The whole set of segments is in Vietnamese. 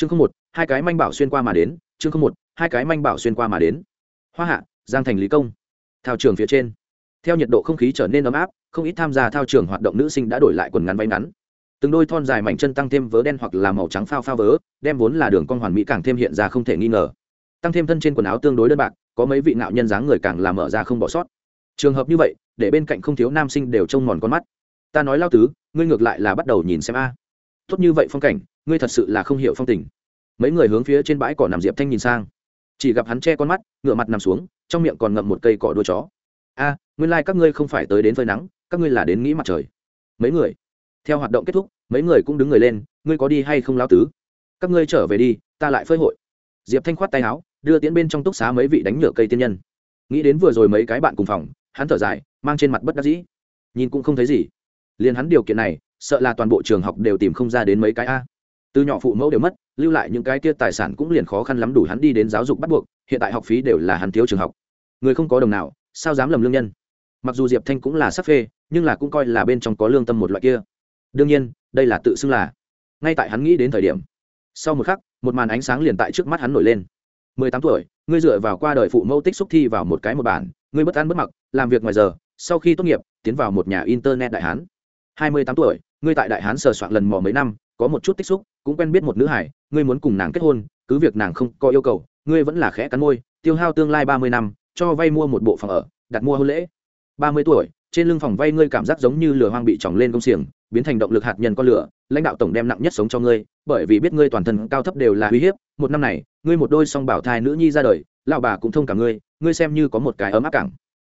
chương không một, hai cái manh bảo xuyên qua mà đến, chương không một, hai cái manh bảo xuyên qua mà đến. Hoa hạ, giang thành lý công. Thao trường phía trên. Theo nhiệt độ không khí trở nên ấm áp, không ít tham gia thao trường hoạt động nữ sinh đã đổi lại quần ngắn váy ngắn. Từng đôi thon dài mảnh chân tăng thêm vớ đen hoặc là màu trắng phao phao vớ, đem vốn là đường con hoàn mỹ càng thêm hiện ra không thể nghi ngờ. Tăng thêm thân trên quần áo tương đối đơn bạc, có mấy vị ngạo nhân dáng người càng làm mở ra không bỏ sót. Trường hợp như vậy, để bên cạnh không thiếu nam sinh đều trông mòn con mắt. Ta nói lao tứ, ngươi ngược lại là bắt đầu nhìn xem a tốt như vậy phong cảnh, ngươi thật sự là không hiểu phong tình. Mấy người hướng phía trên bãi cỏ nằm diệp thanh nhìn sang. Chỉ gặp hắn che con mắt ngựa mặt nằm xuống, trong miệng còn ngậm một cây cỏ đua chó. A, nguyên lai、like、các ngươi không phải tới đến phơi nắng, các ngươi là đến nghĩ mặt trời. Mấy người, theo hoạt động kết thúc, mấy người cũng đứng người lên, ngươi có đi hay không lao tứ? Các ngươi trở về đi, ta lại phơi hội. Diệp thanh khoát tay áo, đưa tiễn bên trong túc xá mấy vị đánh nhựa cây tiên nhân. Nghĩ đến vừa rồi mấy cái bạn cùng phòng, hắn thở dài, mang trên mặt bất đắc dĩ. Nhìn cũng không thấy gì. Liền hắn điều kiện này sợ là toàn bộ trường học đều tìm không ra đến mấy cái a. Từ nhỏ phụ mẫu đều mất, lưu lại những cái kia tài sản cũng liền khó khăn lắm đủ hắn đi đến giáo dục bắt buộc, hiện tại học phí đều là hắn thiếu trường học. Người không có đồng nào, sao dám lầm lương nhân? Mặc dù diệp thanh cũng là sắc phê, nhưng là cũng coi là bên trong có lương tâm một loại kia. Đương nhiên, đây là tự xưng là. Ngay tại hắn nghĩ đến thời điểm, sau một khắc, một màn ánh sáng liền tại trước mắt hắn nổi lên. Mười tám tuổi, ngươi dựa vào qua đời phụ mẫu tích xúc thi vào một cái một bản, ngươi bất ăn bất mặc, làm việc ngoài giờ, sau khi tốt nghiệp, tiến vào một nhà internet đại hán. Hai mươi tám tuổi ngươi tại đại hán sờ soạn lần mò mấy năm, có một chút tích xúc, cũng quen biết một nữ hải, ngươi muốn cùng nàng kết hôn, cứ việc nàng không có yêu cầu, ngươi vẫn là khẽ cắn môi, tiêu hao tương lai ba mươi năm, cho vay mua một bộ phòng ở, đặt mua hôn lễ. Ba mươi tuổi, trên lưng phòng vay ngươi cảm giác giống như lửa hoang bị tròng lên công xiềng, biến thành động lực hạt nhân con lửa, lãnh đạo tổng đem nặng nhất sống cho ngươi, bởi vì biết ngươi toàn thân cao thấp đều là uy hiếp, một năm này, ngươi một đôi song bảo thai nữ nhi ra đời, lão bà cũng thông cả ngươi ngươi xem như có một cái ấm áp cảng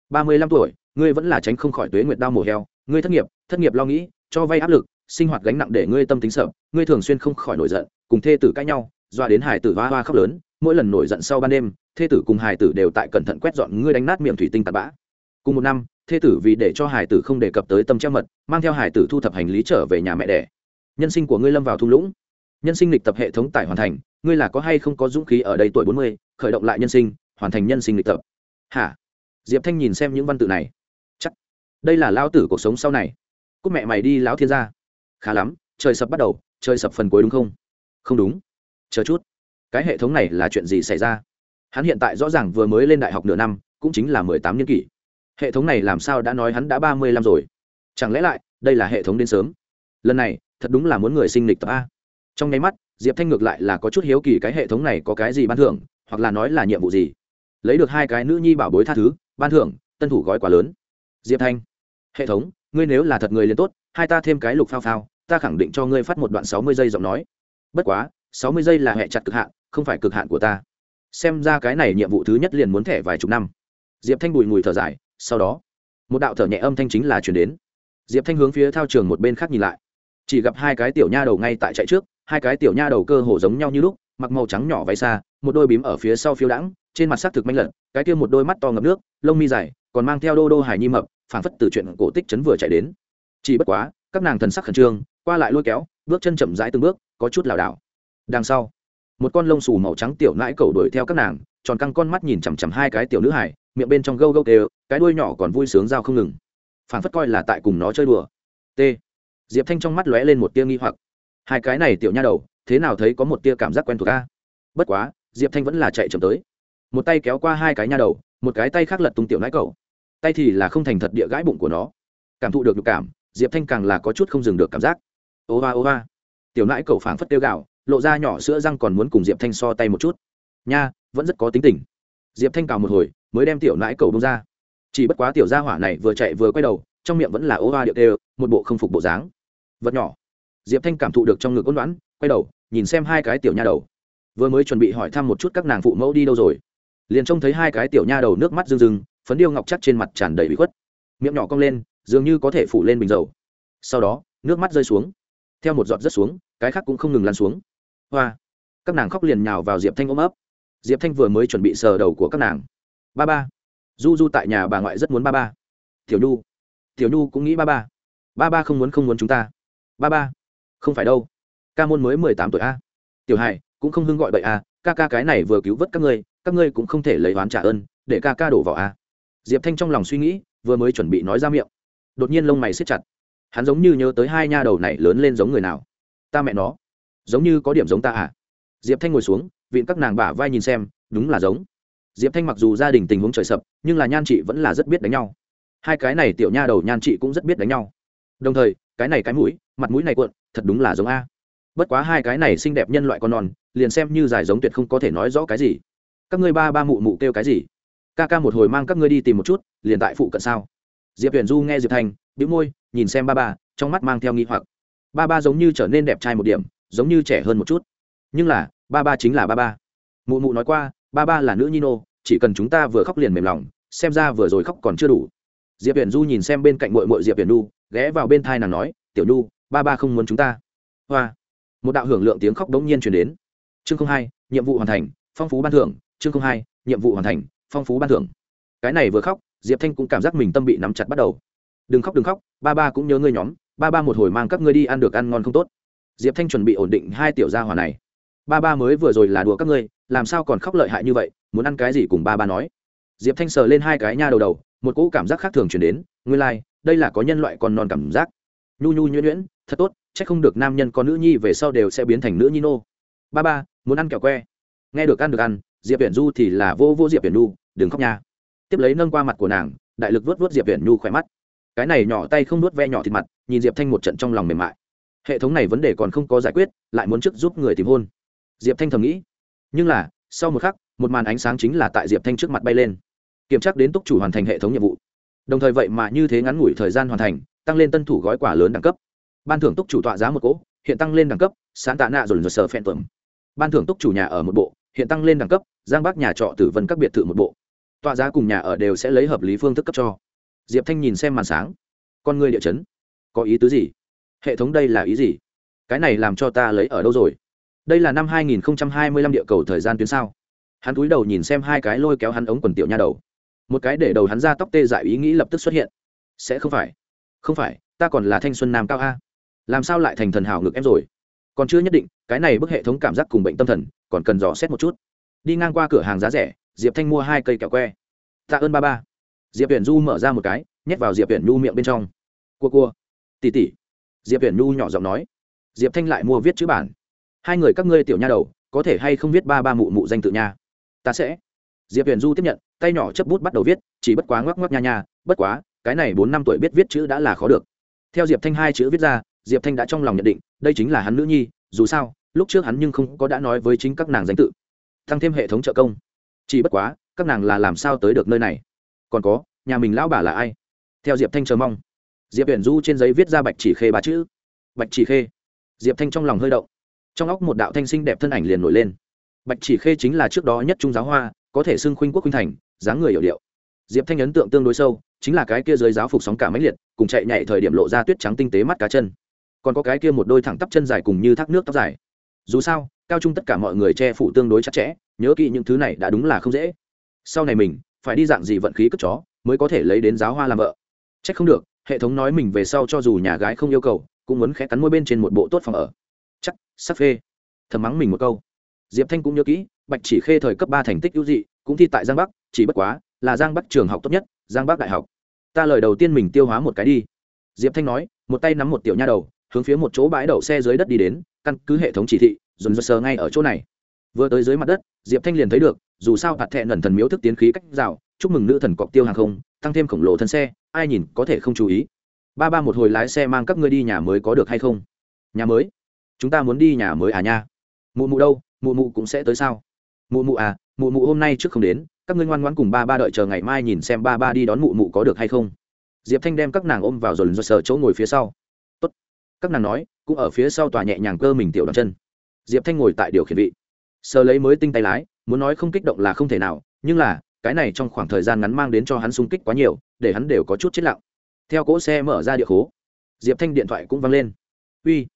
ba mươi lăm tuổi, ngươi vẫn là tránh không khỏi tuế nguyệt đau mổ heo, ngươi thất nghiệp thất nghiệp lo nghĩ cho vay áp lực, sinh hoạt gánh nặng để ngươi tâm tính sợ, ngươi thường xuyên không khỏi nổi giận, cùng thê tử cãi nhau, doa đến hải tử hoa hoa khóc lớn, mỗi lần nổi giận sau ban đêm, thê tử cùng hải tử đều tại cẩn thận quét dọn ngươi đánh nát miệng thủy tinh tạt bã. Cùng một năm, thê tử vì để cho hải tử không đề cập tới tâm treo mật, mang theo hải tử thu thập hành lý trở về nhà mẹ đẻ. Nhân sinh của ngươi lâm vào thung lũng. Nhân sinh lịch tập hệ thống tải hoàn thành, ngươi là có hay không có dũng khí ở đây tuổi bốn mươi, khởi động lại nhân sinh, hoàn thành nhân sinh lịch tập. Hả? Diệp thanh nhìn xem những văn tự này. Chắc. Đây là lao tử cuộc sống sau này cúc mẹ mày đi lão thiên gia. Khá lắm, trời sập bắt đầu, trời sập phần cuối đúng không? Không đúng. Chờ chút. Cái hệ thống này là chuyện gì xảy ra? Hắn hiện tại rõ ràng vừa mới lên đại học nửa năm, cũng chính là mười tám niên kỷ. Hệ thống này làm sao đã nói hắn đã ba mươi lăm rồi? Chẳng lẽ lại, đây là hệ thống đến sớm? Lần này, thật đúng là muốn người sinh lịch tập a. Trong nháy mắt, diệp thanh ngược lại là có chút hiếu kỳ cái hệ thống này có cái gì ban thưởng, hoặc là nói là nhiệm vụ gì? Lấy được hai cái nữ nhi bảo bối tha thứ, ban thưởng, tân thủ gói quá lớn. Diệp thanh. Hệ thống ngươi nếu là thật người liền tốt, hai ta thêm cái lục phao phao, ta khẳng định cho ngươi phát một đoạn sáu mươi giây giọng nói. Bất quá, sáu mươi giây là hệ chặt cực hạn, không phải cực hạn của ta. Xem ra cái này nhiệm vụ thứ nhất liền muốn thẻ vài chục năm. Diệp thanh bùi ngùi thở dài, sau đó, một đạo thở nhẹ âm thanh chính là chuyển đến. Diệp thanh hướng phía thao trường một bên khác nhìn lại. Chỉ gặp hai cái tiểu nha đầu ngay tại chạy trước, hai cái tiểu nha đầu cơ hồ giống nhau như lúc, mặc màu trắng nhỏ váy xa, một đôi bím ở phía sau phiêu đãng, trên mặt sắc thực manh lật cái kia một đôi mắt to ngập nước, lông mi dài, còn mang theo đô đô hải nhi mập phản phất từ chuyện cổ tích chấn vừa chạy đến. Chỉ bất quá, các nàng thần sắc khẩn trương, qua lại lôi kéo, bước chân chậm rãi từng bước, có chút lảo đảo. Đằng sau, một con lông xù màu trắng tiểu nãi cầu đuổi theo các nàng, tròn căng con mắt nhìn chằm chằm hai cái tiểu nữ hải miệng bên trong gâu gâu tê cái đuôi nhỏ còn vui sướng giao không ngừng. Phản phất coi là tại cùng nó chơi đùa. T. Diệp thanh trong mắt lóe lên một tia nghi hoặc. Hai cái này tiểu nha đầu, thế nào thấy có một tia cảm giác quen thuộc a? Bất quá, diệp thanh vẫn là chạy chậm tới. Một tay kéo qua hai cái nha đầu, một cái tay khác lật tung tiểu nãi cầu tay thì là không thành thật địa gãi bụng của nó. Cảm thụ được nhục cảm, diệp thanh càng là có chút không dừng được cảm giác. Ô va ô va tiểu nãi cầu phảng phất tiêu gạo lộ ra nhỏ sữa răng còn muốn cùng diệp thanh so tay một chút. Nha, vẫn rất có tính tình. Diệp thanh cào một hồi, mới đem tiểu nãi cầu bông ra. Chỉ bất quá tiểu gia hỏa này vừa chạy vừa quay đầu, trong miệng vẫn là ô va điệu đều, một bộ không phục bộ dáng. Vật nhỏ. Diệp thanh cảm thụ được trong ngực ôn đoán, quay đầu, nhìn xem hai cái tiểu nha đầu. Vừa mới chuẩn bị hỏi thăm một chút các nàng phụ mẫu đi đâu rồi. Liền trông thấy hai cái tiểu nha đầu nước mắt rưng rưng phấn điêu ngọc chắc trên mặt tràn đầy bị khuất. Miệng nhỏ cong lên, dường như có thể phủ lên bình dầu. Sau đó, nước mắt rơi xuống. Theo một giọt rất xuống, cái khác cũng không ngừng lan xuống. Hoa! Các nàng khóc liền nhào vào diệp thanh ôm ấp. Diệp thanh vừa mới chuẩn bị sờ đầu của các nàng. Ba ba! Du du tại nhà bà ngoại rất muốn ba ba. Tiểu nhu! Tiểu nhu cũng nghĩ ba ba. Ba ba không muốn không muốn chúng ta. Ba ba! Không phải đâu. Ca môn mới mười tám tuổi a. Tiểu hải, cũng không hưng gọi bậy a. Ca ca cái này vừa cứu vớt các ngươi các ngươi cũng không thể lấy oán trả ơn, để ca ca đổ vào a diệp thanh trong lòng suy nghĩ, vừa mới chuẩn bị nói ra miệng. Đột nhiên lông mày xếp chặt. Hắn giống như nhớ tới hai nha đầu này lớn lên giống người nào. Ta mẹ nó. Giống như có điểm giống ta à? Diệp thanh ngồi xuống, vịn các nàng bả vai nhìn xem, đúng là giống. Diệp thanh mặc dù gia đình tình huống trời sập, nhưng là nhan chị vẫn là rất biết đánh nhau. Hai cái này tiểu nha đầu nhan chị cũng rất biết đánh nhau. Đồng thời, cái này cái mũi, mặt mũi này cuộn, thật đúng là giống a. Bất quá hai cái này xinh đẹp nhân loại con non, liền xem như dài giống tuyệt không có thể nói rõ cái gì. Các ngươi ba ba mụ mụ kêu cái gì? Ca ca một hồi mang các ngươi đi tìm một chút, liền tại phụ cận sao? Diệp huyền du nghe diệp thanh, bĩu môi, nhìn xem ba ba, trong mắt mang theo nghi hoặc. Ba ba giống như trở nên đẹp trai một điểm, giống như trẻ hơn một chút. Nhưng là, ba ba chính là ba ba. Mụ mụ nói qua, ba ba là nữ nhi nô, chỉ cần chúng ta vừa khóc liền mềm lòng, xem ra vừa rồi khóc còn chưa đủ. Diệp huyền du nhìn xem bên cạnh mội mội diệp huyền du, ghé vào bên thai nàng nói, tiểu nhu, ba ba không muốn chúng ta. Hoa. Một đạo hưởng lượng tiếng khóc đống nhiên chuyển đến. Chương hai, nhiệm vụ hoàn thành, phong phú ban thưởng, chương hai, nhiệm vụ hoàn thành phong phú ban thưởng. Cái này vừa khóc diệp thanh cũng cảm giác mình tâm bị nắm chặt bắt đầu. Đừng khóc đừng khóc ba ba cũng nhớ ngươi nhóm ba ba một hồi mang các ngươi đi ăn được ăn ngon không tốt. Diệp thanh chuẩn bị ổn định hai tiểu gia hỏa này. Ba ba mới vừa rồi là đùa các ngươi làm sao còn khóc lợi hại như vậy muốn ăn cái gì cùng ba ba nói. Diệp thanh sờ lên hai cái nha đầu đầu một cỗ cảm giác khác thường chuyển đến ngươi lai、like, đây là có nhân loại còn non cảm giác. Nhu nhu nhuyễn nhuyễn thật tốt c h ắ c không được nam nhân có nữ nhi về sau đều sẽ biến thành nữ nhi nô. Ba ba muốn ăn kẹo que. Nghe được ăn được ăn diệp viễn du thì là vô vô diệp viễn du đừng khóc nha. Tiếp lấy nâng qua mặt của nàng, đại lực vớt vớt diệp viễn nhu khỏe mắt. Cái này nhỏ tay không nuốt ve nhỏ thịt mặt, nhìn diệp thanh một trận trong lòng mềm mại. Hệ thống này vấn đề còn không có giải quyết, lại muốn trước giúp người tìm hôn. Diệp thanh thầm nghĩ. Nhưng là, sau một khắc, một màn ánh sáng chính là tại diệp thanh trước mặt bay lên. Kiểm tra đến túc chủ hoàn thành hệ thống nhiệm vụ. Đồng thời vậy mà như thế ngắn ngủi thời gian hoàn thành, tăng lên tân thủ gói quả lớn đẳng cấp. Ban thưởng túc chủ tọa giá một cỗ, hiện tăng lên đẳng cấp, sáng tạ nạ rồi rồi sờ phen tuẩm ban thưởng túc chủ nhà ở một bộ, hiện tăng lên đẳng cấp, giang bắc nhà trọ tử vân các biệt thự một bộ tọa giá cùng nhà ở đều sẽ lấy hợp lý phương thức cấp cho. Diệp thanh nhìn xem màn sáng. Con người địa chấn, có ý tứ gì? Hệ thống đây là ý gì? Cái này làm cho ta lấy ở đâu rồi? Đây là năm 2025 địa cầu thời gian tuyến sao? Hắn cúi đầu nhìn xem hai cái lôi kéo hắn ống quần tiểu nha đầu. Một cái để đầu hắn ra tóc tê dại ý nghĩ lập tức xuất hiện. Sẽ không phải. Không phải, ta còn là thanh xuân nam cao a. Làm sao lại thành thần hảo ngực em rồi? Còn chưa nhất định, cái này bức hệ thống cảm giác cùng bệnh tâm thần, còn cần dò xét một chút. Đi ngang qua cửa hàng giá rẻ diệp thanh mua hai cây kẹo que. Tạ ơn ba ba. Diệp tuyển du mở ra một cái, nhét vào diệp tuyển nhu miệng bên trong. Cua cua. Tỉ tỉ. Diệp tuyển nhu nhỏ giọng nói. Diệp thanh lại mua viết chữ bản. Hai người các ngươi tiểu nha đầu, có thể hay không viết ba ba mụ mụ danh tự nha? Ta sẽ. Diệp tuyển du tiếp nhận, tay nhỏ chấp bút bắt đầu viết, chỉ bất quá ngoắc ngoắc nha nha, bất quá, cái này bốn năm tuổi biết viết chữ đã là khó được. Theo diệp thanh hai chữ viết ra, diệp thanh đã trong lòng nhận định, đây chính là hắn nữ nhi, dù sao, lúc trước hắn nhưng không có đã nói với chính các nàng danh tự. Tăng thêm hệ thống trợ công chỉ bất quá, các nàng là làm sao tới được nơi này? Còn có, nhà mình lão bà là ai? Theo diệp thanh chờ mong. Diệp huyền du trên giấy viết ra bạch chỉ khê ba chữ. Bạch chỉ khê. Diệp thanh trong lòng hơi động. Trong óc một đạo thanh sinh đẹp thân ảnh liền nổi lên. Bạch chỉ khê chính là trước đó nhất trung giáo hoa, có thể xưng khuynh quốc khuynh thành, dáng người hiểu điệu. Diệp thanh ấn tượng tương đối sâu, chính là cái kia dưới giáo phục sóng cả máy liệt, cùng chạy nhảy thời điểm lộ ra tuyết trắng tinh tế mắt cá chân. Còn có cái kia một đôi thẳng tắp chân dài cùng như thác nước tóc dài. Dù sao cao trung tất cả mọi người che phủ tương đối chặt chẽ, nhớ kỹ những thứ này đã đúng là không dễ. Sau này mình, phải đi dạng gì vận khí cất chó, mới có thể lấy đến giáo hoa làm vợ? C h ắ c không được, hệ thống nói mình về sau cho dù nhà gái không yêu cầu, cũng muốn khẽ cắn môi bên trên một bộ tốt phòng ở. Chắc sắc phê. Thầm mắng mình một câu. Diệp thanh cũng nhớ kỹ, bạch chỉ khê thời cấp ba thành tích ưu dị, cũng thi tại giang bắc, chỉ bất quá, là giang bắc trường học tốt nhất, giang bắc đại học. Ta lời đầu tiên mình tiêu hóa một cái đi. Diệp thanh nói, một tay nắm một tiểu nha đầu, hướng phía một chỗ bãi đậu xe dưới đất đi đến căn cứ hệ thống chỉ thị, dồn dơ sờ ngay ở chỗ này. Vừa tới dưới mặt đất, diệp thanh liền thấy được, dù sao hạt thẹn nần thần miếu thức tiến khí cách rào, chúc mừng nữ thần cọc tiêu hàng không, tăng thêm khổng lồ thân xe, ai nhìn có thể không chú ý. Ba ba một hồi lái xe mang các ngươi đi nhà mới có được hay không? Nhà mới? Chúng ta muốn đi nhà mới à nha? Mụ mụ đâu? Mụ mụ cũng sẽ tới sao? Mụ mụ à mụ mụ hôm nay trước không đến, các ngươi ngoan ngoãn cùng ba ba đợi chờ ngày mai nhìn xem ba ba đi đón mụ mụ có được hay không. Diệp thanh đem các nàng ôm vào rồi rồi sờ chỗ ngồi phía sau các nàng nói, cũng ở phía sau tòa nhẹ nhàng cơ mình tiểu đ chân. Diệp thanh ngồi tại điều khiển vị. Sờ lấy mới tinh tay lái, muốn nói không kích động là không thể nào, nhưng là, cái này trong khoảng thời gian ngắn mang đến cho hắn sung kích quá nhiều, để hắn đều có chút chết lặng. Theo cỗ xe mở ra địa khố, diệp thanh điện thoại cũng văng lên. Uy,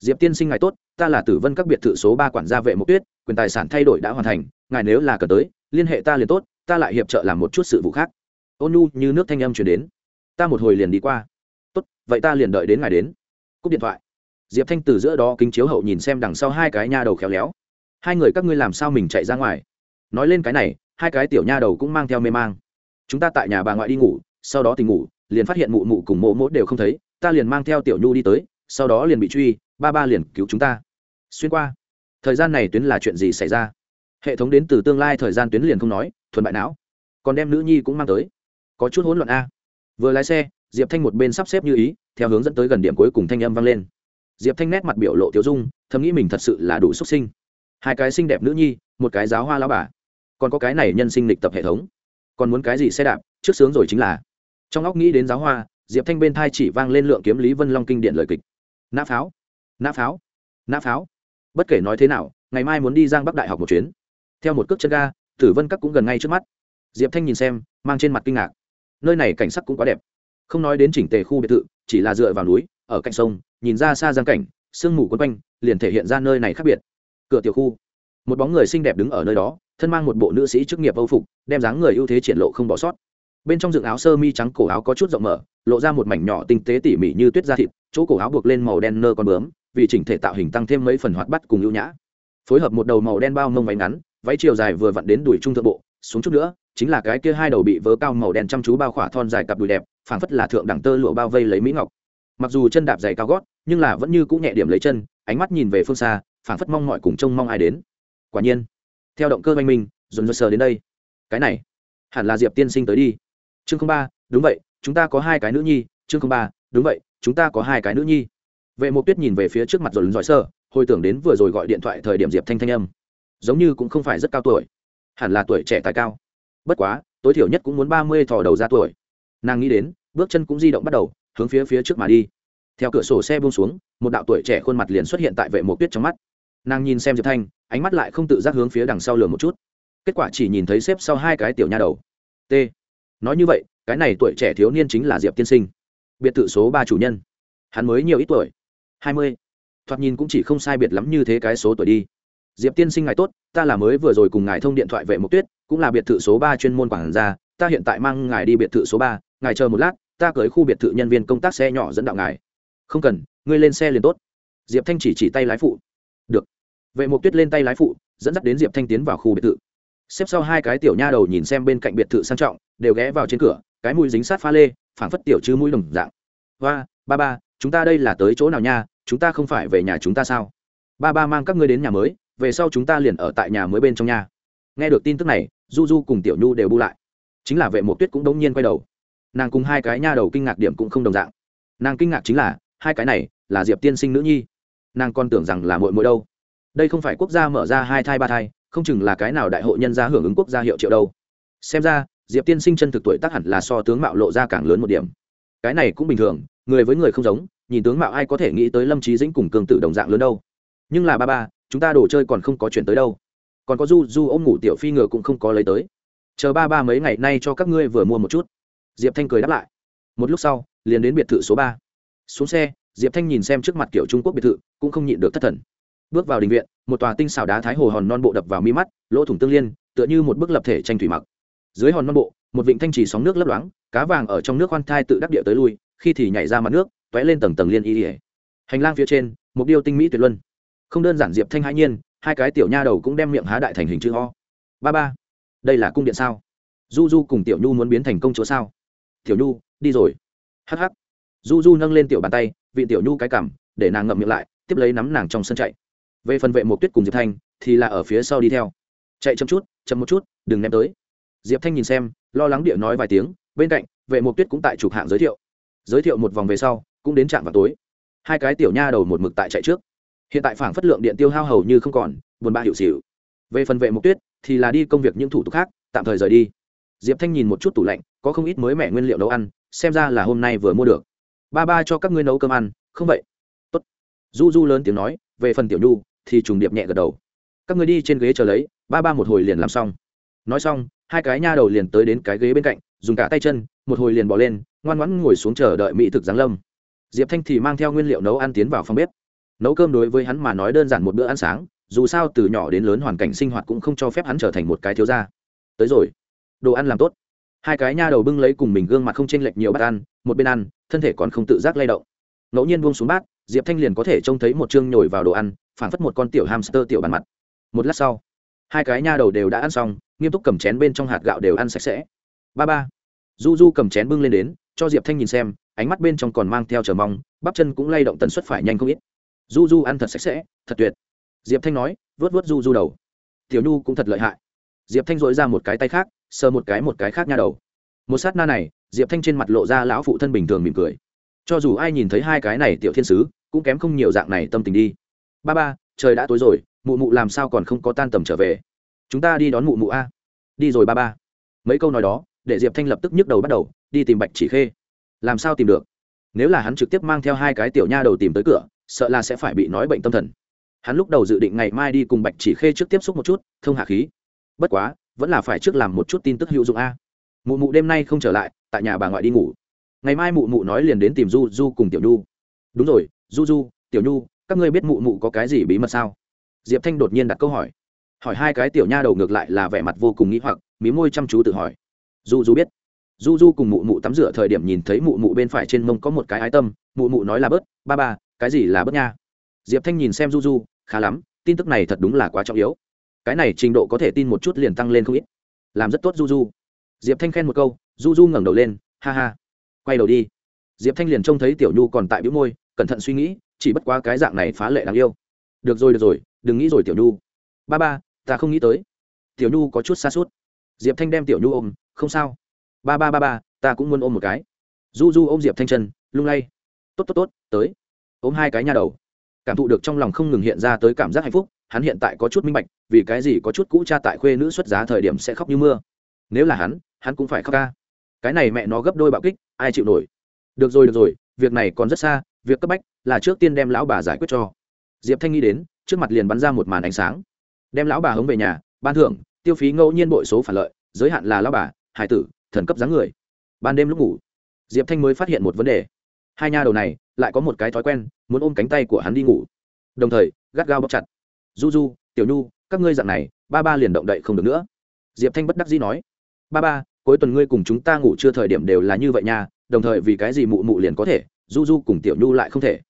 diệp tiên sinh ngài tốt, ta là tử vân các biệt thự số ba quản gia vệ mộc tuyết, quyền tài sản thay đổi đã hoàn thành, ngài nếu là cờ tới, liên hệ ta liền tốt, ta lại hiệp trợ làm một chút sự vụ khác. Ôn nhu như nước thanh âm chuyển đến. Ta một hồi liền đi qua. Tốt, vậy ta liền đợi đến ngài đến cúp điện thoại. Diệp thanh từ giữa đó kính chiếu hậu nhìn xem đằng sau hai cái nha đầu khéo léo. Hai người, các ngươi làm sao mình chạy ra ngoài? Nói lên cái này, hai cái tiểu nha đầu cũng mang theo mê mang. Chúng ta tại nhà bà ngoại đi ngủ, sau đó thì ngủ, liền phát hiện mụ mụ cùng mộ mỗ đều không thấy, ta liền mang theo tiểu nhu đi tới, sau đó liền bị truy, ba ba liền cứu chúng ta. Xuyên qua. Thời gian này tuyến là chuyện gì xảy ra? Hệ thống đến từ tương lai thời gian tuyến liền không nói, thuần bại não. Còn đem nữ nhi cũng mang tới. Có chút hỗn loạn a. Vừa lái xe diệp thanh một bên sắp xếp như ý, theo hướng dẫn tới gần điểm cuối cùng thanh âm vang lên. Diệp thanh nét mặt biểu lộ tiêu dung, thầm nghĩ mình thật sự là đủ xuất sinh. Hai cái xinh đẹp nữ nhi, một cái giáo hoa lao bà. Còn có cái này nhân sinh lịch tập hệ thống. Còn muốn cái gì xe đạp, trước sướng rồi chính là. Trong óc nghĩ đến giáo hoa, diệp thanh bên thai chỉ vang lên lượng kiếm lý vân long kinh điện lời kịch. Nã pháo nã pháo nã pháo. Bất kể nói thế nào, ngày mai muốn đi giang bắc đại học một chuyến. Theo một cước chân ga, tử vân các cũng gần ngay trước mắt. Diệp thanh nhìn xem, mang trên mặt kinh ngạc. Nơi này cảnh sắc cũng quá đẹp không nói đến chỉnh tề khu biệt thự, chỉ là dựa vào núi, ở cạnh sông, nhìn ra xa giang cảnh, sương mù quấn quanh, liền thể hiện ra nơi này khác biệt. Cửa tiểu khu. Một bóng người xinh đẹp đứng ở nơi đó, thân mang một bộ nữ sĩ chức nghiệp âu phục, đem dáng người ưu thế triển lộ không bỏ sót. Bên trong dựng áo sơ mi trắng cổ áo có chút rộng mở, lộ ra một mảnh nhỏ tinh tế tỉ mỉ như tuyết da thịt, chỗ cổ áo buộc lên màu đen nơ con bướm, vì chỉnh thể tạo hình tăng thêm mấy phần hoạt bắt cùng ưu nhã. Phối hợp một đầu màu đen bao mông váy ngắn, váy chiều dài vừa vặn đến đùi trung thượng bộ, xuống chút nữa, chính là cái kia hai đầu bị vớ cao màu đen chăm chú bao khỏa thon dài cặp đùi đẹp phảng phất là thượng đẳng tơ lụa bao vây lấy mỹ ngọc. Mặc dù chân đạp giày cao gót, nhưng là vẫn như cũng nhẹ điểm lấy chân, ánh mắt nhìn về phương xa, phảng phất mong mọi cùng trông mong ai đến. Quả nhiên, theo động cơ oanh minh, dồn dồn sờ đến đây. Cái này, hẳn là diệp tiên sinh tới đi. Chương không ba, đúng vậy, chúng ta có hai cái nữ nhi. Chương không ba, đúng vậy, chúng ta có hai cái nữ nhi. Vệ mộ tuyết nhìn về phía trước mặt dồn dọi sơ hồi tưởng đến vừa rồi gọi điện thoại thời điểm diệp thanh thanh âm. Giống như cũng không phải rất cao tuổi. Hẳn là tuổi trẻ tài cao. Bất quá, tối thiểu nhất cũng muốn ba mươi thò đầu ra tuổi nàng nghĩ đến, bước chân cũng di động bắt đầu, hướng phía phía trước mà đi. Theo cửa sổ xe buông xuống, một đạo tuổi trẻ khuôn mặt liền xuất hiện tại vệ mộc tuyết trong mắt. Nàng nhìn xem diệp thanh, ánh mắt lại không tự giác hướng phía đằng sau lường một chút. Kết quả chỉ nhìn thấy xếp sau hai cái tiểu nha đầu. T. Nói như vậy, cái này tuổi trẻ thiếu niên chính là diệp tiên sinh. Biệt thự số ba chủ nhân. Hắn mới nhiều ít tuổi. Hai mươi. Thoạt nhìn cũng chỉ không sai biệt lắm như thế cái số tuổi đi. Diệp tiên sinh ngài tốt, ta là mới vừa rồi cùng ngài thông điện thoại vệ mục tuyết, cũng là biệt thự số ba chuyên môn quản gia, ta hiện tại mang ngài đi biệt thự số ba ngài chờ một lát, ta cưới khu biệt thự nhân viên công tác xe nhỏ dẫn đạo ngài. Không cần, ngươi lên xe liền tốt. Diệp thanh chỉ chỉ tay lái phụ. Được. Vệ mục tuyết lên tay lái phụ, dẫn dắt đến diệp thanh tiến vào khu biệt thự. Xếp sau hai cái tiểu nha đầu nhìn xem bên cạnh biệt thự sang trọng, đều ghé vào trên cửa, cái mũi dính sát pha lê, phảng phất tiểu chứ mũi đồng dạng. Và ba ba, chúng ta đây là tới chỗ nào nha? Chúng ta không phải về nhà chúng ta sao? Ba ba mang các ngươi đến nhà mới, về sau chúng ta liền ở tại nhà mới bên trong nhà nghe được tin tức này, du du cùng tiểu nhu đều bu lại. Chính là vệ mộ tuyết cũng đống nhiên quay đầu nàng cùng hai cái nha đầu kinh ngạc điểm cũng không đồng dạng. Nàng kinh ngạc chính là, hai cái này là diệp tiên sinh nữ nhi. Nàng còn tưởng rằng là mội mội đâu. Đây không phải quốc gia mở ra hai thai ba thai, không chừng là cái nào đại hội nhân gia hưởng ứng quốc gia hiệu triệu đâu. Xem ra, diệp tiên sinh chân thực tuổi tác hẳn là so tướng mạo lộ ra càng lớn một điểm. Cái này cũng bình thường, người với người không giống, nhìn tướng mạo ai có thể nghĩ tới lâm trí dĩnh cùng cường tử đồng dạng lớn đâu. Nhưng là ba ba, chúng ta đồ chơi còn không có chuyển tới đâu. Còn có du du ôm ngủ tiểu phi ngựa cũng không có lấy tới. Chờ ba ba mấy ngày nay cho các ngươi vừa mua một chút diệp thanh cười đáp lại. Một lúc sau, liền đến biệt thự số ba. Xuống xe, diệp thanh nhìn xem trước mặt kiểu trung quốc biệt thự, cũng không nhịn được thất thần. Bước vào đình viện, một tòa tinh xảo đá thái hồ hòn non bộ đập vào mi mắt, lỗ thủng tương liên, tựa như một bức lập thể tranh thủy mặc. Dưới hòn non bộ, một vịnh thanh trì sóng nước lấp loáng, cá vàng ở trong nước khoan thai tự đắc địa tới lui, khi thì nhảy ra mặt nước t ó é lên tầng tầng liên y ỉa hành lang phía trên, một điêu tinh mỹ tuyệt luân. Không đơn giản diệp thanh hãi nhiên, hai cái tiểu nha đầu cũng đem miệng há đại thành hình chữ ho ba ba, đây là cung điện sao? Du du cùng tiểu nhu muốn biến thành công chúa sao? Tiểu nhu, đi rồi. Hh du du nâng lên tiểu bàn tay, vị tiểu nhu cái cảm để nàng ngậm miệng lại, tiếp lấy nắm nàng trong sân chạy. Về phần vệ một tuyết cùng diệp thanh, thì là ở phía sau đi theo. Chạy chậm chút, chậm một chút, đừng ném tới. Diệp thanh nhìn xem, lo lắng địa nói vài tiếng, bên cạnh, vệ một tuyết cũng tại chụp hạng giới thiệu. Giới thiệu một vòng về sau, cũng đến trạm vào tối. Hai cái tiểu nha đầu một mực tại chạy trước. Hiện tại phảng phất lượng điện tiêu hao hầu như không còn, buồn bã hiệu xỉu về phần vệ mục tuyết, thì là đi công việc những thủ tục khác, tạm thời rời đi. Diệp thanh nhìn một chút tủ lạnh có không ít mới mẻ nguyên liệu nấu ăn, xem ra là hôm nay vừa mua được. Ba ba cho các ngươi nấu cơm ăn, không vậy? Tốt. Du du lớn tiếng nói, về phần tiểu nhu, thì trùng điệp nhẹ gật đầu. Các ngươi đi trên ghế chờ lấy, ba ba một hồi liền làm xong. Nói xong, hai cái nha đầu liền tới đến cái ghế bên cạnh, dùng cả tay chân, một hồi liền bỏ lên, ngoan ngoãn ngồi xuống chờ đợi mỹ thực giáng lâm. Diệp thanh thì mang theo nguyên liệu nấu ăn tiến vào phòng bếp. Nấu cơm đối với hắn mà nói đơn giản một bữa ăn sáng, dù sao từ nhỏ đến lớn hoàn cảnh sinh hoạt cũng không cho phép hắn trở thành một cái thiếu gia. Tới rồi. Đồ ăn làm tốt hai cái nha đầu bưng lấy cùng mình gương mặt không chênh lệch nhiều bát ăn, một bên ăn, thân thể còn không tự giác lay động. Ngẫu nhiên buông xuống bát, diệp thanh liền có thể trông thấy một chương nhồi vào đồ ăn phản phất một con tiểu hamster tiểu bàn mặt. Một lát sau, hai cái nha đầu đều đã ăn xong, nghiêm túc cầm chén bên trong hạt gạo đều ăn sạch sẽ. Ba ba du du cầm chén bưng lên đến, cho diệp thanh nhìn xem, ánh mắt bên trong còn mang theo chờ mong, bắp chân cũng lay động tần suất phải nhanh không ít. Du du ăn thật sạch sẽ, thật tuyệt. Diệp thanh nói vớt vớt du du đầu. Tiểu nhu cũng thật lợi hại diệp thanh dội ra một cái tay khác, sờ một cái một cái khác nha đầu. Một sát na này, diệp thanh trên mặt lộ ra lão phụ thân bình thường mỉm cười. Cho dù ai nhìn thấy hai cái này tiểu thiên sứ, cũng kém không nhiều dạng này tâm tình đi. Ba ba, trời đã tối rồi, mụ mụ làm sao còn không có tan tầm trở về? Chúng ta đi đón mụ mụ a. Đi rồi ba ba. Mấy câu nói đó, để diệp thanh lập tức nhức đầu bắt đầu, đi tìm bạch chỉ khê. Làm sao tìm được? Nếu là hắn trực tiếp mang theo hai cái tiểu nha đầu tìm tới cửa, sợ là sẽ phải bị nói bệnh tâm thần. Hắn lúc đầu dự định ngày mai đi cùng bạch chỉ khê trước tiếp xúc một chút, thông hạ khí bất quá, vẫn là phải trước làm một chút tin tức hữu dụng a. Mụ mụ đêm nay không trở lại, tại nhà bà ngoại đi ngủ. Ngày mai mụ mụ nói liền đến tìm du du cùng tiểu nhu. Đúng rồi du du tiểu nhu, các ngươi biết mụ mụ có cái gì bí mật sao? Diệp thanh đột nhiên đặt câu hỏi. Hỏi hai cái tiểu nha đầu ngược lại là vẻ mặt vô cùng nghĩ hoặc, mí môi chăm chú tự hỏi. Du du biết. Du du cùng mụ mụ tắm rửa thời điểm nhìn thấy mụ mụ bên phải trên mông có một cái ái tâm, mụ mụ nói là bớt, ba ba, cái gì là bớt nha? Diệp thanh nhìn xem du du khá lắm, tin tức này thật đúng là quá trọng yếu cái này trình độ có thể tin một chút liền tăng lên không ít. Làm rất tốt du du diệp thanh khen một câu du du ngẩng đầu lên, ha ha. Quay đầu đi. Diệp thanh liền trông thấy tiểu nhu còn tại bĩu môi, cẩn thận suy nghĩ, chỉ bất quá cái dạng này phá lệ đáng yêu. Được rồi được rồi, đừng nghĩ rồi tiểu nhu. Ba ba, ta không nghĩ tới. Tiểu nhu có chút xa suốt diệp thanh đem tiểu nhu ôm, không sao. Ba ba ba ba, ta cũng muốn ôm một cái. Du du ôm diệp thanh chân, lung lay. Tốt tốt tốt, tới. Ôm hai cái nhà đầu. Cảm thụ được trong lòng không ngừng hiện ra tới cảm giác hạnh phúc hắn hiện tại có chút minh bạch, vì cái gì có chút cũ cha tại khuê nữ xuất giá thời điểm sẽ khóc như mưa. Nếu là hắn hắn cũng phải khóc ca. Cái này mẹ nó gấp đôi bạo kích, ai chịu nổi? Được rồi được rồi, việc này còn rất xa, việc cấp bách là trước tiên đem lão bà giải quyết cho. Diệp thanh nghĩ đến, trước mặt liền bắn ra một màn ánh sáng. Đem lão bà hống về nhà, ban thưởng, tiêu phí ngẫu nhiên bội số phản lợi, giới hạn là lão bà, hải tử, thần cấp dáng người. Ban đêm lúc ngủ, diệp thanh mới phát hiện một vấn đề. Hai nha đầu này, lại có một cái thói quen, muốn ôm cánh tay của hắn đi ngủ. Đồng thời, gắt gao bóc chặt du du, tiểu nhu, các ngươi dặn này, ba ba liền động đậy không được nữa. Diệp thanh bất đắc dĩ nói, ba ba, cuối tuần ngươi cùng chúng ta ngủ chưa thời điểm đều là như vậy nha, đồng thời vì cái gì mụ mụ liền có thể, du du cùng tiểu nhu lại không thể.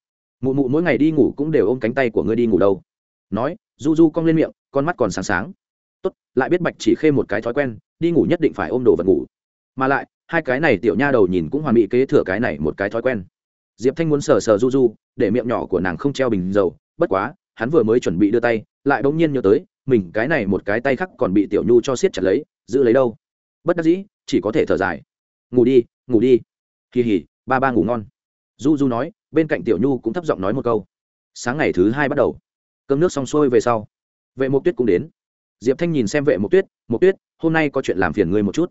Mụ mụ mỗi ngày đi ngủ cũng đều ôm cánh tay của ngươi đi ngủ đâu. Nói, du du cong lên miệng, con mắt còn sáng sáng. Tốt, lại biết bạch chỉ khê một cái thói quen, đi ngủ nhất định phải ôm đồ vật ngủ. Mà lại, hai cái này tiểu nha đầu nhìn cũng hoàn bị kế thừa cái này một cái thói quen. Diệp thanh muốn sờ sờ du du, để miệng nhỏ của nàng không treo bình dầu, bất quá hắn vừa mới chuẩn bị đưa tay, lại bỗng nhiên nhớ tới, mình cái này một cái tay khác còn bị tiểu nhu cho siết chặt lấy, giữ lấy đâu? Bất đắc dĩ, chỉ có thể thở dài. Ngủ đi ngủ đi. Kỳ hỉ, ba ba ngủ ngon. Du du nói, bên cạnh tiểu nhu cũng thấp giọng nói một câu. Sáng ngày thứ hai bắt đầu. Cơm nước xong xuôi về sau. Vệ mộc tuyết cũng đến. Diệp thanh nhìn xem vệ mộc tuyết mộc tuyết, hôm nay có chuyện làm phiền ngươi một chút.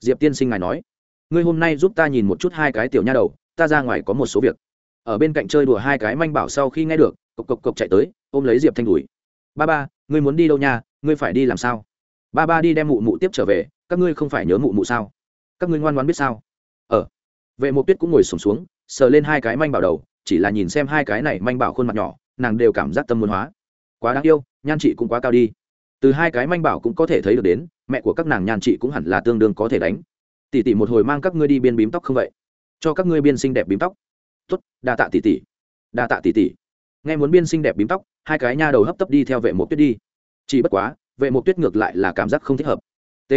Diệp tiên sinh ngài nói, ngươi hôm nay giúp ta nhìn một chút hai cái tiểu nha đầu, ta ra ngoài có một số việc. Ở bên cạnh chơi đùa hai cái manh bảo sau khi nghe được cộc cộc cộc chạy tới ôm lấy diệp thanh đùi ba ba ngươi muốn đi đâu nha? Ngươi phải đi làm sao? Ba ba đi đem mụ mụ tiếp trở về các ngươi không phải nhớ mụ mụ sao? Các ngươi ngoan ngoan biết sao? Ờ. Vệ mộ tuyết cũng ngồi sùng xuống, xuống sờ lên hai cái manh bảo đầu chỉ là nhìn xem hai cái này manh bảo khuôn mặt nhỏ nàng đều cảm giác tâm muốn hóa. Quá đáng yêu nhan chị cũng quá cao đi. Từ hai cái manh bảo cũng có thể thấy được đến mẹ của các nàng nhan chị cũng hẳn là tương đương có thể đánh. Tỷ tỷ một hồi mang các ngươi đi biên bím tóc không vậy? Cho các ngươi biên xinh đẹp bím tóc. Tốt đa tạ tỷ tỷ. Đa tạ tỷ tỷ nghe muốn biên xinh đẹp bím tóc, hai cái nha đầu hấp tấp đi theo vệ Mộ tuyết đi. Chỉ bất quá, vệ Mộ tuyết ngược lại là cảm giác không thích hợp. T,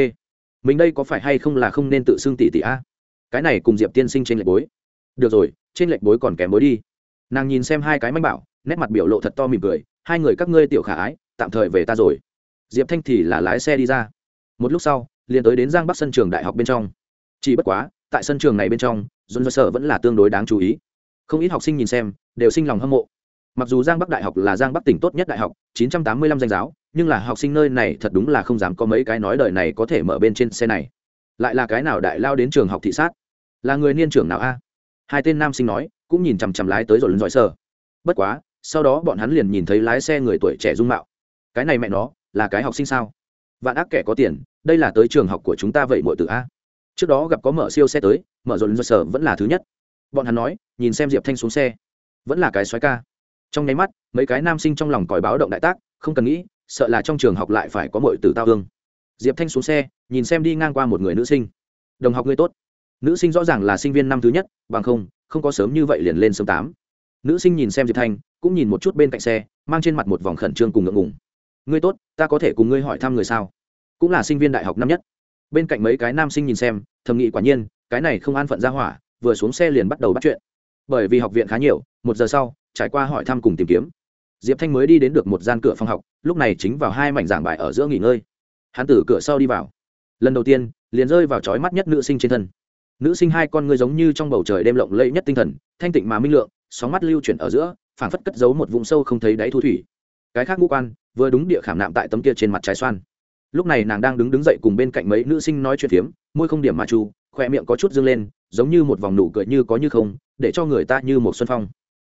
mình đây có phải hay không là không nên tự xưng tỷ tỷ a? Cái này cùng diệp tiên sinh trên lệch bối. Được rồi, trên lệch bối còn kém bối đi. Nàng nhìn xem hai cái manh bảo, nét mặt biểu lộ thật to mỉm cười, hai người các ngươi tiểu khả ái, tạm thời về ta rồi. Diệp thanh thì là lái xe đi ra. Một lúc sau, liền tới đến giang bắc sân trường đại học bên trong. Chỉ bất quá, tại sân trường này bên trong dồn dơ sở vẫn là tương đối đáng chú ý. Không ít học sinh nhìn xem, đều sinh lòng hâm mộ mặc dù giang bắc đại học là giang bắc tỉnh tốt nhất đại học 985 danh giáo, nhưng là học sinh nơi này thật đúng là không dám có mấy cái nói đời này có thể mở bên trên xe này. Lại là cái nào đại lao đến trường học thị sát? Là người niên trưởng nào a? Hai tên nam sinh nói, cũng nhìn chằm chằm lái tới rồi lần giỏi sơ bất quá, sau đó bọn hắn liền nhìn thấy lái xe người tuổi trẻ dung mạo. Cái này mẹ nó, là cái học sinh sao? Vạn ác kẻ có tiền, đây là tới trường học của chúng ta vậy mọi từ a? Trước đó gặp có mở siêu xe tới, mở rồi lần giỏi sơ vẫn là thứ nhất. Bọn hắn nói, nhìn xem diệp thanh xuống xe. Vẫn là cái xoáy ca trong nháy mắt, mấy cái nam sinh trong lòng còi báo động đại tác, không cần nghĩ, sợ là trong trường học lại phải có mọi từ tao hương. Diệp thanh xuống xe, nhìn xem đi ngang qua một người nữ sinh. Đồng học ngươi tốt. Nữ sinh rõ ràng là sinh viên năm thứ nhất, bằng không không có sớm như vậy liền lên sớm tám. Nữ sinh nhìn xem diệp thanh, cũng nhìn một chút bên cạnh xe, mang trên mặt một vòng khẩn trương cùng ngượng ngùng. Ngươi tốt, ta có thể cùng ngươi hỏi thăm người sao? Cũng là sinh viên đại học năm nhất. Bên cạnh mấy cái nam sinh nhìn xem, thầm nghĩ quả nhiên, cái này không an phận ra hỏa, vừa xuống xe liền bắt đầu bắt chuyện. Bởi vì học viện khá nhiều, một giờ sau trải qua hỏi thăm cùng tìm kiếm. Diệp thanh mới đi đến được một gian cửa phòng học, lúc này chính vào hai mảnh giảng bài ở giữa nghỉ ngơi. Hắn từ cửa sau đi vào. Lần đầu tiên, liền rơi vào trói mắt nhất nữ sinh trên thân. Nữ sinh hai con ngươi giống như trong bầu trời đêm lộng lẫy nhất tinh thần, thanh tịnh mà minh lượng, sóng mắt lưu chuyển ở giữa, phảng phất cất giấu một vùng sâu không thấy đáy thu thủy. Cái khác ngũ quan, vừa đúng địa khảm nạm tại tấm kia trên mặt trái xoan. Lúc này nàng đang đứng đứng dậy cùng bên cạnh mấy nữ sinh nói chuyện phiếm, môi không điểm mà chu khoe miệng có chút dâng lên, giống như một vòng nụ cười như có như không, để cho người ta như một xuân phong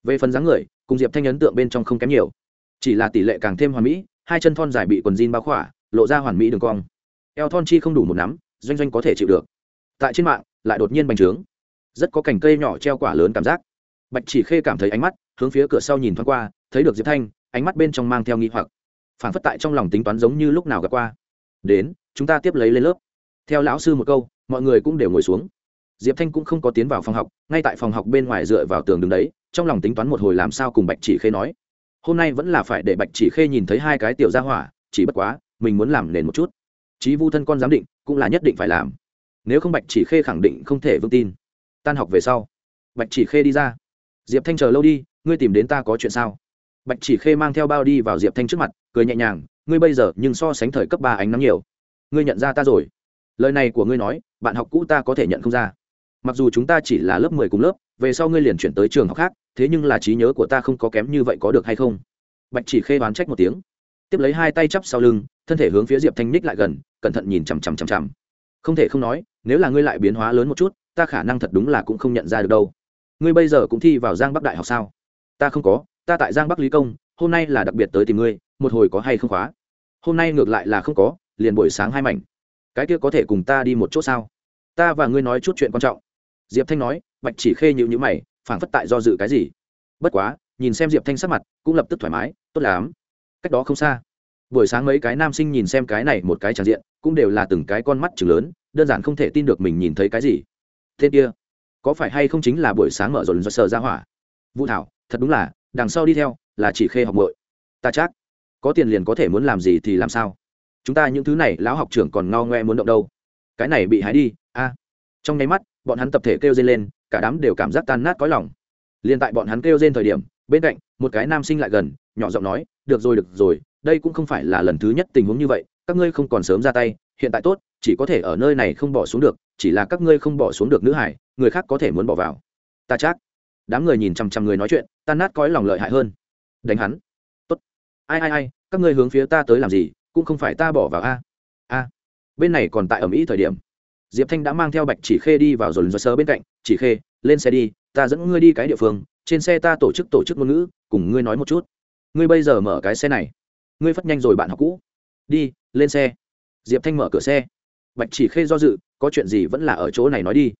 về phần dáng người, cùng diệp thanh ấn tượng bên trong không kém nhiều. Chỉ là tỷ lệ càng thêm hoàn mỹ, hai chân thon dài bị quần jean bao khỏa, lộ ra hoàn mỹ đường cong. Eo thon chi không đủ một nắm, doanh doanh có thể chịu được. Tại trên mạng, lại đột nhiên bành trướng. Rất có cành cây nhỏ treo quả lớn cảm giác. Bạch chỉ khê cảm thấy ánh mắt hướng phía cửa sau nhìn thoáng qua, thấy được diệp thanh, ánh mắt bên trong mang theo nghi hoặc. Phản phất tại trong lòng tính toán giống như lúc nào gặp qua. Đến, chúng ta tiếp lấy lên lớp. Theo lão sư một câu, mọi người cũng đều ngồi xuống diệp thanh cũng không có tiến vào phòng học, ngay tại phòng học bên ngoài dựa vào tường đứng đấy, trong lòng tính toán một hồi làm sao cùng bạch chỉ khê nói. Hôm nay vẫn là phải để bạch chỉ khê nhìn thấy hai cái tiểu gia hỏa, chỉ bất quá, mình muốn làm nền một chút. Chí vu thân con giám định, cũng là nhất định phải làm. Nếu không bạch chỉ khê khẳng định không thể vững tin. Tan học về sau, bạch chỉ khê đi ra. Diệp thanh chờ lâu đi, ngươi tìm đến ta có chuyện sao? Bạch chỉ khê mang theo bao đi vào diệp thanh trước mặt, cười nhẹ nhàng, ngươi bây giờ nhưng so sánh thời cấp ba ánh nắng nhiều. Ngươi nhận ra ta rồi. Lời này của ngươi nói, bạn học cũ ta có thể nhận không ra mặc dù chúng ta chỉ là lớp mười cùng lớp, về sau ngươi liền chuyển tới trường học khác, thế nhưng là trí nhớ của ta không có kém như vậy có được hay không? Bạch chỉ khê oán trách một tiếng. Tiếp lấy hai tay chắp sau lưng, thân thể hướng phía diệp thanh ních lại gần, cẩn thận nhìn chằm chằm chằm chằm. Không thể không nói, nếu là ngươi lại biến hóa lớn một chút, ta khả năng thật đúng là cũng không nhận ra được đâu. Ngươi bây giờ cũng thi vào giang bắc đại học sao? Ta không có, ta tại giang bắc lý công, hôm nay là đặc biệt tới tìm ngươi, một hồi có hay không khóa? Hôm nay ngược lại là không có, liền buổi sáng hai mảnh. Cái kia có thể cùng ta đi một chỗ sao? Ta và ngươi nói chút chuyện quan trọng diệp thanh nói, bạch chỉ khê nhịu nhữ mày, phảng phất tại do dự cái gì. Bất quá, nhìn xem diệp thanh sắc mặt, cũng lập tức thoải mái, tốt lắm. Cách đó không xa, buổi sáng mấy cái nam sinh nhìn xem cái này một cái tràn diện, cũng đều là từng cái con mắt chừng lớn, đơn giản không thể tin được mình nhìn thấy cái gì. Thế kia, có phải hay không chính là buổi sáng mở rộn do sờ ra hỏa? Vũ thảo, thật đúng là, đằng sau đi theo, là chỉ khê học bội ta chắc, có tiền liền có thể muốn làm gì thì làm sao? Chúng ta những thứ này, lão học trưởng còn ngao ngoe muốn động đâu. Cái này bị hái đi, a. Trong nháy mắt bọn hắn tập thể kêu dên lên, cả đám đều cảm giác tan nát cõi lòng. Liền tại bọn hắn kêu dên thời điểm, bên cạnh, một cái nam sinh lại gần, nhỏ giọng nói, được rồi được rồi, đây cũng không phải là lần thứ nhất tình huống như vậy, các ngươi không còn sớm ra tay, hiện tại tốt, chỉ có thể ở nơi này không bỏ xuống được, chỉ là các ngươi không bỏ xuống được nữ hải, người khác có thể muốn bỏ vào. Ta chắc. Đám người nhìn chằm chằm người nói chuyện, tan nát cõi lòng lợi hại hơn. Đánh hắn. Tốt. Ai ai ai, các ngươi hướng phía ta tới làm gì, cũng không phải ta bỏ vào a. A. Bên này còn tại ở mỹ thời điểm diệp thanh đã mang theo bạch chỉ khê đi vào rồi rồi sơ bên cạnh, chỉ khê, lên xe đi, ta dẫn ngươi đi cái địa phương, trên xe ta tổ chức tổ chức ngôn ngữ, cùng ngươi nói một chút. Ngươi bây giờ mở cái xe này, ngươi phất nhanh rồi bạn học cũ. Đi, lên xe. Diệp thanh mở cửa xe. Bạch chỉ khê do dự, có chuyện gì vẫn là ở chỗ này nói đi.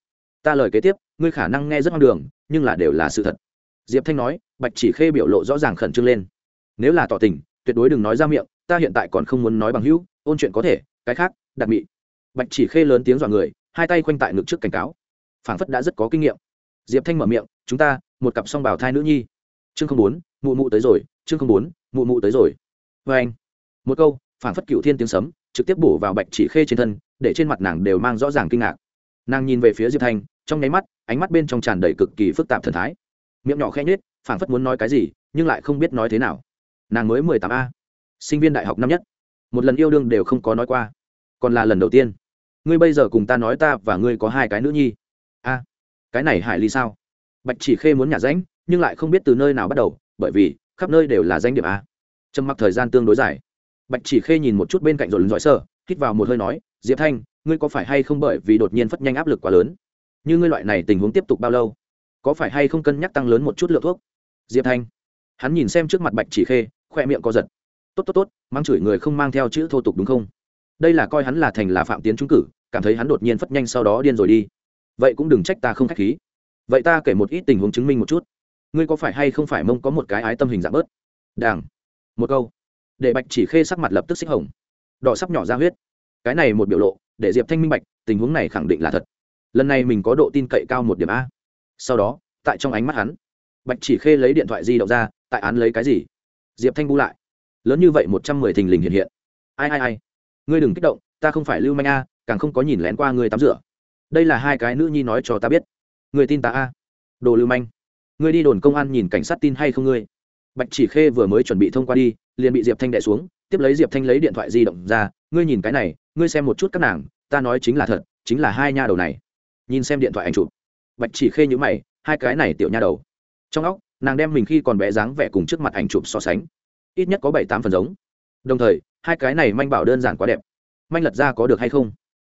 Ta lời kế tiếp, ngươi khả năng nghe rất hoang đường, nhưng là đều là sự thật. Diệp thanh nói, bạch chỉ khê biểu lộ rõ ràng khẩn trương lên. Nếu là tỏ tình, tuyệt đối đừng nói ra miệng, ta hiện tại còn không muốn nói bằng hữu, ôn chuyện có thể, cái khác đặc mị bạch chỉ khê lớn tiếng dọa người, hai tay khoanh tại ngực trước cảnh cáo. Phảng phất đã rất có kinh nghiệm. Diệp thanh mở miệng, chúng ta, một cặp song bảo thai nữ nhi. Chương không bốn, mụ mụ tới rồi, chương không bốn, mụ mụ tới rồi. Vê anh, một câu, phảng phất cựu thiên tiếng sấm, trực tiếp bổ vào bạch chỉ khê trên thân, để trên mặt nàng đều mang rõ ràng kinh ngạc. Nàng nhìn về phía diệp thanh, trong nháy mắt, ánh mắt bên trong tràn đầy cực kỳ phức tạp thần thái. Miệng nhỏ khẽ nhết phảng phất muốn nói cái gì, nhưng lại không biết nói thế nào. Nàng mới mười tám a, sinh viên đại học năm nhất. Một lần yêu đương đều không có nói qua còn là lần đầu tiên. Ngươi bây giờ cùng ta nói ta và ngươi có hai cái nữ nhi. A, cái này hải ly sao? Bạch chỉ khê muốn nhả ránh, nhưng lại không biết từ nơi nào bắt đầu, bởi vì khắp nơi đều là danh điểm a. Trầm mặc thời gian tương đối dài. Bạch chỉ khê nhìn một chút bên cạnh rồi lần giỏi sơ, hít vào một hơi nói, diệp thanh, ngươi có phải hay không bởi vì đột nhiên phất nhanh áp lực quá lớn? Như ngươi loại này tình huống tiếp tục bao lâu? Có phải hay không cân nhắc tăng lớn một chút lượng thuốc? Diệp thanh, hắn nhìn xem trước mặt bạch chỉ khê khoe miệng co giật. Tốt tốt tốt mang chửi người không mang theo chữ thô tục đúng không? Đây là coi hắn là thành là phạm tiến trúng cử, cảm thấy hắn đột nhiên phất nhanh sau đó điên rồi đi. Vậy cũng đừng trách ta không k h á c h khí. Vậy ta kể một ít tình huống chứng minh một chút. Ngươi có phải hay không phải mông có một cái ái tâm hình dạng bớt? Đảng một câu. Để bạch chỉ khê sắc mặt lập tức xích hồng. Đỏ sắp nhỏ ra huyết. Cái này một biểu lộ, để diệp thanh minh bạch, tình huống này khẳng định là thật. Lần này mình có độ tin cậy cao một điểm a. Sau đó, tại trong ánh mắt hắn, bạch chỉ khê lấy điện thoại di động ra, tại án lấy cái gì? Diệp thanh bu lại. Lớn như vậy một trăm mười thình lình hiện hiện. Ai ai ai ngươi đừng kích động, ta không phải lưu manh a, càng không có nhìn lén qua ngươi tắm rửa. Đây là hai cái nữ nhi nói cho ta biết. Người tin ta a. Đồ lưu manh. Ngươi đi đồn công an nhìn cảnh sát tin hay không ngươi? Bạch chỉ khê vừa mới chuẩn bị thông qua đi, liền bị diệp thanh đẻ xuống, tiếp lấy diệp thanh lấy điện thoại di động ra, ngươi nhìn cái này, ngươi xem một chút các nàng, ta nói chính là thật, chính là hai nha đầu này. Nhìn xem điện thoại ảnh chụp. Bạch chỉ khê nhữ mày, hai cái này tiểu nha đầu. Trong óc, nàng đem mình khi còn bé dáng vẻ cùng trước mặt ảnh chụp so sánh. Ít nhất có bảy tám phần giống đồng thời, hai cái này manh bảo đơn giản quá đẹp. Manh lật ra có được hay không?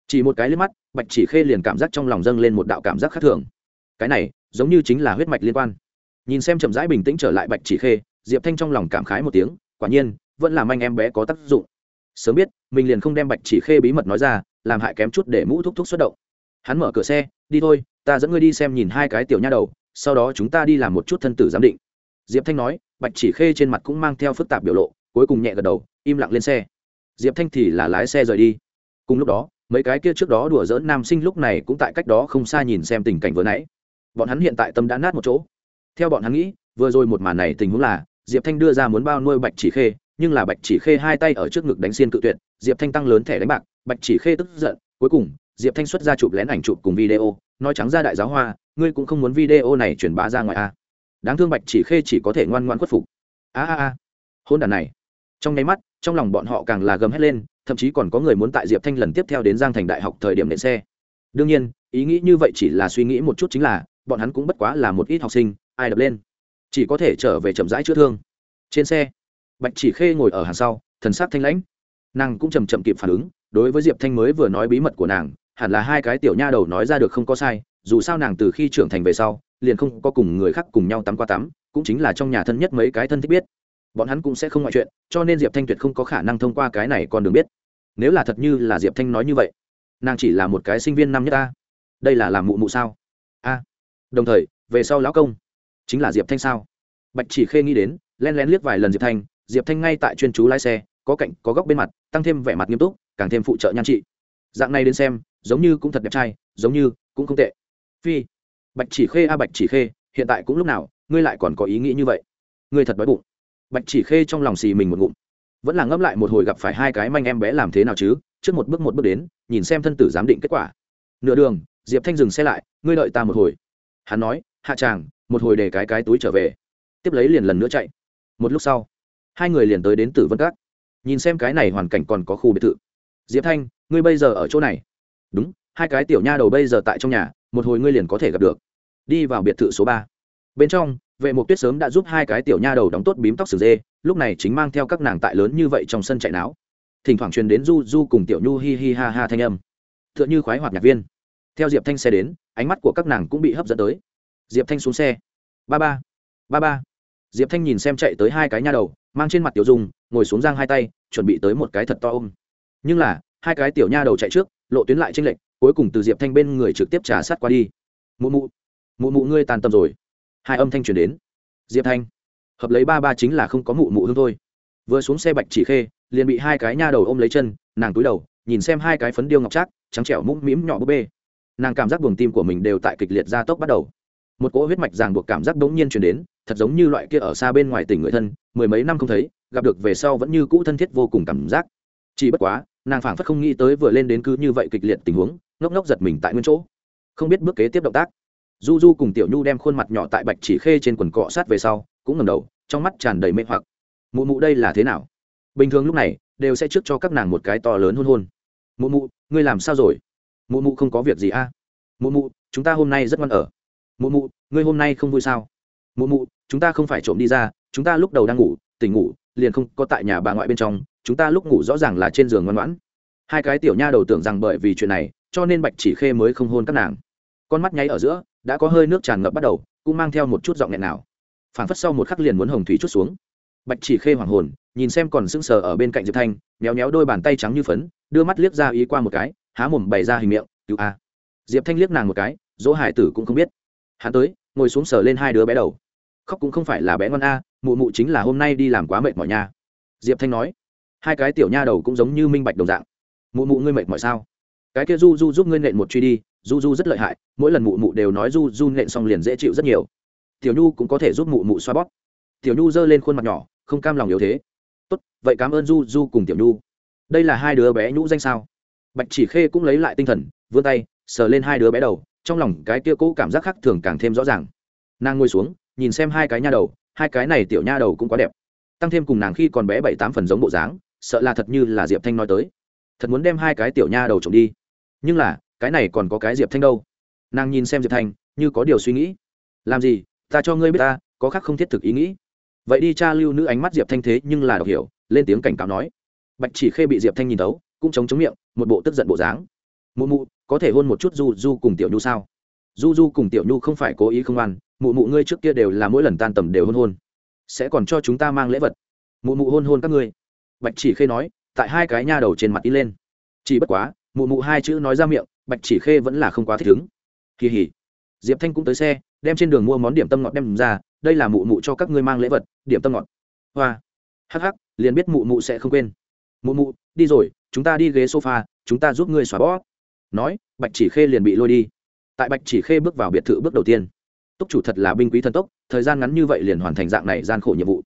Chỉ một cái liếc mắt, bạch chỉ khê liền cảm giác trong lòng dâng lên một đạo cảm giác khác thường. Cái này, giống như chính là huyết mạch liên quan. Nhìn xem chậm rãi bình tĩnh trở lại bạch chỉ khê, diệp thanh trong lòng cảm khái một tiếng, quả nhiên, vẫn là anh em bé có tác dụng. Sớm biết, mình liền không đem bạch chỉ khê bí mật nói ra, làm hại kém chút để mũ thúc thúc xuất động. Hắn mở cửa xe, đi thôi, ta dẫn ngươi đi xem nhìn hai cái tiểu nha đầu, sau đó chúng ta đi làm một chút thân tử giám định. Diệp thanh nói, bạch chỉ khê trên mặt cũng mang theo phức tạp biểu lộ cuối cùng nhẹ gật đầu, im lặng lên xe. Diệp thanh thì là lái xe rời đi. Cùng lúc đó, mấy cái kia trước đó đùa dỡn nam sinh lúc này cũng tại cách đó không xa nhìn xem tình cảnh vừa nãy. Bọn hắn hiện tại tâm đã nát một chỗ. Theo bọn hắn nghĩ, vừa rồi một màn này tình huống là, diệp thanh đưa ra muốn bao nuôi bạch chỉ khê, nhưng là bạch chỉ khê hai tay ở trước ngực đánh xiên cự tuyệt, diệp thanh tăng lớn thẻ đánh bạc, bạch chỉ khê tức giận, cuối cùng, diệp thanh xuất ra chụp lén ảnh chụp cùng video, nói trắng ra đại giáo hoa, ngươi cũng không muốn video này truyền bá ra ngoài a à. đáng thương bạch chỉ khê chỉ có thể ngoan ngoan khuất phục. A a a. Hôn đàn này trong nháy mắt, trong lòng bọn họ càng là gầm hét lên, thậm chí còn có người muốn tại diệp thanh lần tiếp theo đến giang thành đại học thời điểm nện xe. Đương nhiên, ý nghĩ như vậy chỉ là suy nghĩ một chút chính là, bọn hắn cũng bất quá là một ít học sinh, ai đập lên, chỉ có thể trở về chậm rãi chữa thương. Trên xe, bạch chỉ khê ngồi ở hàng sau, thần sắc thanh lãnh. Nàng cũng chầm chậm kịp phản ứng, đối với diệp thanh mới vừa nói bí mật của nàng, hẳn là hai cái tiểu nha đầu nói ra được không có sai, dù sao nàng từ khi trưởng thành về sau, liền không có cùng người khác cùng nhau tắm qua tắm, cũng chính là trong nhà thân nhất mấy cái thân thích biết bọn hắn cũng sẽ không ngoại chuyện, cho nên diệp thanh tuyệt không có khả năng thông qua cái này con đường biết. Nếu là thật như là diệp thanh nói như vậy, nàng chỉ là một cái sinh viên năm nhất ta đây là làm mụ mụ sao? A. Đồng thời, về sau lão công chính là diệp thanh sao? Bạch chỉ khê nghĩ đến len lén liếc vài lần diệp thanh diệp thanh ngay tại chuyên chú lái xe, có cạnh, có góc bên mặt, tăng thêm vẻ mặt nghiêm túc, càng thêm phụ trợ nhan trị. Dạng này đến xem, giống như cũng thật đẹp trai, giống như cũng không tệ. Phi. Bạch chỉ khê a bạch chỉ khê, hiện tại cũng lúc nào, ngươi lại còn có ý nghĩ như vậy? Ngươi thật đói bụng bạch chỉ khê trong lòng xì mình một ngụm. Vẫn là ngẫm lại một hồi gặp phải hai cái manh em bé làm thế nào chứ, trước một bước một bước đến, nhìn xem thân tử giám định kết quả. Nửa đường, diệp thanh dừng xe lại, ngươi đợi ta một hồi. Hắn nói, hạ tràng một hồi để cái cái túi trở về. Tiếp lấy liền lần nữa chạy. Một lúc sau, hai người liền tới đến tử vân các. Nhìn xem cái này hoàn cảnh còn có khu biệt thự. Diệp thanh, ngươi bây giờ ở chỗ này? Đúng, hai cái tiểu nha đầu bây giờ tại trong nhà, một hồi ngươi liền có thể gặp được. Đi vào biệt thự số ba. Bên trong vệ mục tuyết sớm đã giúp hai cái tiểu nha đầu đóng tốt bím tóc sừng dê, lúc này chính mang theo các nàng tại lớn như vậy trong sân chạy não. thỉnh thoảng truyền đến du du cùng tiểu nhu hi hi ha ha thanh âm. T h ư ợ n h ư khoái hoạt nhạc viên. Theo diệp thanh xe đến, ánh mắt của các nàng cũng bị hấp dẫn tới. Diệp thanh xuống xe. Ba ba. Ba ba. Diệp thanh nhìn xem chạy tới hai cái nha đầu, mang trên mặt tiểu dung, ngồi xuống giang hai tay, chuẩn bị tới một cái thật to ôm. Nhưng là, hai cái tiểu nha đầu chạy trước, lộ tuyến lại tranh lệch, cuối cùng từ diệp thanh bên người trực tiếp trả sát qua đi. Mụ mụ. Mụ mụ ngươi tàn tâm rồi hai âm thanh truyền đến. Diệp thanh, hợp lấy ba ba chính là không có mụ mụ hương thôi. Vừa xuống xe bạch chỉ khê, liền bị hai cái nha đầu ôm lấy chân, nàng túi đầu, nhìn xem hai cái phấn điêu ngọc trác, trắng trẻo mũm mĩm nhỏ búp bê. Nàng cảm giác buồng tim của mình đều tại kịch liệt gia tốc bắt đầu. Một cỗ huyết mạch ràng buộc cảm giác đống nhiên chuyển đến, thật giống như loại kia ở xa bên ngoài tỉnh người thân, mười mấy năm không thấy, gặp được về sau vẫn như cũ thân thiết vô cùng cảm giác. Chỉ bất quá, nàng phảng phất không nghĩ tới vừa lên đến cứ như vậy kịch liệt tình huống, ngốc ngốc giật mình tại nguyên chỗ. Không biết bước kế tiếp động tác du du cùng tiểu nhu đem khuôn mặt nhỏ tại bạch chỉ khê trên quần cọ sát về sau, cũng ngầm đầu, trong mắt tràn đầy mê hoặc. Mụ mụ đây là thế nào? Bình thường lúc này, đều sẽ trước cho các nàng một cái to lớn hôn hôn. Mụ mụ, ngươi làm sao rồi? Mụ mụ không có việc gì a à? mụ mụ, chúng ta hôm nay rất ngoan ở. Mụ mụ, ngươi hôm nay không vui sao? Mụ mụ, chúng ta không phải trộm đi ra, chúng ta lúc đầu đang ngủ, tỉnh ngủ, liền không có tại nhà bà ngoại bên trong, chúng ta lúc ngủ rõ ràng là trên giường ngoan ngoãn. Hai cái tiểu nha đầu tưởng rằng bởi vì chuyện này, cho nên bạch chỉ khê mới không hôn các nàng. Con mắt nháy ở giữa đã có hơi nước tràn ngập bắt đầu, cũng mang theo một chút giọng nghẹn nào. Phảng phất sau một khắc liền muốn hồng thủy chút xuống. Bạch chỉ khê hoàng hồn, nhìn xem còn sững sờ ở bên cạnh diệp thanh, méo méo đôi bàn tay trắng như phấn, đưa mắt liếc ra ý qua một cái, há mồm bày ra hình miệng, cứu a. Diệp thanh liếc nàng một cái, dỗ hải tử cũng không biết. Hắn tới, ngồi xuống sờ lên hai đứa bé đầu. Khóc cũng không phải là bé ngon a, mụ mụ chính là hôm nay đi làm quá mệt mỏi nha. Diệp thanh nói. Hai cái tiểu nha đầu cũng giống như minh bạch đồng dạng. Mụ mụ ngươi mệt mỏi sao? Cái kia du du giúp ngươi nện một truy đi du du rất lợi hại, mỗi lần mụ mụ đều nói du du nện xong liền dễ chịu rất nhiều. Tiểu nhu cũng có thể giúp mụ mụ xoa bóp. Tiểu nhu giơ lên khuôn mặt nhỏ, không cam lòng yếu thế. Tốt, vậy cảm ơn du du cùng tiểu nhu. Đây là hai đứa bé nhũ danh sao? Bạch chỉ khê cũng lấy lại tinh thần, vươn tay, sờ lên hai đứa bé đầu, trong lòng cái kia cũ cảm giác khác thường càng thêm rõ ràng. Nàng ngồi xuống, nhìn xem hai cái nha đầu, hai cái này tiểu nha đầu cũng quá đẹp. Tăng thêm cùng nàng khi còn bé bảy tám phần giống bộ dáng, sợ là thật như là diệp thanh nói tới. Thật muốn đem hai cái tiểu nha đầu trộm đi. Nhưng là cái này còn có cái diệp thanh đâu? Nàng nhìn xem diệp thanh, như có điều suy nghĩ. Làm gì? Ta cho ngươi biết ta, có khác không thiết thực ý nghĩ. Vậy đi cha lưu nữ ánh mắt diệp thanh thế nhưng là đọc hiểu, lên tiếng cảnh cáo nói. Bạch chỉ khê bị diệp thanh nhìn tấu cũng chống chống miệng, một bộ tức giận bộ dáng. Mụ mụ, có thể hôn một chút du du cùng tiểu nhu sao? Du du cùng tiểu nhu không phải cố ý không ăn, mụ mụ ngươi trước kia đều là mỗi lần tan tầm đều hôn hôn. Sẽ còn cho chúng ta mang lễ vật. Mụ mụ hôn hôn các ngươi. Bạch chỉ khê nói, tại hai cái nha đầu trên mặt in lên. Chỉ bất quá, mụ mụ hai chữ nói ra miệng bạch chỉ khê vẫn là không quá thích ứng. Kỳ hỉ. Diệp thanh cũng tới xe, đem trên đường mua món điểm tâm ngọt đem ra, đây là mụ mụ cho các ngươi mang lễ vật, điểm tâm ngọt. Hoa. Hắc hắc, liền biết mụ mụ sẽ không quên. Mụ mụ, đi rồi, chúng ta đi ghế sofa, chúng ta giúp ngươi xóa bó nói, bạch chỉ khê liền bị lôi đi. Tại bạch chỉ khê bước vào biệt thự bước đầu tiên. Túc chủ thật là binh quý thần tốc, thời gian ngắn như vậy liền hoàn thành dạng này gian khổ nhiệm vụ.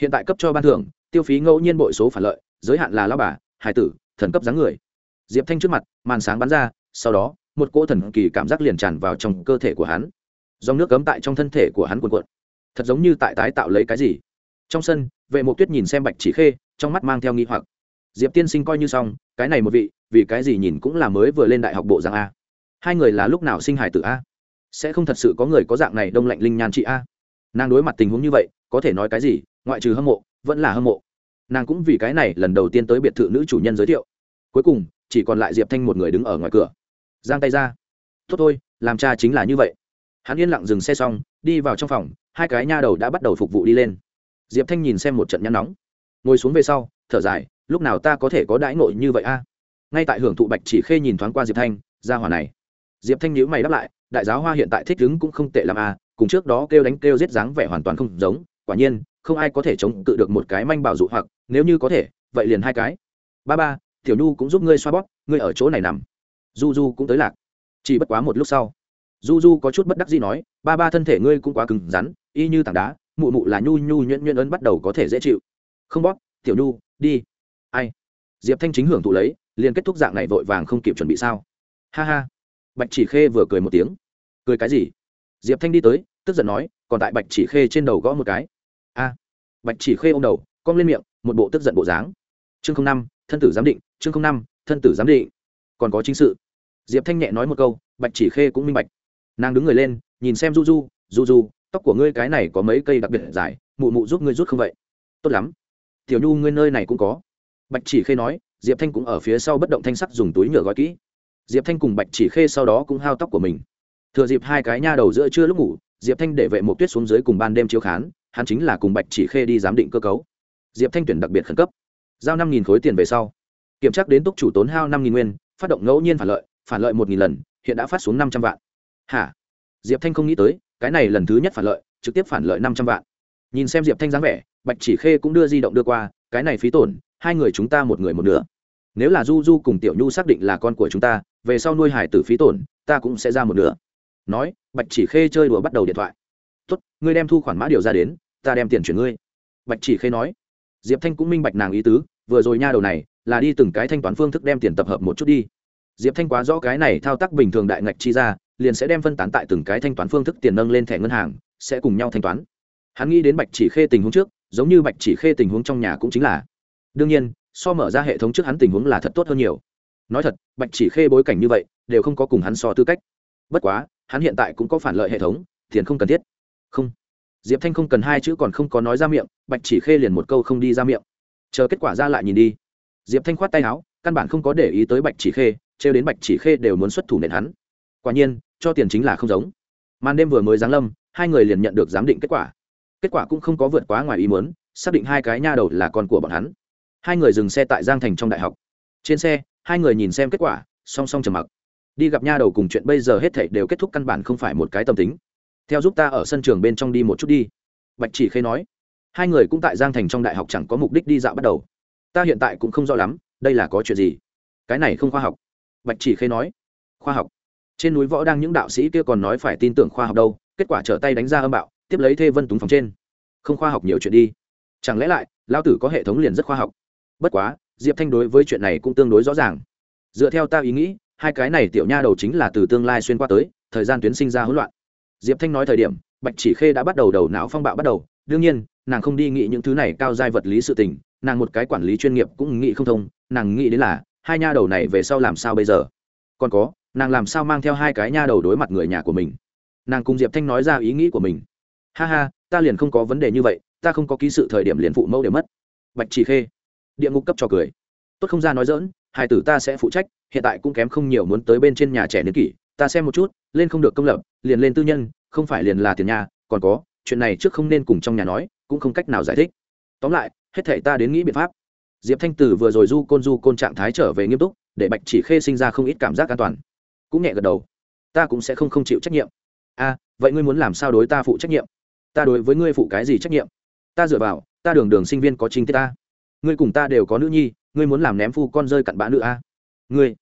Hiện tại cấp cho ban thưởng, tiêu phí ngẫu nhiên bội số phản lợi, giới hạn là lao bà hải tử, thần cấp dáng người. Diệp thanh trước mặt, màn sáng bắn ra sau đó, một cỗ thần kỳ cảm giác liền tràn vào trong cơ thể của hắn. Dòng nước cấm tại trong thân thể của hắn cuồn cuộn. Thật giống như tại tái tạo lấy cái gì. Trong sân, vệ mộ tuyết nhìn xem bạch chỉ khê, trong mắt mang theo nghi hoặc. Diệp tiên sinh coi như xong, cái này một vị, vì cái gì nhìn cũng là mới vừa lên đại học bộ giang a. Hai người là lúc nào sinh hải tử a? Sẽ không thật sự có người có dạng này đông lạnh linh nhan chị a? Nàng đối mặt tình huống như vậy, có thể nói cái gì, ngoại trừ hâm mộ, vẫn là hâm mộ. Nàng cũng vì cái này lần đầu tiên tới biệt thự nữ chủ nhân giới thiệu. Cuối cùng, chỉ còn lại diệp thanh một người đứng ở ngoài cửa giang tay ra. Tốt thôi, làm cha chính là như vậy. Hắn yên lặng dừng xe xong, đi vào trong phòng, hai cái nha đầu đã bắt đầu phục vụ đi lên. Diệp thanh nhìn xem một trận nhăn nóng. Ngồi xuống về sau, thở dài, lúc nào ta có thể có đãi ngộ như vậy a? Ngay tại hưởng thụ bạch chỉ khê nhìn thoáng qua diệp thanh, ra hỏa này. Diệp thanh nhíu mày đáp lại, đại giáo hoa hiện tại thích đứng cũng không tệ làm a, cùng trước đó kêu đánh kêu giết dáng vẻ hoàn toàn không giống, quả nhiên, không ai có thể chống cự được một cái manh bảo dụ hoặc, nếu như có thể, vậy liền hai cái. Ba ba, tiểu nhu cũng giúp ngươi xoa bóp, ngươi ở chỗ này nằm du du cũng tới lạc. Chỉ bất quá một lúc sau, du du có chút bất đắc gì nói, ba ba thân thể ngươi cũng quá cứng rắn, y như tảng đá, mụ mụ là nhu nhu nhuyễn nhuyễn ấn bắt đầu có thể dễ chịu. Không bóp, tiểu nhu, đi. Ai? Diệp thanh chính hưởng thụ lấy, liền kết thúc dạng này vội vàng không kịp chuẩn bị sao. Ha ha. Bạch chỉ khê vừa cười một tiếng. Cười cái gì? Diệp thanh đi tới, tức giận nói, còn tại bạch chỉ khê trên đầu gõ một cái. A. Bạch chỉ khê ô m đầu, cong lên miệng, một bộ tức giận bộ dáng. Chương năm, thân tử giám định, chương năm, thân tử giám định. Còn có chính sự diệp thanh nhẹ nói một câu, bạch chỉ khê cũng minh bạch. Nàng đứng người lên, nhìn xem du du du du tóc của ngươi cái này có mấy cây đặc biệt dài, mụ mụ giúp ngươi rút không vậy? Tốt lắm. Tiểu nhu, ngươi nơi này cũng có. Bạch chỉ khê nói, diệp thanh cũng ở phía sau bất động thanh sắc dùng túi nhựa gói kỹ. Diệp thanh cùng bạch chỉ khê sau đó cũng hao tóc của mình. Thừa dịp hai cái nha đầu giữa trưa lúc ngủ, diệp thanh để vệ Mộ tuyết xuống dưới cùng ban đêm chiếu khán, hắn chính là cùng bạch chỉ khê đi giám định cơ cấu. Diệp thanh tuyển đặc biệt khẩn cấp. Giao năm nghìn khối tiền về sau, kiểm tra đến túc chủ tốn hao năm nghìn nguyên, phát động ngẫu nhiên phản lợi phản lợi một nghìn lần, hiện đã phát xuống năm trăm vạn. Hả? Diệp thanh không nghĩ tới, cái này lần thứ nhất phản lợi, trực tiếp phản lợi năm trăm vạn. Nhìn xem diệp thanh dáng vẻ, bạch chỉ khê cũng đưa di động đưa qua, cái này phí tổn, hai người chúng ta một người một nửa. Nếu là du du cùng tiểu nhu xác định là con của chúng ta, về sau nuôi hải tử phí tổn, ta cũng sẽ ra một nửa. Nói, bạch chỉ khê chơi đùa bắt đầu điện thoại. Tốt, ngươi đem thu khoản mã điều ra đến, ta đem tiền chuyển ngươi. Bạch chỉ khê nói. Diệp thanh cũng minh bạch nàng ý tứ, vừa rồi nha đầu này, là đi từng cái thanh toán phương thức đem tiền tập hợp một chút đi diệp thanh quá rõ cái này thao tác bình thường đại ngạch chi ra, liền sẽ đem phân tán tại từng cái thanh toán phương thức tiền nâng lên thẻ ngân hàng, sẽ cùng nhau thanh toán. Hắn nghĩ đến bạch chỉ khê tình huống trước, giống như bạch chỉ khê tình huống trong nhà cũng chính là. Đương nhiên, so mở ra hệ thống trước hắn tình huống là thật tốt hơn nhiều. Nói thật, bạch chỉ khê bối cảnh như vậy, đều không có cùng hắn so tư cách. Bất quá, hắn hiện tại cũng có phản lợi hệ thống, tiền không cần thiết. Không. Diệp thanh không cần hai chữ còn không có nói ra miệng, bạch chỉ khê liền một câu không đi ra miệng. Chờ kết quả ra lại nhìn đi. Diệp thanh khoát tay áo, căn bản không có để ý tới bạch chỉ khê trêu đến bạch chỉ khê đều muốn xuất thủ nện hắn. Quả nhiên, cho tiền chính là không giống. Màn đêm vừa mới giáng lâm, hai người liền nhận được giám định kết quả. Kết quả cũng không có vượt quá ngoài ý muốn, xác định hai cái nha đầu là con của bọn hắn. Hai người dừng xe tại giang thành trong đại học. Trên xe, hai người nhìn xem kết quả, song song trầm mặc. Đi gặp nha đầu cùng chuyện bây giờ hết thảy đều kết thúc căn bản không phải một cái tâm tính. Theo giúp ta ở sân trường bên trong đi một chút đi. Bạch chỉ khê nói. Hai người cũng tại giang thành trong đại học chẳng có mục đích đi dạo bắt đầu. Ta hiện tại cũng không rõ lắm, đây là có chuyện gì? Cái này không khoa học bạch chỉ khê nói, khoa học. Trên núi võ đang những đạo sĩ kia còn nói phải tin tưởng khoa học đâu, kết quả trở tay đánh ra âm bạo, tiếp lấy thê vân túng phòng trên. Không khoa học nhiều chuyện đi. Chẳng lẽ lại lao tử có hệ thống liền rất khoa học? Bất quá, diệp thanh đối với chuyện này cũng tương đối rõ ràng. Dựa theo ta ý nghĩ, hai cái này tiểu nha đầu chính là từ tương lai xuyên qua tới, thời gian tuyến sinh ra hỗn loạn. Diệp thanh nói thời điểm, bạch chỉ khê đã bắt đầu đầu não phong bạo bắt đầu. Đương nhiên, nàng không đi nghĩ những thứ này cao giai vật lý sự tình, nàng một cái quản lý chuyên nghiệp cũng nghĩ không thông, nàng nghĩ đến là hai nha đầu này về sau làm sao bây giờ? Còn có, nàng làm sao mang theo hai cái nha đầu đối mặt người nhà của mình? Nàng cùng diệp thanh nói ra ý nghĩ của mình. Ha ha, ta liền không có vấn đề như vậy, ta không có ký sự thời điểm liền phụ mẫu để mất. Bạch chỉ khê, địa ngục cấp cho cười. Tốt không ra nói dỡn hai tử ta sẽ phụ trách, hiện tại cũng kém không nhiều muốn tới bên trên nhà trẻ niên kỷ, ta xem một chút, lên không được công lập, liền lên tư nhân, không phải liền là tiền nhà, còn có, chuyện này trước không nên cùng trong nhà nói, cũng không cách nào giải thích. Tóm lại, hết thể ta đến nghĩ biện pháp diệp thanh tử vừa rồi du côn du côn trạng thái trở về nghiêm túc, để bạch chỉ khê sinh ra không ít cảm giác an toàn. Cũng nhẹ gật đầu. Ta cũng sẽ không không chịu trách nhiệm. A vậy ngươi muốn làm sao đối ta phụ trách nhiệm? Ta đối với ngươi phụ cái gì trách nhiệm? Ta dựa vào, ta đường đường sinh viên có chính tiết ta. Ngươi cùng ta đều có nữ nhi, ngươi muốn làm ném phu con rơi cặn bã nữ a ngươi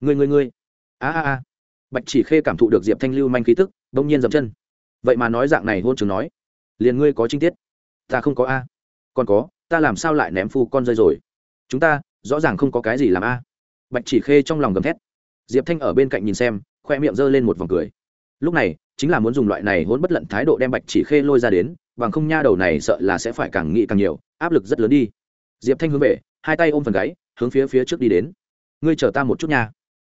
ngươi ngươi ngươi. A a a bạch chỉ khê cảm thụ được diệp thanh lưu manh khí tức đông nhiên dậm chân. Vậy mà nói dạng này hôn trường nói. Liền ngươi có trinh tiết. Ta không có a. Còn có ta làm sao lại ném phu con rơi rồi? Chúng ta, rõ ràng không có cái gì làm a. Bạch chỉ khê trong lòng gầm thét. Diệp thanh ở bên cạnh nhìn xem, khoe miệng g lên một vòng cười. Lúc này, chính là muốn dùng loại này hôn bất lận thái độ đem bạch chỉ khê lôi ra đến, bằng không nha đầu này sợ là sẽ phải càng nghĩ càng nhiều, áp lực rất lớn đi. Diệp thanh hướng về, hai tay ôm phần gáy, hướng phía phía trước đi đến. Ngươi chờ ta một chút nha.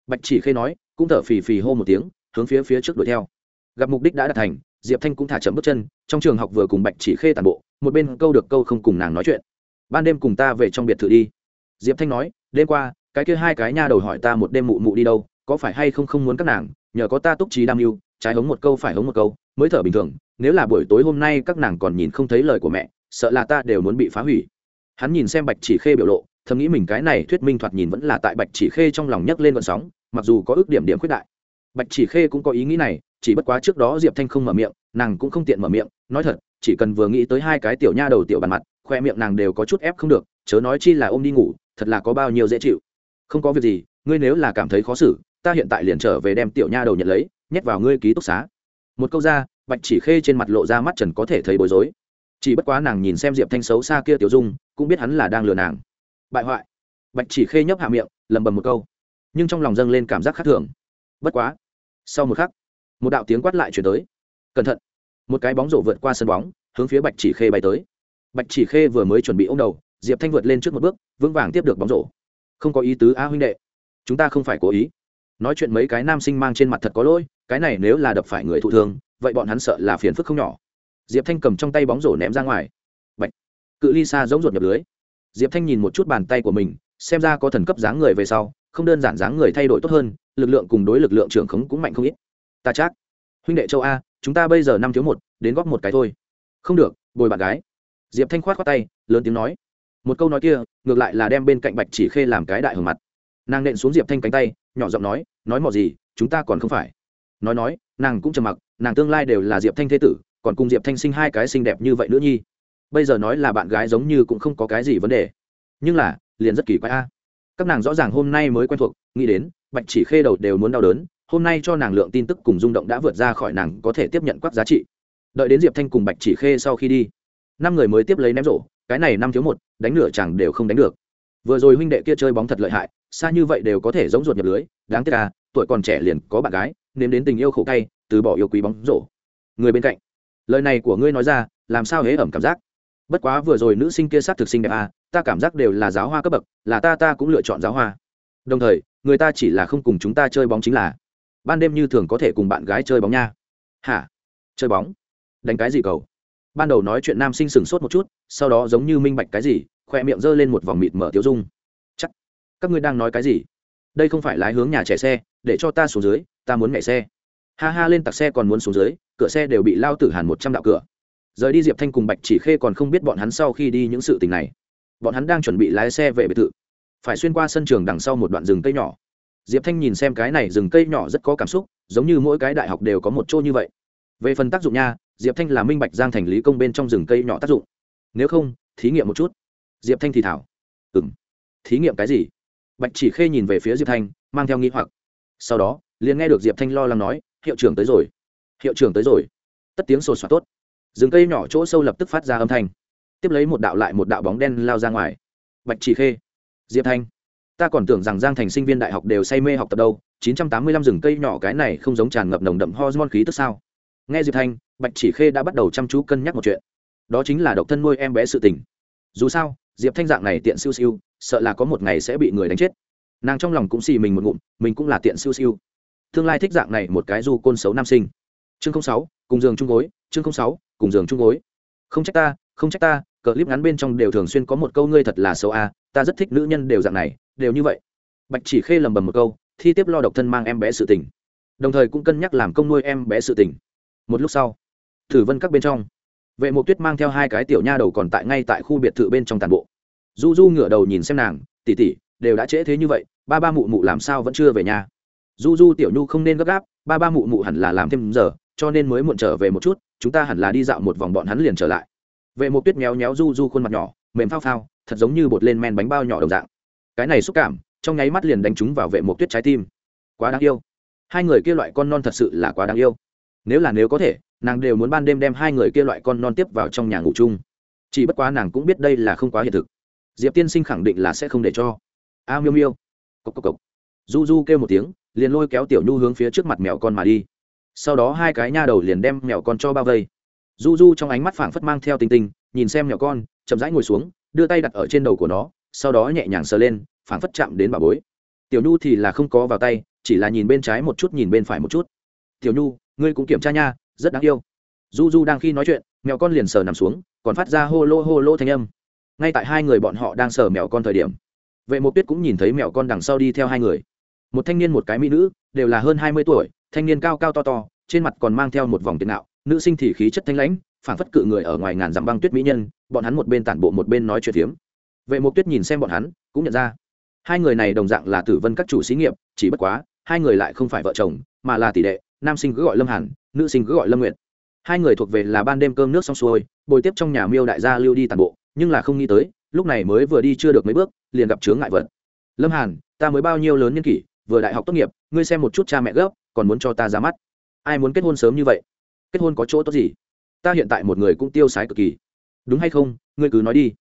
Bạch chỉ khê nói, cũng thở phì phì hô một tiếng, hướng phía phía trước đuổi theo. Gặp mục đích đã đạt thành, diệp thanh cũng thả chậm bước chân, trong trường học vừa cùng bạch chỉ khê tàn bộ một bên câu được câu không cùng nàng nói chuyện. Ban đêm cùng ta về trong biệt thự đi. Diệp thanh nói, đêm qua, cái kia hai cái nha đầu hỏi ta một đêm mụ mụ đi đâu, có phải hay không không muốn các nàng, nhờ có ta túc trí đam mưu, trái hống một câu phải hống một câu, mới thở bình thường, nếu là buổi tối hôm nay các nàng còn nhìn không thấy lời của mẹ, sợ là ta đều muốn bị phá hủy. Hắn nhìn xem bạch chỉ khê biểu lộ, thầm nghĩ mình cái này thuyết minh thoạt nhìn vẫn là tại bạch chỉ khê trong lòng nhấc lên vận sóng, mặc dù có ước điểm điểm khuyết đại. Bạch chỉ khê cũng có ý nghĩ này, chỉ bất quá trước đó diệp thanh không mở miệng nàng cũng không tiện mở miệng, nói thật, chỉ cần vừa nghĩ tới hai cái tiểu nha đầu tiểu bàn mặt, khoe miệng nàng đều có chút ép không được, chớ nói chi là ôm đi ngủ, thật là có bao nhiêu dễ chịu. Không có việc gì, ngươi nếu là cảm thấy khó xử, ta hiện tại liền trở về đem tiểu nha đầu nhận lấy, nhét vào ngươi ký túc xá. Một câu ra, bạch chỉ khê trên mặt lộ ra mắt trần có thể thấy bối rối. Chỉ bất quá nàng nhìn xem diệp thanh xấu xa kia tiểu dung, cũng biết hắn là đang lừa nàng. Bại hoại. Bạch chỉ khê nhấp hạ miệng lầm bầm một câu. Nhưng trong lòng dâng lên cảm giác khác thường. Bất quá. Sau một khắc, một đạo tiếng quát lại chuyển tới cẩn thận. Một cái bóng rổ vượt qua sân bóng, hướng phía bạch chỉ khê bay tới. Bạch chỉ khê vừa mới chuẩn bị ô m đầu, diệp thanh vượt lên trước một bước, vững vàng tiếp được bóng rổ. Không có ý tứ, a huynh đệ. Chúng ta không phải cố ý. Nói chuyện mấy cái nam sinh mang trên mặt thật có lỗi, cái này nếu là đập phải người thụ thương, vậy bọn hắn sợ là phiền phức không nhỏ. Diệp thanh cầm trong tay bóng rổ ném ra ngoài. Bạch. cự ly xa giống ruột nhập lưới. Diệp thanh nhìn một chút bàn tay của mình, xem ra có thần cấp dáng người về sau, không đơn giản dáng người thay đổi tốt hơn, lực lượng cùng đối lực lượng trưởng khống cũng mạnh không ít. Ta chắc. Huynh đệ châu a chúng ta bây giờ năm thiếu một, đến góp một cái thôi. Không được, bồi bạn gái. Diệp thanh khoát khoát tay, lớn tiếng nói. Một câu nói kia, ngược lại là đem bên cạnh bạch chỉ khê làm cái đại hưởng mặt. Nàng nện xuống diệp thanh cánh tay, nhỏ giọng nói nói mò gì, chúng ta còn không phải. Nói nói, nàng cũng trầm mặc, nàng tương lai đều là diệp thanh thế tử, còn cùng diệp thanh sinh hai cái xinh đẹp như vậy nữa nhi. Bây giờ nói là bạn gái giống như cũng không có cái gì vấn đề. Nhưng là, liền rất kỳ quái a. Các nàng rõ ràng hôm nay mới quen thuộc, nghĩ đến, bạch chỉ khê đầu đều muốn đau đớn hôm nay cho nàng lượng tin tức cùng rung động đã vượt ra khỏi nàng có thể tiếp nhận quắc giá trị. Đợi đến diệp thanh cùng bạch chỉ khê sau khi đi, năm người mới tiếp lấy ném rổ, cái này năm thiếu một, đánh nửa chẳng đều không đánh được. Vừa rồi huynh đệ kia chơi bóng thật lợi hại, xa như vậy đều có thể giống ruột nhập lưới, đáng tiếc à tuổi còn trẻ liền có bạn gái, nếm đến tình yêu khổ cay, từ bỏ yêu quý bóng rổ. Người bên cạnh, lời này của ngươi nói ra, làm sao hế ẩm cảm giác? Bất quá vừa rồi nữ sinh kia sát thực sinh đẹp à ta cảm giác đều là giáo hoa cấp bậc, là ta ta cũng lựa chọn giáo hoa. Đồng thời, người ta chỉ là không cùng chúng ta chơi bóng chính là ban đêm như thường có thể cùng bạn gái chơi bóng nha. Hả? Chơi bóng? Đánh cái gì cầu ban đầu nói chuyện nam sinh sừng sốt một chút, sau đó giống như minh bạch cái gì, khoe miệng g ơ lên một vòng mịt mở tiêu dung. Chắc. Các ngươi đang nói cái gì? Đây không phải lái hướng nhà trẻ xe, để cho ta xuống dưới, ta muốn nhảy xe. Ha ha, lên tặc xe còn muốn xuống dưới, cửa xe đều bị lao tử hàn một trăm đạo cửa. Rời đi diệp thanh cùng bạch chỉ khê còn không biết bọn hắn sau khi đi những sự tình này. Bọn hắn đang chuẩn bị lái xe về biệt thự. Phải xuyên qua sân trường đằng sau một đoạn rừng cây nhỏ diệp thanh nhìn xem cái này rừng cây nhỏ rất có cảm xúc, giống như mỗi cái đại học đều có một chỗ như vậy. Về phần tác dụng nha, diệp thanh là minh bạch giang thành lý công bên trong rừng cây nhỏ tác dụng. Nếu không, thí nghiệm một chút. Diệp thanh thì thảo. Ừng thí nghiệm cái gì? Bạch chỉ khê nhìn về phía diệp thanh, mang theo nghĩ hoặc. Sau đó, liền nghe được diệp thanh lo lắng nói, hiệu trưởng tới rồi. Hiệu trưởng tới rồi. Tất tiếng sột soạt tốt. Rừng cây nhỏ chỗ sâu lập tức phát ra âm thanh. Tiếp lấy một đạo lại một đạo bóng đen lao ra ngoài. Bạch chỉ khê. Diệp thanh ta còn tưởng rằng giang thành sinh viên đại học đều say mê học tập đâu, chín trăm tám mươi lăm rừng cây nhỏ cái này không giống tràn ngập nồng đậm hormone khí tức sao? Nghe diệp thanh, bạch chỉ khê đã bắt đầu chăm chú cân nhắc một chuyện. Đó chính là độc thân nuôi em bé sự tình. Dù sao, diệp thanh dạng này tiện siêu siêu, sợ là có một ngày sẽ bị người đánh chết. Nàng trong lòng cũng xì mình một ngụm, mình cũng là tiện siêu siêu. Tương lai thích dạng này một cái du côn xấu nam sinh. Chương sáu, cùng giường chung gối, chương sáu, cùng giường chung gối. Không trách ta, không trách ta, clip ngắn bên trong đều thường xuyên có một câu ngươi thật là xấu a, ta rất thích nữ nhân đều dạng này đều như vậy. Bạch chỉ khê lầm bầm một câu, thi tiếp lo độc thân mang em bé sự tình. Đồng thời cũng cân nhắc làm công nuôi em bé sự tình. Một lúc sau, thử vân các bên trong, vệ mục tuyết mang theo hai cái tiểu nha đầu còn tại ngay tại khu biệt thự bên trong tàn bộ. Du du ngửa đầu nhìn xem nàng tỉ tỉ đều đã trễ thế như vậy, ba ba mụ mụ làm sao vẫn chưa về nhà? Du du tiểu nhu không nên gấp gáp, ba ba mụ mụ hẳn là làm thêm giờ, cho nên mới muộn trở về một chút, chúng ta hẳn là đi dạo một vòng bọn hắn liền trở lại. Vệ mục tuyết méo méo du du khuôn mặt nhỏ, mềm phao phao, thật giống như bột lên men bánh bao nhỏ đồng dạng cái này xúc cảm, trong nháy mắt liền đánh chúng vào vệ một tuyết trái tim. Quá đáng yêu. Hai người kia loại con non thật sự là quá đáng yêu. Nếu là nếu có thể, nàng đều muốn ban đêm đem hai người kia loại con non tiếp vào trong nhà ngủ chung. Chỉ bất quá nàng cũng biết đây là không quá hiện thực. Diệp tiên sinh khẳng định là sẽ không để cho. A miêu miêu. Cộc cộc cộc. Du du kêu một tiếng, liền lôi kéo tiểu nhu hướng phía trước mặt mèo con mà đi. Sau đó hai cái nha đầu liền đem mèo con cho bao vây. Du du trong ánh mắt phảng phất mang theo tinh tinh, nhìn xem mèo con, chậm rãi ngồi xuống, đưa tay đặt ở trên đầu của nó, sau đó nhẹ nhàng sờ lên phảng phất chạm đến bà bối. Tiểu nhu thì là không có vào tay, chỉ là nhìn bên trái một chút, nhìn bên phải một chút. Tiểu nhu, ngươi cũng kiểm tra nha, rất đáng yêu. Du du đang khi nói chuyện, mèo con liền sờ nằm xuống, còn phát ra hô lô hô lô thanh âm. Ngay tại hai người bọn họ đang sờ mèo con thời điểm, vệ một tuyết cũng nhìn thấy mèo con đằng sau đi theo hai người. Một thanh niên, một cái mỹ nữ, đều là hơn hai mươi tuổi, thanh niên cao cao to to, trên mặt còn mang theo một vòng tiền nạo, nữ sinh thì khí chất thanh lãnh phản phất cự người ở ngoài ngàn dặm băng tuyết mỹ nhân, bọn hắn một bên tản bộ một bên nói chuyện phiếm. Vệ một tuyết nhìn xem bọn hắn, cũng nhận ra hai người này đồng dạng là tử vân các chủ xí nghiệp, chỉ bất quá, hai người lại không phải vợ chồng, mà là tỷ đệ, nam sinh cứ gọi lâm hàn, nữ sinh cứ gọi lâm nguyệt. Hai người thuộc về là ban đêm cơm nước xong xuôi, bồi tiếp trong nhà miêu đại gia lưu đi tàn bộ, nhưng là không nghĩ tới, lúc này mới vừa đi chưa được mấy bước, liền gặp chướng ngại vật. Lâm hàn, ta mới bao nhiêu lớn nhân kỷ, vừa đại học tốt nghiệp, ngươi xem một chút cha mẹ gấp, còn muốn cho ta ra mắt. Ai muốn kết hôn sớm như vậy? Kết hôn có chỗ tốt gì? Ta hiện tại một người cũng tiêu sái cực kỳ. Đúng hay không? Ngươi cứ nói đi.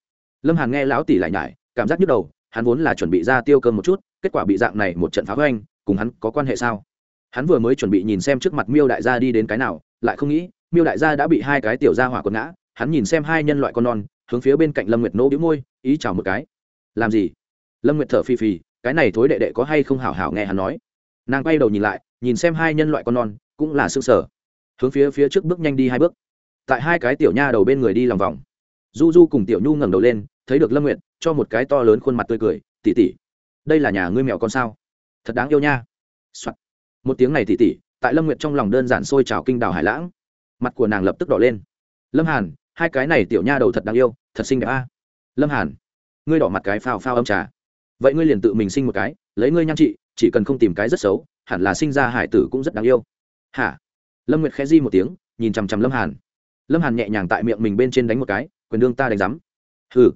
Lâm hàn nghe lão tỷ lại nhải, cảm giác nhức đầu hắn vốn là chuẩn bị ra tiêu cơm một chút, kết quả bị dạng này một trận phá hoành, cùng hắn có quan hệ sao? Hắn vừa mới chuẩn bị nhìn xem trước mặt miêu đại gia đi đến cái nào, lại không nghĩ, miêu đại gia đã bị hai cái tiểu gia hỏa quật ngã, hắn nhìn xem hai nhân loại con non, hướng phía bên cạnh lâm nguyệt nỗ bĩu môi, ý chào một cái. Làm gì? Lâm nguyệt thở phì phì, cái này thối đệ đệ có hay không hảo hảo nghe hắn nói. Nàng quay đầu nhìn lại, nhìn xem hai nhân loại con non, cũng là sương sở hướng phía phía trước bước nhanh đi hai bước. Tại hai cái tiểu nha đầu bên người đi lòng vòng. Du du cùng tiểu nhu ngẩng đầu lên, thấy được lâm nguyệt cho một cái to lớn khuôn mặt tươi cười tỉ tỉ đây là nhà ngươi mèo con sao? Thật đáng yêu nha、Soạn. một tiếng này tỉ tỉ tại lâm nguyệt trong lòng đơn giản sôi trào kinh đào hải lãng. Mặt của nàng lập tức đỏ lên. Lâm hàn hai cái này tiểu nha đầu thật đáng yêu thật xinh đẹp a. Lâm hàn ngươi đỏ mặt cái phao phao âm trà. Vậy ngươi liền tự mình sinh một cái lấy ngươi nhan chị, chỉ cần không tìm cái rất xấu hẳn là sinh ra hải tử cũng rất đáng yêu. Hả? Lâm nguyệt khẽ di một tiếng nhìn chằm chằm lâm hàn. Lâm hàn nhẹ nhàng tại miệng mình bên trên đánh một cái quyền đương ta đánh rắm hừ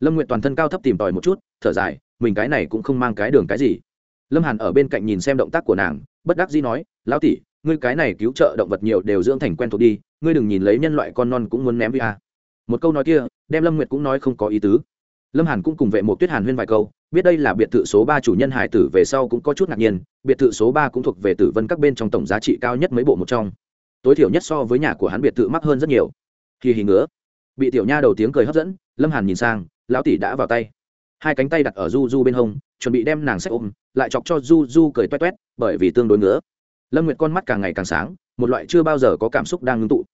lâm nguyệt toàn thân cao thấp tìm tòi một chút, thở dài, mình cái này cũng không mang cái đường cái gì. Lâm hàn ở bên cạnh nhìn xem động tác của nàng, bất đắc dĩ nói, lão tỷ, ngươi cái này cứu trợ động vật nhiều đều dưỡng thành quen thuộc đi, ngươi đừng nhìn lấy nhân loại con non cũng muốn ném vi a à. một câu nói kia, đem lâm nguyệt cũng nói không có ý tứ. Lâm hàn cũng cùng vệ một tuyết hàn huyên vài câu, biết đây là biệt thự số ba chủ nhân hải tử về sau cũng có chút ngạc nhiên, biệt thự số ba cũng thuộc về tử vân các bên trong tổng giá trị cao nhất mấy bộ một trong. Tối thiểu nhất so với nhà của hắn biệt thự mắc hơn rất nhiều. Kỳ hình ngứa. Bị tiểu nha đầu tiếng cười hấp dẫn, lâm hàn nhìn sang lão tỷ đã vào tay. Hai cánh tay đặt ở du du bên hông, chuẩn bị đem nàng xếp ôm, lại chọc cho du du cười toét toét, bởi vì tương đối ngứa. Lâm nguyệt con mắt càng ngày càng sáng, một loại chưa bao giờ có cảm xúc đang ngưng tụ.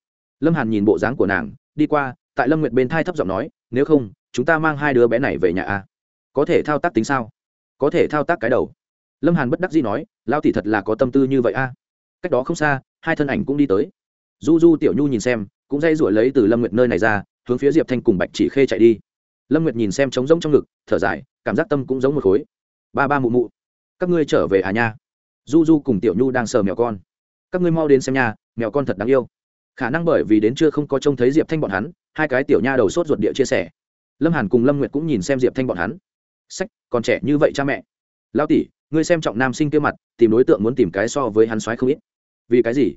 Lâm hàn nhìn bộ dáng của nàng, đi qua, tại lâm nguyệt bên thai thấp giọng nói, nếu không, chúng ta mang hai đứa bé này về nhà a. Có thể thao tác tính sao? Có thể thao tác cái đầu. Lâm hàn bất đắc dĩ nói lao tỷ thật là có tâm tư như vậy a. Cách đó không xa, hai thân ảnh cũng đi tới. Du du tiểu nhu nhìn xem, cũng dây rủi lấy từ lâm nguyệt nơi này ra, hướng phía diệp thanh cùng bạch chỉ khê chạy đi lâm nguyệt nhìn xem trống rỗng trong ngực, thở dài, cảm giác tâm cũng giống một khối. Ba ba mụ mụ, các ngươi trở về à nha? Du du cùng tiểu nhu đang sờ mèo con. Các ngươi mau đến xem nhà mèo con thật đáng yêu. Khả năng bởi vì đến chưa không có trông thấy diệp thanh bọn hắn, hai cái tiểu nha đầu sốt ruột địa chia sẻ. Lâm hàn cùng lâm nguyệt cũng nhìn xem diệp thanh bọn hắn. Sách, còn trẻ như vậy cha mẹ. Lao tỷ, ngươi xem trọng nam sinh kia mặt, tìm đối tượng muốn tìm cái so với hắn soái không ít. Vì cái gì?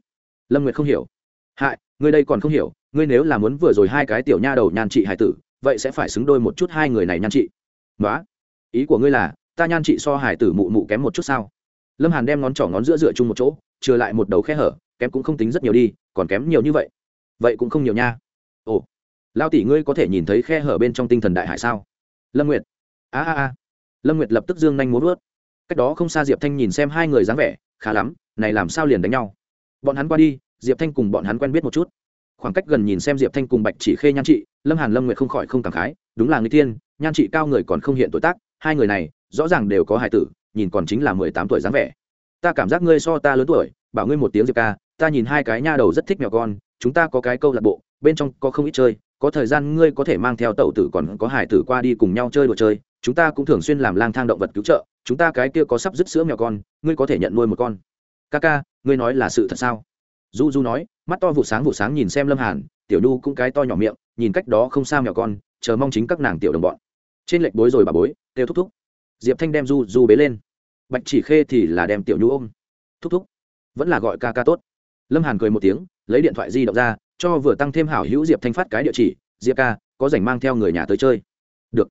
Lâm nguyệt không hiểu. Hại, ngươi đây còn không hiểu, ngươi nếu là muốn vừa rồi hai cái tiểu nha đầu nhàn trị hải tử vậy sẽ phải xứng đôi một chút hai người này nhan chị. Đó ý của ngươi là, ta nhan chị so hải tử mụ mụ kém một chút sao? Lâm hàn đem ngón trỏ ngón giữa dựa chung một chỗ, trừ lại một đầu khe hở, kém cũng không tính rất nhiều đi, còn kém nhiều như vậy. Vậy cũng không nhiều nha. Ồ, lao tỷ ngươi có thể nhìn thấy khe hở bên trong tinh thần đại hải sao? Lâm nguyệt, a a a. Lâm nguyệt lập tức dương nhanh muốn vớt cách đó không xa diệp thanh nhìn xem hai người dáng vẻ, khá lắm, này làm sao liền đánh nhau? Bọn hắn qua đi, diệp thanh cùng bọn hắn quen biết một chút khoảng cách gần nhìn xem diệp thanh cùng bạch chỉ khê nhan chị, lâm hàn lâm nguyệt không khỏi không cảm khái đúng là người tiên nhan chị cao người còn không hiện tuổi tác hai người này rõ ràng đều có hài tử nhìn còn chính là mười tám tuổi dáng vẻ. Ta cảm giác ngươi so ta lớn tuổi bảo ngươi một tiếng diệp ca ta nhìn hai cái nha đầu rất thích mèo con chúng ta có cái câu lạc bộ bên trong có không ít chơi có thời gian ngươi có thể mang theo tẩu tử còn có hải tử qua đi cùng nhau chơi đồ chơi chúng ta cũng thường xuyên làm lang thang động vật cứu trợ chúng ta cái kia có sắp dứt sữa mèo con ngươi có thể nhận nuôi một con. Ca ca ngươi nói là sự thật sao? Du du nói, mắt to vụ sáng vụ sáng nhìn xem lâm hàn, tiểu nhu cũng cái to nhỏ miệng, nhìn cách đó không xa mèo con, chờ mong chính các nàng tiểu đồng bọn. Trên lệch bối rồi bà bối, kêu thúc thúc. Diệp thanh đem du du bế lên. Bạch chỉ khê thì là đem tiểu nhu ôm. Thúc thúc, vẫn là gọi ca ca tốt. Lâm hàn cười một tiếng, lấy điện thoại di động ra, cho vừa tăng thêm hảo hữu diệp thanh phát cái địa chỉ, diệp ca, có rảnh mang theo người nhà tới chơi. Được.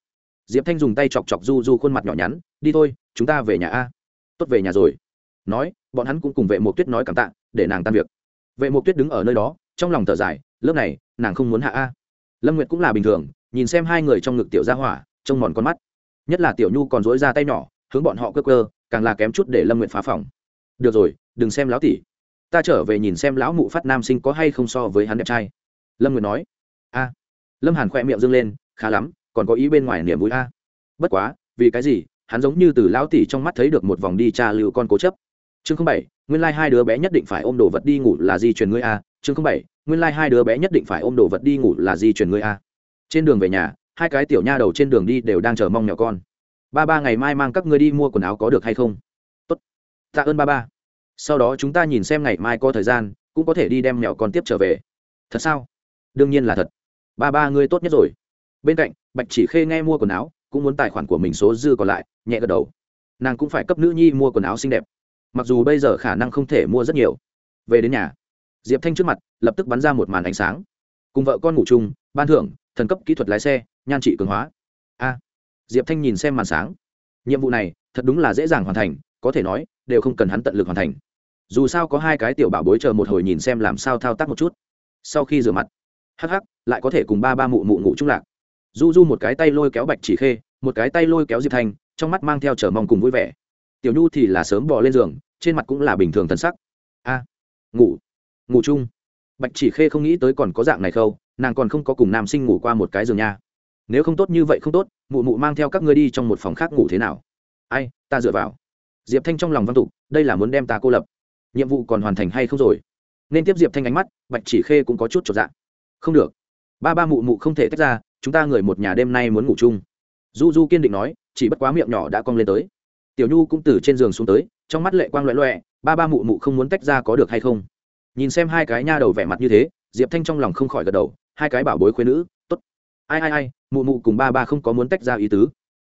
Diệp thanh dùng tay chọc chọc du du khuôn mặt nhỏ nhắn, đi thôi, chúng ta về nhà a. Tốt về nhà rồi. Nói, bọn hắn cũng cùng vệ mộc tuyết nói cảm tạ, để nàng tan việc vệ Mộ tuyết đứng ở nơi đó, trong lòng thở dài, lớp này, nàng không muốn hạ a. Lâm nguyệt cũng là bình thường, nhìn xem hai người trong ngực tiểu gia hỏa, trông mòn con mắt. Nhất là tiểu nhu còn dối ra tay nhỏ, hướng bọn họ cơ cơ càng là kém chút để lâm nguyệt phá phòng. Được rồi, đừng xem lão tỷ. Ta trở về nhìn xem lão mụ phát nam sinh có hay không so với hắn đẹp trai. Lâm nguyệt nói. A. Lâm hàn khỏe miệng dâng lên, khá lắm, còn có ý bên ngoài niềm vui a. Bất quá, vì cái gì? Hắn giống như từ lão tỷ trong mắt thấy được một vòng đi tra lưu con cố chấp. Chương không bảy nguyên lai、like、hai đứa bé nhất định phải ôm đồ vật đi ngủ là di truyền ngươi a, chương không bảy, nguyên lai、like、hai đứa bé nhất định phải ôm đồ vật đi ngủ là di truyền ngươi a. Trên đường về nhà, hai cái tiểu nha đầu trên đường đi đều đang chờ mong nhỏ con. Ba ba ngày mai mang các ngươi đi mua quần áo có được hay không? Tốt. Tạ ơn ba ba. Sau đó chúng ta nhìn xem ngày mai có thời gian, cũng có thể đi đem mẹo con tiếp trở về. Thật sao? Đương nhiên là thật. Ba ba ngươi tốt nhất rồi. Bên cạnh, bạch chỉ khê nghe mua quần áo, cũng muốn tài khoản của mình số dư còn lại, nhẹ gật đầu. Nàng cũng phải cấp nữ nhi mua quần áo xinh đẹp mặc dù bây giờ khả năng không thể mua rất nhiều. Về đến nhà, diệp thanh trước mặt lập tức bắn ra một màn ánh sáng. Cùng vợ con ngủ chung, ban thưởng, thần cấp kỹ thuật lái xe, nhan trị cường hóa. A, diệp thanh nhìn xem màn sáng. Nhiệm vụ này thật đúng là dễ dàng hoàn thành, có thể nói, đều không cần hắn tận lực hoàn thành. Dù sao có hai cái tiểu bảo bối chờ một hồi nhìn xem làm sao thao tác một chút. Sau khi rửa mặt, hắc hắc, lại có thể cùng ba ba mụ mụ ngủ chung lạc. Du du một cái tay lôi kéo bạch chỉ khê, một cái tay lôi kéo diệp thanh, trong mắt mang theo chờ mong cùng vui vẻ tiểu nhu thì là sớm bỏ lên giường, trên mặt cũng là bình thường thần sắc. A, ngủ ngủ chung. Bạch chỉ khê không nghĩ tới còn có dạng này khâu, nàng còn không có cùng nam sinh ngủ qua một cái giường nha. Nếu không tốt như vậy không tốt, mụ mụ mang theo các ngươi đi trong một phòng khác ngủ thế nào? Ai, ta dựa vào. Diệp thanh trong lòng văn tục, đây là muốn đem ta cô lập. Nhiệm vụ còn hoàn thành hay không rồi? Nên tiếp diệp thanh ánh mắt, bạch chỉ khê cũng có chút trọn dạng không được. Ba ba mụ mụ không thể tách ra, chúng ta người một nhà đêm nay muốn ngủ chung. Du du kiên định nói, chỉ bất quá miệng nhỏ đã cong lên tới tiểu nhu cũng từ trên giường xuống tới, trong mắt lệ quang loẹ loẹ ba ba mụ mụ không muốn tách ra có được hay không. Nhìn xem hai cái nha đầu vẻ mặt như thế, diệp thanh trong lòng không khỏi gật đầu, hai cái bảo bối khuyên nữ t ố t ai ai ai, mụ mụ cùng ba ba không có muốn tách ra ý tứ.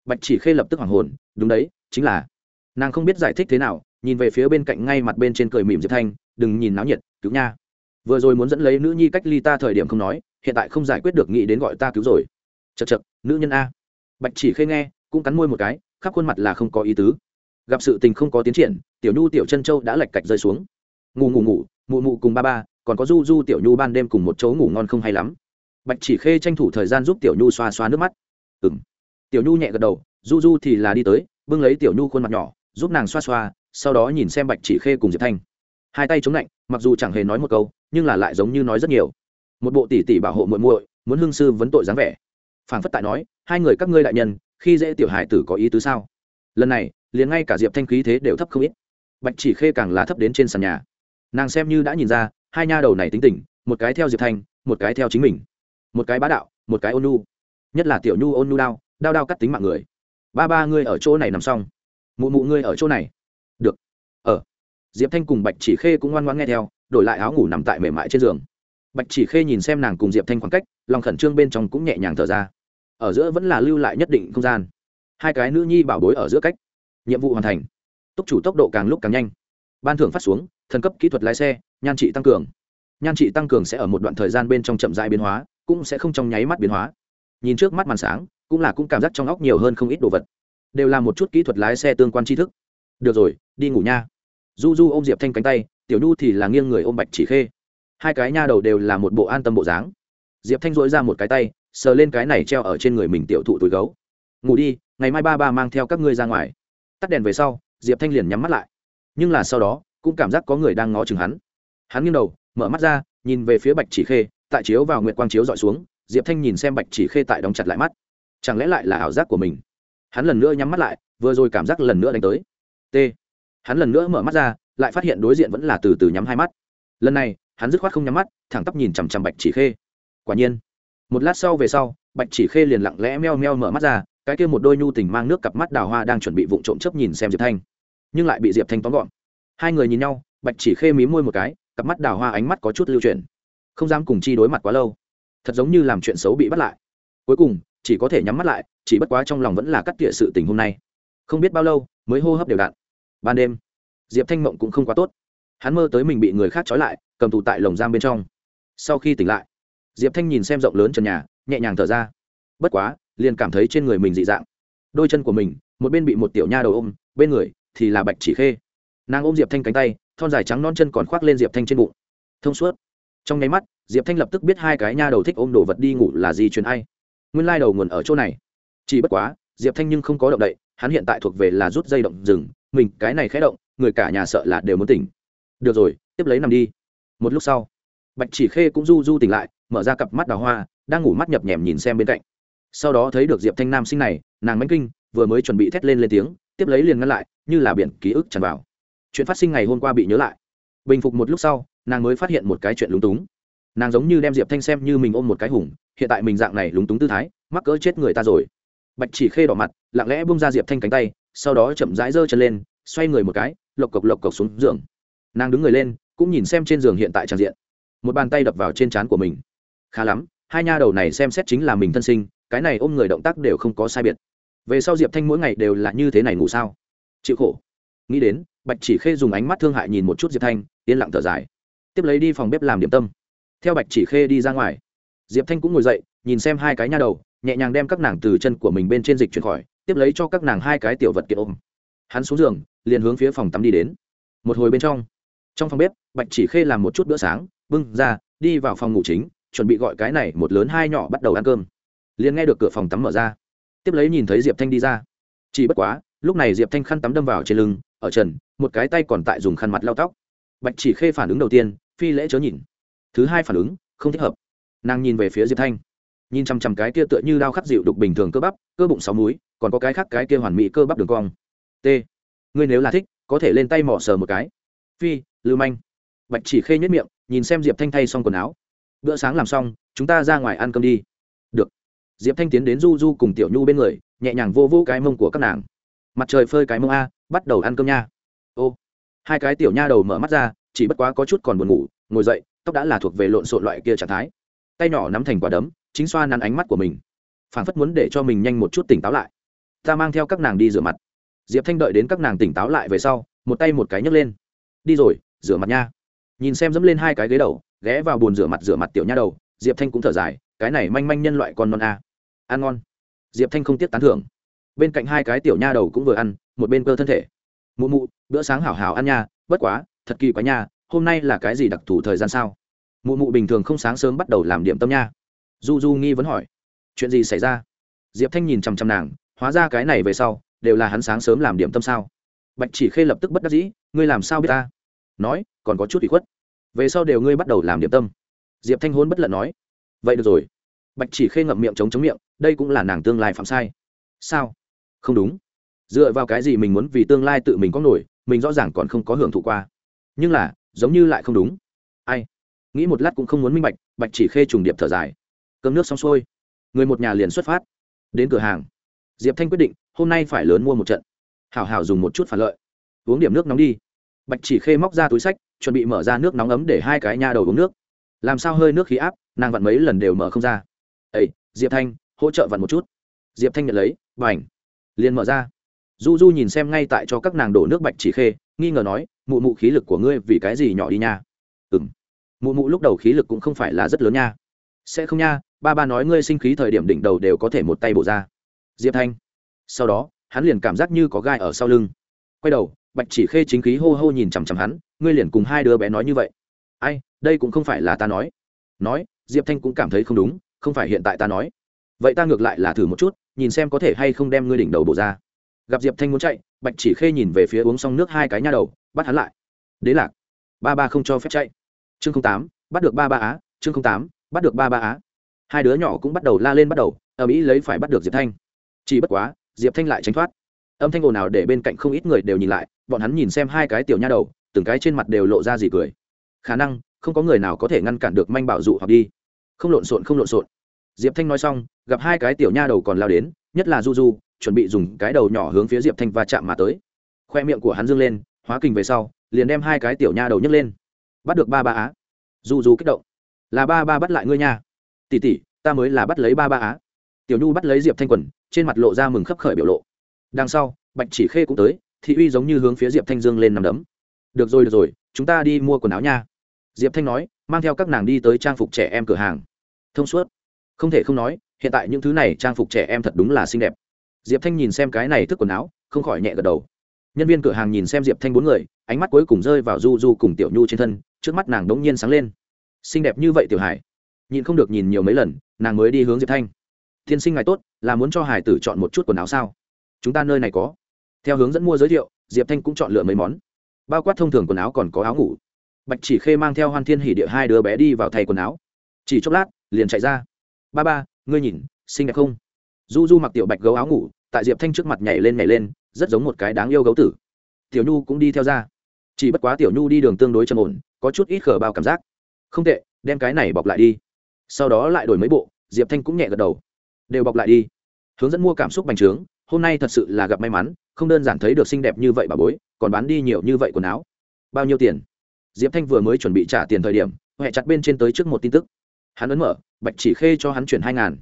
Bạch chỉ khê lập tức hoàng hồn, đúng đấy, chính là. Nàng không biết giải thích thế nào, nhìn về phía bên cạnh ngay mặt bên trên cười mỉm diệp thanh, đừng nhìn náo nhiệt, cứu nha. Vừa rồi muốn dẫn lấy nữ nhi cách ly ta thời điểm không nói, hiện tại không giải quyết được nghĩ đến gọi ta cứu rồi. Chật chật nữ nhân a. Bạch chỉ khê nghe, cũng cắn môi một cái khắp khuôn mặt là không có ý tứ. Gặp sự tình không có tiến triển, tiểu nhu, tiểu chân châu đã lạch cạch rơi xuống. Ngủ ngủ ngủ, mụ mụ cùng ba ba, còn có du du, tiểu nhu ban đêm cùng một chỗ ngủ ngon không hay lắm. Bạch chỉ khê tranh thủ thời gian giúp tiểu nhu xoa xoa nước mắt. Ừng tiểu nhu nhẹ gật đầu, du du thì là đi tới, bưng lấy tiểu nhu khuôn mặt nhỏ, giúp nàng xoa xoa, sau đó nhìn xem bạch chỉ khê cùng diệp thanh. Hai tay chống lạnh, mặc dù chẳng hề nói một câu, nhưng là lại giống như nói rất nhiều. Một bộ tỷ tỷ bảo hộ muội muội, muốn hương sư vấn tội dáng vẻ. Phảng phất tại nói, hai người các ngươi đại nhân khi dễ tiểu hải tử có ý tứ sao? Lần này, liền ngay cả diệp thanh khí thế đều thấp không ít. Bạch chỉ khê càng là thấp đến trên sàn nhà. Nàng xem như đã nhìn ra, hai nha đầu này tính tình, một cái theo diệp thanh, một cái theo chính mình. Một cái bá đạo, một cái ôn nhu. Nhất là tiểu nhu ôn nhu đao đao đao cắt tính mạng người. Ba ba ngươi ở chỗ này nằm xong. Mụ mụ ngươi ở chỗ này. Được. Ở diệp thanh cùng bạch chỉ khê cũng ngoan ngoan nghe theo, đổi lại áo ngủ nằm tại mềm mại trên giường. Bạch chỉ khê nhìn xem nàng cùng diệp thanh khoảng cách, lòng khẩn trương bên trong cũng nhẹ nhàng thở ra ở giữa vẫn là lưu lại nhất định không gian. Hai cái nữ nhi bảo bối ở giữa cách. Nhiệm vụ hoàn thành. Túc chủ tốc độ càng lúc càng nhanh. Ban thưởng phát xuống, thần cấp kỹ thuật lái xe, nhan trị tăng cường. Nhan trị tăng cường sẽ ở một đoạn thời gian bên trong chậm dại biến hóa, cũng sẽ không trong nháy mắt biến hóa. Nhìn trước mắt màn sáng, cũng là cũng cảm giác trong óc nhiều hơn không ít đồ vật. Đều là một chút kỹ thuật lái xe tương quan tri thức. Được rồi, đi ngủ nha. Du du ôm diệp thanh cánh tay, tiểu nhu thì là nghiêng người ôm bạch chỉ khê. Hai cái nha đầu đều là một bộ an tâm bộ dáng. Diệp thanh dỗi ra một cái tay sờ lên cái này treo ở trên người mình tiểu thụ túi gấu. Ngủ đi, ngày mai ba ba mang theo các ngươi ra ngoài. Tắt đèn về sau, diệp thanh liền nhắm mắt lại. Nhưng là sau đó, cũng cảm giác có người đang ngó chừng hắn. Hắn nghiêng đầu, mở mắt ra, nhìn về phía bạch chỉ khê, tại chiếu vào nguyệt quang chiếu dọi xuống, diệp thanh nhìn xem bạch chỉ khê tại đóng chặt lại mắt. Chẳng lẽ lại là ảo giác của mình? Hắn lần nữa nhắm mắt lại, vừa rồi cảm giác lần nữa đánh tới. T. Hắn lần nữa mở mắt ra, lại phát hiện đối diện vẫn là từ từ nhắm hai mắt. Lần này, hắn dứt khoát không nhắm mắt, thẳng tắp nhìn chằm chằm bạch chỉ khê. Quả nhiên một lát sau về sau, bạch chỉ khê liền lặng lẽ meo meo mở mắt ra, cái kia một đôi nhu tình mang nước cặp mắt đào hoa đang chuẩn bị vụng trộm chấp nhìn xem diệp thanh. Nhưng lại bị diệp thanh tóm gọn. Hai người nhìn nhau, bạch chỉ khê mí môi một cái, cặp mắt đào hoa ánh mắt có chút lưu chuyển. Không dám cùng chi đối mặt quá lâu. Thật giống như làm chuyện xấu bị bắt lại. Cuối cùng, chỉ có thể nhắm mắt lại, chỉ bất quá trong lòng vẫn là cắt tỉa sự tình hôm nay. Không biết bao lâu, mới hô hấp đều đặn. Ban đêm, diệp thanh mộng cũng không quá tốt. Hắn mơ tới mình bị người khác trói lại, cầm tù tại lồng giam bên trong. Sau khi tỉnh lại diệp thanh nhìn xem rộng lớn trần nhà, nhẹ nhàng thở ra. Bất quá, liền cảm thấy trên người mình dị dạng. Đôi chân của mình, một bên bị một tiểu nha đầu ôm, bên người thì là bạch chỉ khê. Nàng ôm diệp thanh cánh tay, thon dài trắng non chân còn khoác lên diệp thanh trên bụng. Thông suốt. Trong nháy mắt, diệp thanh lập tức biết hai cái nha đầu thích ôm đồ vật đi ngủ là gì truyền ai. Nguyên lai đầu nguồn ở chỗ này. Chỉ bất quá, diệp thanh nhưng không có động đậy, hắn hiện tại thuộc về là rút dây động rừng, mình cái này khé động, người cả nhà sợ là đều muốn tỉnh. Được rồi, tiếp lấy nằm đi. Một lúc sau, bạch chỉ khê cũng du du tỉnh lại mở ra cặp mắt đào hoa, đang ngủ mắt nhập nhèm nhìn xem bên cạnh. Sau đó thấy được diệp thanh nam sinh này, nàng mánh kinh, vừa mới chuẩn bị thét lên lên tiếng, tiếp lấy liền ngăn lại, như là biển ký ức tràn vào. Chuyện phát sinh ngày hôm qua bị nhớ lại. Bình phục một lúc sau, nàng mới phát hiện một cái chuyện lúng túng. Nàng giống như đem diệp thanh xem như mình ôm một cái hùng, hiện tại mình dạng này lúng túng tư thái, mắc cỡ chết người ta rồi. Bạch chỉ khê đỏ mặt, lặng lẽ bung ra diệp thanh cánh tay, sau đó chậm rãi giơ chân lên, xoay người một cái, lộc cộc lộc cộc xuống giường. Nàng đứng người lên, cũng nhìn xem trên giường hiện tại tràn diện. Một bàn tay đập vào trên trán của mình khá lắm, hai nha đầu này xem xét chính là mình thân sinh, cái này ôm người động tác đều không có sai biệt. Về sau diệp thanh mỗi ngày đều là như thế này ngủ sao? Chịu khổ. Nghĩ đến, bạch chỉ khê dùng ánh mắt thương hại nhìn một chút diệp thanh, yên lặng thở dài. Tiếp lấy đi phòng bếp làm điểm tâm. Theo bạch chỉ khê đi ra ngoài, diệp thanh cũng ngồi dậy, nhìn xem hai cái nha đầu, nhẹ nhàng đem các nàng từ chân của mình bên trên dịch chuyển khỏi, tiếp lấy cho các nàng hai cái tiểu vật kiện ôm. Hắn xuống giường, liền hướng phía phòng tắm đi đến. Một hồi bên trong trong phòng bếp, bạch chỉ khê làm một chút bữa sáng, bưng ra, đi vào phòng ngủ chính chuẩn bị gọi cái này một lớn hai nhỏ bắt đầu ăn cơm. Liền nghe được cửa phòng tắm mở ra. Tiếp lấy nhìn thấy diệp thanh đi ra. Chỉ bất quá, lúc này diệp thanh khăn tắm đâm vào trên lưng, ở trần, một cái tay còn tại dùng khăn mặt lau tóc. Bạch chỉ khê phản ứng đầu tiên, phi lễ chớ nhìn. Thứ hai phản ứng, không thích hợp. Nàng nhìn về phía diệp thanh. Nhìn chằm chằm cái kia tựa như đao khắc dịu đục bình thường cơ bắp, cơ bụng sáu múi, còn có cái khác cái kia hoàn mỹ cơ bắp đường cong. T. Ngươi nếu là thích, có thể lên tay mỏ sờ một cái. Phi, lưu manh. Bạch chỉ khê nhất miệng, nhìn xem diệp thanh thay xong quần áo bữa sáng làm xong, chúng ta ra ngoài ăn cơm đi. Được. Diệp thanh tiến đến du du cùng tiểu nhu bên người, nhẹ nhàng vô vô cái mông của các nàng. Mặt trời phơi cái mông a, bắt đầu ăn cơm nha. Ô. Hai cái tiểu nha đầu mở mắt ra, chỉ bất quá có chút còn buồn ngủ, ngồi dậy, tóc đã là thuộc về lộn xộn loại kia trạng thái. Tay nhỏ nắm thành quả đấm, chính xoa nắn ánh mắt của mình. Phản phất muốn để cho mình nhanh một chút tỉnh táo lại. Ta mang theo các nàng đi rửa mặt. Diệp thanh đợi đến các nàng tỉnh táo lại về sau, một tay một cái nhấc lên. Đi rồi, rửa mặt nha. Nhìn xem dẫm lên hai cái ghế đầu ghé vào bồn rửa mặt rửa mặt tiểu nha đầu, diệp thanh cũng thở dài, cái này manh manh nhân loại con non a. Ăn ngon. Diệp thanh không tiếc tán thưởng. Bên cạnh hai cái tiểu nha đầu cũng vừa ăn, một bên cơ thân thể. Mụ mụ, bữa sáng hảo hảo ăn nha, bất quá, thật kỳ quá nha, hôm nay là cái gì đặc thù thời gian sao? Mụ mụ bình thường không sáng sớm bắt đầu làm điểm tâm nha. Du du nghi vấn hỏi. Chuyện gì xảy ra? Diệp thanh nhìn chằm chằm nàng, hóa ra cái này về sau, đều là hắn sáng sớm làm điểm tâm sao? Bạch chỉ khê lập tức bất đắc dĩ, ngươi làm sao biết ta? Nói, còn có chút bị khuất về sau đều ngươi bắt đầu làm điểm tâm. Diệp thanh hôn bất lận nói. Vậy được rồi. Bạch chỉ khê ngậm miệng chống chống miệng, đây cũng là nàng tương lai phạm sai. Sao? Không đúng. Dựa vào cái gì mình muốn vì tương lai tự mình có nổi, mình rõ ràng còn không có hưởng thụ qua. Nhưng là, giống như lại không đúng. Ai? Nghĩ một lát cũng không muốn minh bạch bạch chỉ khê trùng điệp thở dài. Cơm nước xong xuôi. Người một nhà liền xuất phát. Đến cửa hàng. Diệp thanh quyết định, hôm nay phải lớn mua một trận. Hảo hảo dùng một chút phản lợi. Uống điểm nước nóng đi. Bạch chỉ khê móc ra túi sách chuẩn bị mở ra nước nóng ấm để hai cái nha đầu uống nước. Làm sao hơi nước khí áp, nàng vặn mấy lần đều mở không ra. Ây diệp thanh, hỗ trợ vặn một chút. Diệp thanh nhận lấy và ảnh liền mở ra. Du du nhìn xem ngay tại cho các nàng đổ nước bạch chỉ khê, nghi ngờ nói, mụ mụ khí lực của ngươi vì cái gì nhỏ đi nha? Ừ m mụ mụ lúc đầu khí lực cũng không phải là rất lớn nha. Sẽ không nha, ba ba nói ngươi sinh khí thời điểm đỉnh đầu đều có thể một tay bổ ra. Diệp thanh. Sau đó, hắn liền cảm giác như có gai ở sau lưng. Quay đầu, bạch chỉ khê chính khí hô hô nhìn chằm chằm hắn ngươi liền cùng hai đứa bé nói như vậy. Ai, đây cũng không phải là ta nói. Nói, diệp thanh cũng cảm thấy không đúng, không phải hiện tại ta nói. Vậy ta ngược lại là thử một chút, nhìn xem có thể hay không đem ngươi đỉnh đầu bổ ra. Gặp diệp thanh muốn chạy, bạch chỉ khê nhìn về phía uống xong nước hai cái nha đầu, bắt hắn lại. Đế lạc, ba ba không cho phép chạy. Chương tám, bắt được ba ba á, chương tám, bắt được ba ba á. Hai đứa nhỏ cũng bắt đầu la lên bắt đầu ở mỹ lấy phải bắt được diệp thanh. Chỉ bất quá, diệp thanh lại tránh thoát. Âm thanh ồn nào để bên cạnh không ít người đều nhìn lại, bọn hắn nhìn xem hai cái tiểu nha đầu từng cái trên mặt đều lộ ra gì cười. Khả năng, không có người nào có thể ngăn cản được manh bảo dụ hoặc đi. Không lộn xộn, không lộn xộn. Diệp thanh nói xong, gặp hai cái tiểu nha đầu còn lao đến, nhất là du du chuẩn bị dùng cái đầu nhỏ hướng phía diệp thanh va chạm mà tới. Khoe miệng của hắn dương lên, hóa kình về sau, liền đem hai cái tiểu nha đầu nhấc lên. Bắt được ba ba á. Du du kích động. Là ba ba bắt lại ngươi nha. Tỉ tỉ ta mới là bắt lấy ba ba á. Tiểu nhu bắt lấy diệp thanh quần, trên mặt lộ ra mừng khấp khởi biểu lộ. Đằng sau, bạch chỉ khê cũng tới, thị uy giống như hướng phía diệp thanh dương lên nằm đấm được rồi được rồi, chúng ta đi mua quần áo nha. Diệp thanh nói, mang theo các nàng đi tới trang phục trẻ em cửa hàng. Thông suốt. Không thể không nói, hiện tại những thứ này trang phục trẻ em thật đúng là xinh đẹp. Diệp thanh nhìn xem cái này thức quần áo, không khỏi nhẹ gật đầu. Nhân viên cửa hàng nhìn xem diệp thanh bốn người, ánh mắt cuối cùng rơi vào du du cùng tiểu nhu trên thân, trước mắt nàng đống nhiên sáng lên. Xinh đẹp như vậy tiểu hải? Nhìn không được nhìn nhiều mấy lần, nàng mới đi hướng diệp thanh. Tiên sinh ngài tốt, là muốn cho hải tử chọn một chút quần áo sao? Chúng ta nơi này có. Theo hướng dẫn mua giới thiệu, diệp thanh cũng chọn lựa mấy món bao quát thông thường quần áo còn có áo ngủ. Bạch chỉ khê mang theo hoan thiên hỉ địa hai đứa bé đi vào thay quần áo. Chỉ chốc lát, liền chạy ra. Ba ba, ngươi nhìn, xinh đẹp không? Du du mặc tiểu bạch gấu áo ngủ, tại diệp thanh trước mặt nhảy lên nhảy lên, rất giống một cái đáng yêu gấu tử. Tiểu nhu cũng đi theo ra. Chỉ bất quá tiểu nhu đi đường tương đối trầm ổn, có chút ít khờ bao cảm giác. Không tệ, đem cái này bọc lại đi. Sau đó lại đổi mấy bộ, diệp thanh cũng nhẹ gật đầu. Đều bọc lại đi. Hướng dẫn mua cảm xúc bành trướng hôm nay thật sự là gặp may mắn, không đơn giản thấy được xinh đẹp như vậy bà bối, còn bán đi nhiều như vậy quần áo. Bao nhiêu tiền? Diệp thanh vừa mới chuẩn bị trả tiền thời điểm huệ chặt bên trên tới trước một tin tức. Hắn ấn mở, bạch chỉ khê cho hắn chuyển hai ngàn.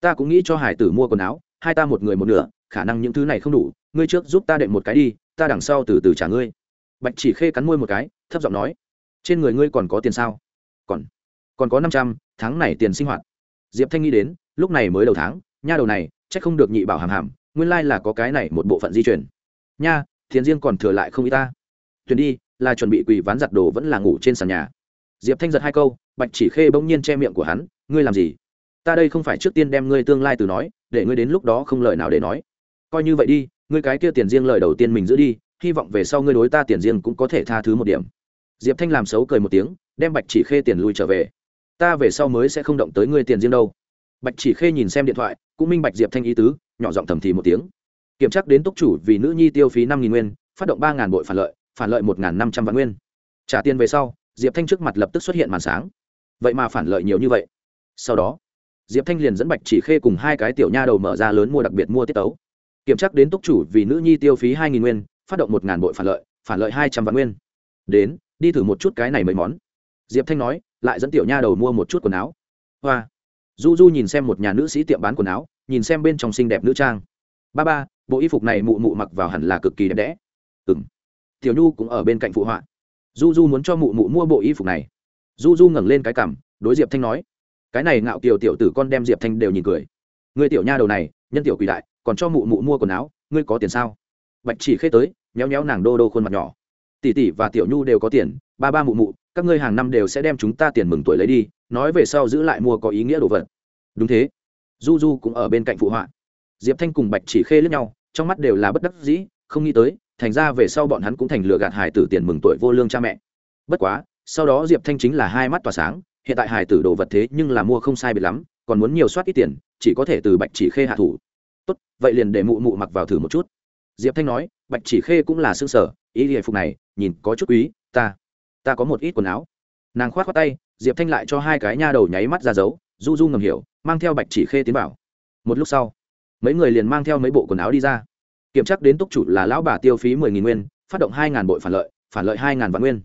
Ta cũng nghĩ cho hải tử mua quần áo, hai ta một người một nửa, khả năng những thứ này không đủ, ngươi trước giúp ta đệm một cái đi, ta đằng sau từ từ trả ngươi. Bạch chỉ khê cắn môi một cái, thấp giọng nói, trên người ngươi còn có tiền sao? Còn còn có năm trăm, tháng này tiền sinh hoạt. Diệp thanh nghĩ đến, lúc này mới đầu tháng, nha đầu này c h ắ c không được nhị bảo hàm hàm nguyên lai là có cái này một bộ phận di chuyển nha, thiền riêng còn thừa lại không y ta. Tuyển đi, là chuẩn bị quỳ ván giặt đồ vẫn là ngủ trên sàn nhà. Diệp thanh giật hai câu, bạch chỉ khê bỗng nhiên che miệng của hắn, ngươi làm gì? Ta đây không phải trước tiên đem ngươi tương lai từ nói, để ngươi đến lúc đó không lời nào để nói. Coi như vậy đi, ngươi cái kia tiền riêng lời đầu tiên mình giữ đi, hy vọng về sau ngươi đối ta tiền riêng cũng có thể tha thứ một điểm. Diệp thanh làm xấu cười một tiếng, đem bạch chỉ khê tiền lui trở về. Ta về sau mới sẽ không động tới ngươi tiền riêng đâu. Bạch chỉ khê nhìn xem điện thoại, cũng minh bạch diệp thanh ý tứ nhỏ giọng thầm thì một tiếng. Kiểm tra đến túc chủ vì nữ nhi tiêu phí năm nghìn nguyên, phát động ba bội phản lợi phản lợi một năm trăm vạn nguyên. Trả tiền về sau, diệp thanh trước mặt lập tức xuất hiện màn sáng. Vậy mà phản lợi nhiều như vậy. Sau đó, diệp thanh liền dẫn bạch chỉ khê cùng hai cái tiểu nha đầu mở ra lớn mua đặc biệt mua tiết tấu. Kiểm tra đến túc chủ vì nữ nhi tiêu phí hai nghìn nguyên, phát động một bội phản lợi phản lợi hai trăm vạn nguyên. Đến, đi thử một chút cái này mấy món. Diệp thanh nói, lại dẫn tiểu nha đầu mua một chút quần áo. Hoa du du nhìn xem một nhà nữ sĩ tiệm bán quần áo, nhìn xem bên trong xinh đẹp nữ trang. Ba ba, bộ y phục này mụ mụ mặc vào hẳn là cực kỳ đẹp đẽ. Ừ m tiểu nhu cũng ở bên cạnh phụ họa. Du du muốn cho mụ mụ mua bộ y phục này. Du du ngẩng lên cái cằm, đối diệp thanh nói. Cái này ngạo kiều tiểu tử con đem diệp thanh đều nhìn cười. Người tiểu nha đầu này, nhân tiểu quỳ đại, còn cho mụ mụ mua quần áo, ngươi có tiền sao? Bạch chỉ khê tới nhéo nhéo nàng đô đô khuôn mặt nhỏ. Tỷ tỷ và tiểu nhu đều có tiền, ba ba mụ mụ, các ngươi hàng năm đều sẽ đem chúng ta tiền mừng tuổi lấy đi nói về sau giữ lại mua có ý nghĩa đồ vật. Đúng thế. Du du cũng ở bên cạnh phụ họa. Diệp thanh cùng bạch chỉ khê lướt nhau, trong mắt đều là bất đắc dĩ, không nghĩ tới, thành ra về sau bọn hắn cũng thành lừa gạt hải tử tiền mừng tuổi vô lương cha mẹ. Bất quá, sau đó diệp thanh chính là hai mắt tỏa sáng, hiện tại hải tử đồ vật thế nhưng là mua không sai biệt lắm, còn muốn nhiều soát ít tiền, chỉ có thể từ bạch chỉ khê hạ thủ. Tốt, vậy liền để mụ mụ mặc vào thử một chút. Diệp thanh nói, bạch chỉ khê cũng là xương sở ý hề phục này, nhìn có chút quý, ta ta có một ít quần áo. Nàng khoát khoát tay diệp thanh lại cho hai cái nha đầu nháy mắt ra dấu, du du ngầm hiểu, mang theo bạch chỉ khê tiến vào. Một lúc sau, mấy người liền mang theo mấy bộ quần áo đi ra. Kiểm tra đến túc chủ là lão bà tiêu phí mười nghìn nguyên, phát động hai ngàn bội phản lợi phản lợi hai ngàn vạn nguyên.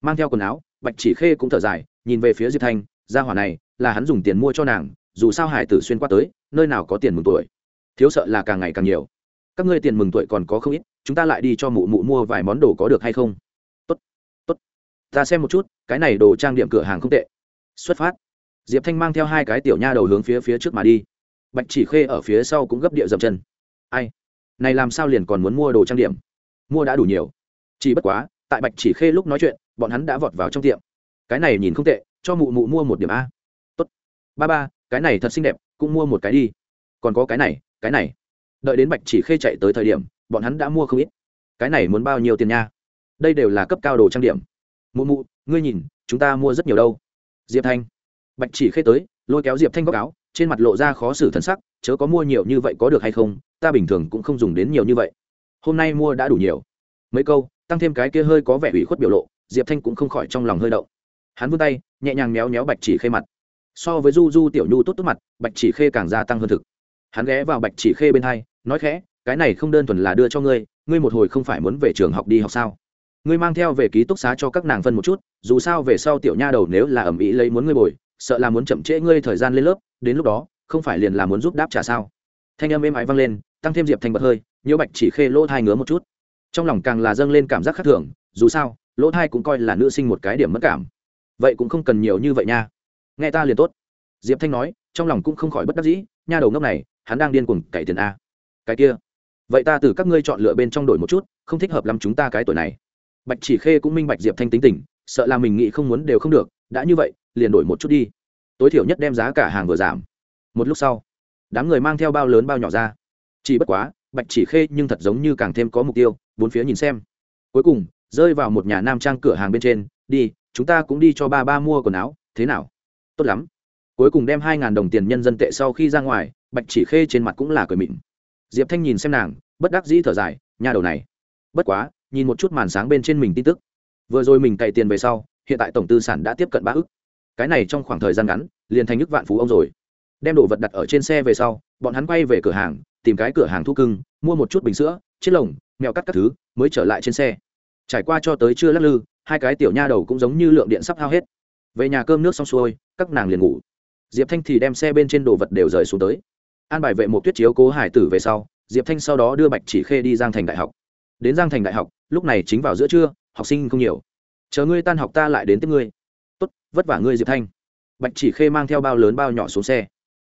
Mang theo quần áo, bạch chỉ khê cũng thở dài, nhìn về phía diệp thanh, gia hỏa này, là hắn dùng tiền mua cho nàng, dù sao hải tử xuyên qua tới, nơi nào có tiền mừng tuổi. Thiếu sợ là càng ngày càng nhiều. Các ngươi tiền mừng tuổi còn có không ít, chúng ta lại đi cho mụ mụ mua vài món đồ có được hay không? Ta xem một chút, cái này đồ trang điểm cửa hàng không tệ. Xuất phát. Diệp thanh mang theo hai cái tiểu nha đầu hướng phía phía trước mà đi. Bạch chỉ khê ở phía sau cũng gấp địa dậm chân. Ai? Này làm sao liền còn muốn mua đồ trang điểm? Mua đã đủ nhiều. Chỉ bất quá, tại bạch chỉ khê lúc nói chuyện, bọn hắn đã vọt vào trong tiệm. Cái này nhìn không tệ, cho mụ mụ mua một điểm a. Tốt. Ba ba, cái này thật xinh đẹp, cũng mua một cái đi. Còn có cái này cái này. Đợi đến bạch chỉ khê chạy tới thời điểm, bọn hắn đã mua không ít. Cái này muốn bao nhiêu tiền nha? Đây đều là cấp cao đồ trang điểm mụ mụ, ngươi nhìn, chúng ta mua rất nhiều đâu. Diệp thanh. Bạch chỉ khê tới, lôi kéo diệp thanh góc áo, trên mặt lộ ra khó xử thân sắc, chớ có mua nhiều như vậy có được hay không, ta bình thường cũng không dùng đến nhiều như vậy. Hôm nay mua đã đủ nhiều. Mấy câu, tăng thêm cái kia hơi có vẻ ủy khuất biểu lộ, diệp thanh cũng không khỏi trong lòng hơi động. Hắn vươn tay, nhẹ nhàng méo méo bạch chỉ khê mặt. So với du du tiểu nhu tốt tốt mặt, bạch chỉ khê càng gia tăng hơn thực. Hắn ghé vào bạch chỉ khê bên hai, nói khẽ, cái này không đơn thuần là đưa cho ngươi ngươi một hồi không phải muốn về trường học đi học sao? Ngươi mang theo về ký túc xá cho các nàng phân một chút, dù sao về sau tiểu nha đầu nếu là ẩm ý lấy muốn ngươi bồi, sợ là muốn chậm trễ ngươi thời gian lên lớp, đến lúc đó, không phải liền là muốn giúp đáp trả sao? Thanh âm êm ái vang lên, tăng thêm diệp thanh bật hơi nhiều bạch chỉ khê lỗ thai ngứa một chút. Trong lòng càng là dâng lên cảm giác khác thường, dù sao, lỗ thai cũng coi là nữ sinh một cái điểm mất cảm. Vậy cũng không cần nhiều như vậy nha. Nghe ta liền tốt. Diệp thanh nói, trong lòng cũng không khỏi bất đắc dĩ, nha đầu ngốc này, hắn đang điên cuồng cày tiền a. Cái kia. Vậy ta từ các ngươi chọn lựa bên trong đổi một chút, không thích hợp lắm chúng ta cái tuổi này bạch chỉ khê cũng minh bạch diệp thanh tính tình, sợ là mình nghĩ không muốn đều không được, đã như vậy, liền đổi một chút đi. Tối thiểu nhất đem giá cả hàng vừa giảm. Một lúc sau, đám người mang theo bao lớn bao nhỏ ra. Chỉ bất quá, bạch chỉ khê nhưng thật giống như càng thêm có mục tiêu, bốn phía nhìn xem. Cuối cùng, rơi vào một nhà nam trang cửa hàng bên trên, đi, chúng ta cũng đi cho ba ba mua quần áo, thế nào? Tốt lắm. Cuối cùng đem hai ngàn đồng tiền nhân dân tệ sau khi ra ngoài, bạch chỉ khê trên mặt cũng là cười mịn. Diệp thanh nhìn xem nàng, bất đắc dĩ thở dài, nhà đầu này. Bất quá nhìn một chút màn sáng bên trên mình tin tức. Vừa rồi mình cày tiền về sau, hiện tại tổng tư sản đã tiếp cận ba ức. Cái này trong khoảng thời gian ngắn, liền thành nước vạn phú ông rồi. Đem đồ vật đặt ở trên xe về sau, bọn hắn quay về cửa hàng, tìm cái cửa hàng thu cưng, mua một chút bình sữa chiếc lồng, mèo cắt các thứ, mới trở lại trên xe. Trải qua cho tới trưa lắc lư, hai cái tiểu nha đầu cũng giống như lượng điện sắp hao hết. Về nhà cơm nước xong xuôi, các nàng liền ngủ. Diệp thanh thì đem xe bên trên đồ vật đều rời xuống tới. An bài vệ một tuyết chiếu cố hải tử về sau, diệp thanh sau đó đưa bạch chỉ khê đi giang thành đại học. Đến giang thành đại học lúc này chính vào giữa trưa, học sinh không nhiều. Chờ ngươi tan học ta lại đến tiếp ngươi. Tốt, vất vả ngươi, diệp thanh. Bạch chỉ khê mang theo bao lớn bao nhỏ xuống xe.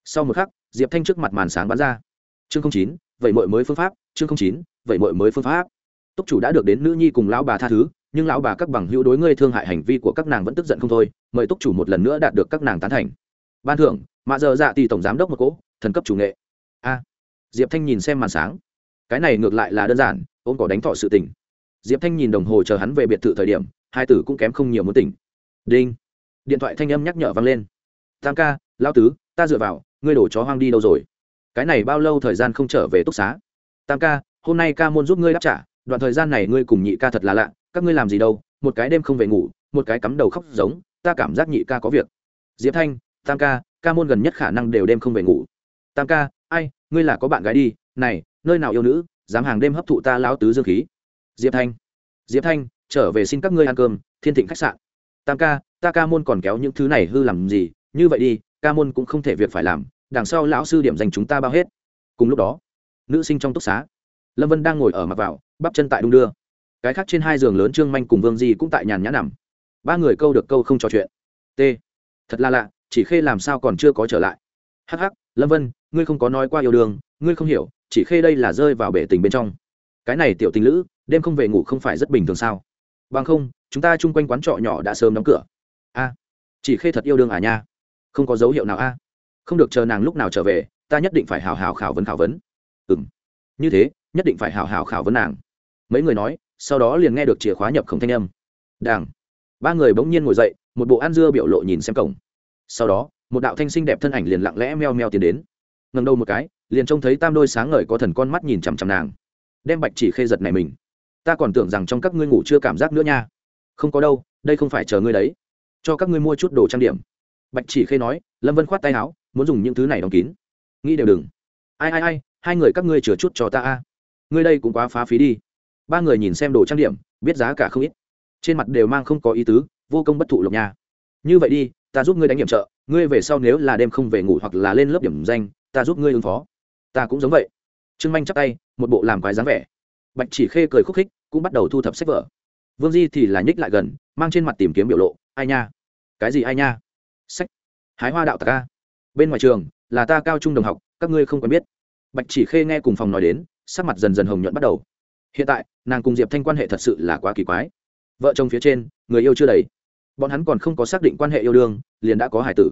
Sau một khắc, diệp thanh trước mặt màn sáng bắn ra. Chương chín, vậy mọi mới phương pháp. Chương chín, vậy mọi mới phương pháp. Túc chủ đã được đến nữ nhi cùng lão bà tha thứ, nhưng lão bà các bằng hữu đối ngươi thương hại hành vi của các nàng vẫn tức giận không thôi. Mời túc chủ một lần nữa đạt được các nàng tán thành. Ban thưởng mạ giờ dạ tỷ tổng giám đốc một cỗ, thần cấp chủ nghệ. A. Diệp thanh nhìn xem màn sáng. Cái này ngược lại là đơn giản, ôm có đánh thọ sự tình diệp thanh nhìn đồng hồ chờ hắn về biệt thự thời điểm, hai tử cũng kém không nhiều muốn tỉnh. Đinh. Điện thoại thanh âm nhắc nhở vang lên. Tam ca lao tứ, ta dựa vào, ngươi đổ chó hoang đi đâu rồi? Cái này bao lâu thời gian không trở về túc xá? Tam ca, hôm nay ca môn giúp ngươi đáp trả, đoạn thời gian này ngươi cùng nhị ca thật là lạ, các ngươi làm gì đâu, một cái đêm không về ngủ, một cái cắm đầu khóc giống, ta cảm giác nhị ca có việc. Diệp thanh, tam ca ca môn gần nhất khả năng đều đêm không về ngủ. Tam ca, ai, ngươi là có bạn gái đi, này, nơi nào yêu nữ, dám hàng đêm hấp thụ ta lão tứ dương khí? Diệp thanh. Diệp thanh, trở về xin các ngươi ăn cơm, thiên thịnh khách sạn. Tam ca, ta ca môn còn kéo những thứ này hư làm gì? Như vậy đi, ca môn cũng không thể việc phải làm, đằng sau lão sư điểm dành chúng ta bao hết. Cùng lúc đó, nữ sinh trong túc xá, lâm vân đang ngồi ở mặt vào, bắp chân tại đung đưa. Cái khác trên hai giường lớn trương manh cùng vương di cũng tại nhàn nhã nằm. Ba người câu được câu không trò chuyện. T. Thật là lạ, chỉ khê làm sao còn chưa có trở lại. Hh lâm vân, ngươi không có nói qua yêu đương, ngươi không hiểu, chỉ khê đây là rơi vào bể tình bên trong cái này tiểu tình lữ, đêm không về ngủ không phải rất bình thường sao? Bằng không, chúng ta chung quanh quán trọ nhỏ đã sớm đóng cửa. A, chỉ khê thật yêu đương à nha. Không có dấu hiệu nào a. Không được chờ nàng lúc nào trở về, ta nhất định phải hào hào khảo vấn khảo vấn. Ừ m như thế, nhất định phải hào hào khảo vấn nàng. Mấy người nói, sau đó liền nghe được chìa khóa nhập khổng thanh âm. Đảng ba người bỗng nhiên ngồi dậy, một bộ ăn dưa biểu lộ nhìn xem cổng. Sau đó, một đạo thanh sinh đẹp thân ảnh liền lặng lẽ meo meo tiến đến. Ngầm đầu một cái, liền trông thấy tam đôi sáng ngời có thần con mắt nhìn chằm chằm nàng đem bạch chỉ khê giật này mình. Ta còn tưởng rằng trong các ngươi ngủ chưa cảm giác nữa nha. Không có đâu, đây không phải chờ ngươi đấy. Cho các ngươi mua chút đồ trang điểm. Bạch chỉ khê nói, lâm vân khoát tay áo, muốn dùng những thứ này đóng kín. Nghĩ đều đừng. Ai ai ai, hai người các ngươi chừa chút cho ta a. Ngươi đây cũng quá phá phí đi. Ba người nhìn xem đồ trang điểm, biết giá cả không ít. Trên mặt đều mang không có ý tứ, vô công bất thụ lộc nha. Như vậy đi, ta giúp ngươi đánh điểm trợ. Ngươi về sau nếu là đêm không về ngủ hoặc là lên lớp điểm danh, ta giúp ngươi ứng phó. Ta cũng giống vậy trương manh chắp tay, một bộ làm quái dáng vẻ. Bạch chỉ khê cười khúc khích, cũng bắt đầu thu thập sách vở. Vương di thì là nhích lại gần, mang trên mặt tìm kiếm biểu lộ, ai nha? Cái gì ai nha? Sách. Hái hoa đạo tạc ca bên ngoài trường, là ta cao trung đồng học, các ngươi không quen biết. Bạch chỉ khê nghe cùng phòng nói đến, sắc mặt dần dần hồng nhuận bắt đầu. Hiện tại, nàng cùng diệp thanh quan hệ thật sự là quá kỳ quái. Vợ chồng phía trên, người yêu chưa đầy. Bọn hắn còn không có xác định quan hệ yêu đương, liền đã có hải tử.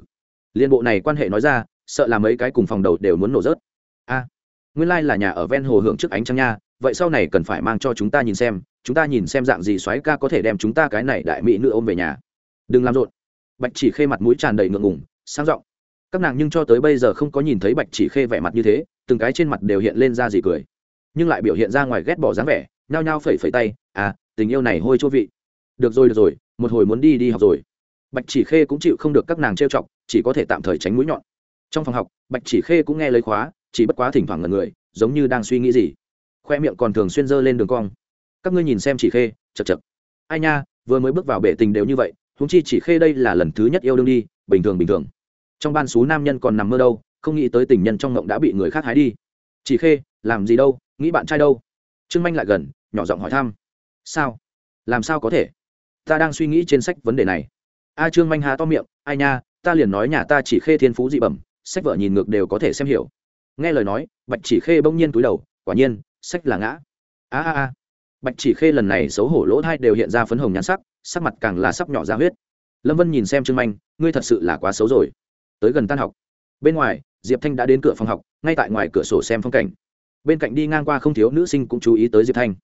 Liên bộ này quan hệ nói ra, sợ là mấy cái cùng phòng đầu đều muốn nổ rớt. A nguyên lai là nhà ở ven hồ hưởng trước ánh trăng nha, vậy sau này cần phải mang cho chúng ta nhìn xem, chúng ta nhìn xem dạng gì soái ca có thể đem chúng ta cái này đại mỹ nữ ôm về nhà. Đừng làm rộn. Bạch chỉ khê mặt mũi tràn đầy ngượng ngùng, sang giọng. Các nàng nhưng cho tới bây giờ không có nhìn thấy bạch chỉ khê vẻ mặt như thế, từng cái trên mặt đều hiện lên ra gì cười. Nhưng lại biểu hiện ra ngoài ghét bỏ dáng vẻ, nhao nhao phẩy phẩy tay à tình yêu này hôi chỗ vị. Được rồi được rồi, một hồi muốn đi đi học rồi. Bạch chỉ khê cũng chịu không được các nàng trêu chọc, chỉ có thể tạm thời tránh mũi nhọn. Trong phòng học, bạch chỉ khê cũng nghe lấy khóa chỉ bất quá thỉnh thoảng ngần người, giống như đang suy nghĩ gì. Khoe miệng còn thường xuyên dơ lên đường cong. Các ngươi nhìn xem chỉ khê chật chật ai nha, vừa mới bước vào bể tình đều như vậy húng chi chỉ khê đây là lần thứ nhất yêu đương đi, bình thường bình thường. Trong ban số nam nhân còn nằm mơ đâu, không nghĩ tới tình nhân trong ngộng đã bị người khác hái đi. Chỉ khê, làm gì đâu, nghĩ bạn trai đâu? Trương manh lại gần, nhỏ giọng hỏi thăm. Sao? Làm sao có thể? Ta đang suy nghĩ trên sách vấn đề này. A trương manh há to miệng, ai nha, ta liền nói nhà ta chỉ khê thiên phú dị bẩm, sách vợ nhìn ngược đều có thể xem hiểu nghe lời nói, bạch chỉ khê bỗng nhiên túi đầu, quả nhiên, sách là ngã. A a a. Bạch chỉ khê lần này xấu hổ lỗ thai đều hiện ra phấn hồng nhắn sắc sắc mặt càng là sắp nhỏ ra huyết. Lâm vân nhìn xem trương manh, ngươi thật sự là quá xấu rồi. Tới gần tan học. Bên ngoài, diệp thanh đã đến cửa phòng học, ngay tại ngoài cửa sổ xem phong cảnh. Bên cạnh đi ngang qua không thiếu nữ sinh cũng chú ý tới diệp thanh.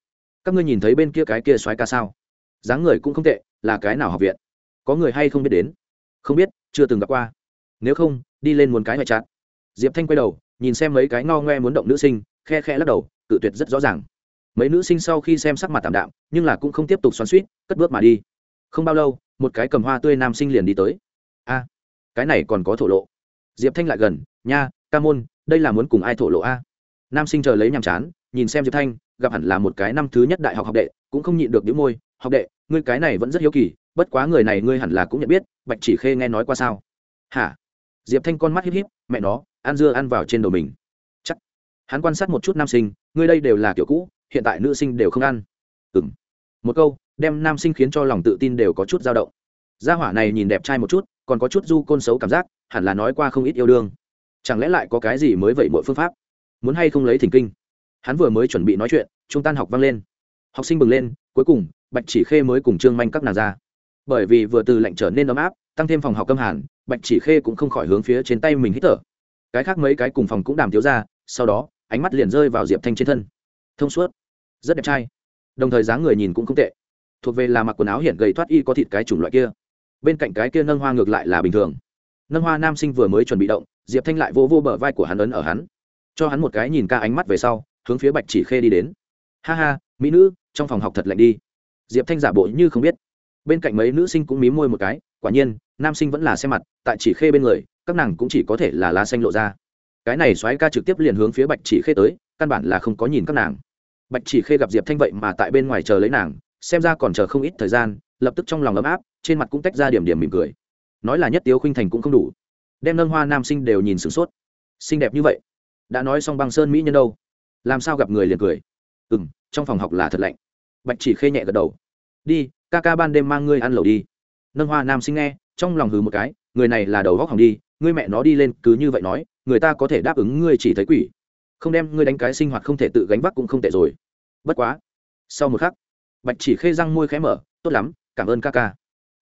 Các ngươi nhìn thấy bên kia cái kia xoáy ca sao? Dáng người cũng không tệ, là cái nào học viện? Có người hay không biết đến? Không biết, chưa từng gặp qua. Nếu không, đi lên muốn cái ngoại trát diệp thanh quay đầu nhìn xem mấy cái ngao ngoe muốn động nữ sinh, khe khe lắc đầu, cự tuyệt rất rõ ràng. Mấy nữ sinh sau khi xem sắc mặt tạm đạm, nhưng là cũng không tiếp tục xoắn suýt cất bước mà đi. Không bao lâu, một cái cầm hoa tươi nam sinh liền đi tới. A, cái này còn có thổ lộ. Diệp thanh lại gần, nha, ca môn, đây là muốn cùng ai thổ lộ a? Nam sinh chờ lấy nhàm chán, nhìn xem diệp thanh, gặp hẳn là một cái năm thứ nhất đại học học đệ, cũng không nhịn được những môi, học đệ, ngươi cái này vẫn rất hiếu kỳ, bất quá người này ngươi hẳn là cũng nhận biết, bạch chỉ khê nghe nói qua sao? Hả? Diệp thanh con mắt híp híp, mẹ nó ăn dưa ăn vào trên đầu mình. Chắc. Hắn quan sát một chút nam sinh, ngươi đây đều là kiểu cũ, hiện tại nữ sinh đều không ăn. Ừ m một câu, đem nam sinh khiến cho lòng tự tin đều có chút dao động. Gia hỏa này nhìn đẹp trai một chút, còn có chút du côn xấu cảm giác, hẳn là nói qua không ít yêu đương. Chẳng lẽ lại có cái gì mới vậy mọi phương pháp? Muốn hay không lấy thỉnh kinh? Hắn vừa mới chuẩn bị nói chuyện chúng tan học vang lên. Học sinh bừng lên, cuối cùng, bạch chỉ khê mới cùng trương manh các nàng ra. Bởi vì vừa từ lạnh trở nên ấm áp, tăng thêm phòng học câm hàn, bạch chỉ khê cũng không khỏi hướng phía trên tay mình hít thở cái khác mấy cái cùng phòng cũng đàm thiếu ra, sau đó, ánh mắt liền rơi vào diệp thanh trên thân. Thông suốt, rất đẹp trai. Đồng thời dáng người nhìn cũng không tệ. Thuộc về là mặc quần áo hiện gầy thoát y có thịt cái chủng loại kia. Bên cạnh cái kia nâng hoa ngược lại là bình thường. Nâng hoa nam sinh vừa mới chuẩn bị động, diệp thanh lại vô vô bờ vai của hắn ấn ở hắn. Cho hắn một cái nhìn ca ánh mắt về sau, hướng phía bạch chỉ khê đi đến. Ha ha, mỹ nữ, trong phòng học thật lạnh đi. Diệp thanh giả bộ như không biết. Bên cạnh mấy nữ sinh cũng mí môi một cái, quả nhiên, nam sinh vẫn là xe mặt, tại chỉ khê bên người các nàng cũng chỉ có thể là lá xanh lộ ra. Cái này xoáy ca trực tiếp liền hướng phía bạch chỉ khê tới, căn bản là không có nhìn các nàng. Bạch chỉ khê gặp diệp thanh vậy mà tại bên ngoài chờ lấy nàng, xem ra còn chờ không ít thời gian, lập tức trong lòng ấm áp, trên mặt cũng tách ra điểm điểm mỉm cười. Nói là nhất tiếu khinh thành cũng không đủ. Đem nâng hoa nam sinh đều nhìn sửng sốt. Xinh đẹp như vậy? Đã nói xong băng sơn mỹ nhân đâu? Làm sao gặp người liền cười? Ừ m trong phòng học là thật lạnh. Bạch chỉ khê nhẹ gật đầu. Đi, ca ca ban đêm mang ngươi ăn lẩu đi. Nâng hoa nam sinh nghe, trong lòng hừ một cái, người này là đầu góc hỏng đi ngươi mẹ nó đi lên, cứ như vậy nói, người ta có thể đáp ứng ngươi chỉ thấy quỷ. Không đem ngươi đánh cái sinh hoạt không thể tự gánh vác cũng không tệ rồi. Bất quá, sau một khắc, bạch chỉ khê răng môi khẽ mở, tốt lắm, cảm ơn ca ca.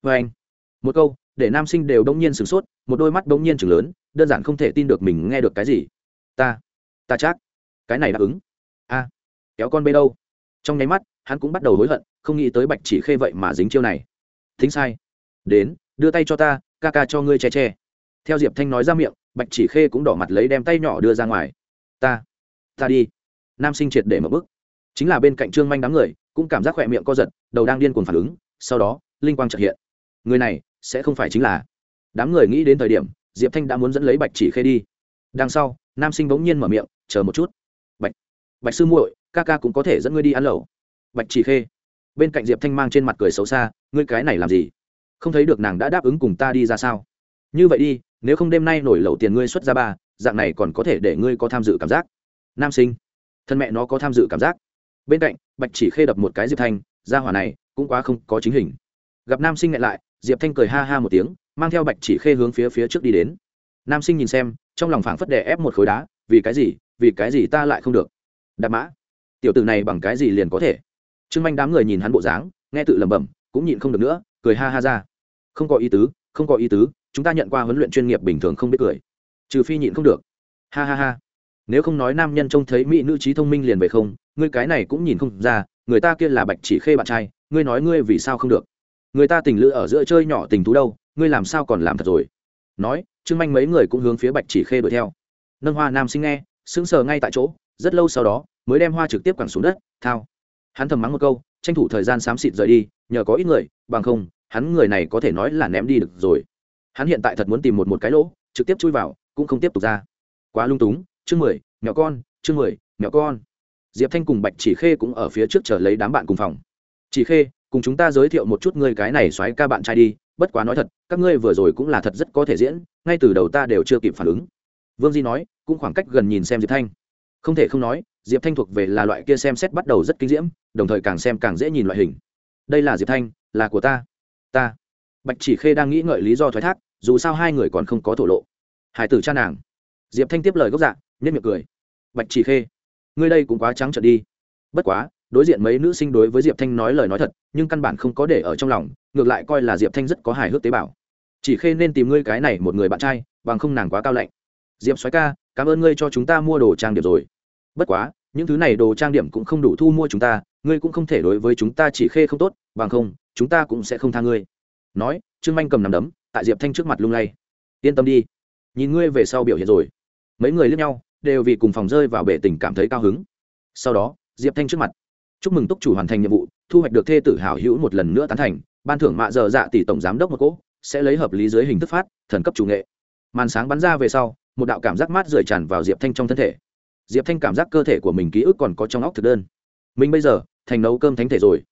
Vê anh, một câu, để nam sinh đều đông nhiên sửng sốt, một đôi mắt đông nhiên chừng lớn, đơn giản không thể tin được mình nghe được cái gì. Ta ta chắc, cái này đáp ứng. A, kéo con bê đâu? Trong nháy mắt, hắn cũng bắt đầu hối hận, không nghĩ tới bạch chỉ khê vậy mà dính chiêu này. Thính sai. Đến, đưa tay cho ta, ca ca cho ngươi che che theo diệp thanh nói ra miệng, bạch chỉ khê cũng đỏ mặt lấy đem tay nhỏ đưa ra ngoài. Ta ta đi. Nam sinh triệt để mở bức. Chính là bên cạnh trương manh đám người, cũng cảm giác khỏe miệng co giật, đầu đang điên cuồng phản ứng, sau đó, linh quang trợ hiện. Người này, sẽ không phải chính là. Đám người nghĩ đến thời điểm, diệp thanh đã muốn dẫn lấy bạch chỉ khê đi. Đằng sau, nam sinh bỗng nhiên mở miệng, chờ một chút. Bạch bạch sư muội, ca ca cũng có thể dẫn ngươi đi ăn lẩu. Bạch chỉ khê. Bên cạnh diệp thanh mang trên mặt cười xấu xa, ngươi cái này làm gì? Không thấy được nàng đã đáp ứng cùng ta đi ra sao? Như vậy đi nếu không đêm nay nổi lẩu tiền ngươi xuất ra ba, dạng này còn có thể để ngươi có tham dự cảm giác. Nam sinh, thân mẹ nó có tham dự cảm giác. Bên cạnh, bạch chỉ khê đập một cái diệp thanh, ra hỏa này cũng quá không có chính hình. Gặp nam sinh ngại lại, diệp thanh cười ha ha một tiếng, mang theo bạch chỉ khê hướng phía phía trước đi đến. Nam sinh nhìn xem, trong lòng phảng phất đè ép một khối đá, vì cái gì, vì cái gì ta lại không được? Đạp mã, tiểu tử này bằng cái gì liền có thể? Trương manh đám người nhìn hắn bộ dáng, nghe tự lẩm bẩm, cũng nhịn không được nữa, cười ha ha ra. Không có ý tứ, không có ý tứ chúng ta nhận qua huấn luyện chuyên nghiệp bình thường không biết cười. Trừ phi nhịn không được. Ha ha ha. Nếu không nói nam nhân trông thấy mỹ nữ trí thông minh liền về không, ngươi cái này cũng nhìn không ra, người ta kia là bạch chỉ khê bạn trai, ngươi nói ngươi vì sao không được? Người ta tình lữ ở giữa chơi nhỏ tình thú đâu, ngươi làm sao còn làm thật rồi? Nói, trương manh mấy người cũng hướng phía bạch chỉ khê đuổi theo. Nâng hoa nam sinh nghe, sững sờ ngay tại chỗ, rất lâu sau đó, mới đem hoa trực tiếp quẳng xuống đất, thao. Hắn thầm mắng một câu, tranh thủ thời gian xám xịt rời đi, nhờ có ít người, bằng không, hắn người này có thể nói là ném đi được rồi hắn hiện tại thật muốn tìm một một cái lỗ, trực tiếp chui vào, cũng không tiếp tục ra. Quá lung túng, chương mười, mẹo con, chương mười, mẹo con. Diệp thanh cùng bạch chỉ khê cũng ở phía trước chờ lấy đám bạn cùng phòng. Chỉ khê, cùng chúng ta giới thiệu một chút ngươi cái này xoáy ca bạn trai đi, bất quá nói thật, các ngươi vừa rồi cũng là thật rất có thể diễn, ngay từ đầu ta đều chưa kịp phản ứng. Vương di nói, cũng khoảng cách gần nhìn xem diệp thanh. Không thể không nói, diệp thanh thuộc về là loại kia xem xét bắt đầu rất kinh diễm, đồng thời càng xem càng dễ nhìn loại hình. Đây là diệp thanh, là của ta. Ta. Bạch chỉ khê đang nghĩ ngợi lý do thoái thác dù sao hai người còn không có thổ lộ. Hải tử cha nàng. Diệp thanh tiếp lời gốc dạ nhất miệng cười. Bạch chỉ khê, ngươi đây cũng quá trắng trợn đi. Bất quá, đối diện mấy nữ sinh đối với diệp thanh nói lời nói thật, nhưng căn bản không có để ở trong lòng, ngược lại coi là diệp thanh rất có hài hước tế bào. Chỉ khê nên tìm ngươi cái này một người bạn trai, bằng không nàng quá cao lạnh. Diệp soái ca, cảm ơn ngươi cho chúng ta mua đồ trang điểm rồi. Bất quá, những thứ này đồ trang điểm cũng không đủ thu mua chúng ta, ngươi cũng không thể đối với chúng ta chỉ khê không tốt, bằng không, chúng ta cũng sẽ không tha ngươi. Nói, trương manh cầm nằm đấm tại diệp thanh trước mặt lung lay. Yên tâm đi, nhìn ngươi về sau biểu hiện rồi. Mấy người lướt nhau, đều vì cùng phòng rơi vào bể tình cảm thấy cao hứng. Sau đó, diệp thanh trước mặt. Chúc mừng túc chủ hoàn thành nhiệm vụ, thu hoạch được thê tử hảo hữu một lần nữa tán thành, ban thưởng mạ giờ dạ tỷ tổng giám đốc một cỗ, sẽ lấy hợp lý dưới hình thức phát, thần cấp chủ nghệ. Màn sáng bắn ra về sau, một đạo cảm giác mát rời tràn vào diệp thanh trong thân thể. Diệp thanh cảm giác cơ thể của mình ký ức còn có trong óc thực đơn. Mình bây giờ, thành nấu cơm thánh thể rồi.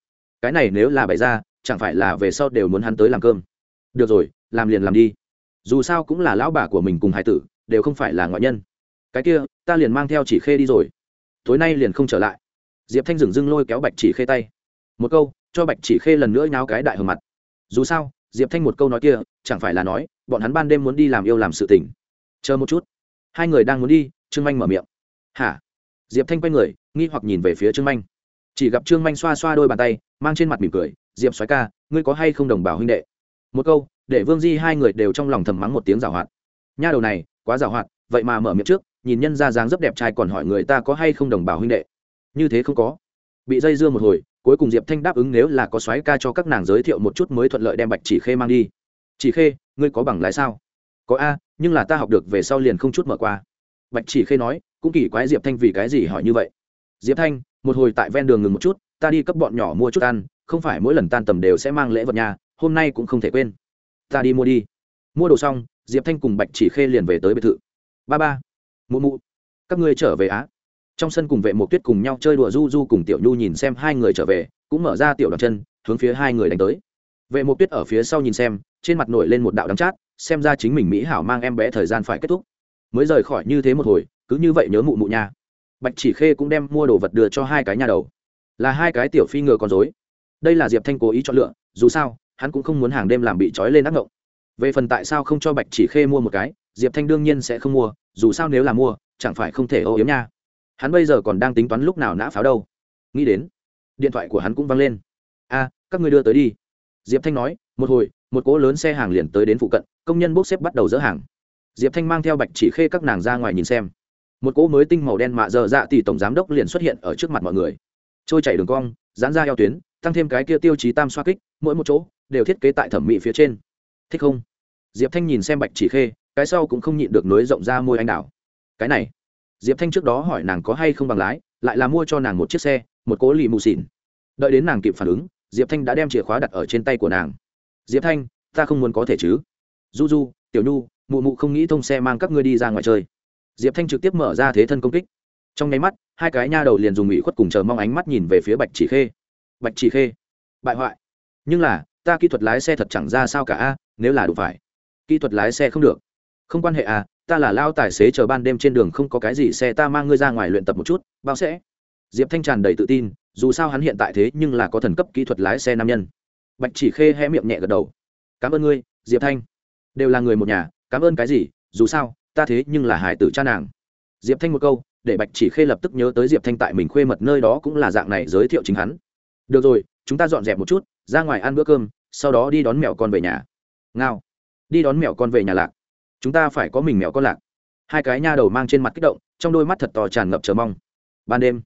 Cái này nếu là bày ra, chẳng phải là về sau đều muốn hắn tới làm cơm. Được rồi làm liền làm đi. Dù sao cũng là lão bà của mình cùng hải tử, đều không phải là ngoại nhân. Cái kia, ta liền mang theo chỉ khê đi rồi. Tối nay liền không trở lại. Diệp thanh dừng dưng lôi kéo bạch chỉ khê tay. Một câu, cho bạch chỉ khê lần nữa nháo cái đại hờ mặt. Dù sao, diệp thanh một câu nói kia, chẳng phải là nói, bọn hắn ban đêm muốn đi làm yêu làm sự tình. Chờ một chút. Hai người đang muốn đi, trương manh mở miệng. Hả? Diệp thanh quay người, nghi hoặc nhìn về phía trương manh. Chỉ gặp trương manh xoa xoa đôi bàn tay, mang trên mặt mỉm cười, diệp xoáy ca, ngươi có hay không đồng bào huynh đệ? Một câu để vương di hai người đều trong lòng thầm mắng một tiếng giảo hoạt. Nha đầu này, quá giảo hoạt, vậy mà mở miệng trước, nhìn nhân ra dáng rất đẹp trai còn hỏi người ta có hay không đồng bào huynh đệ. Như thế không có. Bị dây dưa một hồi, cuối cùng diệp thanh đáp ứng nếu là có xoáy ca cho các nàng giới thiệu một chút mới thuận lợi đem bạch chỉ khê mang đi. Chỉ khê, ngươi có bằng lái sao? Có a, nhưng là ta học được về sau liền không chút mở qua. Bạch chỉ khê nói, cũng kỳ quái diệp thanh vì cái gì hỏi như vậy. Diệp thanh, một hồi tại ven đường ngừng một chút, ta đi cấp bọn nhỏ mua chút ăn, không phải mỗi lần tan tầm đều sẽ mang lễ vật nhà, hôm nay cũng không thể quên ta đi mua đi. Mua đồ xong, diệp thanh cùng bạch chỉ khê liền về tới biệt thự. Ba ba, mụ mụ, các ngươi trở về á. Trong sân cùng vệ Mộ tuyết cùng nhau chơi đùa du du cùng tiểu nhu nhìn xem hai người trở về, cũng mở ra tiểu đoàn chân, hướng phía hai người đánh tới. Vệ Mộ tuyết ở phía sau nhìn xem, trên mặt nổi lên một đạo đắng chát, xem ra chính mình mỹ hảo mang em bé thời gian phải kết thúc. Mới rời khỏi như thế một hồi, cứ như vậy nhớ mụ mụ nha. Bạch chỉ khê cũng đem mua đồ vật đưa cho hai cái nhà đầu. Là hai cái tiểu phi ngựa con dối đây là diệp thanh cố ý chọn lựa, dù sao hắn cũng không muốn hàng đêm làm bị trói lên ác ngộng. Về phần tại sao không cho bạch chỉ khê mua một cái, diệp thanh đương nhiên sẽ không mua, dù sao nếu là mua, chẳng phải không thể ô yếm nha. Hắn bây giờ còn đang tính toán lúc nào nã pháo đâu. Nghĩ đến, điện thoại của hắn cũng văng lên. A, các người đưa tới đi. Diệp thanh nói, một hồi, một cỗ lớn xe hàng liền tới đến phụ cận, công nhân bốc xếp bắt đầu dỡ hàng. Diệp thanh mang theo bạch chỉ khê các nàng ra ngoài nhìn xem. Một cỗ mới tinh màu đen mạ dơ dạ thì tổng giám đốc liền xuất hiện ở trước mặt mọi người. Trôi chảy đường cong dán ra eo tuyến, tăng thêm cái kia tiêu chí tam xoa kích, mỗi một chỗ đều thiết kế tại thẩm mỹ phía trên. Thích không? Diệp thanh nhìn xem bạch chỉ khê, cái sau cũng không nhịn được nối rộng ra môi anh đào cái này. Diệp thanh trước đó hỏi nàng có hay không bằng lái, lại là mua cho nàng một chiếc xe, một cố lì mù xỉn. Đợi đến nàng kịp phản ứng, diệp thanh đã đem chìa khóa đặt ở trên tay của nàng. Diệp thanh, ta không muốn có thể chứ. Du du, tiểu nhu, mụ mụ không nghĩ thông xe mang các ngươi đi ra ngoài chơi. Diệp thanh trực tiếp mở ra thế thân công kích. Trong nháy mắt, hai cái nha đầu liền dùng ủy khuất cùng chờ mong ánh mắt nhìn về phía bạch chỉ khê. Bạch chỉ khê, bại hoại. Nhưng là ta kỹ thuật lái xe thật chẳng ra sao cả a, nếu là đủ phải. Kỹ thuật lái xe không được. Không quan hệ à ta là lao tài xế chờ ban đêm trên đường không có cái gì xe ta mang ngươi ra ngoài luyện tập một chút, bao sẽ. Diệp thanh tràn đầy tự tin, dù sao hắn hiện tại thế nhưng là có thần cấp kỹ thuật lái xe nam nhân. Bạch chỉ khê hé miệng nhẹ gật đầu. Cảm ơn ngươi, diệp thanh. Đều là người một nhà, cảm ơn cái gì, dù sao, ta thế nhưng là hải tử cha nàng. Diệp thanh một câu, để bạch chỉ khê lập tức nhớ tới diệp thanh tại mình khuê mật nơi đó cũng là dạng này giới thiệu chính hắn. Được rồi chúng ta dọn dẹp một chút, ra ngoài ăn bữa cơm, sau đó đi đón mèo con về nhà. Ngao, đi đón mèo con về nhà lạc. Chúng ta phải có mình mèo con lạc. Hai cái nha đầu mang trên mặt kích động, trong đôi mắt thật to tràn ngập chờ mong. Ban đêm,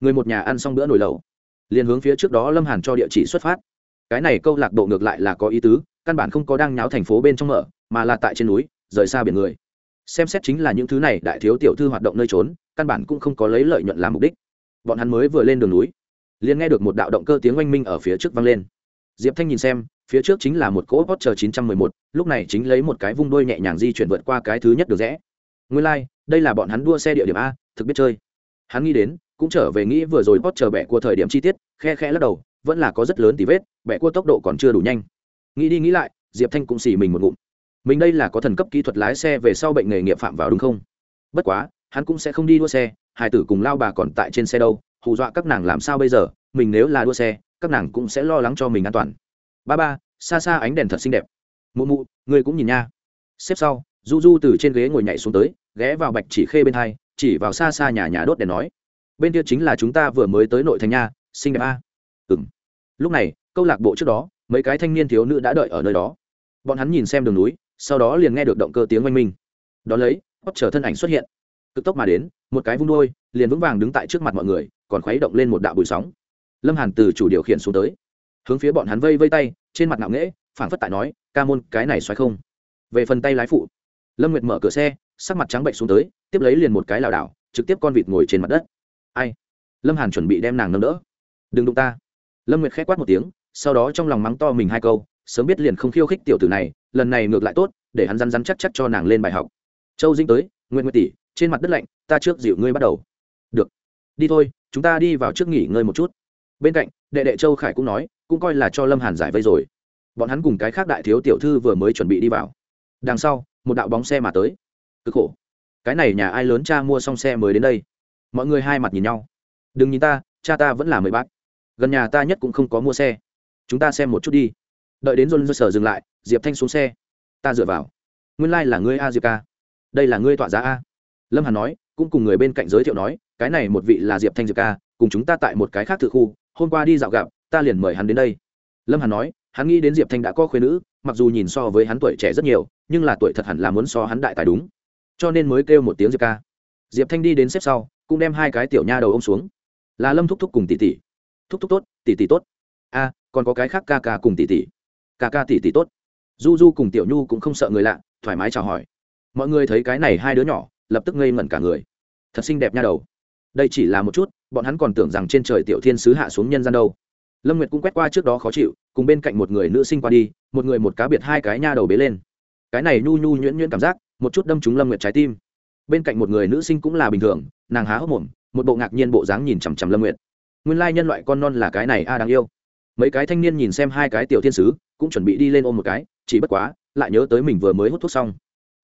người một nhà ăn xong bữa nồi lẩu, liền hướng phía trước đó lâm hàn cho địa chỉ xuất phát. Cái này câu lạc bộ ngược lại là có ý tứ, căn bản không có đang nháo thành phố bên trong mở, mà là tại trên núi, rời xa biển người. Xem xét chính là những thứ này đại thiếu tiểu thư hoạt động nơi trốn, căn bản cũng không có lấy lợi nhuận làm mục đích. Bọn hắn mới vừa lên đường núi liền nghe được một đạo động cơ tiếng oanh minh ở phía trước vang lên diệp thanh nhìn xem phía trước chính là một cỗ Porsche 911, lúc này chính lấy một cái vung đuôi nhẹ nhàng di chuyển vượt qua cái thứ nhất được rẽ. Nguyên lai, like, đây là bọn hắn đua xe địa điểm a, thực biết chơi. Hắn nghĩ đến, cũng trở về nghĩ vừa rồi Porsche bẻ của thời điểm chi tiết, khe khẽ lắc đầu, vẫn là có rất lớn tí vết, bẻ cua tốc độ còn chưa đủ nhanh. Nghĩ đi nghĩ lại, Diệp Thanh cũng xì mình một ngụm. Mình đây là có thần cấp kỹ thuật lái xe về sau bệnh nghề nghiệp phạm vào đúng không? Bất quá, hắn cũng sẽ không đi đua xe, hai tử cùng lao bà còn tại trên xe đâu, hù dọa các nàng làm sao bây giờ, mình nếu là đua xe, các nàng cũng sẽ lo lắng cho mình an toàn. Ba ba xa xa ánh đèn thật xinh đẹp. Mụ mụ người cũng nhìn nha. Xếp sau du du từ trên ghế ngồi nhảy xuống tới ghé vào bạch chỉ khê bên hai chỉ vào xa xa nhà nhà đốt đèn nói. Bên kia chính là chúng ta vừa mới tới nội thành nha xinh đẹp a. Ừ m lúc này câu lạc bộ trước đó mấy cái thanh niên thiếu nữ đã đợi ở nơi đó. Bọn hắn nhìn xem đường núi sau đó liền nghe được động cơ tiếng oanh minh. Đón lấy hót chờ thân ảnh xuất hiện. Cực tốc mà đến một cái vung đôi, liền vững vàng đứng tại trước mặt mọi người, còn khuấy động lên một đạo bụi sóng. Lâm hàn từ chủ điều khiển xuống tới, hướng phía bọn hắn vây vây tay, trên mặt ngạo nghễ, phảng phất tại nói, ca môn, cái này xoáy không. Về phần tay lái phụ, lâm nguyệt mở cửa xe, sắc mặt trắng bệnh xuống tới, tiếp lấy liền một cái lảo đảo, trực tiếp con vịt ngồi trên mặt đất. Ai? Lâm hàn chuẩn bị đem nàng nâng đỡ. Đừng đụng ta. Lâm nguyệt k h quát một tiếng, sau đó trong lòng mắng to mình hai câu, sớm biết liền không khiêu khích tiểu tử này, lần này ngược lại tốt, để hắn răn răn chắc chắc cho nàng lên bài học. Châu dinh tới nguyện nguyệt tỷ trên mặt đất lạnh, ta trước dịu ngươi bắt đầu. Được. Đi thôi, chúng ta đi vào trước nghỉ ngơi một chút. Bên cạnh, đệ đệ châu khải cũng nói, cũng coi là cho lâm hàn giải vây rồi. Bọn hắn cùng cái khác đại thiếu tiểu thư vừa mới chuẩn bị đi vào. Đằng sau, một đạo bóng xe mà tới. Cực khổ. Cái này nhà ai lớn cha mua xong xe mới đến đây. Mọi người hai mặt nhìn nhau. Đừng nhìn ta, cha ta vẫn là mười bác. Gần nhà ta nhất cũng không có mua xe. Chúng ta xem một chút đi. Đợi đến dôn dơ sở dừng lại, diệp thanh xuống xe. Ta dựa vào. Nguyên lai、like、là ngươi a diệp ca. Đây là ngươi tọa giá a lâm hàn nói, cũng cùng người bên cạnh giới thiệu nói, cái này một vị là diệp thanh diệp ca, cùng chúng ta tại một cái khác tự khu, hôm qua đi dạo gặp, ta liền mời hắn đến đây. Lâm hàn nói, hắn nghĩ đến diệp thanh đã có khuyên nữ, mặc dù nhìn so với hắn tuổi trẻ rất nhiều, nhưng là tuổi thật hẳn là muốn so hắn đại tài đúng. Cho nên mới kêu một tiếng diệp ca. Diệp thanh đi đến xếp sau, cũng đem hai cái tiểu nha đầu ô m xuống. Là lâm thúc thúc cùng tỷ tỷ. Thúc thúc tốt, tỷ tỷ tốt. A, còn có cái khác ca ca cùng tỷ tỷ. Ca ca tỷ tỷ tốt. Du du cùng tiểu nhu cũng không sợ người lạ, thoải mái chào hỏi. Mọi người thấy cái này hai đứa nhỏ lập tức ngây ngẩn cả người. Thật xinh đẹp nha đầu. Đây chỉ là một chút, bọn hắn còn tưởng rằng trên trời tiểu thiên sứ hạ xuống nhân gian đâu. Lâm nguyệt cũng quét qua trước đó khó chịu, cùng bên cạnh một người nữ sinh qua đi, một người một cá biệt hai cái nha đầu bế lên. Cái này nhu nhu nhuyễn nhuyễn cảm giác, một chút đâm trúng lâm nguyệt trái tim. Bên cạnh một người nữ sinh cũng là bình thường, nàng há hốc mồm, một bộ ngạc nhiên bộ dáng nhìn chằm chằm lâm nguyệt. Nguyên lai nhân loại con non là cái này a à, đáng yêu. Mấy cái thanh niên nhìn xem hai cái tiểu thiên sứ, cũng chuẩn bị đi lên ôm một cái, chỉ bất quá, lại nhớ tới mình vừa mới hút thuốc xong.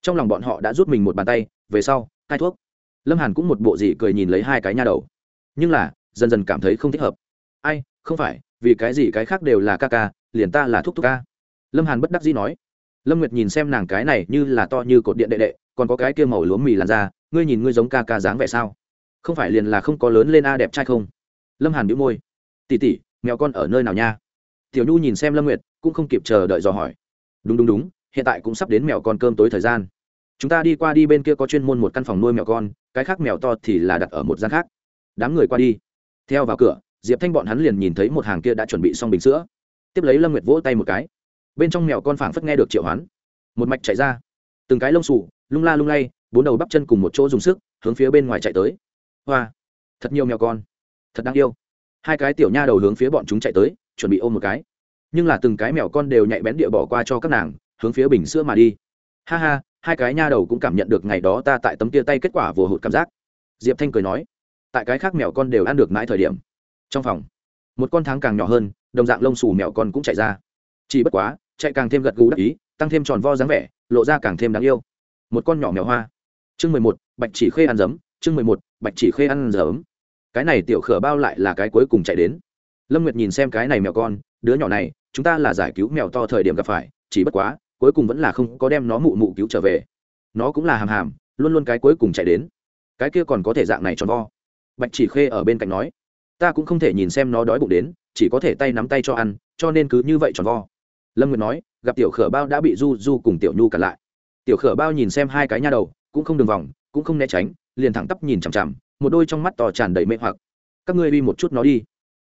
Trong lòng bọn họ đã rút mình một bàn tay về sau hai thuốc. Lâm hàn cũng một bộ gì cười nhìn lấy hai cái nha đầu. Nhưng là, dần dần cảm thấy không thích hợp. Ai, không phải, vì cái gì cái khác đều là ca ca, liền ta là thúc thúc ca. Lâm hàn bất đắc dĩ nói. Lâm nguyệt nhìn xem nàng cái này như là to như cột điện đệ đệ, còn có cái kia màu lúa mì làn da, ngươi nhìn ngươi giống ca ca dáng vẻ sao? Không phải liền là không có lớn lên a đẹp trai không? Lâm hàn bĩu môi. Tỉ tỉ mèo con ở nơi nào nha? Tiểu nhu nhìn xem lâm nguyệt, cũng không kịp chờ đợi dò hỏi. Đúng đúng đúng, hiện tại cũng sắp đến mèo con cơm tối thời gian chúng ta đi qua đi bên kia có chuyên môn một căn phòng nuôi mèo con, cái khác mèo to thì là đặt ở một gian khác. Đám người qua đi. Theo vào cửa, diệp thanh bọn hắn liền nhìn thấy một hàng kia đã chuẩn bị xong bình sữa. Tiếp lấy lâm nguyệt vỗ tay một cái. Bên trong mèo con phảng phất nghe được triệu hoán. Một mạch chạy ra. Từng cái lông xù, lung la lung lay, bốn đầu bắp chân cùng một chỗ dùng sức, hướng phía bên ngoài chạy tới. Hoa! Thật nhiều mèo con. Thật đáng yêu. Hai cái tiểu nha đầu hướng phía bọn chúng chạy tới, chuẩn bị ôm một cái. Nhưng là từng cái mèo con đều nhạy bén địa bỏ qua cho các nàng, hướng phía bình sữa mà đi. Ha ha hai cái nha đầu cũng cảm nhận được ngày đó ta tại tấm tia tay kết quả vừa hụt cảm giác. Diệp thanh cười nói, tại cái khác mèo con đều ăn được mãi thời điểm. Trong phòng, một con tháng càng nhỏ hơn, đồng dạng lông xù mèo con cũng chạy ra. Chỉ bất quá, chạy càng thêm gật gù đắc ý, tăng thêm tròn vo dáng vẻ, lộ ra càng thêm đáng yêu. Một con nhỏ mèo hoa. Chương mười một, bạch chỉ khê ăn giấm. Chương mười một, bạch chỉ khê ăn giấm. Cái này tiểu khở bao lại là cái cuối cùng chạy đến. Lâm nguyệt nhìn xem cái này mèo con, đứa nhỏ này, chúng ta là giải cứu mèo to thời điểm gặp phải, chỉ bất quá cuối cùng vẫn là không có đem nó mụ mụ cứu trở về. Nó cũng là hàm hàm, luôn luôn cái cuối cùng chạy đến. Cái kia còn có thể dạng này tròn vo. Bạch chỉ khê ở bên cạnh nói, ta cũng không thể nhìn xem nó đói bụng đến, chỉ có thể tay nắm tay cho ăn, cho nên cứ như vậy tròn vo. Lâm nguyệt nói, gặp tiểu khở bao đã bị du du cùng tiểu nhu cản lại. Tiểu khở bao nhìn xem hai cái nha đầu, cũng không đường vòng, cũng không né tránh, liền thẳng tắp nhìn chằm chằm, một đôi trong mắt tò tràn đầy mê hoặc. Các ngươi đi một chút nó đi.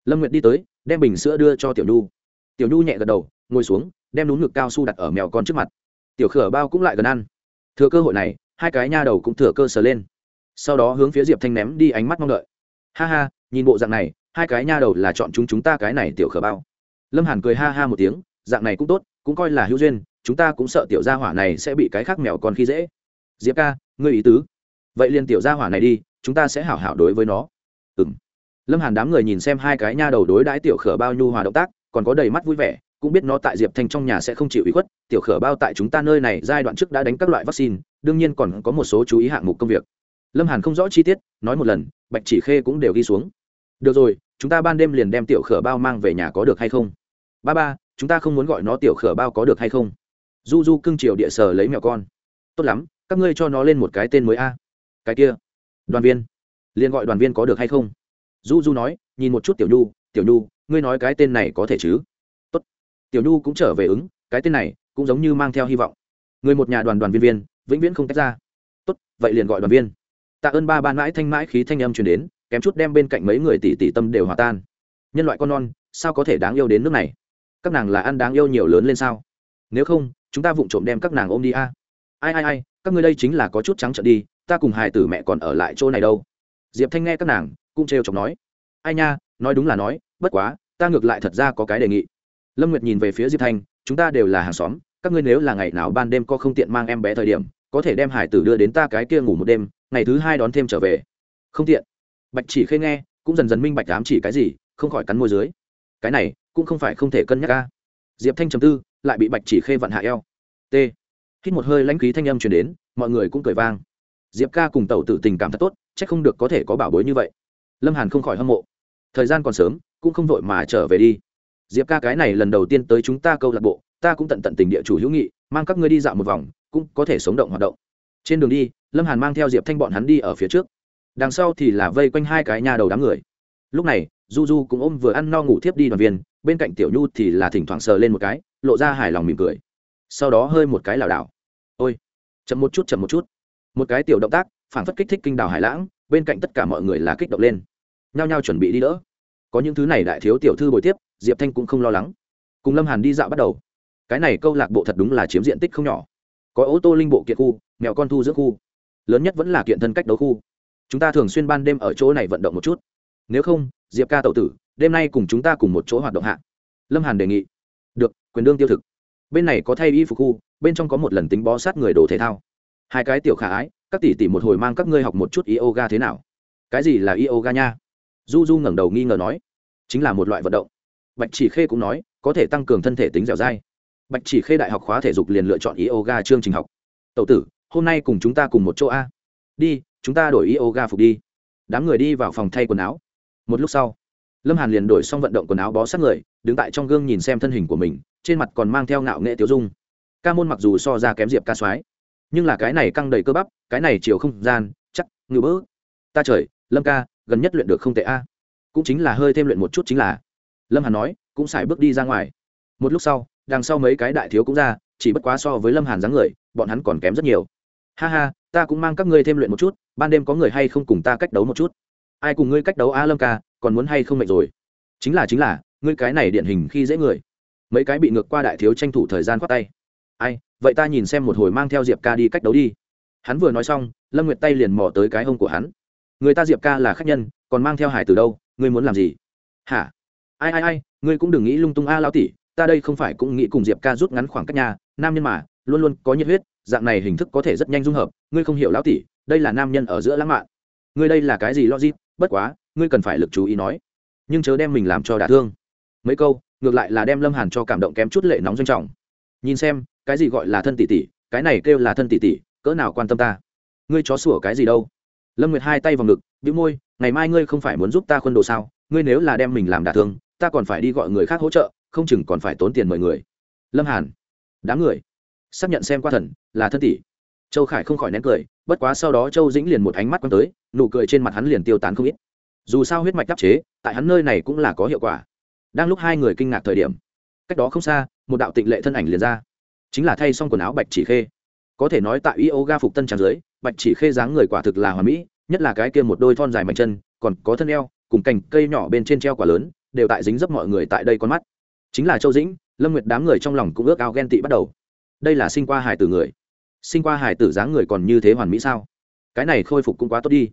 Lâm nguyệt đi tới, đem bình sữa đưa cho tiểu nhu. Tiểu nhu nhẹ gật đầu, ngồi xuống đem núm ngực cao su đặt ở mèo con trước mặt. Tiểu khở bao cũng lại gần ăn. Thừa cơ hội này, hai cái nha đầu cũng thừa cơ sờ lên. Sau đó hướng phía diệp thanh ném đi ánh mắt mong đợi. Ha ha, nhìn bộ dạng này, hai cái nha đầu là chọn chúng chúng ta cái này tiểu khở bao. Lâm hàn cười ha ha một tiếng, dạng này cũng tốt, cũng coi là hữu duyên, chúng ta cũng sợ tiểu gia hỏa này sẽ bị cái khác mèo con khi dễ. Diệp ca, ngươi ý tứ. Vậy liền tiểu gia hỏa này đi, chúng ta sẽ hảo hảo đối với nó. Ừ m lâm hàn đám người nhìn xem hai cái nha đầu đối đãi tiểu khở bao nhu hòa động tác, còn có đầy mắt vui vẻ cũng biết nó tại diệp thanh trong nhà sẽ không chịu ý khuất, tiểu khở bao tại chúng ta nơi này giai đoạn trước đã đánh các loại vaccine, đương nhiên còn có một số chú ý hạng mục công việc. Lâm hàn không rõ chi tiết, nói một lần, bạch chỉ khê cũng đều ghi xuống. Được rồi, chúng ta ban đêm liền đem tiểu khở bao mang về nhà có được hay không? Ba ba, chúng ta không muốn gọi nó tiểu khở bao có được hay không? Du du cưng chiều địa sở lấy mẹo con. Tốt lắm, các ngươi cho nó lên một cái tên mới a. Cái kia, đoàn viên. Liền gọi đoàn viên có được hay không? Du du nói, nhìn một chút tiểu nhu tiểu nhu, ngươi nói cái tên này có thể chứ? Tiểu nhu cũng trở về ứng, cái tên này cũng giống như mang theo hy vọng. Người một nhà đoàn đoàn viên viên, vĩnh viễn không tách ra. Tốt, vậy liền gọi đoàn viên. Tạ ơn ba ban mãi thanh mãi khí thanh âm truyền đến, kém chút đem bên cạnh mấy người tỷ tỷ tâm đều hòa tan. Nhân loại con non, sao có thể đáng yêu đến nước này? Các nàng là ăn đáng yêu nhiều lớn lên sao? Nếu không, chúng ta vụng trộm đem các nàng ôm đi a. Ai ai ai, các ngươi đây chính là có chút trắng trợn đi, ta cùng hai tử mẹ còn ở lại chỗ này đâu. Diệp thanh nghe các nàng, cũng trêu chọc nói. Ai nha, nói đúng là nói, bất quá, ta ngược lại thật ra có cái đề nghị lâm nguyệt nhìn về phía diệp thanh, chúng ta đều là hàng xóm, các ngươi nếu là ngày nào ban đêm có không tiện mang em bé thời điểm, có thể đem hải tử đưa đến ta cái kia ngủ một đêm, ngày thứ hai đón thêm trở về. Không tiện. Bạch chỉ khê nghe, cũng dần dần minh bạch ám chỉ cái gì, không khỏi cắn môi dưới. Cái này, cũng không phải không thể cân nhắc ca diệp thanh trầm tư, lại bị bạch chỉ khê vặn hạ eo. T. Hít một hơi lãnh khí thanh âm truyền đến, mọi người cũng cười vang. Diệp ca cùng tẩu tử tình cảm thật tốt c h ắ c không được có thể có bảo bối như vậy. Lâm hàn không khỏi hâm mộ. Thời gian còn sớm, cũng không vội mà trở về đi diệp ca cái này lần đầu tiên tới chúng ta câu lạc bộ, ta cũng tận tận tình địa chủ hữu nghị, mang các ngươi đi dạo một vòng, cũng có thể sống động hoạt động. Trên đường đi, lâm hàn mang theo diệp thanh bọn hắn đi ở phía trước. Đằng sau thì là vây quanh hai cái nhà đầu đám người. Lúc này, du du cũng ôm vừa ăn no ngủ thiếp đi đoàn viên, bên cạnh tiểu nhu thì là thỉnh thoảng sờ lên một cái, lộ ra hài lòng mỉm cười. Sau đó hơi một cái lảo đảo. Ôi, chậm một chút, chậm một chút. Một cái tiểu động tác, phản phất kích thích kinh đảo hải lãng, bên cạnh tất cả mọi người là kích động lên. Nhao nhao chuẩn bị đi đỡ. Có những thứ này đại thiếu tiểu thư bồi tiếp diệp thanh cũng không lo lắng. Cùng lâm hàn đi dạo bắt đầu. Cái này câu lạc bộ thật đúng là chiếm diện tích không nhỏ. Có ô tô linh bộ kiện khu, mèo con thu giữa khu. Lớn nhất vẫn là kiện thân cách đấu khu. Chúng ta thường xuyên ban đêm ở chỗ này vận động một chút. Nếu không, diệp ca tậu tử, đêm nay cùng chúng ta cùng một chỗ hoạt động hạ. Lâm hàn đề nghị. Được, quyền đương tiêu thực. Bên này có thay y phục khu, bên trong có một lần tính bó sát người đồ thể thao. Hai cái tiểu khả ái, các tỷ tỷ một hồi mang các ngươi học một chút yoga thế nào? Cái gì là yoga nha? Du du ngẩng đầu nghi ngờ nói. Chính là một loại vận động bạch chỉ khê cũng nói, có thể tăng cường thân thể tính dẻo dai. Bạch chỉ khê đại học khóa thể dục liền lựa chọn yoga chương trình học. Tậu tử, hôm nay cùng chúng ta cùng một chỗ a. Đi, chúng ta đổi yoga phục đi. Đám người đi vào phòng thay quần áo. Một lúc sau, lâm hàn liền đổi xong vận động quần áo bó sát người, đứng tại trong gương nhìn xem thân hình của mình, trên mặt còn mang theo ngạo nghệ tiêu dung. Ca môn mặc dù so ra kém diệp ca soái, nhưng là cái này căng đầy cơ bắp, cái này chiều không gian, chắc ngự bỡ ta trời, lâm ca, gần nhất luyện được không tệ a. Cũng chính là hơi thêm luyện một chút chính là lâm hàn nói, cũng xài bước đi ra ngoài. Một lúc sau, đằng sau mấy cái đại thiếu cũng ra, chỉ bất quá so với lâm hàn dáng người, bọn hắn còn kém rất nhiều. Ha ha, ta cũng mang các ngươi thêm luyện một chút, ban đêm có người hay không cùng ta cách đấu một chút? Ai cùng ngươi cách đấu a lâm ca, còn muốn hay không mệt rồi? Chính là chính là, ngươi cái này điển hình khi dễ người. Mấy cái bị ngược qua đại thiếu tranh thủ thời gian khoát tay. Ai, vậy ta nhìn xem một hồi mang theo diệp ca đi cách đấu đi. Hắn vừa nói xong, lâm nguyệt tay liền mò tới cái hông của hắn. Người ta diệp ca là khách nhân, còn mang theo hải từ đâu, ngươi muốn làm gì? Hả? Ai ai ai, ngươi cũng đừng nghĩ lung tung a à lao tỉ ta đây không phải cũng nghĩ cùng diệp ca rút ngắn khoảng cách nhà nam nhân mà, luôn luôn có nhiệt huyết, dạng này hình thức có thể rất nhanh dung hợp, ngươi không hiểu lão tỉ đây là nam nhân ở giữa lãng mạn. Ngươi đây là cái gì logic, bất quá, ngươi cần phải lực chú ý nói. Nhưng chớ đem mình làm cho đả thương. Mấy câu, ngược lại là đem lâm hàn cho cảm động kém chút lệ nóng doanh trọng. Nhìn xem, cái gì gọi là thân tỷ tỷ, cái này kêu là thân tỷ tỷ, cỡ nào quan tâm ta? Ngươi chó sủa cái gì đâu? Lâm nguyệt hai tay vào ngực, bĩu môi, ngày mai ngươi không phải muốn giúp ta khuân đồ sao? Ngươi nếu là đem mình làm đả thương ta còn phải đi gọi người khác hỗ trợ, không chừng còn phải tốn tiền mời người. Lâm hàn, đám người. Xác nhận xem qua thần, là thân tỷ. Châu khải không khỏi nén cười, bất quá sau đó châu dĩnh liền một ánh mắt quăng tới, nụ cười trên mặt hắn liền tiêu tán không ít. Dù sao huyết mạch đắp chế, tại hắn nơi này cũng là có hiệu quả. Đang lúc hai người kinh ngạc thời điểm, cách đó không xa, một đạo tịnh lệ thân ảnh liền ra. Chính là thay xong quần áo bạch chỉ khê. Có thể nói tại yoga phục tân trang dưới, bạch chỉ khê dáng người quả thực là hoàn mỹ, nhất là cái kia một đôi thon dài mảnh chân, còn có thân eo, cùng cành cây nhỏ bên trên treo quả lớn đều tại dính dấp mọi người tại đây con mắt. Chính là châu dĩnh, lâm nguyệt đám người trong lòng cũng ước ao ghen tị bắt đầu. Đây là sinh qua hải tử người. Sinh qua hải tử dáng người còn như thế hoàn mỹ sao? Cái này khôi phục cũng quá tốt đi.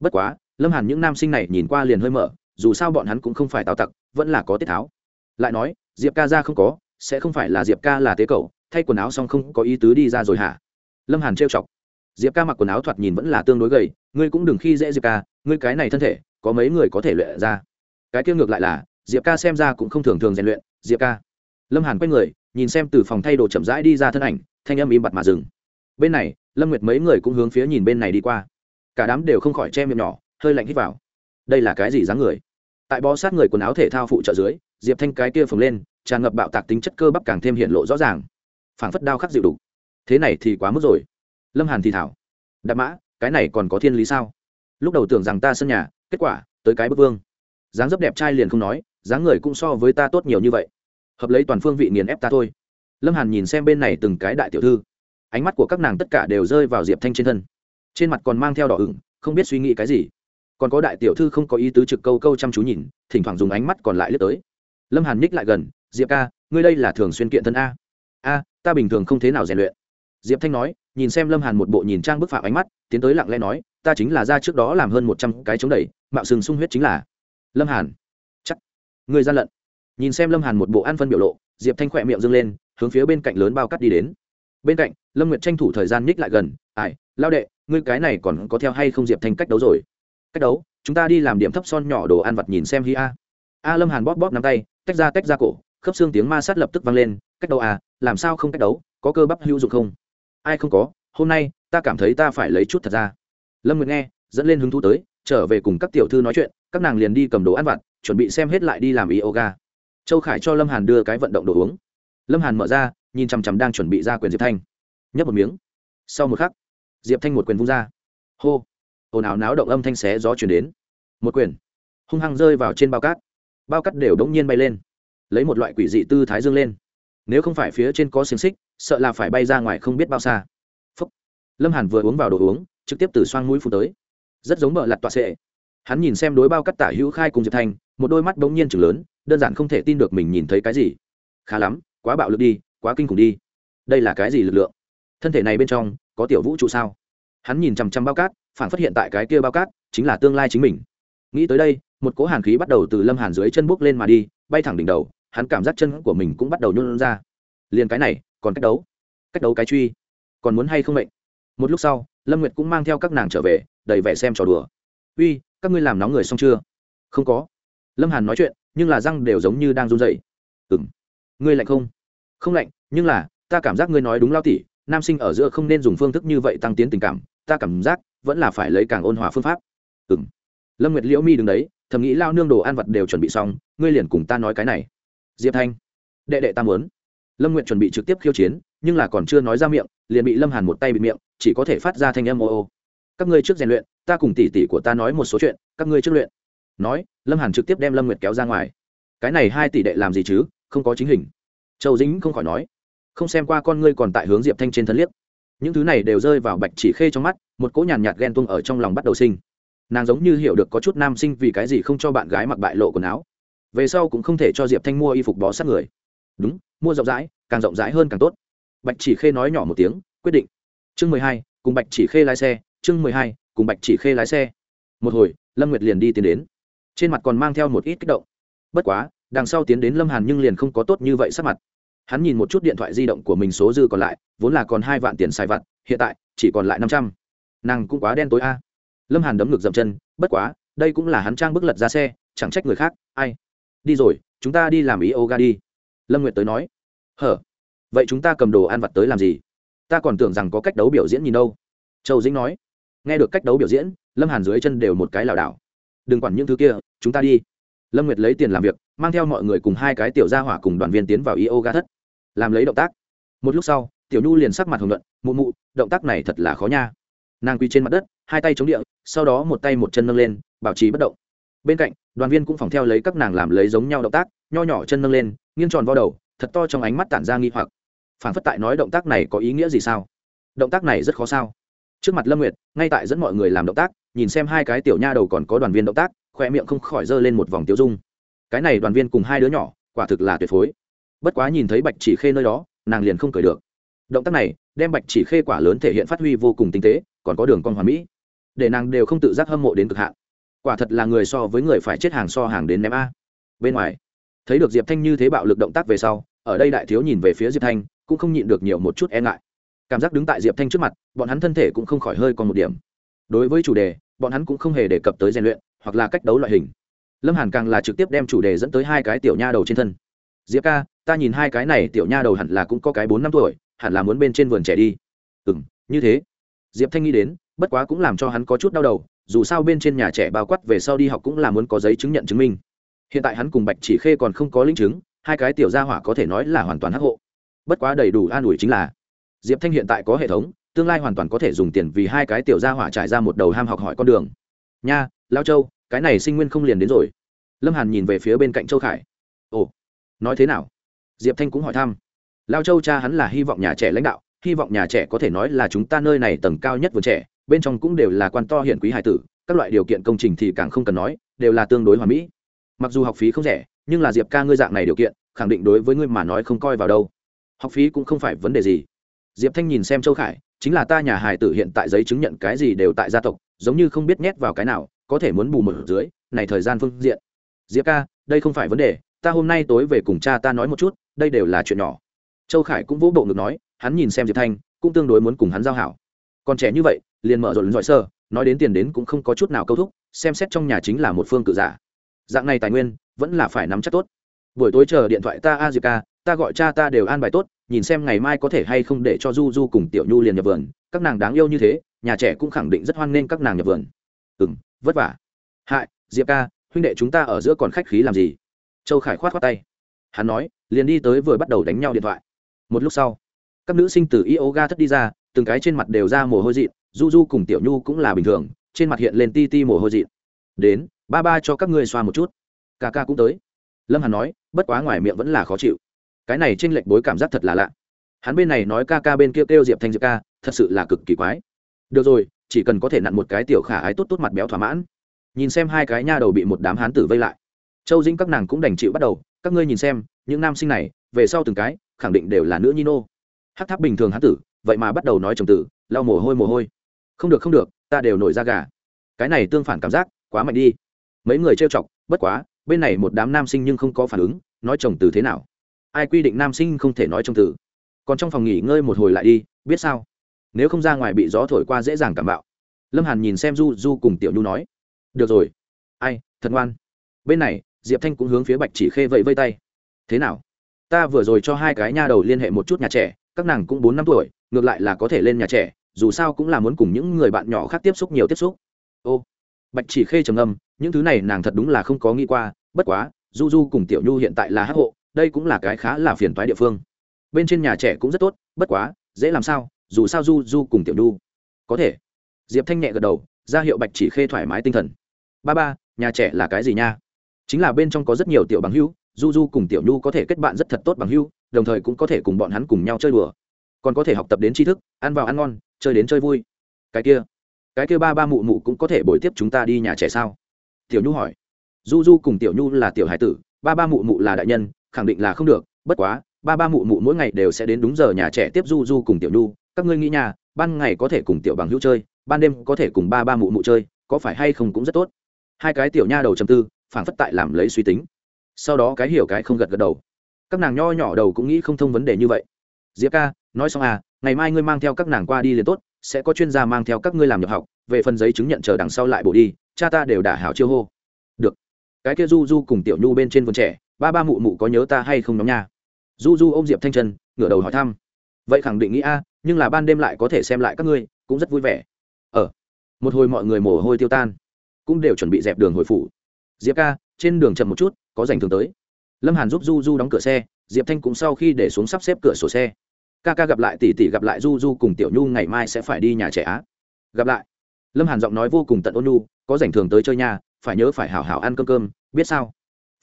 Bất quá, lâm hàn những nam sinh này nhìn qua liền hơi mở, dù sao bọn hắn cũng không phải tào tặc, vẫn là có tiết tháo. Lại nói, diệp ca ra không có, sẽ không phải là diệp ca là tế cậu, thay quần áo xong không có ý tứ đi ra rồi hả? Lâm hàn trêu chọc. Diệp ca mặc quần áo thoạt nhìn vẫn là tương đối gầy, ngươi cũng đừng khi dễ diệp ca, ngươi cái này thân thể, có mấy người có thể luyện ra? Cái kia ngược lại là, diệp ca xem ra cũng không thường thường rèn luyện, diệp ca. Lâm hàn quay người, nhìn xem từ phòng thay đồ chậm rãi đi ra thân ảnh, thanh âm im bặt mà dừng. Bên này, lâm nguyệt mấy người cũng hướng phía nhìn bên này đi qua. Cả đám đều không khỏi che miệng nhỏ, hơi lạnh hít vào. Đây là cái gì dáng người? Tại bó sát người quần áo thể thao phụ trợ dưới, diệp thanh cái kia phồng lên, tràn ngập bạo tạc tính chất cơ bắp càng thêm hiện lộ rõ ràng. Phảng phất đao khắc dịu đủ. Thế này thì quá mức rồi. Lâm hàn thì thảo. Đạp mã, cái này còn có thiên lý sao? Lúc đầu tưởng rằng ta sân nhà, kết quả, tới cái bức vương dáng dấp đẹp trai liền không nói, dáng người cũng so với ta tốt nhiều như vậy. Hợp lấy toàn phương vị nghiền ép ta thôi. Lâm hàn nhìn xem bên này từng cái đại tiểu thư. Ánh mắt của các nàng tất cả đều rơi vào diệp thanh trên thân. Trên mặt còn mang theo đỏ ửng, không biết suy nghĩ cái gì. Còn có đại tiểu thư không có ý tứ trực câu câu chăm chú nhìn, thỉnh thoảng dùng ánh mắt còn lại lướt tới. Lâm hàn nhích lại gần, diệp ca, ngươi đây là thường xuyên kiện thân a. A, ta bình thường không thế nào rèn luyện. Diệp thanh nói, nhìn xem lâm hàn một bộ nhìn trang bức phạm ánh mắt, tiến tới lặng lẽ nói, ta chính là ra trước đó làm hơn một trăm cái chống đẩy, mạo sừng sung huyết chính là lâm hàn. Chắc. Người gian lận. Nhìn xem lâm hàn một bộ ăn phân biểu lộ, diệp thanh khỏe miệng dâng lên, hướng phía bên cạnh lớn bao cắt đi đến. Bên cạnh, lâm nguyệt tranh thủ thời gian nhích lại gần, ai, lao đệ, ngươi cái này còn có theo hay không diệp thanh cách đấu rồi? Cách đấu? Chúng ta đi làm điểm thấp son nhỏ đồ ăn vặt nhìn xem hi a. A lâm hàn bóp bóp nắm tay, tách ra tách ra cổ, khớp xương tiếng ma sát lập tức vang lên, cách đấu à làm sao không cách đấu, có cơ bắp hữu dụng không? Ai không có, hôm nay ta cảm thấy ta phải lấy chút thật ra. Lâm nguyệt nghe, dẫn lên hứng thú tới, trở về cùng các tiểu thư nói chuyện các nàng liền đi cầm đồ ăn vặt, chuẩn bị xem hết lại đi làm yoga. Châu khải cho lâm hàn đưa cái vận động đồ uống. Lâm hàn mở ra, nhìn chằm chằm đang chuẩn bị ra quyền diệp thanh. Nhấp một miếng. Sau một khắc, diệp thanh một quyền vung ra. Hô! Ồn ào náo động âm thanh xé gió chuyển đến. Một quyền. Hung hăng rơi vào trên bao cát. Bao cát đều đống nhiên bay lên. Lấy một loại quỷ dị tư thái dương lên. Nếu không phải phía trên có xiềng xích, sợ là phải bay ra ngoài không biết bao xa. Phúc. lâm hàn vừa uống vào đồ uống, trực tiếp từ xoang mũi phun tới. Rất giống bờ lặt tọa sệ hắn nhìn xem đối bao cắt tả hữu khai cùng diệp thanh một đôi mắt bỗng nhiên chừng lớn, đơn giản không thể tin được mình nhìn thấy cái gì. Khá lắm, quá bạo lực đi, quá kinh khủng đi. Đây là cái gì lực lượng? Thân thể này bên trong, có tiểu vũ trụ sao? Hắn nhìn chằm chằm bao cát phản phát hiện tại cái kia bao cát, chính là tương lai chính mình. Nghĩ tới đây, một cỗ hàn khí bắt đầu từ lâm hàn dưới chân bước lên mà đi, bay thẳng đỉnh đầu, hắn cảm giác chân của mình cũng bắt đầu nhún ra. Liền cái này, còn cách đấu. Cách đấu cái truy. Còn muốn hay không mệnh? Một lúc sau, lâm nguyệt cũng mang theo các nàng trở về, đầy vẻ xem trò đùa. Uy các ngươi làm nóng người xong chưa? Không có. Lâm hàn nói chuyện, nhưng là răng đều giống như đang run dậy ừng ngươi lạnh không? Không lạnh, nhưng là, ta cảm giác ngươi nói đúng lao tỉ, nam sinh ở giữa không nên dùng phương thức như vậy tăng tiến tình cảm, ta cảm giác vẫn là phải lấy càng ôn hòa phương pháp. Ừng lâm nguyệt liễu mi đứng đấy, thầm nghĩ lao nương đồ ăn vật đều chuẩn bị xong, ngươi liền cùng ta nói cái này. Diệp thanh. Đệ đệ ta muốn. Lâm nguyệt chuẩn bị trực tiếp khiêu chiến, nhưng là còn chưa nói ra miệng, liền bị lâm hàn một tay bị miệng, chỉ có thể phát ra thanh âm ô ô. Các ngươi trước rèn luyện ta cùng tỷ tỷ của ta nói một số chuyện, các ngươi trước luyện. Nói, lâm hàn trực tiếp đem lâm nguyệt kéo ra ngoài. Cái này hai tỷ đệ làm gì chứ, không có chính hình. Châu dính không khỏi nói, không xem qua con ngươi còn tại hướng diệp thanh trên thân liếc. Những thứ này đều rơi vào bạch chỉ khê trong mắt, một cỗ nhàn nhạt ghen tuông ở trong lòng bắt đầu sinh. Nàng giống như hiểu được có chút nam sinh vì cái gì không cho bạn gái mặc bại lộ quần áo. Về sau cũng không thể cho diệp thanh mua y phục bó sát người. Đúng, mua rộng rãi, càng rộng rãi hơn càng tốt. Bạch chỉ khê nói nhỏ một tiếng, quyết định. Chương mười hai, cùng bạch chỉ khê lái xe. Chương mười hai cùng bạch chỉ khê lái xe. Một hồi, lâm nguyệt liền đi tiến đến. Trên mặt còn mang theo một ít kích động. Bất quá, đằng sau tiến đến lâm hàn nhưng liền không có tốt như vậy sắc mặt. Hắn nhìn một chút điện thoại di động của mình số dư còn lại, vốn là còn hai vạn tiền xài vặt, hiện tại chỉ còn lại năm trăm. Nàng cũng quá đen tối a. Lâm hàn đấm ngực dậm chân, bất quá, đây cũng là hắn trang bức lật ra xe, chẳng trách người khác, ai. Đi rồi, chúng ta đi làm ý ga đi. Lâm nguyệt tới nói. Hở? Vậy chúng ta cầm đồ ăn vặt tới làm gì? Ta còn tưởng rằng có cách đấu biểu diễn nhìn đâu. Châu dĩnh nói nghe được cách đấu biểu diễn, lâm hàn dưới chân đều một cái lảo đảo. Đừng quản những thứ kia, chúng ta đi. Lâm nguyệt lấy tiền làm việc, mang theo mọi người cùng hai cái tiểu gia hỏa cùng đoàn viên tiến vào yoga thất. Làm lấy động tác. Một lúc sau, tiểu nhu liền sắc mặt hồng luận mụ mụ, động tác này thật là khó nha. Nàng quy trên mặt đất, hai tay chống địa, sau đó một tay một chân nâng lên, bảo trì bất động. Bên cạnh, đoàn viên cũng phòng theo lấy các nàng làm lấy giống nhau động tác, nho nhỏ chân nâng lên, nghiêng tròn vào đầu, thật to trong ánh mắt tản ra nghi hoặc. Phản phất tại nói động tác này có ý nghĩa gì sao? Động tác này rất khó sao? Trước mặt lâm nguyệt, ngay tại dẫn mọi người làm động tác, nhìn xem hai cái tiểu nha đầu còn có đoàn viên động tác khoe miệng không khỏi giơ lên một vòng tiêu dung. Cái này đoàn viên cùng hai đứa nhỏ, quả thực là tuyệt phối. Bất quá nhìn thấy bạch chỉ khê nơi đó, nàng liền không cười được. Động tác này, đem bạch chỉ khê quả lớn thể hiện phát huy vô cùng tinh tế, còn có đường con hoàn mỹ. Để nàng đều không tự giác hâm mộ đến cực hạn. Quả thật là người so với người phải chết hàng so hàng đến ném a. Bên ngoài, thấy được diệp thanh như thế bạo lực động tác về sau, ở đây đại thiếu nhìn về phía diệp thanh, cũng không nhịn được nhiều một chút e ngại cảm giác đứng tại diệp thanh trước mặt bọn hắn thân thể cũng không khỏi hơi còn một điểm đối với chủ đề bọn hắn cũng không hề đề cập tới rèn luyện hoặc là cách đấu loại hình lâm hàn càng là trực tiếp đem chủ đề dẫn tới hai cái tiểu nha đầu trên thân diệp ca ta nhìn hai cái này tiểu nha đầu hẳn là cũng có cái bốn năm tuổi hẳn là muốn bên trên vườn trẻ đi ừ m như thế diệp thanh nghĩ đến bất quá cũng làm cho hắn có chút đau đầu dù sao bên trên nhà trẻ bao quát về sau đi học cũng là muốn có giấy chứng nhận chứng minh hiện tại hắn cùng bạch chỉ khê còn không có linh chứng hai cái tiểu gia hỏa có thể nói là hoàn toàn hắc hộ bất quá đầy đủ an ủi chính là diệp thanh hiện tại có hệ thống, tương lai hoàn toàn có thể dùng tiền vì hai cái tiểu gia hỏa trải ra một đầu ham học hỏi con đường. Nha lao châu, cái này sinh nguyên không liền đến rồi. Lâm hàn nhìn về phía bên cạnh châu khải. Ồ, nói thế nào? Diệp thanh cũng hỏi thăm. Lao châu cha hắn là hy vọng nhà trẻ lãnh đạo, hy vọng nhà trẻ có thể nói là chúng ta nơi này tầng cao nhất vườn trẻ, bên trong cũng đều là quan to hiển quý hải tử, các loại điều kiện công trình thì càng không cần nói, đều là tương đối hoàn mỹ. Mặc dù học phí không rẻ, nhưng là diệp ca ngươi dạng này điều kiện, khẳng định đối với ngươi mà nói không coi vào đâu. Học phí cũng không phải vấn đề gì diệp thanh nhìn xem châu khải, chính là ta nhà hải tử hiện tại giấy chứng nhận cái gì đều tại gia tộc, giống như không biết nhét vào cái nào, có thể muốn bù một dưới, này thời gian phương diện. Diệp ca, đây không phải vấn đề, ta hôm nay tối về cùng cha ta nói một chút, đây đều là chuyện nhỏ. Châu khải cũng vỗ bộ ngực nói, hắn nhìn xem diệp thanh, cũng tương đối muốn cùng hắn giao hảo. Còn trẻ như vậy, liền mở rộn giỏi sơ, nói đến tiền đến cũng không có chút nào câu thúc, xem xét trong nhà chính là một phương cự giả. Dạng này tài nguyên, vẫn là phải nắm chắc tốt buổi tối chờ điện thoại ta, a diệp ca, ta gọi cha ta đều an bài tốt, nhìn xem ngày mai có thể hay không để cho du du cùng tiểu nhu liền nhập vườn. Các nàng đáng yêu như thế, nhà trẻ cũng khẳng định rất hoan nghênh các nàng nhập vườn. Ừ m vất vả. Hại, diệp ca, huynh đệ chúng ta ở giữa còn khách khí làm gì? Châu khải khoát khoát tay. Hắn nói, liền đi tới vừa bắt đầu đánh nhau điện thoại. Một lúc sau, các nữ sinh từ yoga thất đi ra, từng cái trên mặt đều ra mồ hôi dị du du cùng tiểu nhu cũng là bình thường, trên mặt hiện lên ti ti mồ hôi dị đến, ba ba cho các ngươi xoa một chút. Ca ca cũng tới lâm hàn nói, bất quá ngoài miệng vẫn là khó chịu. Cái này t r ê n lệch bối cảm giác thật là lạ. Hắn bên này nói ca ca bên kia kêu diệp thanh diệp ca, thật sự là cực kỳ quái. Được rồi, chỉ cần có thể nặn một cái tiểu khả ái tốt tốt mặt béo thỏa mãn. Nhìn xem hai cái nha đầu bị một đám hán tử vây lại. Châu dĩnh các nàng cũng đành chịu bắt đầu. Các ngươi nhìn xem, những nam sinh này, về sau từng cái, khẳng định đều là nữ nhi nô. Hát tháp bình thường hán tử, vậy mà bắt đầu nói chồng tử, lau mồ hôi mồ hôi. Không được không được, ta đều nổi ra gà. Cái này tương phản cảm giác, quá mạnh đi. Mấy người trêu chọc, bất quá bên này một đám nam sinh nhưng không có phản ứng, nói chồng từ thế nào? Ai quy định nam sinh không thể nói chồng từ? Còn trong phòng nghỉ ngơi một hồi lại đi, biết sao? Nếu không ra ngoài bị gió thổi qua dễ dàng cảm bạo. Lâm hàn nhìn xem du du cùng tiểu nhu nói. Được rồi. Ai, thật ngoan. Bên này, diệp thanh cũng hướng phía bạch chỉ khê vẫy vây tay. Thế nào? Ta vừa rồi cho hai cái nha đầu liên hệ một chút nhà trẻ, các nàng cũng bốn năm tuổi, ngược lại là có thể lên nhà trẻ, dù sao cũng là muốn cùng những người bạn nhỏ khác tiếp xúc nhiều tiếp xúc. Ô bạch chỉ khê trầm âm những thứ này nàng thật đúng là không có nghĩ qua, bất quá, du du cùng tiểu nhu hiện tại là hát hộ, đây cũng là cái khá là phiền toái địa phương. Bên trên nhà trẻ cũng rất tốt, bất quá, dễ làm sao, dù sao du du cùng tiểu nhu có thể. Diệp thanh nhẹ gật đầu, ra hiệu bạch chỉ khê thoải mái tinh thần. Ba ba, nhà trẻ là cái gì nha? Chính là bên trong có rất nhiều tiểu bằng hữu, du du cùng tiểu nhu có thể kết bạn rất thật tốt bằng hữu, đồng thời cũng có thể cùng bọn hắn cùng nhau chơi đùa. Còn có thể học tập đến tri thức, ăn vào ăn ngon, chơi đến chơi vui. Cái kia cái kia ba ba mụ mụ cũng có thể bồi tiếp chúng ta đi nhà trẻ sao? Tiểu nhu hỏi. Du du cùng tiểu nhu là tiểu hải tử, ba ba mụ mụ là đại nhân, khẳng định là không được, bất quá, ba ba mụ mụ mỗi ngày đều sẽ đến đúng giờ nhà trẻ tiếp du du cùng tiểu nhu. Các ngươi nghĩ nhà ban ngày có thể cùng tiểu bằng hữu chơi, ban đêm có thể cùng ba ba mụ mụ chơi, có phải hay không cũng rất tốt. Hai cái tiểu nha đầu chầm tư, phảng phất tại làm lấy suy tính. Sau đó cái hiểu cái không gật gật đầu. Các nàng nho nhỏ đầu cũng nghĩ không thông vấn đề như vậy. Diệp ca, nói xong à ngày mai ngươi mang theo các nàng qua đi liền tốt sẽ có chuyên gia mang theo các ngươi làm nhập học về phần giấy chứng nhận chờ đằng sau lại bổ đi cha ta đều đả hảo chiêu hô. Được. Cái kia du du cùng tiểu nhu bên trên vườn trẻ ba ba mụ mụ có nhớ ta hay không nhóm nha? Du du ôm diệp thanh trần ngửa đầu hỏi thăm. Vậy khẳng định nghĩ a nhưng là ban đêm lại có thể xem lại các ngươi cũng rất vui vẻ. Ở ờ, một hồi mọi người mồ hôi tiêu tan cũng đều chuẩn bị dẹp đường hồi phủ. Diệp ca trên đường chậm một chút có dành thường tới. Lâm hàn giúp du du đóng cửa xe diệp thanh cũng sau khi để xuống sắp xếp cửa sổ xe ca ca gặp lại tỷ tỷ gặp lại du du cùng tiểu nhu ngày mai sẽ phải đi nhà trẻ á. Gặp lại. Lâm hàn giọng nói vô cùng tận ôn nhu, có dành thường tới chơi nha, phải nhớ phải hảo hảo ăn cơm cơm, biết sao?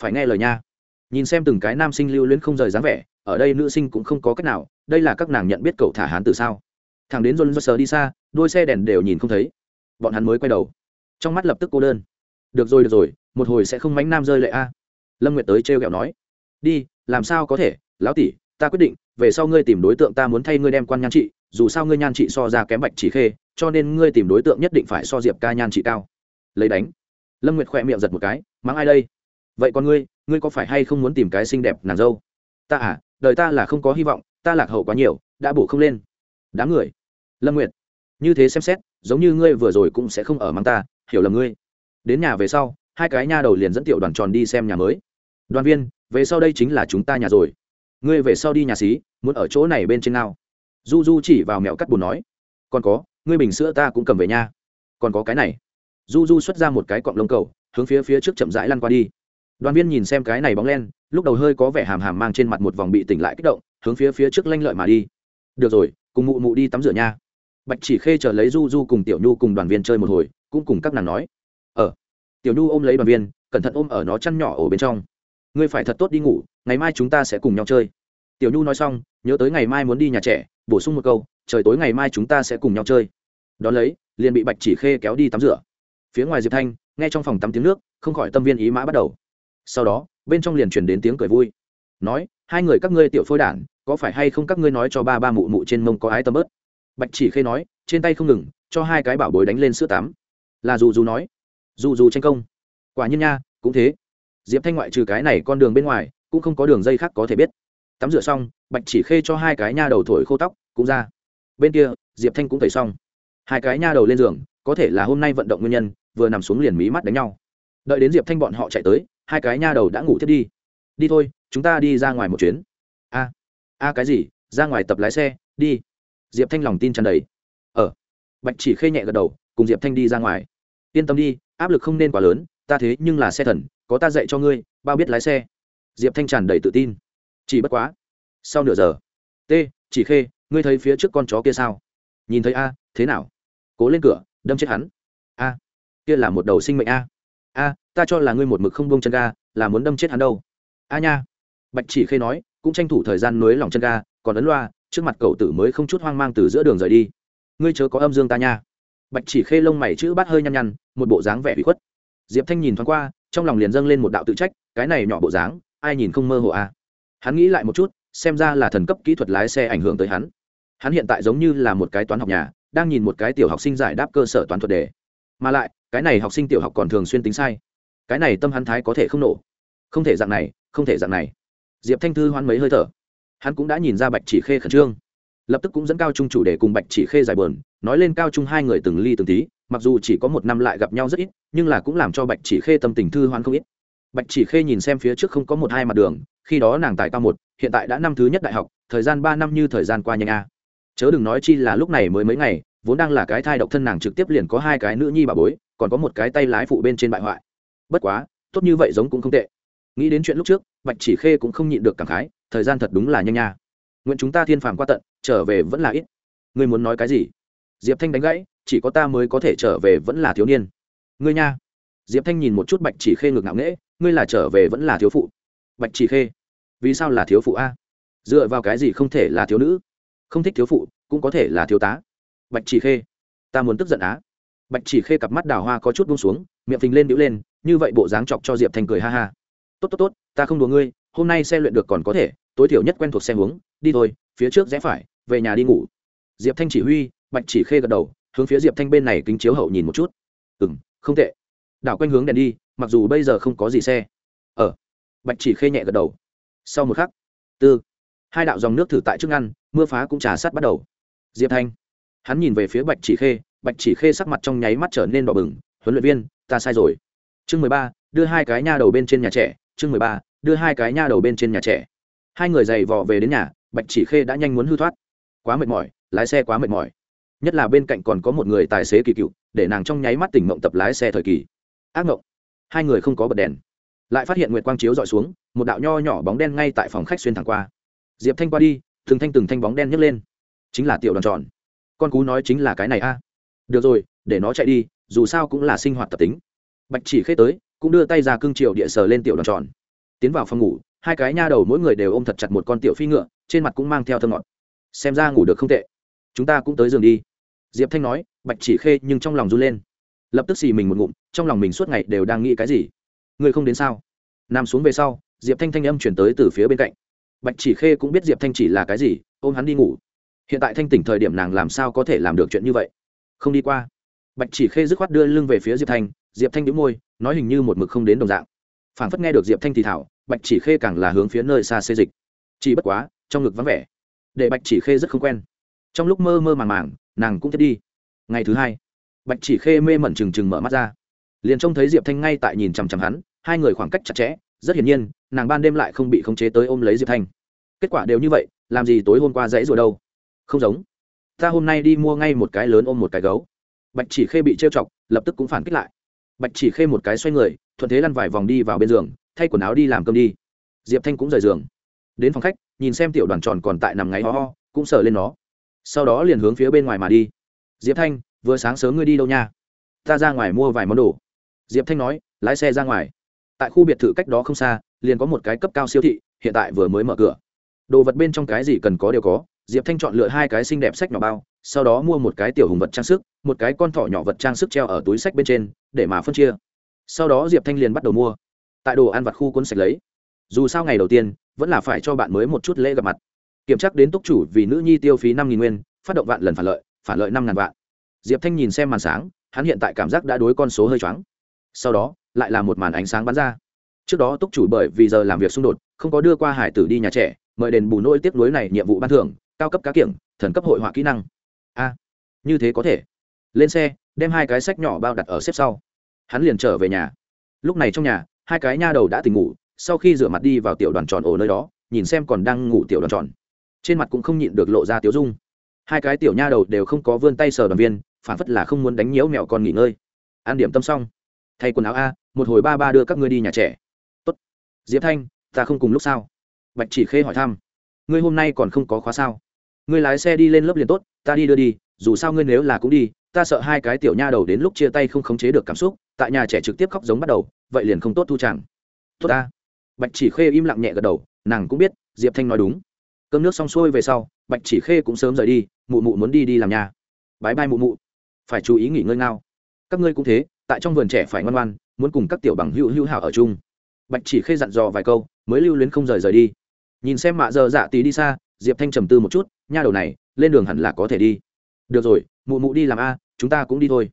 Phải nghe lời nha. Nhìn xem từng cái nam sinh lưu luyến không rời dáng vẻ, ở đây nữ sinh cũng không có cách nào, đây là các nàng nhận biết cậu thả hán từ sao? Thằng đến john sờ đi xa đuôi xe đèn đều nhìn không thấy. Bọn hắn mới quay đầu. Trong mắt lập tức cô đơn. Được rồi được rồi, một hồi sẽ không mánh nam rơi lệ a. Lâm nguyệt tới trêu ghẹo nói. Đi, làm sao có thể, lão tỷ, ta quyết định về sau ngươi tìm đối tượng ta muốn thay ngươi đem quan nhan trị, dù sao ngươi nhan trị so ra kém bạch chỉ khê, cho nên ngươi tìm đối tượng nhất định phải so diệp ca nhan trị cao. Lấy đánh. Lâm nguyệt khỏe miệng giật một cái, mắng ai đây? Vậy còn ngươi ngươi có phải hay không muốn tìm cái xinh đẹp nàng dâu? Ta à đời ta là không có hy vọng, ta lạc hậu quá nhiều, đã bổ không lên. Đám người. Lâm nguyệt, như thế xem xét, giống như ngươi vừa rồi cũng sẽ không ở mắng ta, hiểu lầm ngươi. Đến nhà về sau, hai cái nha đầu liền dẫn tiểu đoàn tròn đi xem nhà mới. Đoàn viên, về sau đây chính là chúng ta nhà rồi. Ngươi về sau đi nhà xí muốn ở chỗ này bên trên nào du du chỉ vào mẹo cắt bùn nói, còn có, ngươi bình sữa ta cũng cầm về nha. Còn có cái này. Du du xuất ra một cái cọng lông cầu, hướng phía phía trước chậm rãi lăn qua đi. Đoàn viên nhìn xem cái này bóng len, lúc đầu hơi có vẻ hàm hàm mang trên mặt một vòng bị tỉnh lại kích động, hướng phía phía trước lanh lợi mà đi. Được rồi, cùng mụ mụ đi tắm rửa nha. Bạch chỉ khê chờ lấy du du cùng tiểu nhu cùng đoàn viên chơi một hồi, cũng cùng các nàng nói ờ. Tiểu nhu ôm lấy đoàn viên, cẩn thận ôm ở nó chăn nhỏ ở bên trong. Ngươi phải thật tốt đi ngủ, ngày mai chúng ta sẽ cùng nhau chơi tiểu nhu nói xong, nhớ tới ngày mai muốn đi nhà trẻ, bổ sung một câu, trời tối ngày mai chúng ta sẽ cùng nhau chơi. Đón lấy, liền bị bạch chỉ khê kéo đi tắm rửa. Phía ngoài diệp thanh, nghe trong phòng tắm tiếng nước, không khỏi tâm viên ý mã bắt đầu. Sau đó, bên trong liền chuyển đến tiếng cười vui. Nói, hai người các ngươi tiểu phôi đản, có phải hay không các ngươi nói cho ba ba mụ mụ trên mông có ái tâm bớt? Bạch chỉ khê nói, trên tay không ngừng, cho hai cái bảo bối đánh lên sữa tắm. Là dù dù nói, dù dù tranh công. Quả nhiên nha, cũng thế. Diệp thanh ngoại trừ cái này con đường bên ngoài, cũng không có đường dây khác có thể biết tắm rửa xong, bạch chỉ khê cho hai cái nha đầu thổi khô tóc, cũng ra. Bên kia, diệp thanh cũng thấy xong. Hai cái nha đầu lên giường, có thể là hôm nay vận động nguyên nhân, vừa nằm xuống liền mí mắt đánh nhau. Đợi đến diệp thanh bọn họ chạy tới, hai cái nha đầu đã ngủ thiết đi. Đi thôi, chúng ta đi ra ngoài một chuyến. A a cái gì? Ra ngoài tập lái xe, đi. Diệp thanh lòng tin tràn đầy. Ờ. Bạch chỉ khê nhẹ gật đầu, cùng diệp thanh đi ra ngoài. Yên tâm đi, áp lực không nên quá lớn, ta thế nhưng là xe thần, có ta dạy cho ngươi, bao biết lái xe. Diệp thanh tràn đầy tự tin chỉ bất quá. Sau nửa giờ, t, chỉ khê, ngươi thấy phía trước con chó kia sao? Nhìn thấy a, thế nào? Cố lên cửa, đâm chết hắn. A, kia là một đầu sinh mệnh a. A, ta cho là ngươi một mực không bông chân ga là muốn đâm chết hắn đâu. A nha. Bạch chỉ khê nói, cũng tranh thủ thời gian nối lòng chân ga còn ấn loa, trước mặt cậu tử mới không chút hoang mang từ giữa đường rời đi. Ngươi chớ có âm dương ta nha. Bạch chỉ khê lông mày chữ bát hơi nhăn nhăn, một bộ dáng vẻ bị khuất. Diệp thanh nhìn thoáng qua, trong lòng liền dâng lên một đạo tự trách, cái này nhỏ bộ dáng, ai nhìn không mơ hồ à hắn nghĩ lại một chút, xem ra là thần cấp kỹ thuật lái xe ảnh hưởng tới hắn. Hắn hiện tại giống như là một cái toán học nhà, đang nhìn một cái tiểu học sinh giải đáp cơ sở toán thuật đề. Mà lại, cái này học sinh tiểu học còn thường xuyên tính sai. Cái này tâm hắn thái có thể không nổ. Không thể dạng này, không thể dạng này. Diệp thanh thư hoan mấy hơi thở. Hắn cũng đã nhìn ra bạch chỉ khê khẩn trương. Lập tức cũng dẫn cao trung chủ đề cùng bạch chỉ khê giải bờn nói lên cao trung hai người từng ly từng tí, mặc dù chỉ có một năm lại gặp nhau rất ít, nhưng là cũng làm cho bạch chỉ khê tâm tình thư hoan không ít bạch chỉ khê nhìn xem phía trước không có một hai mặt đường, khi đó nàng tài cao một, hiện tại đã năm thứ nhất đại học, thời gian ba năm như thời gian qua nhanh a. Chớ đừng nói chi là lúc này mới mấy ngày, vốn đang là cái thai độc thân nàng trực tiếp liền có hai cái nữ nhi bà bối, còn có một cái tay lái phụ bên trên bại hoại. Bất quá, tốt như vậy giống cũng không tệ. Nghĩ đến chuyện lúc trước, bạch chỉ khê cũng không nhịn được cảm khái, thời gian thật đúng là nhanh nha. Nguyện chúng ta thiên phàm qua tận, trở về vẫn là ít. Ngươi muốn nói cái gì? Diệp thanh đánh gãy, chỉ có ta mới có thể trở về vẫn là thiếu niên. Ngươi nha diệp thanh nhìn một chút bạch chỉ khê ngược ngạo nghễ, ngươi là trở về vẫn là thiếu phụ? Bạch chỉ khê. Vì sao là thiếu phụ a? Dựa vào cái gì không thể là thiếu nữ? Không thích thiếu phụ, cũng có thể là thiếu tá. Bạch chỉ khê, ta muốn tức giận á. Bạch chỉ khê cặp mắt đào hoa có chút bung xuống, miệng phình lên đĩu lên, như vậy bộ dáng chọc cho diệp thanh cười ha ha. Tốt tốt tốt, ta không đùa ngươi, hôm nay xe luyện được còn có thể, tối thiểu nhất quen thuộc xe hướng đi thôi, phía trước rẽ phải, về nhà đi ngủ. Diệp thanh chỉ huy, bạch chỉ khê gật đầu, hướng phía diệp thanh bên này kính chiếu hậu nhìn một chút. Ừ m không tệ đảo quanh hướng đèn đi, mặc dù bây giờ không có gì xe. Ở bạch chỉ khê nhẹ gật đầu. Sau một khắc, tư, hai đạo dòng nước thử tại trước ngăn, mưa phá cũng trà sát bắt đầu. Diệp thanh, hắn nhìn về phía bạch chỉ khê, bạch chỉ khê sắc mặt trong nháy mắt trở nên đỏ bừng, huấn luyện viên, ta sai rồi. Chương mười ba, đưa hai cái nha đầu bên trên nhà trẻ, chương mười ba, đưa hai cái nha đầu bên trên nhà trẻ. Hai người giày vò về đến nhà, bạch chỉ khê đã nhanh muốn hư thoát. Quá mệt mỏi, lái xe quá mệt mỏi. Nhất là bên cạnh còn có một người tài xế kỳ cựu, để nàng trong nháy mắt tỉnh mộng tập lái xe thời kỳ ác mộng hai người không có bật đèn. Lại phát hiện nguyệt quang chiếu dọi xuống, một đạo nho nhỏ bóng đen ngay tại phòng khách xuyên thẳng qua. Diệp thanh qua đi, từng thanh từng thanh bóng đen nhấc lên. Chính là tiểu đoàn tròn. Con cú nói chính là cái này a. Được rồi, để nó chạy đi, dù sao cũng là sinh hoạt tập tính. Bạch chỉ khê tới, cũng đưa tay ra cưng triệu địa sờ lên tiểu đoàn tròn. Tiến vào phòng ngủ, hai cái nha đầu mỗi người đều ôm thật chặt một con tiểu phi ngựa, trên mặt cũng mang theo thơ ngọt. Xem ra ngủ được không tệ. Chúng ta cũng tới giường đi. Diệp thanh nói, bạch chỉ khê nhưng trong lòng run lên lập tức xì mình một ngụm, trong lòng mình suốt ngày đều đang nghĩ cái gì? Người không đến sao? Nằm xuống về sau, diệp thanh thanh âm chuyển tới từ phía bên cạnh. Bạch chỉ khê cũng biết diệp thanh chỉ là cái gì, ôm hắn đi ngủ. Hiện tại thanh tỉnh thời điểm nàng làm sao có thể làm được chuyện như vậy? Không đi qua. Bạch chỉ khê dứt khoát đưa lưng về phía diệp thanh diệp thanh đĩu môi, nói hình như một mực không đến đồng dạng. Phảng phất nghe được diệp thanh thì thảo, bạch chỉ khê càng là hướng phía nơi xa xê dịch. Chỉ bất quá, trong ngực vắng vẻ. Để bạch chỉ khê rất không quen. Trong lúc mơ mơ màng màng, nàng cũng thiết đi. Ngày thứ hai bạch chỉ khê mê mẩn trừng trừng mở mắt ra. Liền trông thấy diệp thanh ngay tại nhìn chằm chằm hắn, hai người khoảng cách chặt chẽ, rất hiển nhiên, nàng ban đêm lại không bị khống chế tới ôm lấy diệp thanh. Kết quả đều như vậy, làm gì tối hôm qua dãy rồi đâu? Không giống. Ta hôm nay đi mua ngay một cái lớn ôm một cái gấu. Bạch chỉ khê bị trêu chọc, lập tức cũng phản kích lại. Bạch chỉ khê một cái xoay người, thuận thế lăn vài vòng đi vào bên giường, thay quần áo đi làm cơm đi. Diệp thanh cũng rời giường. Đến phòng khách, nhìn xem tiểu đoàn tròn còn tại nằm ngáy ho ho, cũng sờ lên nó. Sau đó liền hướng phía bên ngoài mà đi. Diệp thanh vừa sáng sớm ngươi đi đâu nha? Ta ra ngoài mua vài món đồ. Diệp thanh nói, lái xe ra ngoài. Tại khu biệt thự cách đó không xa, liền có một cái cấp cao siêu thị, hiện tại vừa mới mở cửa. Đồ vật bên trong cái gì cần có đều có, diệp thanh chọn lựa hai cái xinh đẹp sách nhỏ bao, sau đó mua một cái tiểu hùng vật trang sức, một cái con thỏ nhỏ vật trang sức treo ở túi sách bên trên, để mà phân chia. Sau đó diệp thanh liền bắt đầu mua. Tại đồ ăn vặt khu cuốn sạch lấy. Dù sao ngày đầu tiên, vẫn là phải cho bạn mới một chút lễ gặp mặt. Kiểm tra đến túc chủ vì nữ nhi tiêu phí năm nghìn nguyên, phát động vạn lần phản lợi phản lợi năm ngàn vạn diệp thanh nhìn xem màn sáng, hắn hiện tại cảm giác đã đối con số hơi choáng. Sau đó, lại là một màn ánh sáng bắn ra. Trước đó túc chủ bởi vì giờ làm việc xung đột, không có đưa qua hải tử đi nhà trẻ, mời đền bù nỗi tiếp nối này nhiệm vụ ban thưởng, cao cấp cá kiểng, thần cấp hội họa kỹ năng. A, như thế có thể. Lên xe, đem hai cái sách nhỏ bao đặt ở xếp sau. Hắn liền trở về nhà. Lúc này trong nhà, hai cái nha đầu đã tỉnh ngủ, sau khi rửa mặt đi vào tiểu đoàn tròn ổ nơi đó, nhìn xem còn đang ngủ tiểu đoàn tròn. Trên mặt cũng không nhịn được lộ ra tiếu dung. Hai cái tiểu nha đầu đều không có vươn tay sờ đoàn viên phản phất là không muốn đánh nhiễu mẹo con nghỉ ngơi. An điểm tâm xong. Thay quần áo a, một hồi ba ba đưa các ngươi đi nhà trẻ. Tốt. Diệp thanh, ta không cùng lúc sao? Bạch chỉ khê hỏi thăm. Ngươi hôm nay còn không có khóa sao? Ngươi lái xe đi lên lớp liền tốt, ta đi đưa đi, dù sao ngươi nếu là cũng đi, ta sợ hai cái tiểu nha đầu đến lúc chia tay không khống chế được cảm xúc, tại nhà trẻ trực tiếp khóc giống bắt đầu, vậy liền không tốt thu chẳng. Tốt ta bạch chỉ khê im lặng nhẹ gật đầu, nàng cũng biết, diệp thanh nói đúng. Cơm nước xong xuôi về sau, bạch chỉ khê cũng sớm rời đi, mụ mụ muốn đi đi làm nhà. Bái bai mụ mụ phải chú ý nghỉ ngơi ngao. Các ngươi cũng thế, tại trong vườn trẻ phải ngoan ngoan, muốn cùng các tiểu bằng hữu hữu hảo ở chung. Bạch chỉ khê dặn dò vài câu, mới lưu luyến không rời rời đi. Nhìn xem mạ giờ dạ tí đi xa, diệp thanh trầm tư một chút, nha đầu này, lên đường hẳn là có thể đi. Được rồi, mụ mụ đi làm a, chúng ta cũng đi thôi.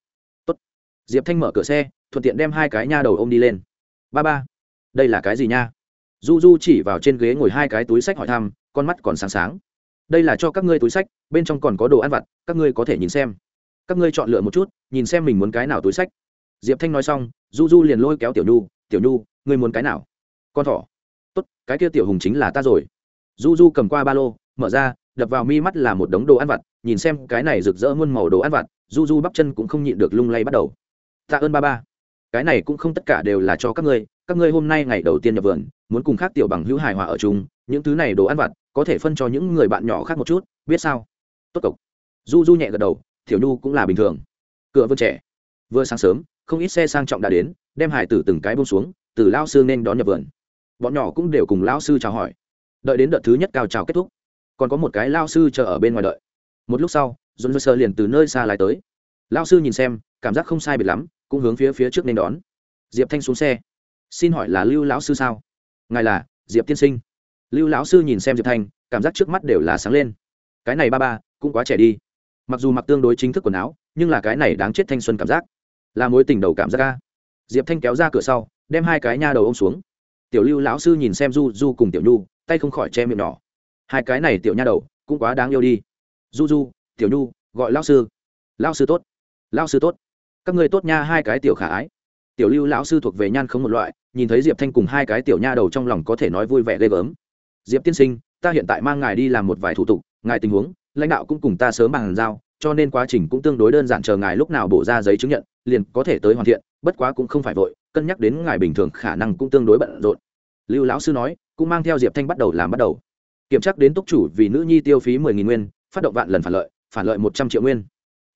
Tốt. diệp thanh mở cửa xe, thuận tiện đem hai cái nha đầu ô m đi lên. Ba ba, đây là cái gì nha? Du du chỉ vào trên ghế ngồi hai cái túi sách hỏi thăm, con mắt còn sáng sáng. Đây là cho các ngươi túi sách, bên trong còn có đồ ăn vặt, các ngươi có thể nhìn xem các ngươi chọn lựa một chút, nhìn xem mình muốn cái nào túi sách. Diệp thanh nói xong, du du liền lôi kéo tiểu nhu tiểu nhu, ngươi muốn cái nào? Con thỏ. Tốt, cái kia tiểu hùng chính là ta rồi. Du du cầm qua ba lô, mở ra, đập vào mi mắt là một đống đồ ăn vặt, nhìn xem cái này rực rỡ muôn màu đồ ăn vặt, du du bắp chân cũng không nhịn được lung lay bắt đầu. Tạ ơn ba ba. Cái này cũng không tất cả đều là cho các ngươi các ngươi hôm nay ngày đầu tiên nhập vườn, muốn cùng khác tiểu bằng hữu hài hòa ở chung, những thứ này đồ ăn vặt có thể phân cho những người bạn nhỏ khác một chút, biết sao? Tốt cộc. Du du nhẹ gật đầu thiểu nhu cũng là bình thường. Cửa vươn trẻ. Vừa sáng sớm, không ít xe sang trọng đã đến, đem hải tử từng cái bông xuống, từ lao sư nên đón nhập vườn. Bọn nhỏ cũng đều cùng lao sư chào hỏi. Đợi đến đợt thứ nhất cao trào kết thúc, còn có một cái lao sư chờ ở bên ngoài đợi. Một lúc sau dồn sơ liền từ nơi xa lái tới. Lao sư nhìn xem, cảm giác không sai biệt lắm, cũng hướng phía phía trước nên đón. Diệp thanh xuống xe. Xin hỏi là lưu lão sư sao? Ngài là diệp tiên sinh. Lưu lão sư nhìn xem diệp thanh, cảm giác trước mắt đều là sáng lên. Cái này ba ba, cũng quá trẻ đi mặc dù mặc tương đối chính thức quần áo, nhưng là cái này đáng chết thanh xuân cảm giác. Là mối tình đầu cảm giác ca diệp thanh kéo ra cửa sau, đem hai cái nha đầu ô m xuống. Tiểu lưu lão sư nhìn xem du du cùng tiểu nhu, tay không khỏi che miệng nhỏ. Hai cái này tiểu nha đầu, cũng quá đáng yêu đi. Du du, tiểu nhu, gọi lão sư. Lão sư tốt. Lão sư tốt. Các người tốt nha, hai cái tiểu khả ái. Tiểu lưu lão sư thuộc về nhan không một loại, nhìn thấy diệp thanh cùng hai cái tiểu nha đầu trong lòng có thể nói vui vẻ ghê gớm. Diệp tiên sinh, ta hiện tại mang ngài đi làm một vài thủ tục, ngài tình huống lãnh đạo cũng cùng ta sớm bàn giao, cho nên quá trình cũng tương đối đơn giản, chờ ngài lúc nào bổ ra giấy chứng nhận, liền có thể tới hoàn thiện, bất quá cũng không phải vội, cân nhắc đến ngài bình thường khả năng cũng tương đối bận rộn. Lưu lão sư nói, cũng mang theo diệp thanh bắt đầu làm bắt đầu. Kiểm tra đến túc chủ vì nữ nhi tiêu phí mười nghìn nguyên, phát động vạn lần phản lợi phản lợi một trăm triệu nguyên.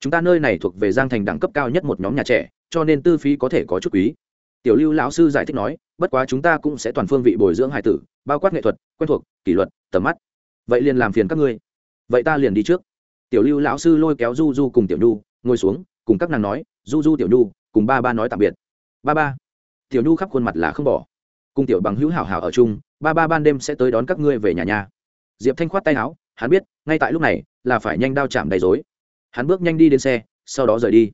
Chúng ta nơi này thuộc về giang thành đẳng cấp cao nhất một nhóm nhà trẻ, cho nên tư phí có thể có chút quý. Tiểu lưu lão sư giải thích nói, bất quá chúng ta cũng sẽ toàn phương vị bồi dưỡng hải tử, bao quát nghệ thuật, quen thuộc, kỷ luật, tầm mắt. Vậy liền làm phiền các ngươi vậy ta liền đi trước. Tiểu lưu lão sư lôi kéo du du cùng tiểu nhu, ngồi xuống, cùng các nàng nói, du du, tiểu nhu, cùng ba ba nói tạm biệt. Ba ba. Tiểu nhu khắp khuôn mặt là không bỏ. Cùng tiểu bằng hữu hảo hảo ở chung, ba ba ban đêm sẽ tới đón các ngươi về nhà nhà diệp thanh khoát tay áo, hắn biết, ngay tại lúc này, là phải nhanh đao chạm đầy dối hắn bước nhanh đi đến xe, sau đó rời đi.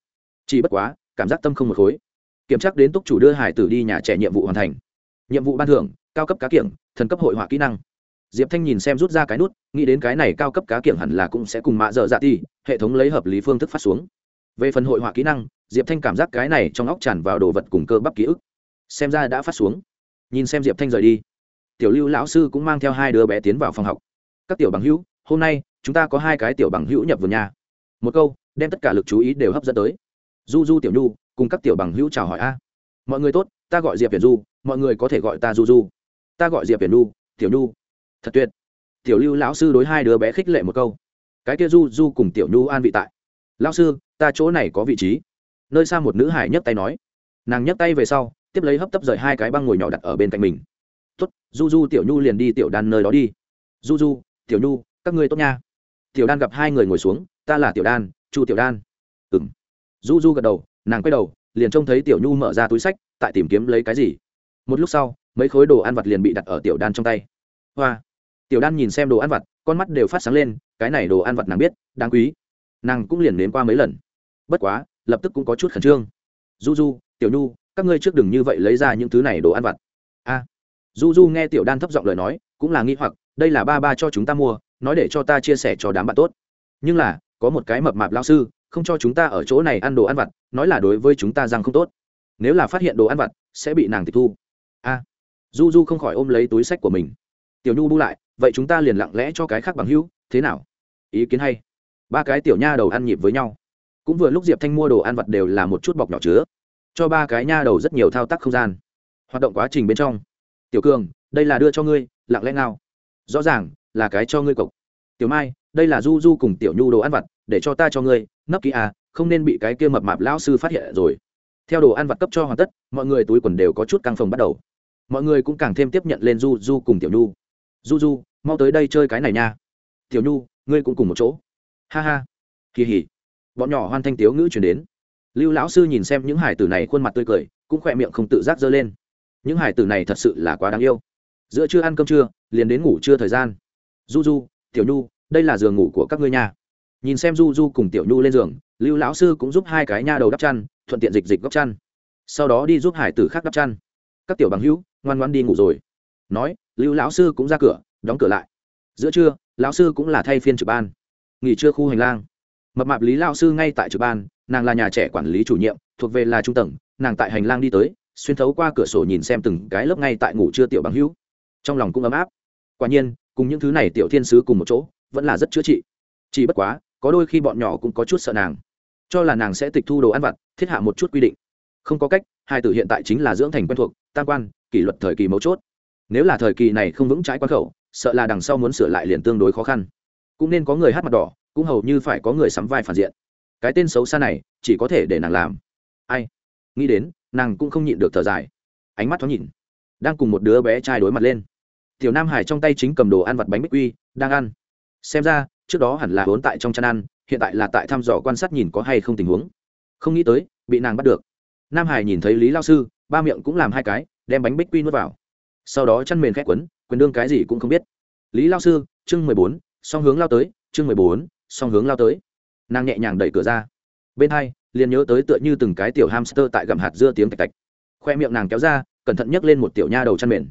Chỉ bất quá, cảm giác tâm không một khối. Kiểm tra đến túc chủ đưa hải tử đi nhà trẻ nhiệm vụ hoàn thành. Nhiệm vụ ban thưởng, cao cấp cá kiểng, thần cấp hội họa kỹ năng diệp thanh nhìn xem rút ra cái nút, nghĩ đến cái này cao cấp cá kiểng hẳn là cũng sẽ cùng mạ dở dạ ti hệ thống lấy hợp lý phương thức phát xuống. Về phần hội họa kỹ năng, diệp thanh cảm giác cái này trong óc tràn vào đồ vật cùng cơ bắp ký ức. Xem ra đã phát xuống. Nhìn xem diệp thanh rời đi. Tiểu lưu lão sư cũng mang theo hai đứa bé tiến vào phòng học. Các tiểu bằng hữu, hôm nay, chúng ta có hai cái tiểu bằng hữu nhập vườn nhà. Một câu, đem tất cả lực chú ý đều hấp dẫn tới. Du du tiểu nhu, cùng các tiểu bằng hữu chào hỏi a. Mọi người tốt, ta gọi diệp việt du, mọi người có thể gọi ta du du ta gọi diệp việt du, tiểu nhu thật tuyệt. Tiểu lưu lão sư đối hai đứa bé khích lệ một câu. Cái kia du du cùng tiểu nhu an vị tại. Lão sư, ta chỗ này có vị trí. Nơi xa một nữ hải nhấc tay nói. Nàng nhấc tay về sau, tiếp lấy hấp tấp rời hai cái băng ngồi nhỏ đặt ở bên cạnh mình. Tốt, du du, tiểu nhu liền đi tiểu đan nơi đó đi. Du du, tiểu nhu, các ngươi tốt nha. Tiểu đan gặp hai người ngồi xuống, ta là tiểu đan, chu tiểu đan. Ừng du du gật đầu, nàng quay đầu, liền trông thấy tiểu nhu mở ra túi sách, tại tìm kiếm lấy cái gì. Một lúc sau, mấy khối đồ ăn vặt liền bị đặt ở tiểu đan trong tay. Hoa tiểu đan nhìn xem đồ ăn vặt, con mắt đều phát sáng lên, cái này đồ ăn vặt nàng biết, đáng quý. Nàng cũng liền nếm qua mấy lần. Bất quá, lập tức cũng có chút khẩn trương. Du du tiểu nhu, các ngươi trước đừng như vậy lấy ra những thứ này đồ ăn vặt. A. Du du nghe tiểu đan thấp giọng lời nói, cũng là nghi hoặc, đây là ba ba cho chúng ta mua, nói để cho ta chia sẻ cho đám bạn tốt. Nhưng là, có một cái mập mạp lao sư, không cho chúng ta ở chỗ này ăn đồ ăn vặt, nói là đối với chúng ta rằng không tốt. Nếu là phát hiện đồ ăn vặt, sẽ bị nàng tịch thu. A. Du du không khỏi ôm lấy túi sách của mình. Tiểu nhu bu lại vậy chúng ta liền lặng lẽ cho cái khác bằng hữu, thế nào? Ý kiến hay. Ba cái tiểu nha đầu ăn nhịp với nhau. Cũng vừa lúc diệp thanh mua đồ ăn vặt đều là một chút bọc nhỏ chứa. Cho ba cái nha đầu rất nhiều thao tác không gian. Hoạt động quá trình bên trong. Tiểu cường, đây là đưa cho ngươi, lặng lẽ ngao. Rõ ràng, là cái cho ngươi cộc tiểu mai, đây là du du cùng tiểu nhu đồ ăn vặt, để cho ta cho ngươi, nấp kỹ à không nên bị cái kia mập mạp lão sư phát hiện rồi. Theo đồ ăn vặt cấp cho hoàn tất, mọi người túi quần đều có chút căng phòng bắt đầu. Mọi người cũng càng thêm tiếp nhận lên du du cùng tiểu nhu du du, mau tới đây chơi cái này nha. Tiểu nhu, ngươi cũng cùng một chỗ. Ha ha. Kỳ hỉ. Bọn nhỏ hoan thanh tiếu ngữ chuyển đến. Lưu lão sư nhìn xem những hải tử này khuôn mặt tươi cười, cũng khỏe miệng không tự giác dơ lên. Những hải tử này thật sự là quá đáng yêu. Giữa chưa ăn cơm trưa, liền đến ngủ trưa thời gian. Du du, tiểu nhu, đây là giường ngủ của các ngươi nha. Nhìn xem du du cùng tiểu nhu lên giường, lưu lão sư cũng giúp hai cái nha đầu đắp chăn, thuận tiện dịch dịch góc chăn. Sau đó đi giúp hải tử khác đắp chăn. Các tiểu bằng hữu, ngoan ngoan đi ngủ rồi nói, lưu lão sư cũng ra cửa, đóng cửa lại. Giữa trưa, lão sư cũng là thay phiên trực ban. Nghỉ trưa khu hành lang. Mập mạp lý lão sư ngay tại trực ban, nàng là nhà trẻ quản lý chủ nhiệm, thuộc về là trung tầng, nàng tại hành lang đi tới, xuyên thấu qua cửa sổ nhìn xem từng cái lớp ngay tại ngủ trưa tiểu bằng hữu. Trong lòng cũng ấm áp. Quả nhiên, cùng những thứ này tiểu thiên sứ cùng một chỗ, vẫn là rất chữa trị. Chỉ bất quá, có đôi khi bọn nhỏ cũng có chút sợ nàng. Cho là nàng sẽ tịch thu đồ ăn vặt, thiết hạ một chút quy định. Không có cách, hai tử hiện tại chính là dưỡng thành quen thuộc, tam quan, kỷ luật thời kỳ mấu chốt nếu là thời kỳ này không vững trái quan khẩu, sợ là đằng sau muốn sửa lại liền tương đối khó khăn. Cũng nên có người hát mặt đỏ, cũng hầu như phải có người sắm vai phản diện. Cái tên xấu xa này, chỉ có thể để nàng làm. Ai? Nghĩ đến, nàng cũng không nhịn được thở dài. Ánh mắt thoáng nhìn. Đang cùng một đứa bé trai đối mặt lên. Tiểu nam hải trong tay chính cầm đồ ăn vặt bánh bích quy, đang ăn. Xem ra, trước đó hẳn là vốn tại trong chăn ăn, hiện tại là tại thăm dò quan sát nhìn có hay không tình huống. Không nghĩ tới, bị nàng bắt được. Nam hải nhìn thấy lý lao sư, ba miệng cũng làm hai cái, đem bánh bích quy nuốt vào sau đó chăn mền khét quấn, quyền đương cái gì cũng không biết. Lý lao sư, chương mười bốn, song hướng lao tới, chương mười bốn, song hướng lao tới. Nàng nhẹ nhàng đẩy cửa ra. Bên hai, liền nhớ tới tựa như từng cái tiểu hamster tại gặm hạt dưa tiếng tạch tạch. Khoe miệng nàng kéo ra, cẩn thận nhấc lên một tiểu nha đầu chăn mền.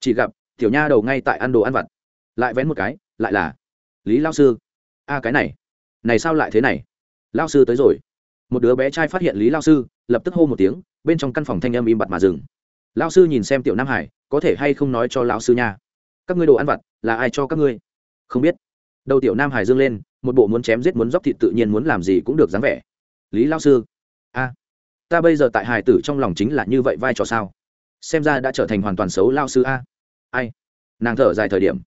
Chỉ gặp, tiểu nha đầu ngay tại ăn đồ ăn vặt. Lại vén một cái, lại là, lý lao sư, a, cái này này sao lại thế này? Lao sư tới rồi. Một đứa bé trai phát hiện lý lao sư, lập tức hô một tiếng, bên trong căn phòng thanh âm im bặt mà dừng. Lao sư nhìn xem tiểu nam hải có thể hay không nói cho lão sư nha. Các ngươi đồ ăn vặt, là ai cho các ngươi? Không biết. Đầu tiểu nam hải dương lên, một bộ muốn chém giết muốn dóc thịt tự nhiên muốn làm gì cũng được dáng vẻ. Lý lao sư. A. Ta bây giờ tại hải tử trong lòng chính là như vậy vai trò sao? Xem ra đã trở thành hoàn toàn xấu lao sư a. Ai? Nàng thở dài thời điểm.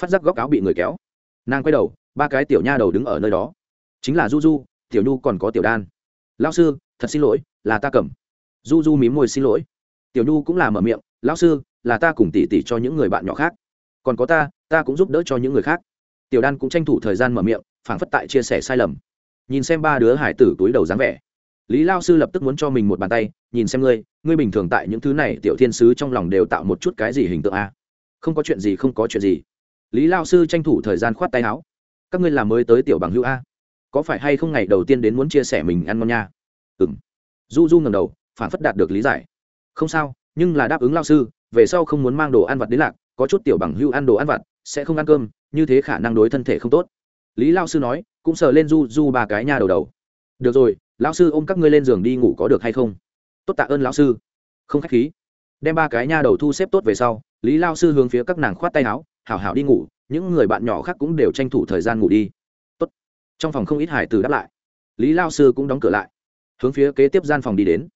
Phát giác góc áo bị người kéo. Nàng quay đầu, ba cái tiểu nha đầu đứng ở nơi đó. Chính là du du tiểu nhu còn có tiểu đan. Lao sư, thật xin lỗi, là ta cầm. Du du mím môi xin lỗi. Tiểu nhu cũng là mở miệng, lão sư là ta cùng tỷ tỷ cho những người bạn nhỏ khác. Còn có ta ta cũng giúp đỡ cho những người khác. Tiểu đan cũng tranh thủ thời gian mở miệng, phảng phất tại chia sẻ sai lầm. Nhìn xem ba đứa hải tử túi đầu dáng vẻ. Lý lao sư lập tức muốn cho mình một bàn tay, nhìn xem ngươi ngươi bình thường tại những thứ này, tiểu thiên sứ trong lòng đều tạo một chút cái gì hình tượng a? Không có chuyện gì, không có chuyện gì. Lý lao sư tranh thủ thời gian khoát tay áo. Các ngươi làm mới tới tiểu bằng hữu a? Có phải hay không ngày đầu tiên đến muốn chia sẻ mình ăn ngon nha? Ừ m du du ngầm đầu phản phất đạt được lý giải. Không sao nhưng là đáp ứng lao sư, về sau không muốn mang đồ ăn vặt đến lạc, có chút tiểu bằng hữu ăn đồ ăn vặt, sẽ không ăn cơm, như thế khả năng đối thân thể không tốt. Lý lao sư nói, cũng sờ lên du du ba cái nha đầu đầu. Được rồi lão sư ôm các ngươi lên giường đi ngủ có được hay không? Tốt tạ ơn lão sư. Không k h á c h khí. Đem ba cái nha đầu thu xếp tốt về sau, lý lao sư hướng phía các nàng khoát tay áo, hảo hảo đi ngủ, những người bạn nhỏ khác cũng đều tranh thủ thời gian ngủ đi. Tốt. trong phòng không ít hải tử đáp lại. Lý lao sư cũng đóng cửa lại, hướng phía kế tiếp gian phòng đi đến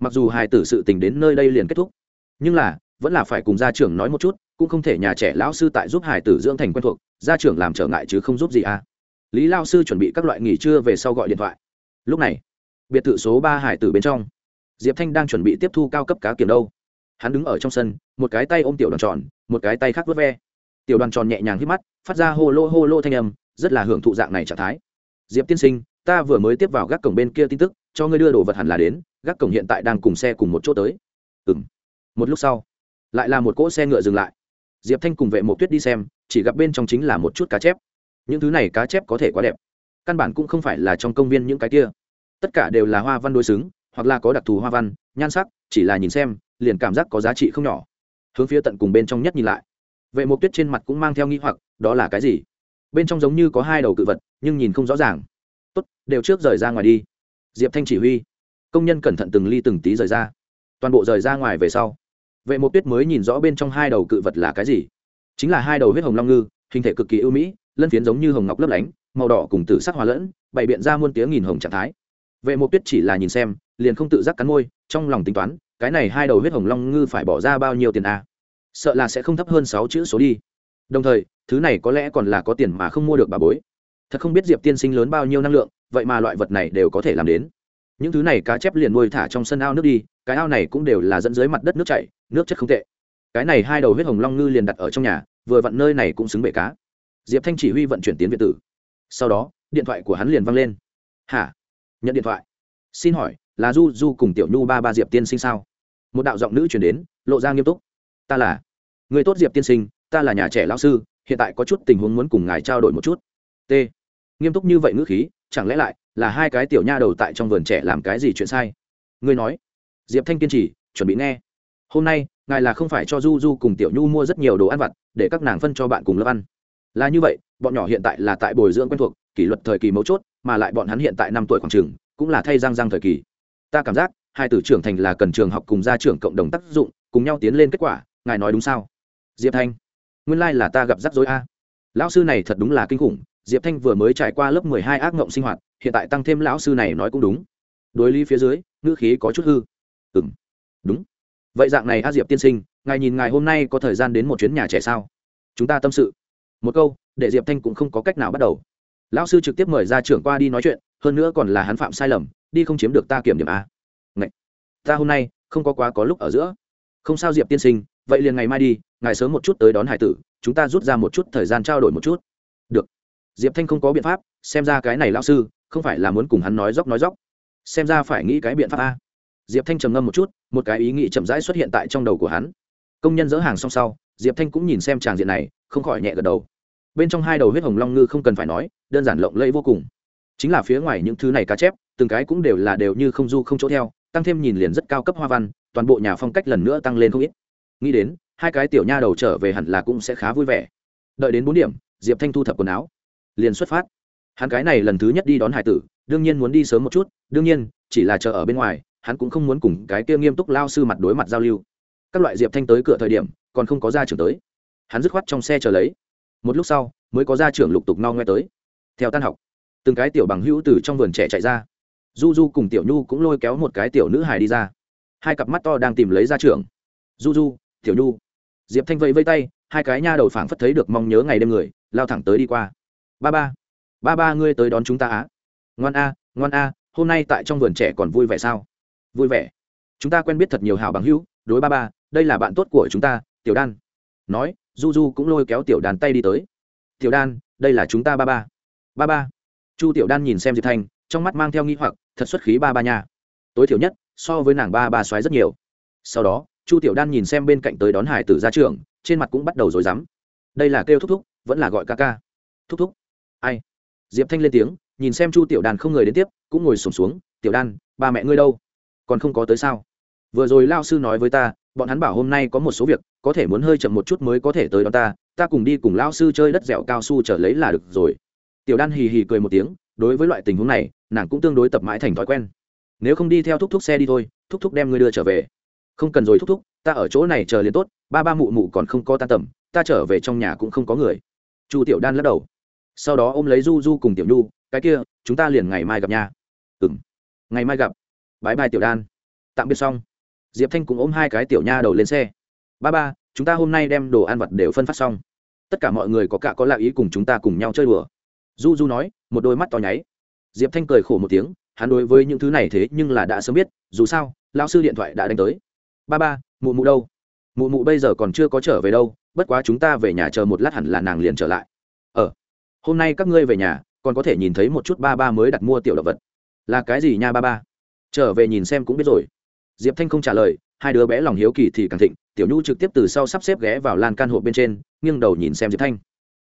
mặc dù hải tử sự tình đến nơi đây liền kết thúc, nhưng là, vẫn là phải cùng gia trưởng nói một chút, cũng không thể nhà trẻ lão sư tại giúp hải tử dưỡng thành quen thuộc, gia trưởng làm trở ngại chứ không giúp gì à. Lý lao sư chuẩn bị các loại nghỉ trưa về sau gọi điện thoại. Lúc này, biệt thự số ba hải tử bên trong, diệp thanh đang chuẩn bị tiếp thu cao cấp cá kiểm đâu. Hắn đứng ở trong sân, một cái tay ôm tiểu đoàn tròn, một cái tay khác vớt ve. Tiểu đoàn tròn nhẹ nhàng hít mắt, phát ra hô lô hô lô thanh âm, rất là hưởng thụ dạng này trạng thái. Diệp tiên sinh, ta vừa mới tiếp vào gác cổng bên kia tin tức, cho ngươi đưa đồ vật hẳn là đến gác cổng hiện tại đang cùng xe cùng một chỗ tới. Ừ m một lúc sau, lại là một cỗ xe ngựa dừng lại. Diệp thanh cùng vệ mộ tuyết đi xem, chỉ gặp bên trong chính là một chút cá chép. Những thứ này cá chép có thể quá đẹp. Căn bản cũng không phải là trong công viên những cái kia. Tất cả đều là hoa văn đối xứng, hoặc là có đặc thù hoa văn, nhan sắc, chỉ là nhìn xem, liền cảm giác có giá trị không nhỏ. Hướng phía tận cùng bên trong nhất nhìn lại. Vệ mộ tuyết trên mặt cũng mang theo nghi hoặc, đó là cái gì? Bên trong giống như có hai đầu cự vật, nhưng nhìn không rõ ràng. Tốt, đều trước rời ra ngoài đi. Diệp thanh chỉ huy công nhân cẩn thận từng ly từng tí rời ra. Toàn bộ rời ra ngoài về sau, vệ Mộ tuyết mới nhìn rõ bên trong hai đầu cự vật là cái gì. Chính là hai đầu huyết hồng long ngư, hình thể cực kỳ ưu mỹ, lân phiến giống như hồng ngọc lấp lánh, màu đỏ cùng tử sắc hòa lẫn, bày biện ra muôn tiếng nghìn hồng trạng thái. Vệ Mộ tuyết chỉ là nhìn xem, liền không tự giác cắn môi, trong lòng tính toán, cái này hai đầu huyết hồng long ngư phải bỏ ra bao nhiêu tiền a? À? sợ là sẽ không thấp hơn sáu chữ số đi. Đồng thời, thứ này có lẽ còn là có tiền mà không mua được bà bối. Thật không biết diệp tiên sinh lớn bao nhiêu năng lượng, vậy mà loại vật này đều có thể làm đến những thứ này cá chép liền nuôi thả trong sân ao nước đi, cái ao này cũng đều là dẫn dưới mặt đất nước chảy, nước chất không tệ. Cái này hai đầu huyết hồng long ngư liền đặt ở trong nhà, vừa vặn nơi này cũng xứng bể cá. Diệp thanh chỉ huy vận chuyển tiến việt tử. Sau đó, điện thoại của hắn liền văng lên. Hả? Nhận điện thoại. Xin hỏi, là du du cùng tiểu nhu ba ba diệp tiên sinh sao? Một đạo giọng nữ chuyển đến, lộ ra nghiêm túc. Ta là. Người tốt diệp tiên sinh, ta là nhà trẻ lão sư, hiện tại có chút tình huống muốn cùng ngài trao đổi một chút. T. Nghiêm túc như vậy ngữ khí, chẳng lẽ lại là hai cái tiểu nha đầu tại trong vườn trẻ làm cái gì chuyện sai? Ngươi nói. Diệp thanh kiên trì, chuẩn bị nghe. Hôm nay, ngài là không phải cho du du cùng tiểu nhu mua rất nhiều đồ ăn vặt, để các nàng phân cho bạn cùng lớp ăn. Là như vậy, bọn nhỏ hiện tại là tại bồi dưỡng quen thuộc, kỷ luật thời kỳ mấu chốt, mà lại bọn hắn hiện tại năm tuổi khoảng trường, cũng là thay răng răng thời kỳ. Ta cảm giác, hai tử trưởng thành là cần trường học cùng gia trưởng cộng đồng tác dụng, cùng nhau tiến lên kết quả, ngài nói đúng sao? Diệp thanh, nguyên lai、like、là ta gặp rắc rối a. Lão sư này thật đúng là kinh khủng diệp thanh vừa mới trải qua lớp mười hai ác ngộng sinh hoạt, hiện tại tăng thêm lão sư này nói cũng đúng. Đối lý phía dưới, ngữ khí có chút hư. Ừ m đúng. Vậy dạng này a diệp tiên sinh, ngài nhìn ngài hôm nay có thời gian đến một chuyến nhà trẻ sao? Chúng ta tâm sự. Một câu, để diệp thanh cũng không có cách nào bắt đầu. Lão sư trực tiếp mời ra trưởng qua đi nói chuyện, hơn nữa còn là hắn phạm sai lầm, đi không chiếm được ta kiểm điểm a. Ngậy! ta hôm nay, không có quá có lúc ở giữa. Không sao diệp tiên sinh, vậy liền ngày mai đi, ngài sớm một chút tới đón hải tử, chúng ta rút ra một chút thời gian trao đổi một chút. Được diệp thanh không có biện pháp, xem ra cái này lão sư không phải là muốn cùng hắn nói dốc nói dốc. Xem ra phải nghĩ cái biện pháp a. Diệp thanh trầm ngâm một chút, một cái ý nghĩ chậm rãi xuất hiện tại trong đầu của hắn. Công nhân dỡ hàng xong sau, diệp thanh cũng nhìn xem tràng diện này, không khỏi nhẹ gật đầu. Bên trong hai đầu huyết hồng long ngư không cần phải nói, đơn giản lộng lẫy vô cùng. Chính là phía ngoài những thứ này cá chép, từng cái cũng đều là đều như không du không chỗ theo, tăng thêm nhìn liền rất cao cấp hoa văn, toàn bộ nhà phong cách lần nữa tăng lên không ít. Nghĩ đến, hai cái tiểu nha đầu trở về hẳn là cũng sẽ khá vui vẻ. Đợi đến bốn điểm, diệp thanh thu thập quần áo liền xuất phát. Hắn cái này lần thứ nhất đi đón hải tử, đương nhiên muốn đi sớm một chút, đương nhiên, chỉ là chờ ở bên ngoài, hắn cũng không muốn cùng cái kia nghiêm túc lao sư mặt đối mặt giao lưu. Các loại diệp thanh tới cửa thời điểm, còn không có gia trưởng tới. Hắn dứt khoát trong xe chờ lấy. Một lúc sau, mới có gia trưởng lục tục no ngoe tới. Theo tan học, từng cái tiểu bằng hữu từ trong vườn trẻ chạy ra. Du du cùng tiểu nhu cũng lôi kéo một cái tiểu nữ hài đi ra. Hai cặp mắt to đang tìm lấy gia trưởng. Du du, tiểu nhu. Diệp thanh vẫy vây tay, hai cái nha đầu phảng phất thấy được mong nhớ ngày đêm người, lao thẳng tới đi qua ba ba. Ba ba, ngươi tới đón chúng ta á. Ngoan a ngoan a, hôm nay tại trong vườn trẻ còn vui vẻ sao? Vui vẻ. Chúng ta quen biết thật nhiều hào bằng hữu. Đối ba ba, đây là bạn tốt của chúng ta, tiểu đan. Nói, du du cũng lôi kéo tiểu đàn tay đi tới. Tiểu đan, đây là chúng ta ba ba. Ba ba. Chu tiểu đan nhìn xem diệp thanh trong mắt mang theo nghi hoặc, thật xuất khí ba ba nha. Tối thiểu nhất, so với nàng ba ba xoáy rất nhiều. Sau đó, chu tiểu đan nhìn xem bên cạnh tới đón hải tử ra trường, trên mặt cũng bắt đầu rồi rắm. Đây là kêu thúc thúc, vẫn là gọi ca ca. Thúc thúc ai? Diệp thanh lên tiếng nhìn xem chu tiểu đan không người đến tiếp cũng ngồi sổm xuống, xuống tiểu đan ba mẹ ngươi đâu? Còn không có tới sao? Vừa rồi lao sư nói với ta bọn hắn bảo hôm nay có một số việc có thể muốn hơi chậm một chút mới có thể tới đón ta ta cùng đi cùng lao sư chơi đất dẻo cao su trở lấy là được rồi. Tiểu đan hì hì cười một tiếng đối với loại tình huống này nàng cũng tương đối tập mãi thành thói quen. Nếu không đi theo thúc thúc xe đi thôi thúc thúc đem ngươi đưa trở về. Không cần rồi thúc thúc ta ở chỗ này chờ liền tốt ba ba mụ mụ còn không có ta tầm ta trở về trong nhà cũng không có người. Chu tiểu đan lắc đầu sau đó ôm lấy du du cùng tiểu nhu, cái kia, chúng ta liền ngày mai gặp nha. Ừ m ngày mai gặp. Bãi bai tiểu đan. Tạm biệt xong. Diệp thanh cũng ôm hai cái tiểu nha đầu lên xe. Ba ba, chúng ta hôm nay đem đồ ăn vật đều phân phát xong. Tất cả mọi người có cả có lạ ý cùng chúng ta cùng nhau chơi đùa. Du du nói, một đôi mắt to nháy. Diệp thanh cười khổ một tiếng, hắn đối với những thứ này thế nhưng là đã sớm biết, dù sao lao sư điện thoại đã đánh tới. Ba ba, mụ mụ đâu? Mụ mụ bây giờ còn chưa có trở về đâu, bất quá chúng ta về nhà chờ một lát hẳn là nàng liền trở lại. Ờ hôm nay các ngươi về nhà, còn có thể nhìn thấy một chút ba ba mới đặt mua tiểu động vật. Là cái gì nha ba ba? Trở về nhìn xem cũng biết rồi. Diệp thanh không trả lời, hai đứa bé lòng hiếu kỳ thì càng thịnh, tiểu nhu trực tiếp từ sau sắp xếp ghé vào lan can hộp bên trên, nghiêng đầu nhìn xem diệp thanh.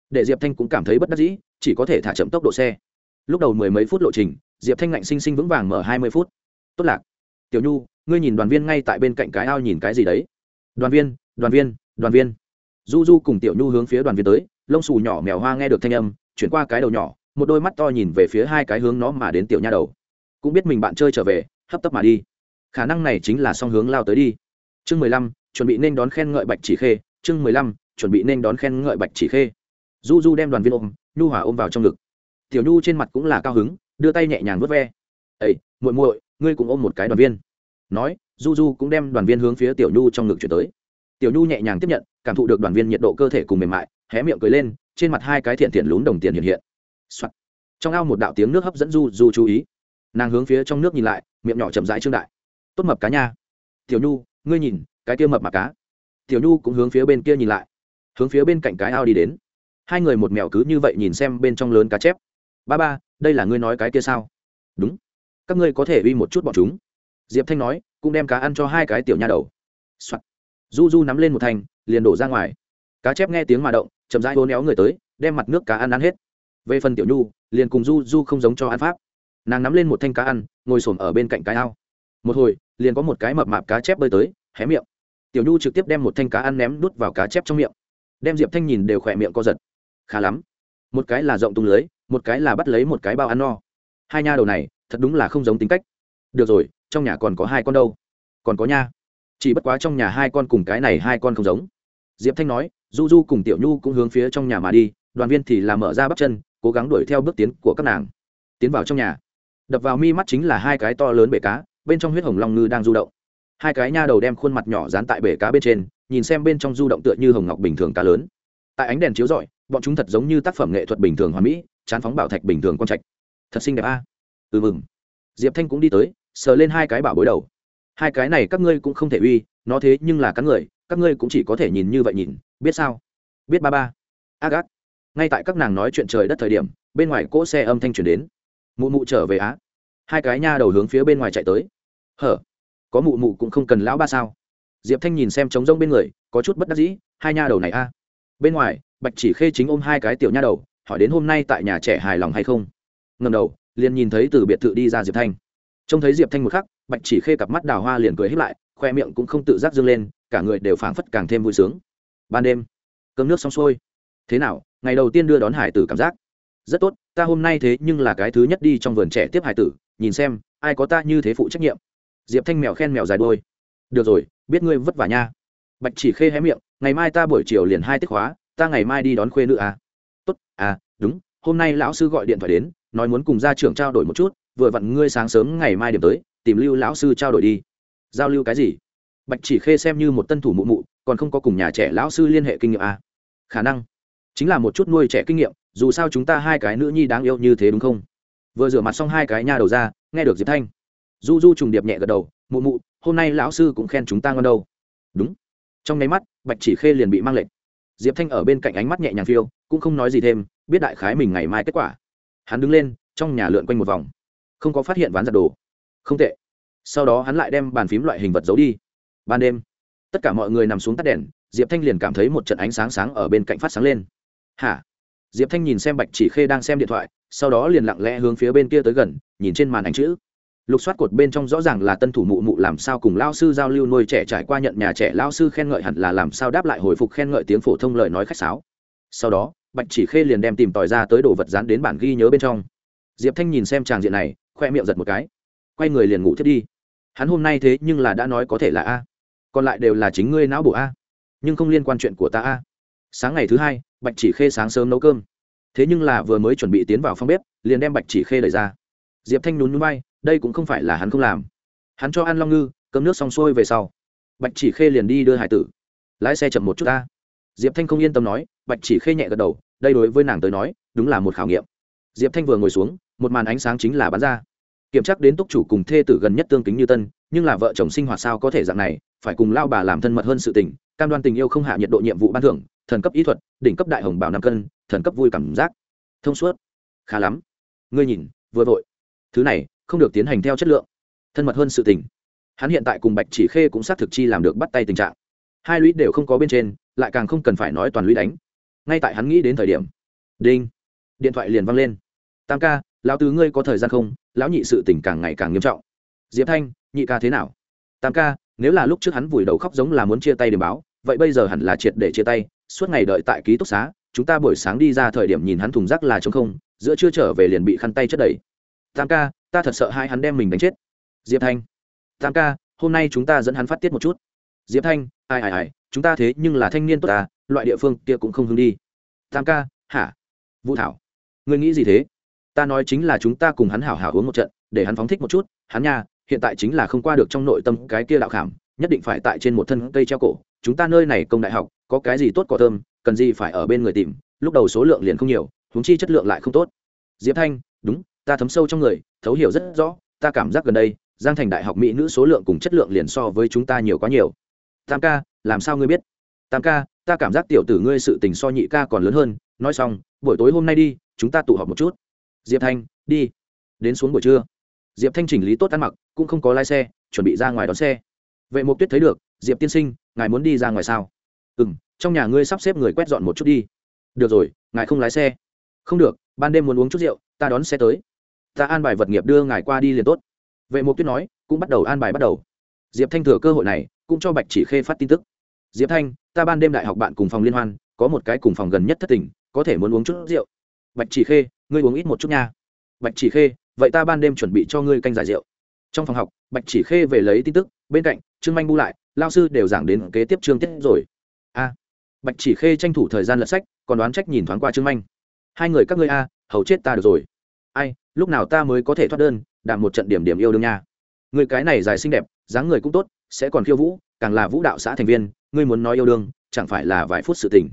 Để diệp thanh cũng cảm thấy bất đắc dĩ, chỉ có thể thả chậm tốc độ xe. Lúc đầu mười mấy phút lộ trình, diệp thanh ngạnh sinh sinh vững vàng mở hai mươi phút. Tốt lạc, tiểu nhu, ngươi nhìn đoàn viên ngay tại bên cạnh cái ao nhìn cái gì đấy? Đoàn viên đoàn viên đoàn viên. Du du cùng tiểu nhu hướng phía đoàn viên tới, lông xù nhỏ mèo hoa nghe được thanh âm chuyển qua cái đầu nhỏ, một đôi mắt to nhìn về phía hai cái hướng nó mà đến tiểu nha đầu. Cũng biết mình bạn chơi trở về, hấp tấp mà đi. Khả năng này chính là song hướng lao tới đi. Chương mười lăm, chuẩn bị nên đón khen ngợi bạch chỉ khê. Chương mười lăm, chuẩn bị nên đón khen ngợi bạch chỉ khê. Du du đem đoàn viên ôm, nhu hòa ôm vào trong ngực. Tiểu nhu trên mặt cũng là cao hứng, đưa tay nhẹ nhàng vớt ve. Ây muội muội, ngươi cũng ôm một cái đoàn viên. Nói, du du cũng đem đoàn viên hướng phía tiểu nhu trong ngực chuyển tới. Tiểu nhu nhẹ nhàng tiếp nhận, cảm thụ được đoàn viên nhiệt độ cơ thể cùng mềm mại, hé miệng cười lên trên mặt hai cái thiện thiện lún đồng tiền hiện hiện、Soạn. trong ao một đạo tiếng nước hấp dẫn du du chú ý. Nàng hướng phía trong nước nhìn lại, miệng nhỏ chậm rãi trương đại. Tốt mập cá nha. Tiểu nhu, ngươi nhìn, cái kia mập mà cá. Tiểu nhu cũng hướng phía bên kia nhìn lại. Hướng phía bên cạnh cái ao đi đến. Hai người một mèo cứ như vậy nhìn xem bên trong lớn cá chép. Ba ba, đây là ngươi nói cái kia sao? Đúng. Các ngươi có thể uy một chút bọn chúng. Diệp thanh nói, cũng đem cá ăn cho hai cái tiểu nha đầu、Soạn. du du nắm lên một thành liền đổ ra ngoài. Cá chép nghe tiếng mà động chậm rãi hố néo người tới, đem mặt nước cá ăn ăn hết. Về phần tiểu nhu, liền cùng du du không giống cho ăn pháp. Nàng nắm lên một thanh cá ăn, ngồi s ở bên cạnh cái ao. Một hồi, liền có một cái mập mạp cá chép bơi tới, hé miệng. Tiểu nhu trực tiếp đem một thanh cá ăn ném đút vào cá chép trong miệng. Đem diệp thanh nhìn đều khỏe miệng co giật. Khá lắm. Một cái là rộng tung lưới, một cái là bắt lấy một cái bao ăn no. Hai nha đầu này, thật đúng là không giống tính cách. Được rồi, trong nhà còn có hai con đâu? Còn có nha. Chỉ bất quá trong nhà hai con cùng cái này hai con không giống. Diệp thanh nói du du cùng tiểu nhu cũng hướng phía trong nhà mà đi, đoàn viên thì là mở ra bắp chân, cố gắng đuổi theo bước tiến của các nàng. Tiến vào trong nhà. Đập vào mi mắt chính là hai cái to lớn bể cá, bên trong huyết hồng long ngư đang du động. Hai cái nha đầu đem khuôn mặt nhỏ dán tại bể cá bên trên, nhìn xem bên trong du động tựa như hồng ngọc bình thường cá lớn. Tại ánh đèn chiếu rọi, bọn chúng thật giống như tác phẩm nghệ thuật bình thường hoàn mỹ, chán phóng bảo thạch bình thường con trạch. Thật xinh đẹp a. Ừ mừng. Diệp thanh cũng đi tới, sờ lên hai cái bảo bối đầu. Hai cái này các ngươi cũng không thể uy, nó thế nhưng là các người, các ngươi cũng chỉ có thể nhìn như vậy nhìn biết sao? Biết ba ba. A gác ngay tại các nàng nói chuyện trời đất thời điểm, bên ngoài cỗ xe âm thanh chuyển đến. Mụ mụ trở về á. Hai cái nha đầu hướng phía bên ngoài chạy tới. Hở? Có mụ mụ cũng không cần lão ba sao? Diệp thanh nhìn xem trống rông bên người, có chút bất đắc dĩ, hai nha đầu này a. Bên ngoài, bạch chỉ khê chính ôm hai cái tiểu nha đầu, hỏi đến hôm nay tại nhà trẻ hài lòng hay không? Ngầm đầu, liền nhìn thấy từ biệt thự đi ra diệp thanh. Trông thấy diệp thanh một khắc, bạch chỉ khê cặp mắt đào hoa liền cười hít lại, khoe miệng cũng không tự giác dâng lên, cả người đều phảng phất càng thêm vui sướng ban đêm. Cơm nước xong xuôi. Thế nào, ngày đầu tiên đưa đón hải tử cảm giác? Rất tốt, ta hôm nay thế nhưng là cái thứ nhất đi trong vườn trẻ tiếp hải tử, nhìn xem, ai có ta như thế phụ trách nhiệm. Diệp thanh mèo khen mèo dài đôi được rồi, biết ngươi vất vả nha. Bạch chỉ khê hé miệng, ngày mai ta buổi chiều liền hai tiết khóa, ta ngày mai đi đón khuê nữ à. tốt à đúng, hôm nay lão sư gọi điện thoại đến, nói muốn cùng gia trưởng trao đổi một chút, vừa vặn ngươi sáng sớm ngày mai điểm tới, tìm lưu lão sư trao đổi đi. Giao lưu cái gì? Bạch chỉ khê xem như một tân thủ mụ mụ còn không có cùng nhà trẻ lão sư liên hệ kinh nghiệm à. khả năng. Chính là một chút nuôi trẻ kinh nghiệm, dù sao chúng ta hai cái nữ nhi đáng yêu như thế đúng không? Vừa rửa mặt xong hai cái nha đầu ra, nghe được diệp thanh. Du du trùng điệp nhẹ gật đầu, mụ mụ, hôm nay lão sư cũng khen chúng ta ngon đâu. Đúng. Trong nháy mắt, bạch chỉ khê liền bị mang lệnh. Diệp thanh ở bên cạnh ánh mắt nhẹ nhàng phiêu, cũng không nói gì thêm, biết đại khái mình ngày mai kết quả. Hắn đứng lên, trong nhà lượn quanh một vòng. Không có phát hiện ván giặt đồ. Không tệ. Sau đó hắn lại đem bàn phím loại hình vật giấu đi. Ban đêm tất cả mọi người nằm xuống tắt đèn, diệp thanh liền cảm thấy một trận ánh sáng sáng ở bên cạnh phát sáng lên. Hả? Diệp thanh nhìn xem bạch chỉ khê đang xem điện thoại, sau đó liền lặng lẽ hướng phía bên kia tới gần, nhìn trên màn ảnh chữ. Lục soát cột bên trong rõ ràng là tân thủ mụ mụ làm sao cùng lao sư giao lưu nuôi trẻ trải qua nhận nhà trẻ lao sư khen ngợi hẳn là làm sao đáp lại hồi phục khen ngợi tiếng phổ thông lời nói khách sáo. Sau đó, bạch chỉ khê liền đem tìm tòi ra tới đồ vật dán đến bản ghi nhớ bên trong. Diệp thanh nhìn xem tràng diện này, khoe miệng giật một cái. Quay người liền ngủ thiết đi. Hắn hôm nay thế nhưng là đã nói có thể là a còn lại đều là chính ngươi não bộ a. Nhưng không liên quan chuyện của ta a. Sáng ngày thứ hai, bạch chỉ khê sáng sớm nấu cơm. Thế nhưng là vừa mới chuẩn bị tiến vào phòng bếp, liền đem bạch chỉ khê đẩy ra. Diệp thanh nhún nhún bay đây cũng không phải là hắn không làm. Hắn cho ăn long ngư, cơm nước xong xuôi về sau. Bạch chỉ khê liền đi đưa hải tử. Lái xe chậm một chút ta. Diệp thanh không yên tâm nói, bạch chỉ khê nhẹ gật đầu, đây đối với nàng tới nói, đúng là một khảo nghiệm. Diệp thanh vừa ngồi xuống, một màn ánh sáng chính là bắn ra. Kiểm tra đến túc chủ cùng thê tử gần nhất tương kính như tân nhưng là vợ chồng sinh hoạt sao có thể dạng này, phải cùng lao bà làm thân mật hơn sự tình, cam đoan tình yêu không hạ nhiệt độ nhiệm vụ ban thưởng, thần cấp ý thuật, đỉnh cấp đại hồng bảo năm cân, thần cấp vui cảm giác. Thông suốt. Khá lắm. Ngươi nhìn, vừa vội. Thứ này, không được tiến hành theo chất lượng. Thân mật hơn sự tình. Hắn hiện tại cùng bạch chỉ khê cũng xác thực chi làm được bắt tay tình trạng. Hai lũy đều không có bên trên, lại càng không cần phải nói toàn lũy đánh. Ngay tại hắn nghĩ đến thời điểm. Đinh. Điện thoại liền văng lên. Tam ca, lão tứ ngươi có thời gian không? Lão nhị sự tình càng ngày càng nghiêm trọng diệp thanh, nhị ca thế nào? Tam ca, nếu là lúc trước hắn vùi đầu khóc giống là muốn chia tay điểm báo, vậy bây giờ hẳn là triệt để chia tay, suốt ngày đợi tại ký túc xá, chúng ta buổi sáng đi ra thời điểm nhìn hắn thùng rác là trống không, giữa chưa trở về liền bị khăn tay chất đầy. Tam ca, ta thật sợ hai hắn đem mình đánh chết. Diệp thanh, tam ca, hôm nay chúng ta dẫn hắn phát tiết một chút. Diệp thanh, ai ai ai, chúng ta thế nhưng là thanh niên tốt ta, loại địa phương kia cũng không hưng đi. Tam ca, hả? Vũ thảo, ngươi nghĩ gì thế? Ta nói chính là chúng ta cùng hắn hảo hảo uống một trận, để hắn phóng thích một chút. Hắn nha hiện tại chính là không qua được trong nội tâm cái kia đạo khảm, nhất định phải tại trên một thân cây treo cổ, chúng ta nơi này công đại học, có cái gì tốt có thơm, cần gì phải ở bên người tìm, lúc đầu số lượng liền không nhiều, huống chi chất lượng lại không tốt. Diệp thanh, đúng, ta thấm sâu trong người, thấu hiểu rất rõ, ta cảm giác gần đây, giang thành đại học mỹ nữ số lượng cùng chất lượng liền so với chúng ta nhiều quá nhiều. Tam ca, làm sao ngươi biết? Tam ca, ta cảm giác tiểu tử ngươi sự tình so nhị ca còn lớn hơn, nói xong, buổi tối hôm nay đi, chúng ta tụ họp một chút. Diệp thanh, đi. Đến xuống buổi trưa diệp thanh chỉnh lý tốt ăn mặc, cũng không có lái xe, chuẩn bị ra ngoài đón xe. Vệ mục tuyết thấy được, diệp tiên sinh, ngài muốn đi ra ngoài sao? Ừ m trong nhà ngươi sắp xếp người quét dọn một chút đi. Được rồi, ngài không lái xe. Không được, ban đêm muốn uống chút rượu, ta đón xe tới. Ta an bài vật nghiệp đưa ngài qua đi liền tốt. Vệ mục tuyết nói, cũng bắt đầu an bài bắt đầu. Diệp thanh thừa cơ hội này, cũng cho bạch chỉ khê phát tin tức. Diệp thanh, ta ban đêm đại học bạn cùng phòng liên hoan, có một cái cùng phòng gần nhất thất tỉnh có thể muốn uống chút rượu. Bạch chỉ khê, ngươi uống ít một chút nha. Bạch chỉ khê vậy ta ban đêm chuẩn bị cho ngươi canh giải rượu. Trong phòng học, bạch chỉ khê về lấy tin tức, bên cạnh, trương manh bu lại, lao sư đều giảng đến kế tiếp chương tiết rồi. A. Bạch chỉ khê tranh thủ thời gian lật sách, còn đoán trách nhìn thoáng qua trương manh. Hai người các ngươi a, hầu chết ta được rồi. Ai, lúc nào ta mới có thể thoát đơn đạt một trận điểm điểm yêu đương nha. Người cái này dài xinh đẹp, dáng người cũng tốt, sẽ còn khiêu vũ, càng là vũ đạo xã thành viên, ngươi muốn nói yêu đương, chẳng phải là vài phút sự tình.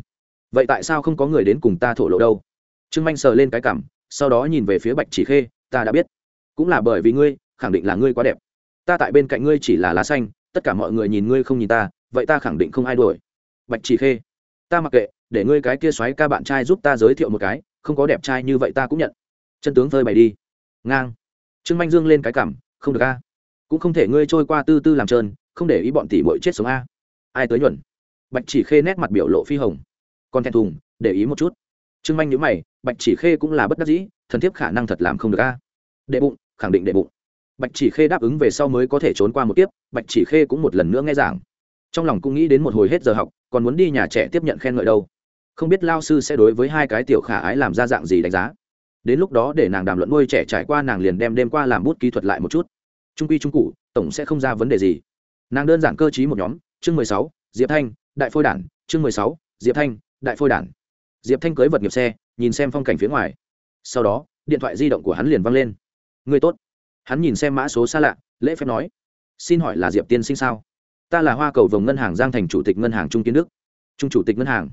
Vậy tại sao không có người đến cùng ta thổ lộ đâu? Trương manh sờ lên cái cảm, sau đó nhìn về phía bạch chỉ khê ta đã biết. Cũng là bởi vì ngươi, khẳng định là ngươi quá đẹp. Ta tại bên cạnh ngươi chỉ là lá xanh, tất cả mọi người nhìn ngươi không nhìn ta, vậy ta khẳng định không ai đuổi. Bạch chỉ khê, ta mặc kệ, để ngươi cái kia xoáy ca bạn trai giúp ta giới thiệu một cái, không có đẹp trai như vậy ta cũng nhận. Chân tướng phơi bày đi. Ngang. Trương manh dương lên cái cảm, không được a. Cũng không thể ngươi trôi qua tư tư làm trơn, không để ý bọn tỷ bội chết sống a. Ai tới nhuận? Bạch chỉ khê nét mặt biểu lộ phi hồng. Còn thẹn thùng, để ý một chút. Trương manh nhữ mày, bạch chỉ khê cũng là bất đắc dĩ, thần thiếp khả năng thật làm không được a đệ bụng, khẳng định đệ bụng. Bạch chỉ khê đáp ứng về sau mới có thể trốn qua một tiếp bạch chỉ khê cũng một lần nữa nghe giảng. Trong lòng cũng nghĩ đến một hồi hết giờ học, còn muốn đi nhà trẻ tiếp nhận khen ngợi đâu. Không biết lao sư sẽ đối với hai cái tiểu khả ái làm ra dạng gì đánh giá. Đến lúc đó để nàng đàm luận nuôi trẻ trải qua nàng liền đem đêm qua làm bút kỹ thuật lại một chút. Trung quy trung cụ tổng sẽ không ra vấn đề gì. Nàng đơn giản cơ t một nhóm, chương mười sáu, diệp thanh, đại phôi đản, chương mười sáu, diệp thanh, đại phôi đản. Diệp thanh cưới vật nghiệp xe, nhìn xem phong cảnh phía ngoài. Sau đó, điện thoại di động của hắn liền văng lên ngươi tốt. Hắn nhìn xem mã số xa lạ, lễ phép nói, xin hỏi là diệp tiên sinh sao? Ta là hoa cầu vồng ngân hàng giang thành chủ tịch ngân hàng trung kiến đức. Trung chủ tịch ngân hàng?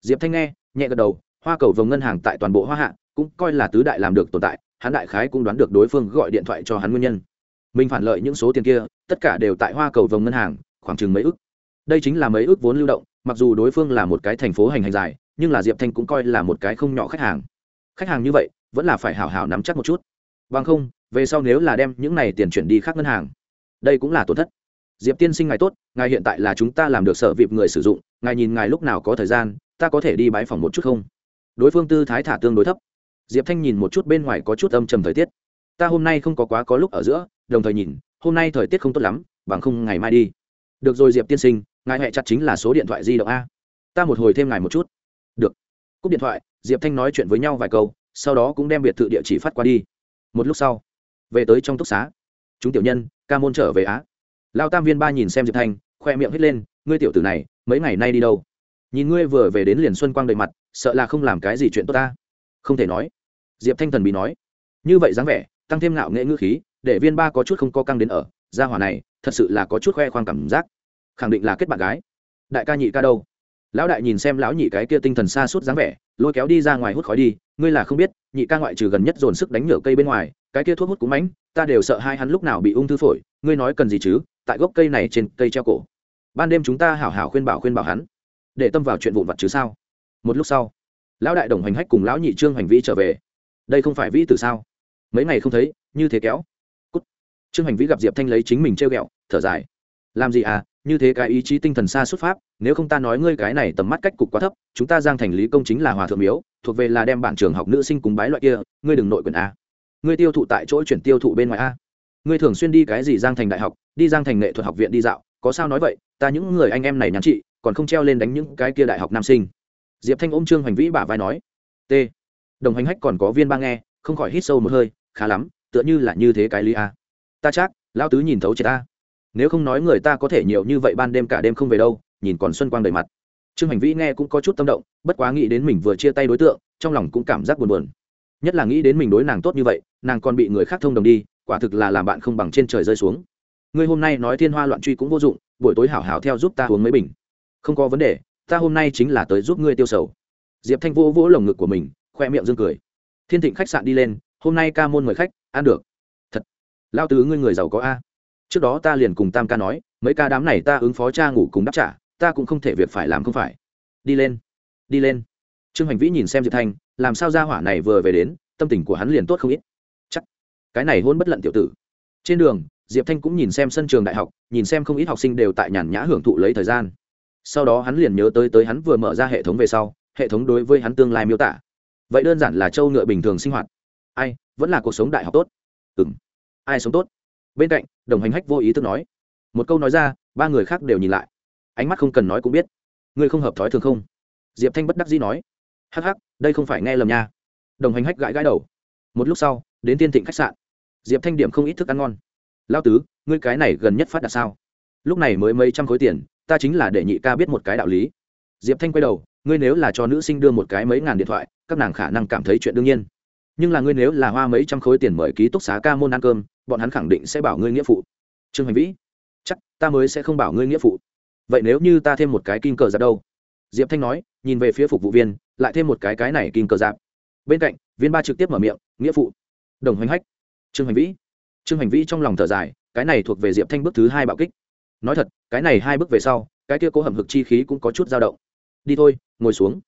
Diệp thanh nghe, nhẹ gật đầu, hoa cầu vồng ngân hàng tại toàn bộ hoa hạ cũng coi là tứ đại làm được tồn tại, hắn đại khái cũng đoán được đối phương gọi điện thoại cho hắn nguyên nhân. Mình phản lợi những số tiền kia, tất cả đều tại hoa cầu vồng ngân hàng, khoảng chừng mấy ức. Đây chính là mấy ước vốn lưu động, mặc dù đối phương là một cái thành phố hành hành dài, nhưng là diệp thanh cũng coi là một cái không nhỏ khách hàng. Khách hàng như vậy, vẫn là phải hảo hảo nắm chắc một chút. Bằng không về sau nếu là đem những này tiền chuyển đi khác ngân hàng, đây cũng là tổn thất. Diệp tiên sinh ngài tốt, ngài hiện tại là chúng ta làm được sở vịp người sử dụng, ngài nhìn ngài lúc nào có thời gian, ta có thể đi bãi phòng một chút không? Đối phương tư thái thả tương đối thấp. Diệp thanh nhìn một chút bên ngoài có chút âm trầm thời tiết. Ta hôm nay không có quá có lúc ở giữa, đồng thời nhìn, hôm nay thời tiết không tốt lắm, bằng không ngày mai đi. Được rồi diệp tiên sinh, ngài hẹ chặt chính là số điện thoại di động a. Ta một hồi thêm ngài một chút. Được. Cúp điện thoại, diệp thanh nói chuyện với nhau vài câu, sau đó cũng đem biệt thự địa chỉ phát qua đi. Một lúc sau về tới trong túc xá. Chúng tiểu nhân, ca môn trở về á. Lao tam viên ba nhìn xem diệp thanh, khoe miệng hết lên, ngươi tiểu tử này, mấy ngày nay đi đâu? Nhìn ngươi vừa về đến liền xuân quang đầy mặt, sợ là không làm cái gì chuyện tốt ta. Không thể nói. Diệp thanh thần bị nói. Như vậy dáng vẻ, tăng thêm ngạo nghệ ngữ khí, để viên ba có chút không có căng đến ở, gia hỏa này, thật sự là có chút khoe khoang cảm giác. Khẳng định là kết bạn gái. Đại ca nhị ca đâu? Lão đại nhìn xem lão nhị cái kia tinh thần xa suốt dáng vẻ, lôi kéo đi ra ngoài hút khói đi, ngươi là không biết, nhị ca ngoại trừ gần nhất dồn sức đánh nhựa cây bên ngoài cái kia thuốc hút cũng mánh ta đều sợ hai hắn lúc nào bị ung thư phổi, ngươi nói cần gì chứ, tại gốc cây này trên cây treo cổ. Ban đêm chúng ta hảo hảo khuyên bảo khuyên bảo hắn, để tâm vào chuyện vụn vặt chứ sao? Một lúc sau, lão đại đồng hành hách cùng lão nhị trương hành vĩ trở về. Đây không phải vĩ từ sao? Mấy ngày không thấy, như thế kéo. Cút. trương hành vĩ gặp diệp thanh lấy chính mình treo ghẹo, thở dài. Làm gì à như thế cái ý chí tinh thần xa xuất pháp, nếu không ta nói ngươi cái này tầm mắt cách cục quá thấp, chúng ta giang thành lý công chính là hòa thượng miếu, thuộc về là đem bản trường học nữ sinh cùng bái loại kia, ngươi đừng nội quyền a ngươi tiêu thụ tại chỗ chuyển tiêu thụ bên ngoài a. Ngươi thường xuyên đi cái gì giang thành đại học, đi giang thành nghệ thuật học viện đi dạo, có sao nói vậy, ta những người anh em này nhắn chị, còn không treo lên đánh những cái kia đại học nam sinh. Diệp thanh ôm trương hoành vĩ bả vai nói, t. Đồng hành hách còn có viên ba nghe, không khỏi hít sâu một hơi, khá lắm, tựa như là như thế cái lý a. Ta chắc, lão tứ nhìn thấu chết ta. Nếu không nói người ta có thể nhiều như vậy ban đêm cả đêm không về đâu, nhìn còn xuân quang đầy mặt. Trương hành vĩ nghe cũng có chút tâm động, bất quá nghĩ đến mình vừa chia tay đối tượng, trong lòng cũng cảm giác buồn buồn nhất là nghĩ đến mình đối nàng tốt như vậy, nàng còn bị người khác thông đồng đi, quả thực là làm bạn không bằng trên trời rơi xuống. Ngươi hôm nay nói thiên hoa loạn truy cũng vô dụng, buổi tối hảo hảo theo giúp ta uống mấy bình. Không có vấn đề, ta hôm nay chính là tới giúp ngươi tiêu sầu. Diệp thanh vô vỗ lồng ngực của mình, khoe miệng dương cười. Thiên thịnh khách sạn đi lên, hôm nay ca môn mời khách, ăn được. Thật. Lao tứ ngươi người giàu có a. Trước đó ta liền cùng tam ca nói, mấy ca đám này ta ứng phó cha ngủ cùng đáp trả, ta cũng không thể việc phải làm không phải. Đi lên. Đi lên. Trương hành vĩ nhìn xem diệp thanh làm sao ra hỏa này vừa về đến, tâm tình của hắn liền tốt không ít. Chắc, cái này hôn bất lận tiểu tử. Trên đường, diệp thanh cũng nhìn xem sân trường đại học, nhìn xem không ít học sinh đều tại nhàn nhã hưởng thụ lấy thời gian. Sau đó hắn liền nhớ tới tới hắn vừa mở ra hệ thống về sau, hệ thống đối với hắn tương lai miêu tả. Vậy đơn giản là châu ngựa bình thường sinh hoạt. Ai, vẫn là cuộc sống đại học tốt. Ừ m ai sống tốt? Bên cạnh, đồng hành hách vô ý thức nói. Một câu nói ra, ba người khác đều nhìn lại. Ánh mắt không cần nói cũng biết. Ngươi không hợp thói thường không? Diệp thanh bất đắc dĩ nói. Hắc hắc đây không phải nghe lầm nha. Đồng hành hách gãi gãi đầu. Một lúc sau, đến tiên thịnh khách sạn. Diệp thanh điểm không ít thức ăn ngon. Lao tứ, ngươi cái này gần nhất phát đạt sao? Lúc này mới mấy trăm khối tiền, ta chính là để nhị ca biết một cái đạo lý. Diệp thanh quay đầu, ngươi nếu là cho nữ sinh đưa một cái mấy ngàn điện thoại, các nàng khả năng cảm thấy chuyện đương nhiên. Nhưng là ngươi nếu là hoa mấy trăm khối tiền mời ký túc xá ca môn ăn cơm, bọn hắn khẳng định sẽ bảo ngươi nghĩa phụ. Trương hành vĩ, chắc ta mới sẽ không bảo ngươi nghĩa phụ. Vậy nếu như ta thêm một cái kim cờ ra đâu? Diệp thanh nói, nhìn về phía phục vụ viên lại thêm một cái cái này kim cờ giáp. Bên cạnh, viên ba trực tiếp mở miệng, nghĩa phụ. Đồng hoành hách. Trương hành vĩ. Trương hành vĩ trong lòng thở dài, cái này thuộc về diệp thanh bước thứ hai bạo kích. Nói thật, cái này hai bước về sau, cái kia cố hầm hực chi khí cũng có chút dao động. Đi thôi, ngồi xuống.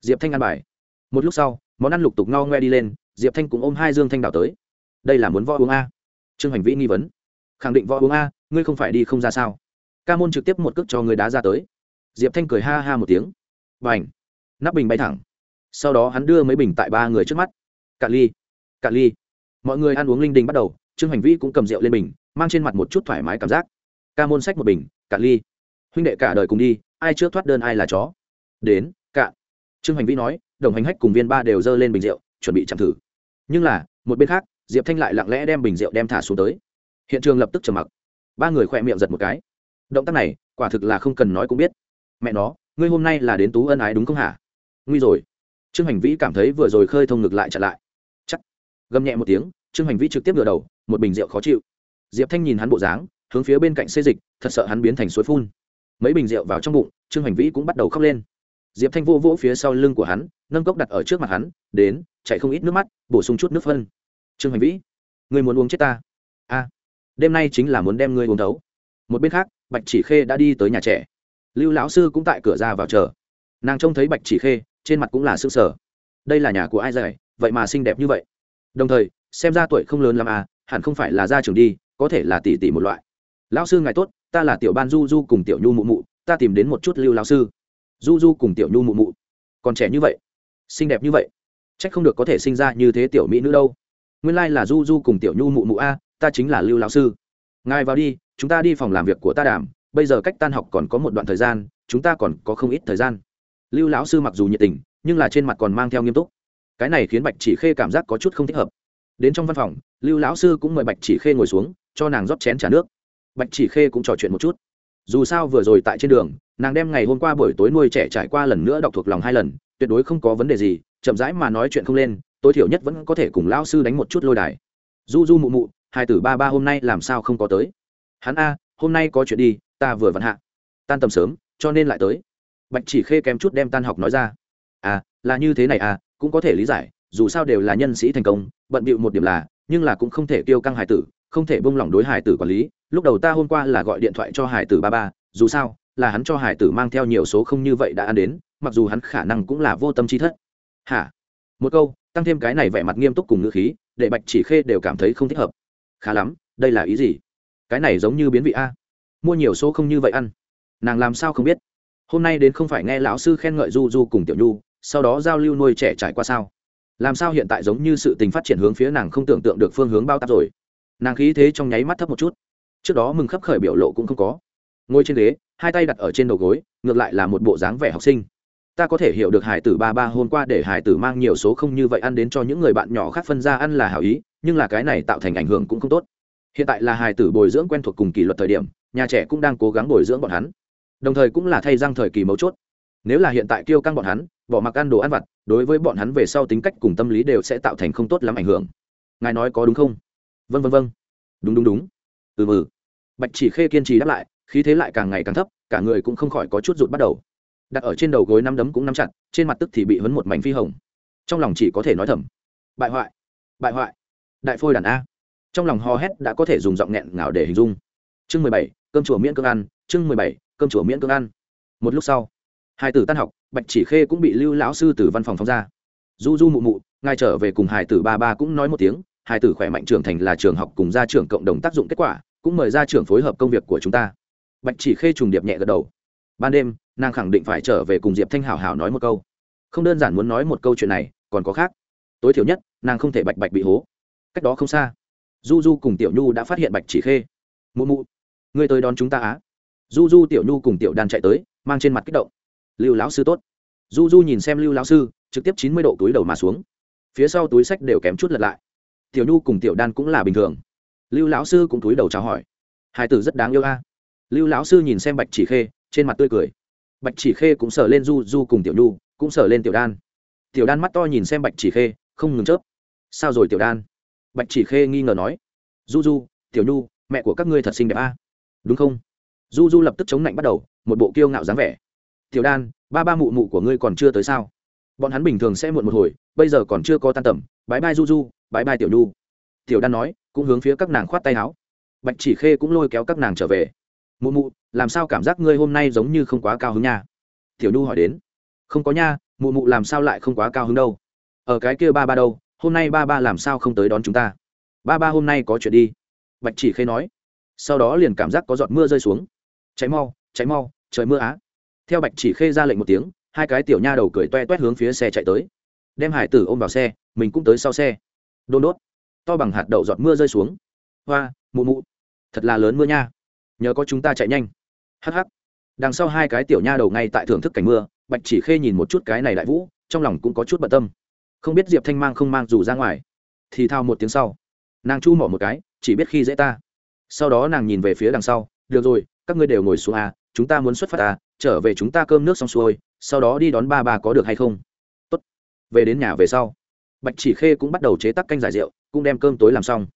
Diệp thanh ăn bài. Một lúc sau, món ăn lục tục no ngoe đi lên, diệp thanh cũng ôm hai dương thanh đào tới. Đây là muốn võ uống a? Trương hành vĩ nghi vấn. Khẳng định võ uống a, ngươi không phải đi không ra sao? Ca môn trực tiếp một cước cho người đá ra tới. Diệp thanh cười ha ha một tiếng. B à n h nắp bình bay thẳng. Sau đó hắn đưa mấy bình tại ba người trước mắt. Cạn ly cạn ly. Mọi người ăn uống linh đình bắt đầu, trương hành vĩ cũng cầm rượu lên bình, mang trên mặt một chút thoải mái cảm giác. Ca môn sách một bình, cạn ly. Huynh đệ cả đời cùng đi, ai trước thoát đơn ai là chó. Đến, cạn. Trương hành vĩ nói, đồng hành hách cùng viên ba đều dơ lên bình rượu, chuẩn bị chạm thử. Nhưng là, một bên khác, diệp thanh lại lặng lẽ đem bình rượu đem thả xuống tới. Hiện trường lập tức trầm mặc. Ba người khỏe miệng giật một cái. Động tác này, quả thực là không cần nói cũng biết. Mẹ nó, ngươi hôm nay là đến tú ân ái đúng không hả? Nguy rồi. Trương hành vĩ cảm thấy vừa rồi khơi thông ngực lại chặn lại. Chắc. Gầm nhẹ một tiếng, trương hành vĩ trực tiếp ngửa đầu, một bình rượu khó chịu. Diệp thanh nhìn hắn bộ dáng, hướng phía bên cạnh xê dịch, thật sợ hắn biến thành suối phun. Mấy bình rượu vào trong bụng, trương hành vĩ cũng bắt đầu khóc lên. Diệp thanh vô vỗ phía sau lưng của hắn, nâng cốc đặt ở trước mặt hắn, đến chạy không ít nước mắt, bổ sung chút nước phân. Trương hành vĩ người muốn uống chết ta? A. Đêm nay chính là muốn đem ngươi uống thấu. Một bên khác, bạch chỉ khê đã đi tới nhà trẻ. Lưu lão sư cũng tại cửa ra vào chờ. Nàng trông thấy bạch chỉ khê trên mặt cũng là s ư ơ n g sở đây là nhà của ai dạy, vậy mà xinh đẹp như vậy. Đồng thời, xem ra tuổi không lớn l à hẳn không phải là ra trường đi, có thể là tỷ tỷ một loại. Lão sư ngài tốt, ta là tiểu ban du du cùng tiểu nhu mụ mụ, ta tìm đến một chút lưu lão sư. Du du cùng tiểu nhu mụ mụ. Còn trẻ như vậy, xinh đẹp như vậy c h ắ c không được có thể sinh ra như thế tiểu mỹ nữ đâu. Nguyên lai、like、là du du cùng tiểu nhu mụ mụ a, ta chính là lưu lão sư. Ngài vào đi, chúng ta đi phòng làm việc của ta đàm, bây giờ cách tan học còn có một đoạn thời gian, chúng ta còn có không ít thời gian lưu lão sư mặc dù nhiệt tình, nhưng là trên mặt còn mang theo nghiêm túc. Cái này khiến bạch chỉ khê cảm giác có chút không thích hợp. Đến trong văn phòng, lưu lão sư cũng mời bạch chỉ khê ngồi xuống, cho nàng rót chén t r à nước. Bạch chỉ khê cũng trò chuyện một chút. Dù sao vừa rồi tại trên đường, nàng đem ngày hôm qua buổi tối nuôi trẻ trải qua lần nữa đọc thuộc lòng hai lần, tuyệt đối không có vấn đề gì, chậm rãi mà nói chuyện không lên, tối thiểu nhất vẫn có thể cùng lão sư đánh một chút lôi đài. Du du mụ mụ, hai tử ba ba hôm nay làm sao không có tới? Hắn a, hôm nay có chuyện đi, ta vừa vặn hạ. Tan tầm sớm, cho nên lại tới bạch chỉ khê kém chút đem tan học nói ra. À là như thế này à cũng có thể lý giải, dù sao đều là nhân sĩ thành công, bận bịu một điểm là, nhưng là cũng không thể kêu căng hải tử, không thể bông lỏng đối hải tử quản lý. Lúc đầu ta hôm qua là gọi điện thoại cho hải tử ba ba, dù sao, là hắn cho hải tử mang theo nhiều số không như vậy đã ăn đến, mặc dù hắn khả năng cũng là vô tâm trí thất. Hả? Một câu, tăng thêm cái này vẻ mặt nghiêm túc cùng ngữ khí, để bạch chỉ khê đều cảm thấy không thích hợp. Khá lắm, đây là ý gì? Cái này giống như biến vị a. Mua nhiều số không như vậy ăn. Nàng làm sao không biết? Hôm nay đến không phải nghe lão sư khen ngợi du du cùng tiểu nhu, sau đó giao lưu nuôi trẻ trải qua sao? Làm sao hiện tại giống như sự tình phát triển hướng phía nàng không tưởng tượng được phương hướng bao tắp rồi? Nàng khí thế trong nháy mắt thấp một chút. Trước đó mừng khấp khởi biểu lộ cũng không có. Ngồi trên ghế, hai tay đặt ở trên đầu gối, ngược lại là một bộ dáng vẻ học sinh. Ta có thể hiểu được hải tử ba ba hôm qua để hải tử mang nhiều số không như vậy ăn đến cho những người bạn nhỏ khác phân ra ăn là hảo ý, nhưng là cái này tạo thành ảnh hưởng cũng không tốt. Hiện tại là hải tử bồi dưỡng quen thuộc cùng kỷ luật thời điểm, nhà trẻ cũng đang cố gắng bồi dưỡng bọn hắn đồng thời cũng là thay răng thời kỳ mấu chốt. Nếu là hiện tại kêu căng bọn hắn, bỏ mặc ăn đồ ăn vặt, đối với bọn hắn về sau tính cách cùng tâm lý đều sẽ tạo thành không tốt lắm ảnh hưởng. Ngài nói có đúng không? Vân vân vân đúng đúng đúng. Ừ ừ. Bạch chỉ khê kiên trì đáp lại, khí thế lại càng ngày càng thấp, cả người cũng không khỏi có chút rụt bắt đầu. Đặt ở trên đầu gối năm đấm cũng nắm chặt, trên mặt tức thì bị hấn một mảnh phi hồng. Trong lòng chỉ có thể nói thầm. Bại hoại bại hoại. Đại phôi đàn a. Trong lòng hò hét đã có thể dùng giọng nghẹn ngào để hình dung. Chương mười bảy, cơm chùa miễn cơm ăn. Chương mười bảy cơm chùa miễn cưỡng ăn. Một lúc sau, hai tử tan học, bạch chỉ khê cũng bị lưu lão sư từ văn phòng phóng ra. Du du mụ mụ, ngài trở về cùng hải tử ba ba cũng nói một tiếng hải tử khỏe mạnh trưởng thành là trường học cùng gia trưởng cộng đồng tác dụng kết quả, cũng mời gia trưởng phối hợp công việc của chúng ta. Bạch chỉ khê trùng điệp nhẹ gật đầu. Ban đêm, nàng khẳng định phải trở về cùng diệp thanh hảo hảo nói một câu. Không đơn giản muốn nói một câu chuyện này, còn có khác. Tối thiểu nhất, nàng không thể bạch bạch bị hố. Cách đó không xa du du cùng tiểu nhu đã phát hiện bạch chỉ khê. Mụ mụ, ngươi tới đón chúng ta á du du tiểu nhu cùng tiểu đan chạy tới, mang trên mặt kích động. Lưu lão sư tốt. Du du nhìn xem lưu lão sư, trực tiếp chín mươi độ túi đầu mà xuống. Phía sau túi sách đều kém chút lật lại. Tiểu nhu cùng tiểu đan cũng là bình thường. Lưu lão sư cũng túi đầu chào hỏi. Hai tử rất đáng yêu a. Lưu lão sư nhìn xem bạch chỉ khê, trên mặt tươi cười. Bạch chỉ khê cũng sờ lên du du cùng tiểu nhu, cũng sờ lên tiểu đan. Tiểu đan mắt to nhìn xem bạch chỉ khê, không ngừng chớp. Sao rồi tiểu đan? Bạch chỉ khê nghi ngờ nói. Du du, tiểu nhu, mẹ của các ngươi thật xinh đẹp a. Đúng không? Du du lập tức chống lạnh bắt đầu, một bộ kiêu ngạo dáng vẻ. Tiểu đan, ba ba mụ mụ của ngươi còn chưa tới sao? Bọn hắn bình thường sẽ muộn một hồi, bây giờ còn chưa có tan tầm. Bãi bai du du bãi bai tiểu nhu. Tiểu đan nói, cũng hướng phía các nàng khoát tay áo. Bạch chỉ khê cũng lôi kéo các nàng trở về. Mụ mụ, làm sao cảm giác ngươi hôm nay giống như không quá cao hứng nha? Tiểu nhu hỏi đến. Không có nha, mụ mụ làm sao lại không quá cao hứng đâu? Ở cái kia ba ba đâu, hôm nay ba ba làm sao không tới đón chúng ta? Ba ba hôm nay có chuyện đi. Bạch chỉ khê nói. Sau đó liền cảm giác có giọt mưa rơi xuống cháy mau cháy mau, trời mưa á. Theo bạch chỉ khê ra lệnh một tiếng, hai cái tiểu nha đầu cười toe toét hướng phía xe chạy tới. Đem hải tử ôm vào xe, mình cũng tới sau xe. Đôn đốt. To bằng hạt đậu giọt mưa rơi xuống. Hoa, mụ mụ. Thật là lớn mưa nha. Nhờ có chúng ta chạy nhanh. Hh đằng sau hai cái tiểu nha đầu ngay tại thưởng thức cảnh mưa, bạch chỉ khê nhìn một chút cái này đại vũ, trong lòng cũng có chút bận tâm. Không biết diệp thanh mang không mang dù ra ngoài. Thì thao một tiếng sau. Nàng chu mỏ một cái, chỉ biết khi dễ ta. Sau đó nàng nhìn về phía đằng sau. Được rồi các ngươi đều ngồi xuống à chúng ta muốn xuất phát à trở về chúng ta cơm nước xong xuôi, sau đó đi đón ba ba có được hay không? Tốt. Về đến nhà về sau, bạch chỉ khê cũng bắt đầu chế tắc canh giải rượu, cũng đem cơm tối làm xong.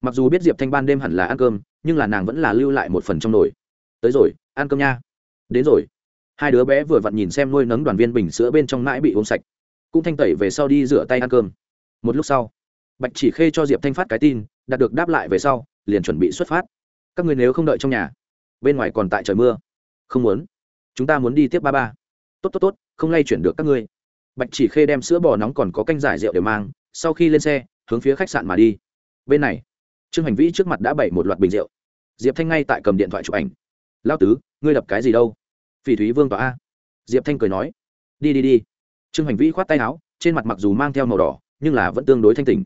Mặc dù biết diệp thanh ban đêm hẳn là ăn cơm, nhưng là nàng vẫn là lưu lại một phần trong nồi. Tới rồi, ăn cơm nha. Đến rồi. Hai đứa bé vừa vặn nhìn xem nuôi nấng đoàn viên bình sữa bên trong mãi bị uống sạch. Cũng thanh tẩy về sau đi rửa tay ăn cơm. Một lúc sau, bạch chỉ khê cho diệp thanh phát cái tin, đạt được đáp lại về sau, liền chuẩn bị xuất phát. Các người nếu không đợi trong nhà bên ngoài còn tại trời mưa. Không muốn. Chúng ta muốn đi tiếp ba ba. Tốt tốt tốt, không lay chuyển được các ngươi. Bạch chỉ khê đem sữa bò nóng còn có canh giải rượu để mang, sau khi lên xe, hướng phía khách sạn mà đi. Bên này, trương hành vĩ trước mặt đã bày một loạt bình rượu. Diệp thanh ngay tại cầm điện thoại chụp ảnh. Lao tứ, ngươi đập cái gì đâu? Phỉ thúy vương tòa a. Diệp thanh cười nói, đi đi đi. Trương hành vĩ khoát tay áo, trên mặt mặc dù mang theo màu đỏ, nhưng là vẫn tương đối thanh tình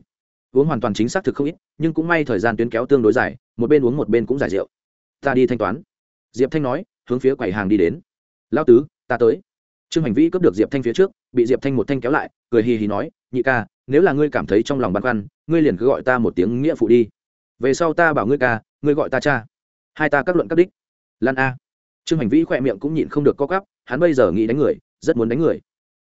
uống hoàn toàn chính xác thực không ít, nhưng cũng may thời gian tuyến kéo tương đối dài, một bên uống một bên cũng giải rượu ta đi thanh toán. Diệp thanh nói, hướng phía quầy hàng đi đến. Lao tứ, ta tới. Trương hành vĩ cướp được diệp thanh phía trước, bị diệp thanh một thanh kéo lại, cười hì hì nói, nhị ca, nếu là ngươi cảm thấy trong lòng băn khoăn, ngươi liền cứ gọi ta một tiếng nghĩa phụ đi. Về sau ta bảo ngươi ca, ngươi gọi ta cha. Hai ta các luận các đích. Lan a. Trương hành vĩ khỏe miệng cũng nhịn không được co cắp hắn bây giờ nghĩ đánh người, rất muốn đánh người.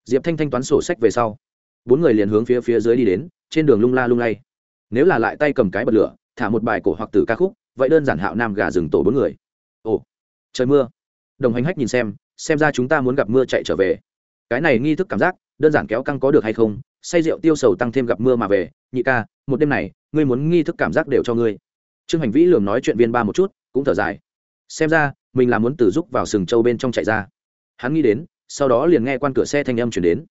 Diệp thanh thanh toán sổ sách về sau. Bốn người liền hướng phía phía dưới đi đến, trên đường lung la lung lay. Nếu là lại tay cầm cái bật lửa, thả một bài cổ hoặc tử ca khúc vậy đơn giản hạo nam gà rừng tổ bốn người. Ồ, trời mưa. Đồng hành hách nhìn xem xem ra chúng ta muốn gặp mưa chạy trở về. Cái này nghi thức cảm giác, đơn giản kéo căng có được hay không? Say rượu tiêu sầu tăng thêm gặp mưa mà về. Nhị ca, một đêm này, ngươi muốn nghi thức cảm giác đều cho ngươi. Trương hành vĩ lường nói chuyện viên ba một chút, cũng thở dài. Xem ra, mình là muốn tử giúp vào sừng châu bên trong chạy ra. Hắn nghĩ đến, sau đó liền nghe quan cửa xe thanh âm chuyển đến.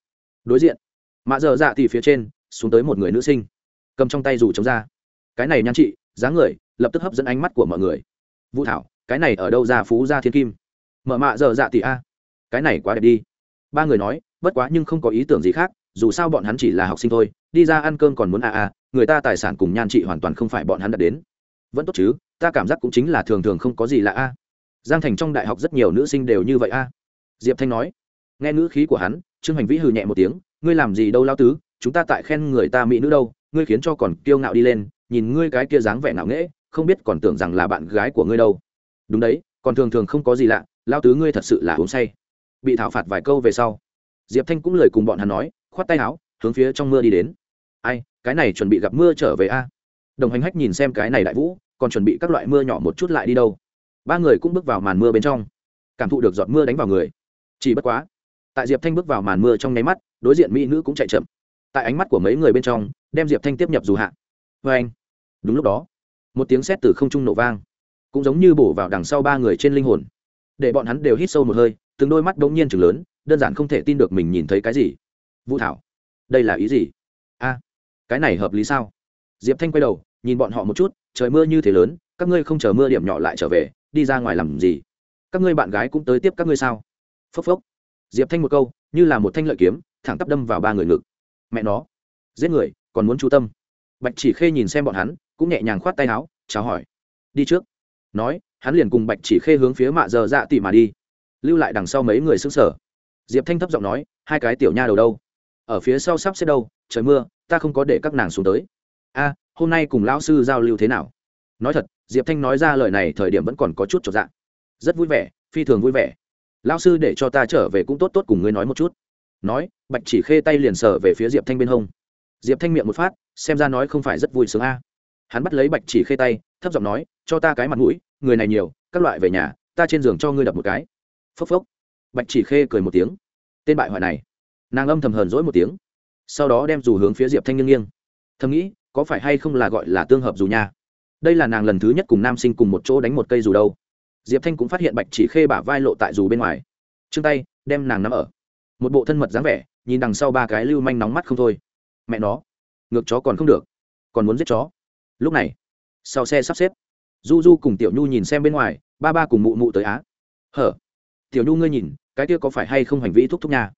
Đối diện mạ dở dạ thì phía trên, xuống tới một người nữ sinh. Cầm trong tay dù chống ra. Cái này nhan chị dáng người, lập tức hấp dẫn ánh mắt của mọi người. Vũ thảo, cái này ở đâu ra phú gia thiên kim? Mở mạ dở dạ tỷ a. Cái này quá đẹp đi. Ba người nói, bất quá nhưng không có ý tưởng gì khác, dù sao bọn hắn chỉ là học sinh thôi, đi ra ăn cơm còn muốn a a, người ta tài sản cùng nhan trị hoàn toàn không phải bọn hắn đã đến. Vẫn tốt chứ, ta cảm giác cũng chính là thường thường không có gì là a. Giang thành trong đại học rất nhiều nữ sinh đều như vậy a. Diệp thanh nói. Nghe ngữ khí của hắn, trương hành vĩ hừ nhẹ một tiếng, ngươi làm gì đâu lao tứ, chúng ta tại khen người ta mỹ nữ đâu, ngươi khiến cho còn kiêu ngạo đi lên nhìn ngươi cái kia dáng vẻ ngạo nghễ, không biết còn tưởng rằng là bạn gái của ngươi đâu. Đúng đấy, còn thường thường không có gì lạ lao tứ ngươi thật sự là uống say. Bị thảo phạt vài câu về sau, diệp thanh cũng lời cùng bọn hắn nói, khoát tay áo, hướng phía trong mưa đi đến. Ai, cái này chuẩn bị gặp mưa trở về a? Đồng hành hách nhìn xem cái này đại vũ, còn chuẩn bị các loại mưa nhỏ một chút lại đi đâu. Ba người cũng bước vào màn mưa bên trong. Cảm thụ được giọt mưa đánh vào người. Chỉ bất quá, tại diệp thanh bước vào màn mưa trong nháy mắt, đối diện mỹ nữ cũng chạy chậm. Tại ánh mắt của mấy người bên trong, đem diệp thanh tiếp nhập dù hạ vê anh. Đúng lúc đó, một tiếng sét từ không trung nổ vang, cũng giống như bổ vào đằng sau ba người trên linh hồn. Để bọn hắn đều hít sâu một hơi, từng đôi mắt đ ỗ n g nhiên chừng lớn, đơn giản không thể tin được mình nhìn thấy cái gì. Vũ thảo, đây là ý gì? A, cái này hợp lý sao? Diệp thanh quay đầu, nhìn bọn họ một chút, trời mưa như thế lớn, các ngươi không chờ mưa điểm nhỏ lại trở về, đi ra ngoài làm gì? Các ngươi bạn gái cũng tới tiếp các ngươi sao? Phốc phốc. Diệp thanh một câu, như là một thanh lợi kiếm, thẳng tắp đâm vào ba người ngực. Mẹ nó, giết người, còn muốn chú tâm bạch chỉ khê nhìn xem bọn hắn, cũng nhẹ nhàng khoát tay áo, chào hỏi. Đi trước. Nói, hắn liền cùng bạch chỉ khê hướng phía mạ giờ dạ tỉ mà đi. Lưu lại đằng sau mấy người xứng sở diệp thanh thấp giọng nói, hai cái tiểu nha đầu đâu? Ở phía sau sắp xếp đâu? Trời mưa, ta không có để các nàng xuống tới. A, hôm nay cùng lão sư giao lưu thế nào? Nói thật, diệp thanh nói ra lời này thời điểm vẫn còn có chút trọn dạng rất vui vẻ, phi thường vui vẻ. Lão sư để cho ta trở về cũng tốt tốt cùng ngươi nói một chút. Nói, bạch chỉ khê tay liền sở về phía diệp thanh bên hông diệp thanh miệng một phát, xem ra nói không phải rất vui sướng a. Hắn bắt lấy bạch chỉ khê tay, thấp giọng nói, cho ta cái mặt mũi, người này nhiều, các loại về nhà, ta trên giường cho ngươi đập một cái. Phốc phốc. Bạch chỉ khê cười một tiếng. Tên bại hoại này. Nàng âm thầm hờn dỗi một tiếng. Sau đó đem dù hướng phía diệp thanh nghiêng nghiêng. Thầm nghĩ, có phải hay không là gọi là tương hợp dù nha? Đây là nàng lần thứ nhất cùng nam sinh cùng một chỗ đánh một cây dù đâu. Diệp thanh cũng phát hiện bạch chỉ khê bả vai lộ tại dù bên ngoài. Chương tay, đem nàng nắm ở. Một bộ thân mật dáng vẻ, nhìn đằng sau ba cái lưu manh nóng mắt không thôi mẹ nó, ngược chó còn không được, còn muốn giết chó. Lúc này, sau xe sắp xếp, du du cùng tiểu nhu nhìn xem bên ngoài, ba ba cùng mụ mụ tới á. Hở? Tiểu nhu ngươi nhìn, cái kia có phải hay không hành vi thúc thúc nha?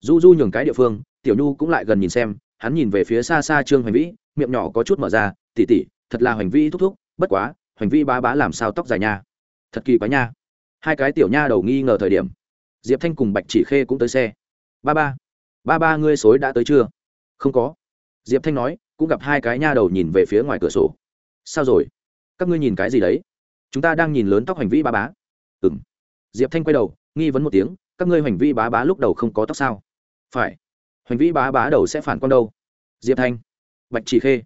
Du du nhường cái địa phương, tiểu nhu cũng lại gần nhìn xem, hắn nhìn về phía xa xa trương hành vĩ, miệng nhỏ có chút mở ra tỉ tỉ thật là hành vi thúc thúc, bất quá hành vi bá bá làm sao tóc dài nha? Thật kỳ quá nha. Hai cái tiểu nha đầu nghi ngờ thời điểm, diệp thanh cùng bạch chỉ khê cũng tới xe. Ba ba ba ba ngươi xối đã tới chưa? Không có. Diệp thanh nói, cũng gặp hai cái nha đầu nhìn về phía ngoài cửa sổ. Sao rồi? Các ngươi nhìn cái gì đấy? Chúng ta đang nhìn lớn tóc hành vi bá bá. Ừ m diệp thanh quay đầu, nghi vấn một tiếng, các ngươi hành vi bá bá lúc đầu không có tóc sao? Phải. Hành vi bá bá đầu sẽ phản con đâu? Diệp thanh. Bạch chỉ khê.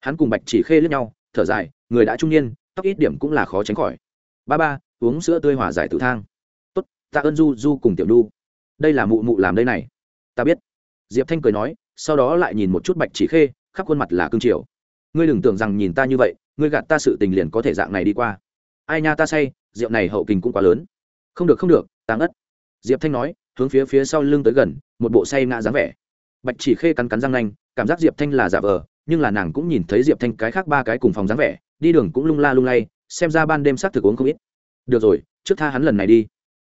Hắn cùng bạch chỉ khê lướt nhau, thở dài, người đã trung niên, tóc ít điểm cũng là khó tránh khỏi. Ba ba, uống sữa tươi hòa giải tự thang. Tốt tạ ơn du du cùng tiểu đu đây là mụ mụ làm đây này. Ta biết. Diệp thanh cười nói sau đó lại nhìn một chút bạch chỉ khê, khắp khuôn mặt là cương triều. Ngươi đừng tưởng rằng nhìn ta như vậy, ngươi gạt ta sự tình liền có thể dạng này đi qua. Ai nha ta say, rượu này hậu kình cũng quá lớn. Không được không được táng ất diệp thanh nói, hướng phía phía sau lưng tới gần, một bộ say ngã dáng vẻ. Bạch chỉ khê cắn cắn răng nanh, cảm giác diệp thanh là giả vờ, nhưng là nàng cũng nhìn thấy diệp thanh cái khác ba cái cùng phòng dáng vẻ, đi đường cũng lung la lung lay, xem ra ban đêm s á c thực uống không ít. Được rồi, trước tha hắn lần này đi.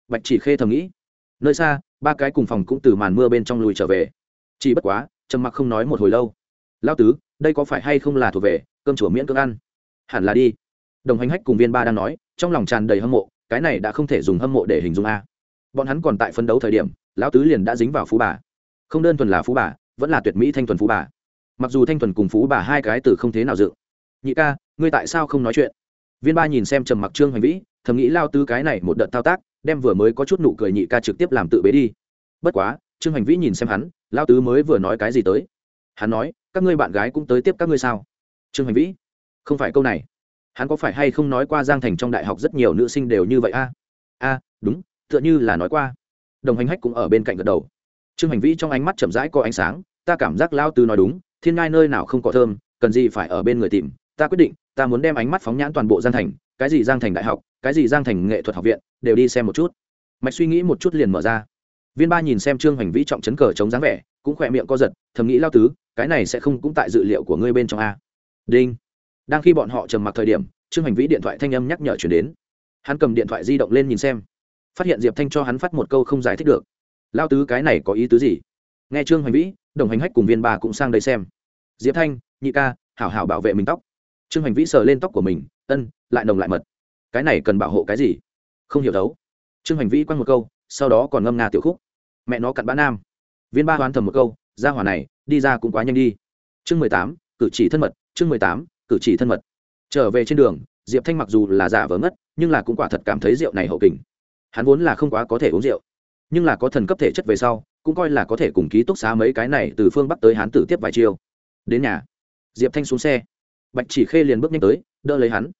Bạch chỉ khê thầm nghĩ. Nơi xa, ba cái cùng phòng cũng từ màn mưa bên trong lùi trở về. Chỉ bất quá trầm mặc không nói một hồi lâu. Lao tứ, đây có phải hay không là thuộc về cơm chùa miễn cưỡng ăn? Hẳn là đi. Đồng hành hách cùng viên ba đang nói, trong lòng tràn đầy hâm mộ, cái này đã không thể dùng hâm mộ để hình dung a. Bọn hắn còn tại phấn đấu thời điểm, lão tứ liền đã dính vào phú bà. Không đơn thuần là phú bà, vẫn là tuyệt mỹ thanh thuần phú bà. Mặc dù thanh thuần cùng phú bà hai cái từ không thế nào dự. Nhị ca, ngươi tại sao không nói chuyện? Viên ba nhìn xem trầm mặc trương hoành vĩ, thầm nghĩ lao tứ cái này một đợt thao tác, đem vừa mới có chút nụ cười nhị ca trực tiếp làm tự bế đi. Bất quá trương hành vĩ nhìn xem hắn lao tứ mới vừa nói cái gì tới? Hắn nói, các ngươi bạn gái cũng tới tiếp các ngươi sao? Trương hành vĩ, không phải câu này. Hắn có phải hay không nói qua giang thành trong đại học rất nhiều nữ sinh đều như vậy a? A, đúng, tựa như là nói qua. Đồng hành hách cũng ở bên cạnh gật đầu. Trương hành vĩ trong ánh mắt chậm rãi có ánh sáng, ta cảm giác lao tứ nói đúng, thiên ngai nơi nào không có thơm, cần gì phải ở bên người tìm. Ta quyết định, ta muốn đem ánh mắt phóng nhãn toàn bộ giang thành, cái gì giang thành đại học, cái gì giang thành nghệ thuật học viện, đều đi xem một chút. Mạch suy nghĩ một chút liền mở ra viên ba nhìn xem trương hoành vĩ trọng chấn cờ chống dáng vẻ, cũng khỏe miệng co giật, thầm nghĩ lao tứ, cái này sẽ không cũng tại dự liệu của ngươi bên trong a. Đinh. Đang khi bọn họ trầm mặc thời điểm, trương hoành vĩ điện thoại thanh âm nhắc nhở chuyển đến. Hắn cầm điện thoại di động lên nhìn xem. Phát hiện diệp thanh cho hắn phát một câu không giải thích được. Lao tứ, cái này có ý tứ gì? Nghe trương hoành vĩ, đồng hành hách cùng viên ba cũng sang đây xem. Diệp thanh, nhị ca, hảo hảo bảo vệ mình tóc. Trương hoành vĩ sờ lên tóc của mình, ân, lại nồng lại mật. Cái này cần bảo hộ cái gì? Không hiểu đấu trương hoành vĩ quăng một câu, sau đó còn ngâm nga tiểu khúc mẹ nó cặn bã nam. Viên ba hoán thầm một câu ra hỏa này, đi ra cũng quá nhanh đi. Chương mười tám, cử chỉ thân mật, chương mười tám, cử chỉ thân mật. Trở về trên đường, diệp thanh mặc dù là giả vờ ngất, nhưng là cũng quả thật cảm thấy rượu này hậu kình. Hắn vốn là không quá có thể uống rượu, nhưng là có thần cấp thể chất về sau, cũng coi là có thể cùng ký túc xá mấy cái này từ phương bắc tới hán tử tiếp vài chiều đến nhà, diệp thanh xuống xe. Bạch chỉ khê liền bước nhanh tới, đỡ lấy hắn.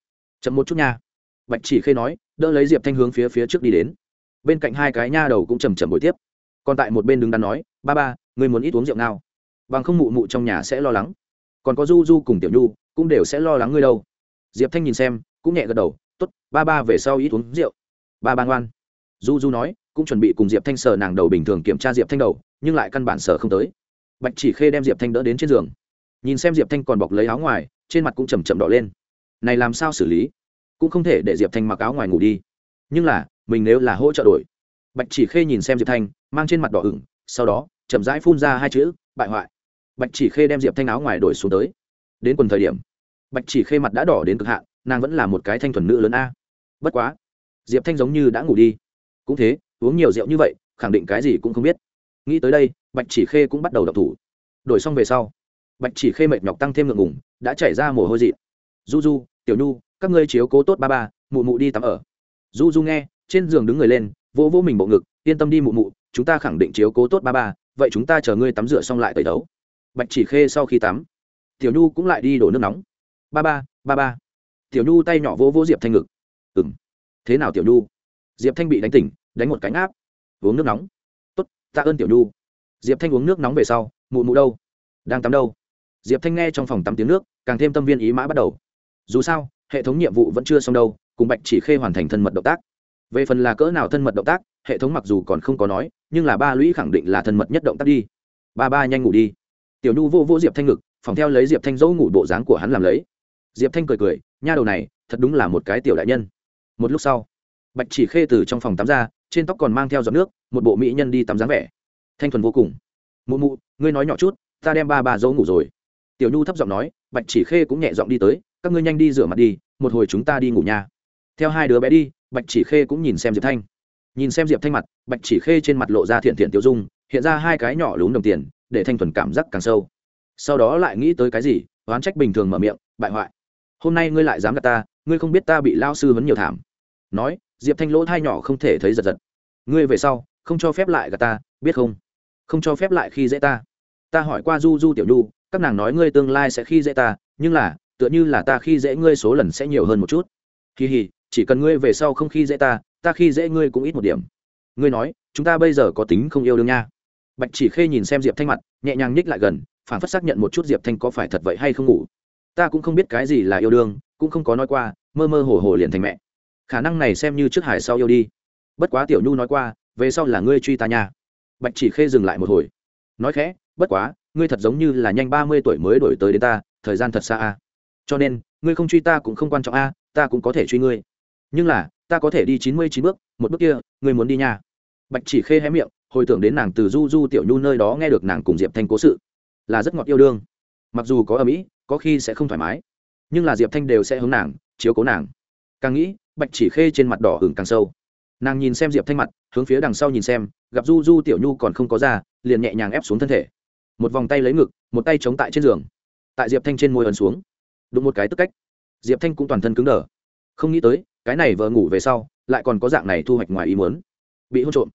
Chậm một chút nha. Bạch chỉ khê nói, đỡ lấy diệp thanh hướng phía phía trước đi đến. Bên cạnh hai cái nha đầu cũng chầm chậm bồi tiếp còn tại một bên đứng đắn nói, ba ba người muốn ít uống rượu nào? Bằng không mụ mụ trong nhà sẽ lo lắng. Còn có du du cùng tiểu nhu cũng đều sẽ lo lắng ngươi đâu. Diệp thanh nhìn xem, cũng nhẹ gật đầu t ố t ba ba về sau ít uống rượu. Ba ba ngoan. Du du nói, cũng chuẩn bị cùng diệp thanh sờ nàng đầu bình thường kiểm tra diệp thanh đầu, nhưng lại căn bản sờ không tới. Bạch chỉ khê đem diệp thanh đỡ đến trên giường. Nhìn xem diệp thanh còn bọc lấy áo ngoài, trên mặt cũng chầm chậm đỏ lên. Này làm sao xử lý? Cũng không thể để diệp thanh mặc áo ngoài ngủ đi. Nhưng là, mình nếu là hỗ trợ đổi bạch chỉ khê nhìn xem diệp thanh, mang trên mặt đỏ ửng, sau đó, chậm rãi phun ra hai chữ, bại hoại. Bạch chỉ khê đem diệp thanh áo ngoài đổi xuống tới. Đến quần thời điểm, bạch chỉ khê mặt đã đỏ đến cực hạn, nàng vẫn là một cái thanh thuần nữ lớn a. Bất quá, diệp thanh giống như đã ngủ đi. Cũng thế, uống nhiều rượu như vậy, khẳng định cái gì cũng không biết. Nghĩ tới đây, bạch chỉ khê cũng bắt đầu đập thủ. Đổi xong về sau, bạch chỉ khê mệt nhọc tăng thêm ngượng ngủng đã chảy ra mồ hôi dị du du tiểu nhu, các ngươi chiếu cố tốt ba ba, mụ mụ đi tắm ở. Du du nghe, trên giường đứng người lên vỗ vỗ mình bộ ngực, yên tâm đi mụ mụ, chúng ta khẳng định chiếu cố tốt ba ba, vậy chúng ta chờ ngươi tắm rửa xong lại tẩy đấu bạch chỉ khê sau khi tắm, tiểu nhu cũng lại đi đổ nước nóng. Ba ba ba ba. Tiểu nhu tay nhỏ vỗ vỗ diệp thanh ngực. Ừng thế nào tiểu nhu? Diệp thanh bị đánh tỉnh, đánh một cánh áp. Uống nước nóng. Tốt, tạ ơn tiểu nhu. Diệp thanh uống nước nóng về sau, mụ mụ đâu? Đang tắm đâu? Diệp thanh nghe trong phòng tắm tiếng nước, càng thêm tâm viên ý mã bắt đầu. Dù sao, hệ thống nhiệm vụ vẫn chưa xong đâu, cùng bạch chỉ khê hoàn thành thân mật động tác về phần là cỡ nào thân mật động tác, hệ thống mặc dù còn không có nói, nhưng là ba lũy khẳng định là thân mật nhất động tác đi. Ba ba nhanh ngủ đi. Tiểu nhu vô vô diệp thanh ngực, phòng theo lấy diệp thanh dỗ ngủ bộ dáng của hắn làm lấy. Diệp thanh cười cười, nha đầu này, thật đúng là một cái tiểu đại nhân. Một lúc sau, bạch chỉ khê từ trong phòng tắm ra, trên tóc còn mang theo giọt nước, một bộ mỹ nhân đi tắm dáng vẻ. Thanh thuần vô cùng. Mụ mụ, ngươi nói nhỏ chút, ta đem ba bà dỗ ngủ rồi. Tiểu nhu thấp giọng nói, bạch chỉ khê cũng nhẹ giọng đi tới, các ngươi nhanh đi rửa mặt đi, một hồi chúng ta đi ngủ nha theo hai đứa bé đi, bạch chỉ khê cũng nhìn xem diệp thanh. Nhìn xem diệp thanh mặt, bạch chỉ khê trên mặt lộ ra thiện thiện tiêu dung, hiện ra hai cái nhỏ lún đồng tiền, để thanh thuần cảm giác càng sâu. Sau đó lại nghĩ tới cái gì, oán trách bình thường mở miệng, bại hoại, hôm nay ngươi lại dám gạt ta, ngươi không biết ta bị lao sư vấn nhiều thảm. Nói, diệp thanh lỗ thai nhỏ không thể thấy giật giật. Ngươi về sau, không cho phép lại gạt ta, biết không? Không cho phép lại khi dễ ta. Ta hỏi qua du du tiểu nhu, các nàng nói ngươi tương lai sẽ khi dễ ta, nhưng là, tựa như là ta khi dễ ngươi số lần sẽ nhiều hơn một chút. Kỳ hì chỉ cần ngươi về sau không khi dễ ta ta khi dễ ngươi cũng ít một điểm. Ngươi nói, chúng ta bây giờ có tính không yêu đương nha. Bạch chỉ khê nhìn xem diệp thanh mặt, nhẹ nhàng nhích lại gần, phản phất xác nhận một chút diệp thanh có phải thật vậy hay không ngủ. Ta cũng không biết cái gì là yêu đương, cũng không có nói qua, mơ mơ hồ hồ liền thành mẹ. Khả năng này xem như trước hải sau yêu đi. Bất quá tiểu nhu nói qua, về sau là ngươi truy ta nha. Bạch chỉ khê dừng lại một hồi. Nói khẽ, bất quá, ngươi thật giống như là nhanh ba mươi tuổi mới đổi tới đến ta, thời gian thật xa a. Cho nên, ngươi không truy ta cũng không quan trọng a, ta cũng có thể truy ngươi nhưng là, ta có thể đi chín mươi chín bước, một bước kia, ngươi muốn đi nha. Bạch chỉ khê hé miệng, hồi tưởng đến nàng từ du du tiểu nhu nơi đó nghe được nàng cùng diệp thanh cố sự, là rất ngọt yêu đương. Mặc dù có ở mỹ có khi sẽ không thoải mái, nhưng là diệp thanh đều sẽ hướng nàng, chiếu cố nàng. Càng nghĩ, bạch chỉ khê trên mặt đỏ hừng càng sâu. Nàng nhìn xem diệp thanh mặt, hướng phía đằng sau nhìn xem, gặp du du tiểu nhu còn không có ra, liền nhẹ nhàng ép xuống thân thể. Một vòng tay lấy ngực, một tay chống tại trên giường. Tại diệp thanh trên môi ấn xuống. Đụng một cái tức cách. Diệp thanh cũng toàn thân cứng đờ không nghĩ tới, cái này vợ ngủ về sau, lại còn có dạng này thu hoạch ngoài ý muốn. Bị hôn trộm.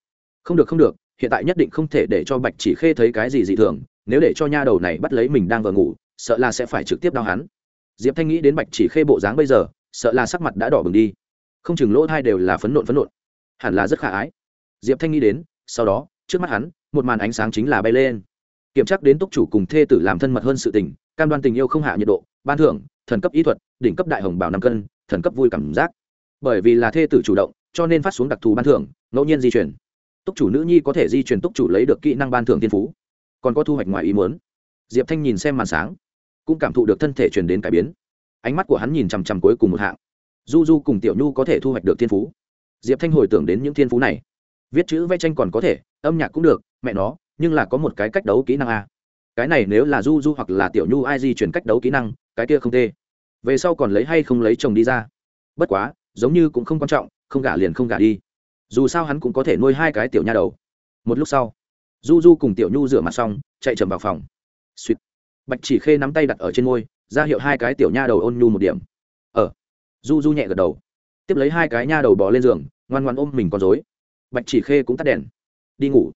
Không được không được, hiện tại nhất định không thể để cho bạch chỉ khê thấy cái gì dị thường, nếu để cho nha đầu này bắt lấy mình đang vừa ngủ, sợ là sẽ phải trực tiếp đau hắn. Diệp thanh nghĩ đến bạch chỉ khê bộ dáng bây giờ, sợ là sắc mặt đã đỏ bừng đi. Không chừng lỗ thai đều là phấn nộn phấn nộn. Hẳn là rất khả ái. Diệp thanh nghĩ đến, sau đó, trước mắt hắn, một màn ánh sáng chính là bay lên. Kiểm tra đến túc chủ cùng thê tử làm thân mật hơn sự tình, cam đoan tình yêu không hạ nhiệt độ, ban thưởng, thần cấp ý thuật, đỉnh cấp đại hồng bảo năm cân thần cấp vui cảm giác. Bởi vì là thê tử chủ động, cho nên phát xuống đặc thù ban thưởng, ngẫu nhiên di chuyển. Túc chủ nữ nhi có thể di chuyển túc chủ lấy được kỹ năng ban thưởng tiên phú. Còn có thu hoạch ngoài ý muốn. Diệp thanh nhìn xem màn sáng, cũng cảm thụ được thân thể truyền đến cải biến. Ánh mắt của hắn nhìn chằm chằm cuối cùng một hạng. Du du cùng tiểu nhu có thể thu hoạch được thiên phú. Diệp thanh hồi tưởng đến những thiên phú này. Viết chữ vẽ tranh còn có thể, âm nhạc cũng được, mẹ nó, nhưng là có một cái cách đấu kỹ năng a. Cái này nếu là du du hoặc là tiểu nhu ai di chuyển cách đấu kỹ năng, cái kia không tê về sau còn lấy hay không lấy chồng đi ra. Bất quá, giống như cũng không quan trọng, không gả liền không gả đi. Dù sao hắn cũng có thể nuôi hai cái tiểu nha đầu. Một lúc sau, du du cùng tiểu nhu rửa mặt xong, chạy chầm vào phòng. Suýt. Bạch chỉ khê nắm tay đặt ở trên môi, ra hiệu hai cái tiểu nha đầu ôn nhu một điểm. Ờ. Du du nhẹ gật đầu. Tiếp lấy hai cái nha đầu bỏ lên giường, ngoan ngoan ôm mình con dối bạch chỉ khê cũng tắt đèn. Đi ngủ.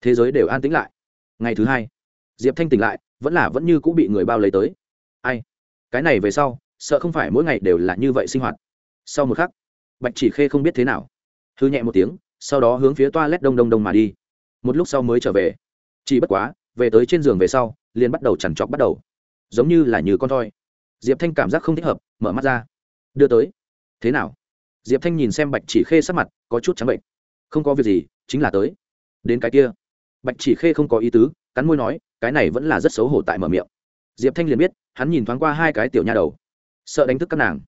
Thế giới đều an tĩnh lại. Ngày thứ hai, diệp thanh tỉnh lại, vẫn là vẫn như cũng bị người bao lấy tới. Ai? Cái này về sau sợ không phải mỗi ngày đều là như vậy sinh hoạt. Sau một khắc, bạch chỉ khê không biết thế nào. Hư nhẹ một tiếng, sau đó hướng phía toa lét đông đông đông mà đi. Một lúc sau mới trở về. Chỉ bất quá, về tới trên giường về sau, liền bắt đầu chằn trọc bắt đầu. Giống như là như con thoi. Diệp thanh cảm giác không thích hợp, mở mắt ra. Đưa tới. Thế nào? Diệp thanh nhìn xem bạch chỉ khê sắc mặt, có chút trắng bệnh. Không có việc gì, chính là tới. Đến cái kia. Bạch chỉ khê không có ý tứ, cắn môi nói, cái này vẫn là rất xấu hổ tại mở miệng. Diệp thanh liền biết, hắn nhìn thoáng qua hai cái tiểu nha đầu sợ đánh thức các nàng.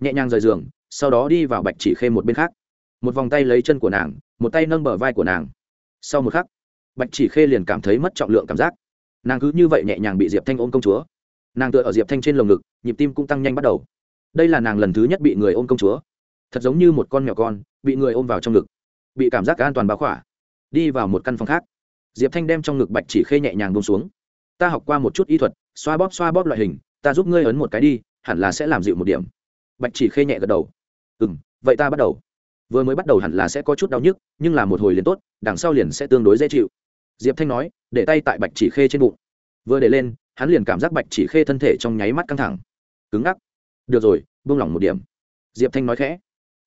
Nhẹ nhàng rời giường, sau đó đi vào bạch chỉ khê một bên khác. Một vòng tay lấy chân của nàng, một tay nâng bờ vai của nàng. Sau một khắc, bạch chỉ khê liền cảm thấy mất trọng lượng cảm giác. Nàng cứ như vậy nhẹ nhàng bị diệp thanh ôm công chúa. Nàng tựa ở diệp thanh trên lồng ngực, nhịp tim cũng tăng nhanh bắt đầu. Đây là nàng lần thứ nhất bị người ôm công chúa. Thật giống như một con mèo con, bị người ôm vào trong ngực. Bị cảm giác an toàn báo khỏa. Đi vào một căn phòng khác. Diệp thanh đem trong ngực bạch chỉ khê nhẹ nhàng bông xuống. Ta học qua một chút y thuật, xoa bóp xoa bóp loại hình, ta giúp ngươi ấn một cái đi hẳn là sẽ làm dịu một điểm. Bạch chỉ khê nhẹ gật đầu. Ừ m vậy ta bắt đầu. Vừa mới bắt đầu hẳn là sẽ có chút đau nhức, nhưng là một hồi liền tốt, đằng sau liền sẽ tương đối dễ chịu. Diệp thanh nói, để tay tại bạch chỉ khê trên bụng. Vừa để lên, hắn liền cảm giác bạch chỉ khê thân thể trong nháy mắt căng thẳng. Cứng ngắc. Được rồi, buông lỏng một điểm. Diệp thanh nói khẽ.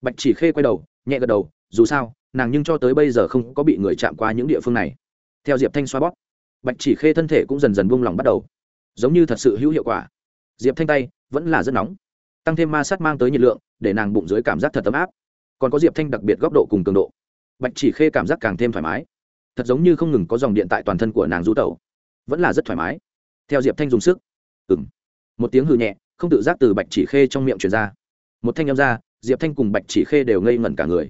Bạch chỉ khê quay đầu, nhẹ gật đầu, dù sao, nàng nhưng cho tới bây giờ không có bị người chạm qua những địa phương này. Theo diệp thanh xoa bóp, bạch chỉ khê thân thể cũng dần dần buông lỏng bắt đầu. Giống như thật sự hữu hiệu quả. Diệp thanh tay vẫn là rất nóng. Tăng thêm ma sát mang tới nhiệt lượng, để nàng bụng dưới cảm giác thật ấm áp. Còn có diệp thanh đặc biệt góc độ cùng cường độ. Bạch chỉ khê cảm giác càng thêm thoải mái. Thật giống như không ngừng có dòng điện tại toàn thân của nàng du tẩu. Vẫn là rất thoải mái. Theo diệp thanh dùng sức. Ừng một tiếng hư nhẹ, không tự giác từ bạch chỉ khê trong miệng truyền ra. Một thanh â m ra, diệp thanh cùng bạch chỉ khê đều ngây ngẩn cả người.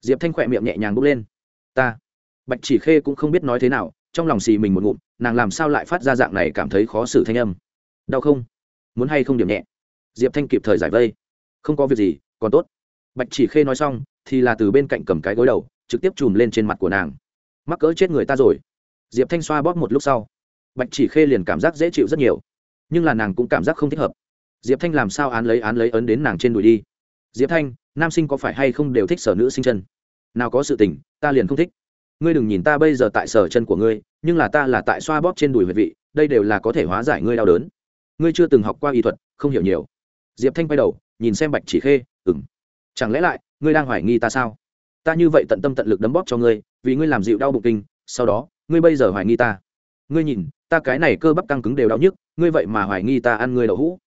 Diệp thanh khỏe miệng nhẹ nhàng bốc lên. Ta. Bạch chỉ khê cũng không biết nói thế nào, trong lòng xì mình một ngụm, nàng làm sao lại phát ra dạng này cảm thấy khó xử thanh âm. Đau không? Muốn hay không điểm nhẹ. Diệp thanh kịp thời giải vây. Không có việc gì, còn tốt. Bạch chỉ khê nói xong, thì là từ bên cạnh cầm cái gối đầu, trực tiếp chùm lên trên mặt của nàng. Mắc cỡ chết người ta rồi. Diệp thanh xoa bóp một lúc sau. Bạch chỉ khê liền cảm giác dễ chịu rất nhiều. Nhưng là nàng cũng cảm giác không thích hợp. Diệp thanh làm sao án lấy án lấy ấn đến nàng trên đùi đi? Diệp thanh, nam sinh có phải hay không đều thích sở nữ sinh chân? Nào có sự tình, ta liền không thích. Ngươi đừng nhìn ta bây giờ tại sở chân của ngươi, nhưng là ta là tại xoa bóp trên đùi huyệt vị, đây đều là có thể hóa giải ngươi đau đớn ngươi chưa từng học qua y thuật, không hiểu nhiều. Diệp thanh quay đầu, nhìn xem bạch chỉ khê ừng chẳng lẽ lại, ngươi đang hoài nghi ta sao? Ta như vậy tận tâm tận lực đấm bóp cho ngươi, vì ngươi làm dịu đau bụng kinh, sau đó, ngươi bây giờ hoài nghi ta. Ngươi nhìn, ta cái này cơ bắp căng cứng đều đau nhức, ngươi vậy mà hoài nghi ta ăn ngươi đậu hũ.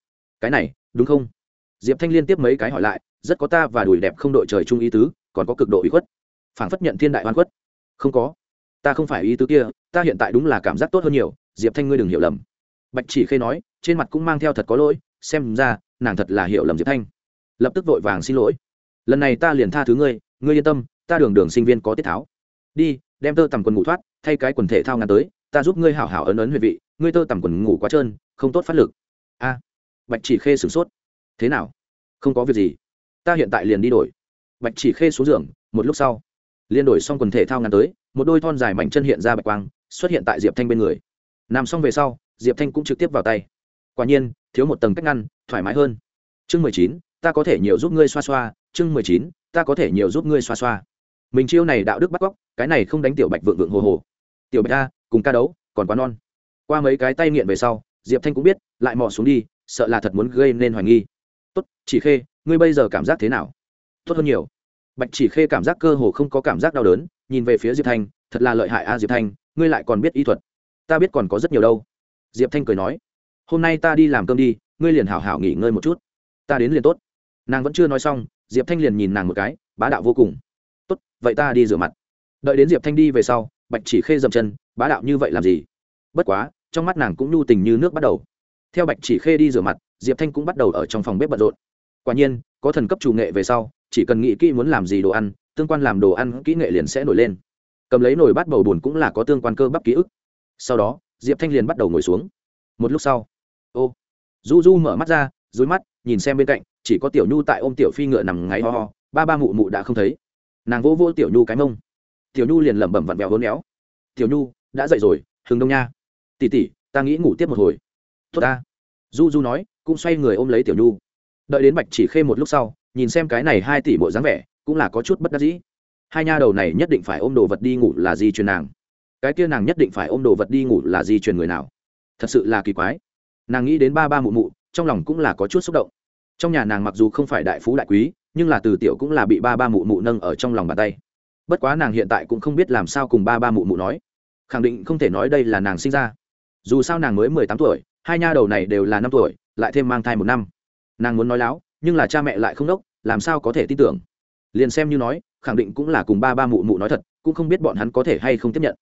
Cái này, đúng không? Diệp thanh liên tiếp mấy cái hỏi lại, rất có ta và đùi đẹp không đội trời chung ý tứ, còn có cực độ ý khuất. Phảng phất nhận thiên đại oan khuất. Không có. Ta không phải ý tứ kia, ta hiện tại đúng là cảm giác tốt hơn nhiều. Diệp thanh ngươi đừng hiểu lầm bạch chỉ khê nói, trên mặt cũng mang theo thật có lỗi, xem ra, nàng thật là hiểu lầm diệp thanh. Lập tức vội vàng xin lỗi. Lần này ta liền tha thứ ngươi ngươi yên tâm, ta đường đường sinh viên có tiết tháo. Đi, đem tơ tằm quần ngủ thoát, thay cái quần thể thao ngắn tới, ta giúp ngươi hảo hảo ấn ấn huyệt vị, ngươi tơ tằm quần ngủ quá trơn, không tốt phát lực. A. Bạch chỉ khê sửng sốt. Thế nào? Không có việc gì. Ta hiện tại liền đi đổi. Bạch chỉ khê xuống giường, một lúc sau, liền đổi xong quần thể thao ngắn tới, một đôi thon dài mảnh chân hiện ra bạch quang, xuất hiện tại diệp thanh bên người. Nằm xong về sau diệp thanh cũng trực tiếp vào tay. Quả nhiên, thiếu một tầng cách ngăn, thoải mái hơn. Chương mười chín, ta có thể nhiều giúp ngươi xoa xoa. Chương mười chín, ta có thể nhiều giúp ngươi xoa xoa. Mình chiêu này đạo đức bắt cóc, cái này không đánh tiểu bạch vượng vượng hồ hồ. Tiểu bạch a, cùng ca đấu, còn quá non. Qua mấy cái tay nghiện về sau, diệp thanh cũng biết, lại mò xuống đi, sợ là thật muốn gây nên hoài nghi. Tốt, chỉ khê, ngươi bây giờ cảm giác thế nào? Tốt hơn nhiều. Bạch chỉ khê cảm giác cơ hồ không có cảm giác đau đớn, nhìn về phía diệp thanh, thật là lợi hại a diệp thanh, ngươi lại còn biết y thuật. Ta biết còn có rất nhiều đâu diệp thanh cười nói, hôm nay ta đi làm cơm đi, ngươi liền hảo hảo nghỉ ngơi một chút. Ta đến liền tốt. Nàng vẫn chưa nói xong, diệp thanh liền nhìn nàng một cái, bá đạo vô cùng. Tốt, vậy ta đi rửa mặt. Đợi đến diệp thanh đi về sau, bạch chỉ khê dậm chân, bá đạo như vậy làm gì? Bất quá, trong mắt nàng cũng nhu tình như nước bắt đầu. Theo bạch chỉ khê đi rửa mặt, diệp thanh cũng bắt đầu ở trong phòng bếp bận rộn. Quả nhiên, có thần cấp chủ nghệ về sau, chỉ cần nghĩ kỹ muốn làm gì đồ ăn, tương quan làm đồ ăn kỹ nghệ liền sẽ nổi lên. Cầm lấy nồi bát bầu bùn cũng là có tương quan cơ bắp ký ức. Sau đó diệp thanh liền bắt đầu ngồi xuống. Một lúc sau, ô, du du mở mắt ra, dối mắt, nhìn xem bên cạnh, chỉ có tiểu nhu tại ôm tiểu phi ngựa nằm ngáy ho ho, ba ba mụ mụ đã không thấy. Nàng vỗ vỗ tiểu nhu cái mông. Tiểu nhu liền lẩm bẩm vặn vẹo hôn éo tiểu nhu, đã dậy rồi, hừng đông nha. Tỉ tỉ ta nghĩ ngủ tiếp một hồi. Tốt ta. Du du nói, cũng xoay người ôm lấy tiểu nhu. Đợi đến bạch chỉ khê một lúc sau, nhìn xem cái này hai tỷ bộ dáng vẻ, cũng là có chút bất đắc dĩ. Hai nha đầu này nhất định phải ôm đồ vật đi ngủ là di truyền nàng cái kia nàng nhất định phải ôm đồ vật đi ngủ là di truyền người nào. Thật sự là kỳ quái. Nàng nghĩ đến ba ba mụ mụ, trong lòng cũng là có chút xúc động. Trong nhà nàng mặc dù không phải đại phú đại quý, nhưng là từ tiểu cũng là bị ba ba mụ mụ nâng ở trong lòng bàn tay. Bất quá nàng hiện tại cũng không biết làm sao cùng ba ba mụ mụ nói. Khẳng định không thể nói đây là nàng sinh ra. Dù sao nàng mới mười tám tuổi, hai nha đầu này đều là năm tuổi, lại thêm mang thai một năm. Nàng muốn nói láo, nhưng là cha mẹ lại không đốc, làm sao có thể tin tưởng? Liền xem như nói, khẳng định cũng là cùng ba ba mụ mụ nói thật, cũng không biết bọn hắn có thể hay không tiếp nhận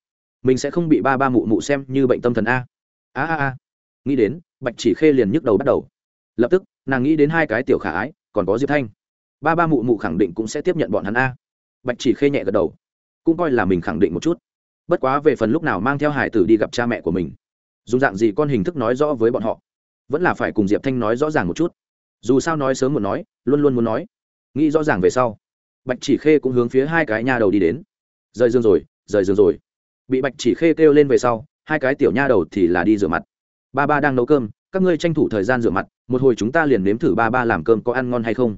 mình sẽ không bị ba ba mụ mụ xem như bệnh tâm thần a. A a a. Nghĩ đến, bạch chỉ khê liền nhức đầu bắt đầu. Lập tức, nàng nghĩ đến hai cái tiểu khả ái, còn có diệp thanh. Ba ba mụ mụ khẳng định cũng sẽ tiếp nhận bọn hắn a. Bạch chỉ khê nhẹ gật đầu. Cũng coi là mình khẳng định một chút. Bất quá về phần lúc nào mang theo hải tử đi gặp cha mẹ của mình, dùng dạng gì con hình thức nói rõ với bọn họ, vẫn là phải cùng diệp thanh nói rõ ràng một chút. Dù sao nói sớm muốn nói, luôn luôn muốn nói. Nghĩ rõ ràng về sau, bạch chỉ khê cũng hướng phía hai cái nhà đầu đi đến. Rời giường rồi, rời giường rồi bị bạch chỉ khê kêu lên về sau, hai cái tiểu nha đầu thì là đi rửa mặt. Ba ba đang nấu cơm, các ngươi tranh thủ thời gian rửa mặt, một hồi chúng ta liền nếm thử ba ba làm cơm có ăn ngon hay không.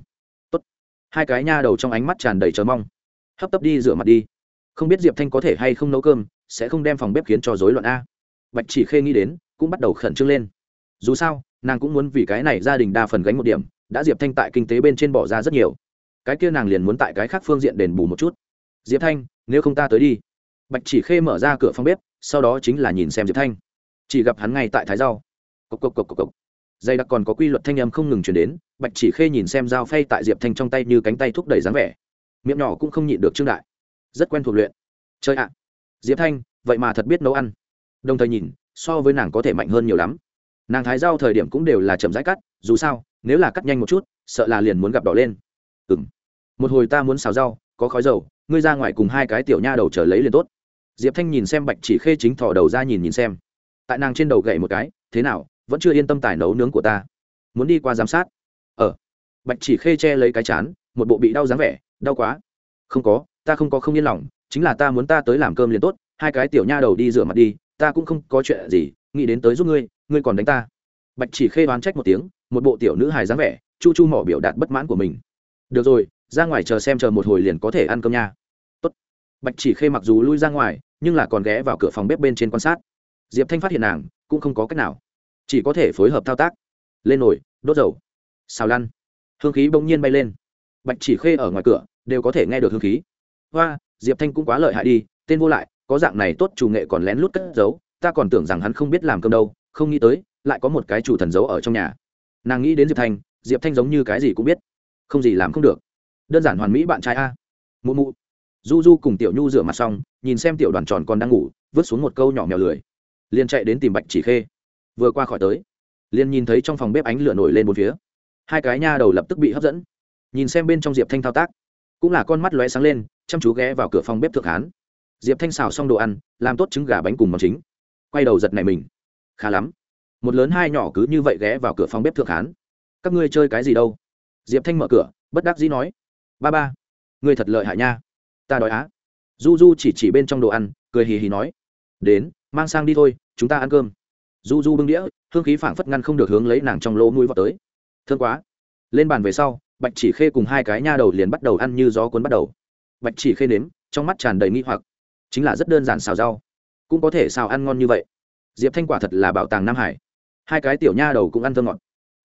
Tốt. hai cái nha đầu trong ánh mắt tràn đầy chờ mong. Hấp tấp đi rửa mặt đi. Không biết diệp thanh có thể hay không nấu cơm, sẽ không đem phòng bếp khiến cho rối loạn a. Bạch chỉ khê nghĩ đến, cũng bắt đầu khẩn trương lên. Dù sao, nàng cũng muốn vì cái này gia đình đa phần gánh một điểm, đã diệp thanh tại kinh tế bên trên bỏ ra rất nhiều. Cái kia nàng liền muốn tại cái khác phương diện đền bù một chút. Diệp thanh, nếu không ta tới đi bạch chỉ khê mở ra cửa phòng bếp, sau đó chính là nhìn xem diệp thanh. Chỉ gặp hắn ngay tại thái rau cộc cộc cộc cộc cộc. Dây đặc còn có quy luật thanh âm không ngừng chuyển đến, bạch chỉ khê nhìn xem dao phay tại diệp thanh trong tay như cánh tay thúc đẩy dáng vẻ. Miệng nhỏ cũng không nhịn được trương đại. Rất quen thuộc luyện. Chơi ạ. Diệp thanh, vậy mà thật biết nấu ăn. Đồng thời nhìn, so với nàng có thể mạnh hơn nhiều lắm. Nàng thái rau thời điểm cũng đều là chậm rãi cắt, dù sao, nếu là cắt nhanh một chút, sợ là liền muốn gặp đỏ lên. Ừ m một hồi ta muốn xào rau, có khói dầu, ngươi ra ngoài cùng hai cái tiểu nha đầu trở lấy liền tốt diệp thanh nhìn xem bạch chỉ khê chính thò đầu ra nhìn nhìn xem. Tại nàng trên đầu gậy một cái, thế nào, vẫn chưa yên tâm tài nấu nướng của ta? Muốn đi qua giám sát? Ờ. Bạch chỉ khê che lấy cái chán, một bộ bị đau dáng vẻ, đau quá. Không có, ta không có không yên lòng, chính là ta muốn ta tới làm cơm liền tốt, hai cái tiểu nha đầu đi rửa mặt đi, ta cũng không có chuyện gì, nghĩ đến tới giúp ngươi ngươi còn đánh ta. Bạch chỉ khê đoán trách một tiếng, một bộ tiểu nữ hài dáng vẻ, chu chu mỏ biểu đạt bất mãn của mình. Được rồi, ra ngoài chờ xem chờ một hồi liền có thể ăn cơm nha bạch chỉ khê mặc dù lui ra ngoài, nhưng là còn ghé vào cửa phòng bếp bên trên quan sát. Diệp thanh phát hiện nàng, cũng không có cách nào. Chỉ có thể phối hợp thao tác. Lên nồi, đốt dầu. Xào lăn. Hương khí bỗng nhiên bay lên. Bạch chỉ khê ở ngoài cửa, đều có thể nghe được hương khí. Hoa, diệp thanh cũng quá lợi hại đi, tên vô lại, có dạng này tốt chủ nghệ còn lén lút cất giấu, ta còn tưởng rằng hắn không biết làm cơm đâu, không nghĩ tới, lại có một cái chủ thần giấu ở trong nhà. Nàng nghĩ đến diệp thanh diệp thanh giống như cái gì cũng biết. Không gì làm không được. Đơn giản hoàn mỹ bạn trai a. Mụ mụ du du cùng tiểu nhu rửa mặt xong, nhìn xem tiểu đoàn tròn còn đang ngủ, vứt xuống một câu nhỏ mèo lười. Liền chạy đến tìm bạch chỉ khê. Vừa qua khỏi tới, liền nhìn thấy trong phòng bếp ánh lửa nổi lên một phía. Hai cái nha đầu lập tức bị hấp dẫn. Nhìn xem bên trong diệp thanh thao tác, cũng là con mắt lóe sáng lên, chăm chú ghé vào cửa phòng bếp thượng hán. Diệp thanh xào xong đồ ăn, làm tốt trứng gà bánh cùng món chính. Quay đầu giật này mình. Khá lắm. Một lớn hai nhỏ cứ như vậy ghé vào cửa phòng bếp thượng hán. Các ngươi chơi cái gì đâu? Diệp thanh mở cửa, bất đắc dĩ nói. Ba ba, ngươi thật lợi hại nha ta đói á. Du du chỉ chỉ bên trong đồ ăn, cười hì hì nói, đến, mang sang đi thôi, chúng ta ăn cơm. Du du bưng đĩa, hương khí phảng phất ngăn không được hướng lấy nàng trong lỗ mũi vào tới. Thương quá. Lên bàn về sau, bạch chỉ khê cùng hai cái nha đầu liền bắt đầu ăn như gió cuốn bắt đầu. Bạch chỉ khê nếm, trong mắt tràn đầy nghi hoặc. Chính là rất đơn giản xào rau, cũng có thể xào ăn ngon như vậy. Diệp thanh quả thật là bảo tàng nam hải. Hai cái tiểu nha đầu cũng ăn thơm ngọt.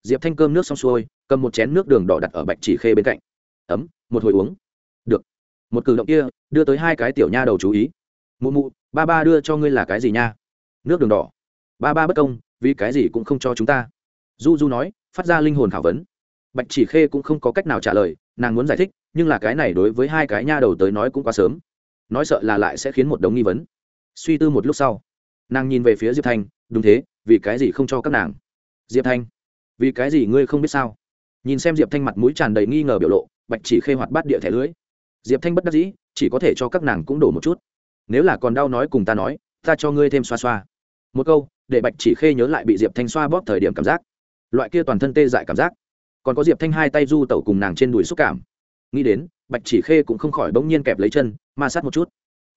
Diệp thanh cơm nước xong xuôi, cầm một chén nước đường đỏ đặt ở bạch chỉ khê bên cạnh. Ấm, một hồi uống một cử động kia đưa tới hai cái tiểu nha đầu chú ý. Mụ mụ, ba ba đưa cho ngươi là cái gì nha? Nước đường đỏ. Ba ba bất công, vì cái gì cũng không cho chúng ta. Du du nói, phát ra linh hồn khảo vấn. Bạch chỉ khê cũng không có cách nào trả lời, nàng muốn giải thích, nhưng là cái này đối với hai cái nha đầu tới nói cũng quá sớm. Nói sợ là lại sẽ khiến một đống nghi vấn. Suy tư một lúc sau, nàng nhìn về phía diệp thanh đúng thế, vì cái gì không cho các nàng? Diệp thanh vì cái gì ngươi không biết sao? Nhìn xem diệp thanh mặt mũi tràn đầy nghi ngờ biểu lộ, bạch chỉ khê hoạt bát địa thẻ lưới diệp thanh bất đắc dĩ, chỉ có thể cho các nàng cũng đổ một chút. Nếu là còn đau nói cùng ta nói, ta cho ngươi thêm xoa xoa. Một câu, để bạch chỉ khê nhớ lại bị diệp thanh xoa bóp thời điểm cảm giác. Loại kia toàn thân tê dại cảm giác. Còn có diệp thanh hai tay du tẩu cùng nàng trên đùi xúc cảm. Nghĩ đến, bạch chỉ khê cũng không khỏi bỗng nhiên kẹp lấy chân, ma sát một chút.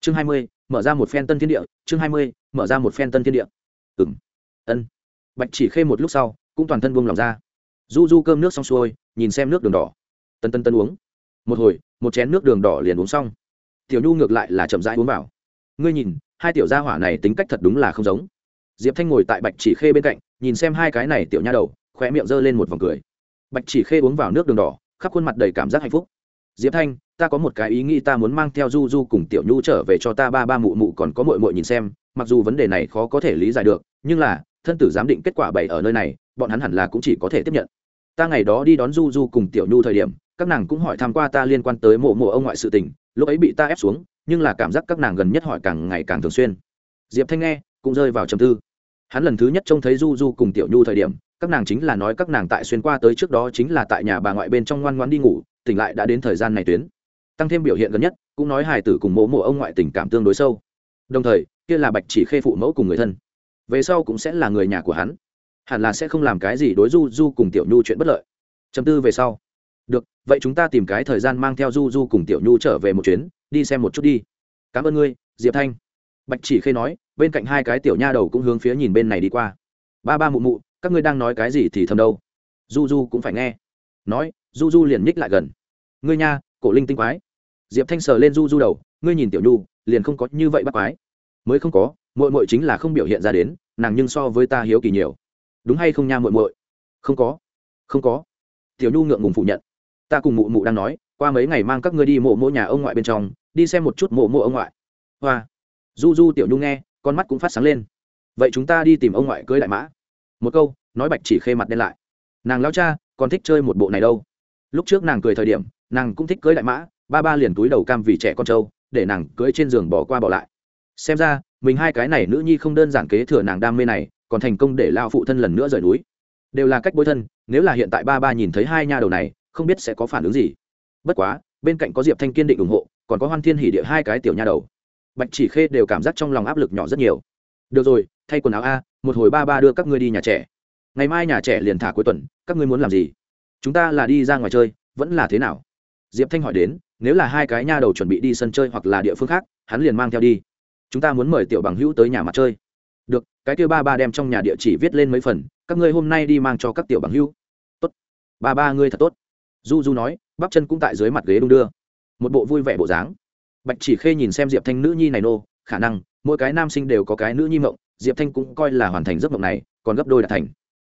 Chương hai mươi, mở ra một phen tân thiên địa, chương hai mươi, mở ra một phen tân thiên địa. Ừng ân. Bạch chỉ khê một lúc sau, cũng toàn thân buông lòng ra. Du du cơm nước xong xuôi, nhìn xem nước đường đỏ. Tân tân tân uống một hồi, một chén nước đường đỏ liền uống xong. Tiểu nhu ngược lại là chậm rãi uống vào. Ngươi nhìn, hai tiểu gia hỏa này tính cách thật đúng là không giống. Diệp thanh ngồi tại bạch chỉ khê bên cạnh, nhìn xem hai cái này tiểu nha đầu khoe miệng g ơ lên một vòng cười. Bạch chỉ khê uống vào nước đường đỏ, khắp khuôn mặt đầy cảm giác hạnh phúc. Diệp thanh, ta có một cái ý nghĩ ta muốn mang theo du du cùng tiểu nhu trở về cho ta ba ba mụ mụ còn có mội mội nhìn xem, mặc dù vấn đề này khó có thể lý giải được, nhưng là, thân tử giám định kết quả bảy ở nơi này, bọn hắn hẳn là cũng chỉ có thể tiếp nhận. Ta ngày đó đi đón du du cùng tiểu nhu thời điểm các nàng cũng hỏi tham q u a ta liên quan tới mộ mộ ông ngoại sự tình, lúc ấy bị ta ép xuống, nhưng là cảm giác các nàng gần nhất hỏi càng ngày càng thường xuyên. Diệp thanh nghe, cũng rơi vào trầm tư. Hắn lần thứ nhất trông thấy du du cùng tiểu nhu thời điểm, các nàng chính là nói các nàng tại xuyên qua tới trước đó chính là tại nhà bà ngoại bên trong ngoan ngoan đi ngủ, tỉnh lại đã đến thời gian này tuyến. Tăng thêm biểu hiện gần nhất, cũng nói hài tử cùng mộ mộ ông ngoại tình cảm tương đối sâu. Đồng thời, kia là bạch chỉ khê phụ mẫu cùng người thân. Về sau cũng sẽ là người nhà của hắn. Hẳn là sẽ không làm cái gì đối du du cùng tiểu nhu chuyện bất lợi. Chấm tư về sau được, vậy chúng ta tìm cái thời gian mang theo du du cùng tiểu nhu trở về một chuyến, đi xem một chút đi. Cảm ơn ngươi, diệp thanh. Bạch chỉ khê nói, bên cạnh hai cái tiểu nha đầu cũng hướng phía nhìn bên này đi qua. Ba ba mụ mụ, các ngươi đang nói cái gì thì thầm đâu? Du du cũng phải nghe. Nói, du du liền nhích lại gần. Ngươi nha, cổ linh tinh quái. Diệp thanh sờ lên du du đầu, ngươi nhìn tiểu nhu, liền không có như vậy bắt quái. Mới không có mội mội chính là không biểu hiện ra đến, nàng nhưng so với ta hiếu kỳ nhiều. Đúng hay không nha mội mội không có không có. Tiểu nhu ngượng ngùng phủ nhận ta cùng mụ mụ đang nói, qua mấy ngày mang các ngươi đi mộ mộ nhà ông ngoại bên trong, đi xem một chút mộ mộ ông ngoại. Hoa. Du du tiểu nhung nghe, con mắt cũng phát sáng lên. Vậy chúng ta đi tìm ông ngoại cưới đại mã. Một câu, nói bạch chỉ khê mặt đen lại. Nàng lao cha, còn thích chơi một bộ này đâu. Lúc trước nàng cười thời điểm, nàng cũng thích cưới đại mã, ba ba liền túi đầu cam vì trẻ con trâu, để nàng cưới trên giường bỏ qua bỏ lại. Xem ra, mình hai cái này nữ nhi không đơn giản kế thừa nàng đam mê này, còn thành công để lao phụ thân lần nữa rời núi. Đều là cách bối thân, nếu là hiện tại ba ba nhìn thấy hai nha đầu này không biết sẽ có phản ứng gì. Bất quá, bên cạnh có diệp thanh kiên định ủng hộ, còn có hoan thiên hỉ địa hai cái tiểu nha đầu. Bạch chỉ khê đều cảm giác trong lòng áp lực nhỏ rất nhiều. Được rồi, thay quần áo a, một hồi ba ba đưa các ngươi đi nhà trẻ. Ngày mai nhà trẻ liền thả cuối tuần, các ngươi muốn làm gì? Chúng ta là đi ra ngoài chơi, vẫn là thế nào? Diệp thanh hỏi đến, nếu là hai cái nha đầu chuẩn bị đi sân chơi hoặc là địa phương khác, hắn liền mang theo đi. Chúng ta muốn mời tiểu bằng hữu tới nhà mặt chơi. Được, cái kia ba ba đem trong nhà địa chỉ viết lên mấy phần, các ngươi hôm nay đi mang cho các tiểu bằng hữu. Tốt. Ba ba, ngươi thật tốt du du nói, bắp chân cũng tại dưới mặt ghế đung đưa. Một bộ vui vẻ bộ dáng. Bạch chỉ khê nhìn xem diệp thanh nữ nhi này nô, khả năng, mỗi cái nam sinh đều có cái nữ nhi mộng, diệp thanh cũng coi là hoàn thành giấc mộng này, còn gấp đôi đã thành.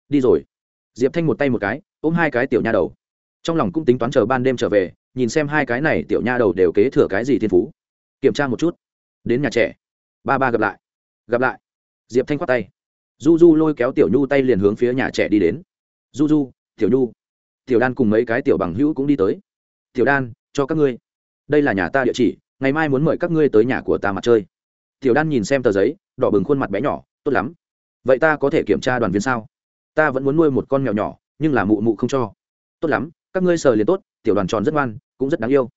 Đi rồi. Diệp thanh một tay một cái, ôm hai cái tiểu nha đầu. Trong lòng cũng tính toán chờ ban đêm trở về, nhìn xem hai cái này tiểu nha đầu đều kế thừa cái gì thiên phú. Kiểm tra một chút. Đến nhà trẻ. Ba ba gặp lại. Gặp lại. Diệp thanh khoát tay. Du du lôi kéo tiểu nhu tay liền hướng phía nhà trẻ đi đến. Du du, tiểu nhu tiểu đan cùng mấy cái tiểu bằng hữu cũng đi tới. Tiểu đan, cho các ngươi. Đây là nhà ta địa chỉ, ngày mai muốn mời các ngươi tới nhà của ta mặt chơi. Tiểu đan nhìn xem tờ giấy, đỏ bừng khuôn mặt bé nhỏ, tốt lắm. Vậy ta có thể kiểm tra đoàn viên sao? Ta vẫn muốn nuôi một con mèo nhỏ, nhưng là mụ mụ không cho. Tốt lắm, các ngươi sờ liền tốt, tiểu đoàn tròn rất ngoan, cũng rất đáng yêu.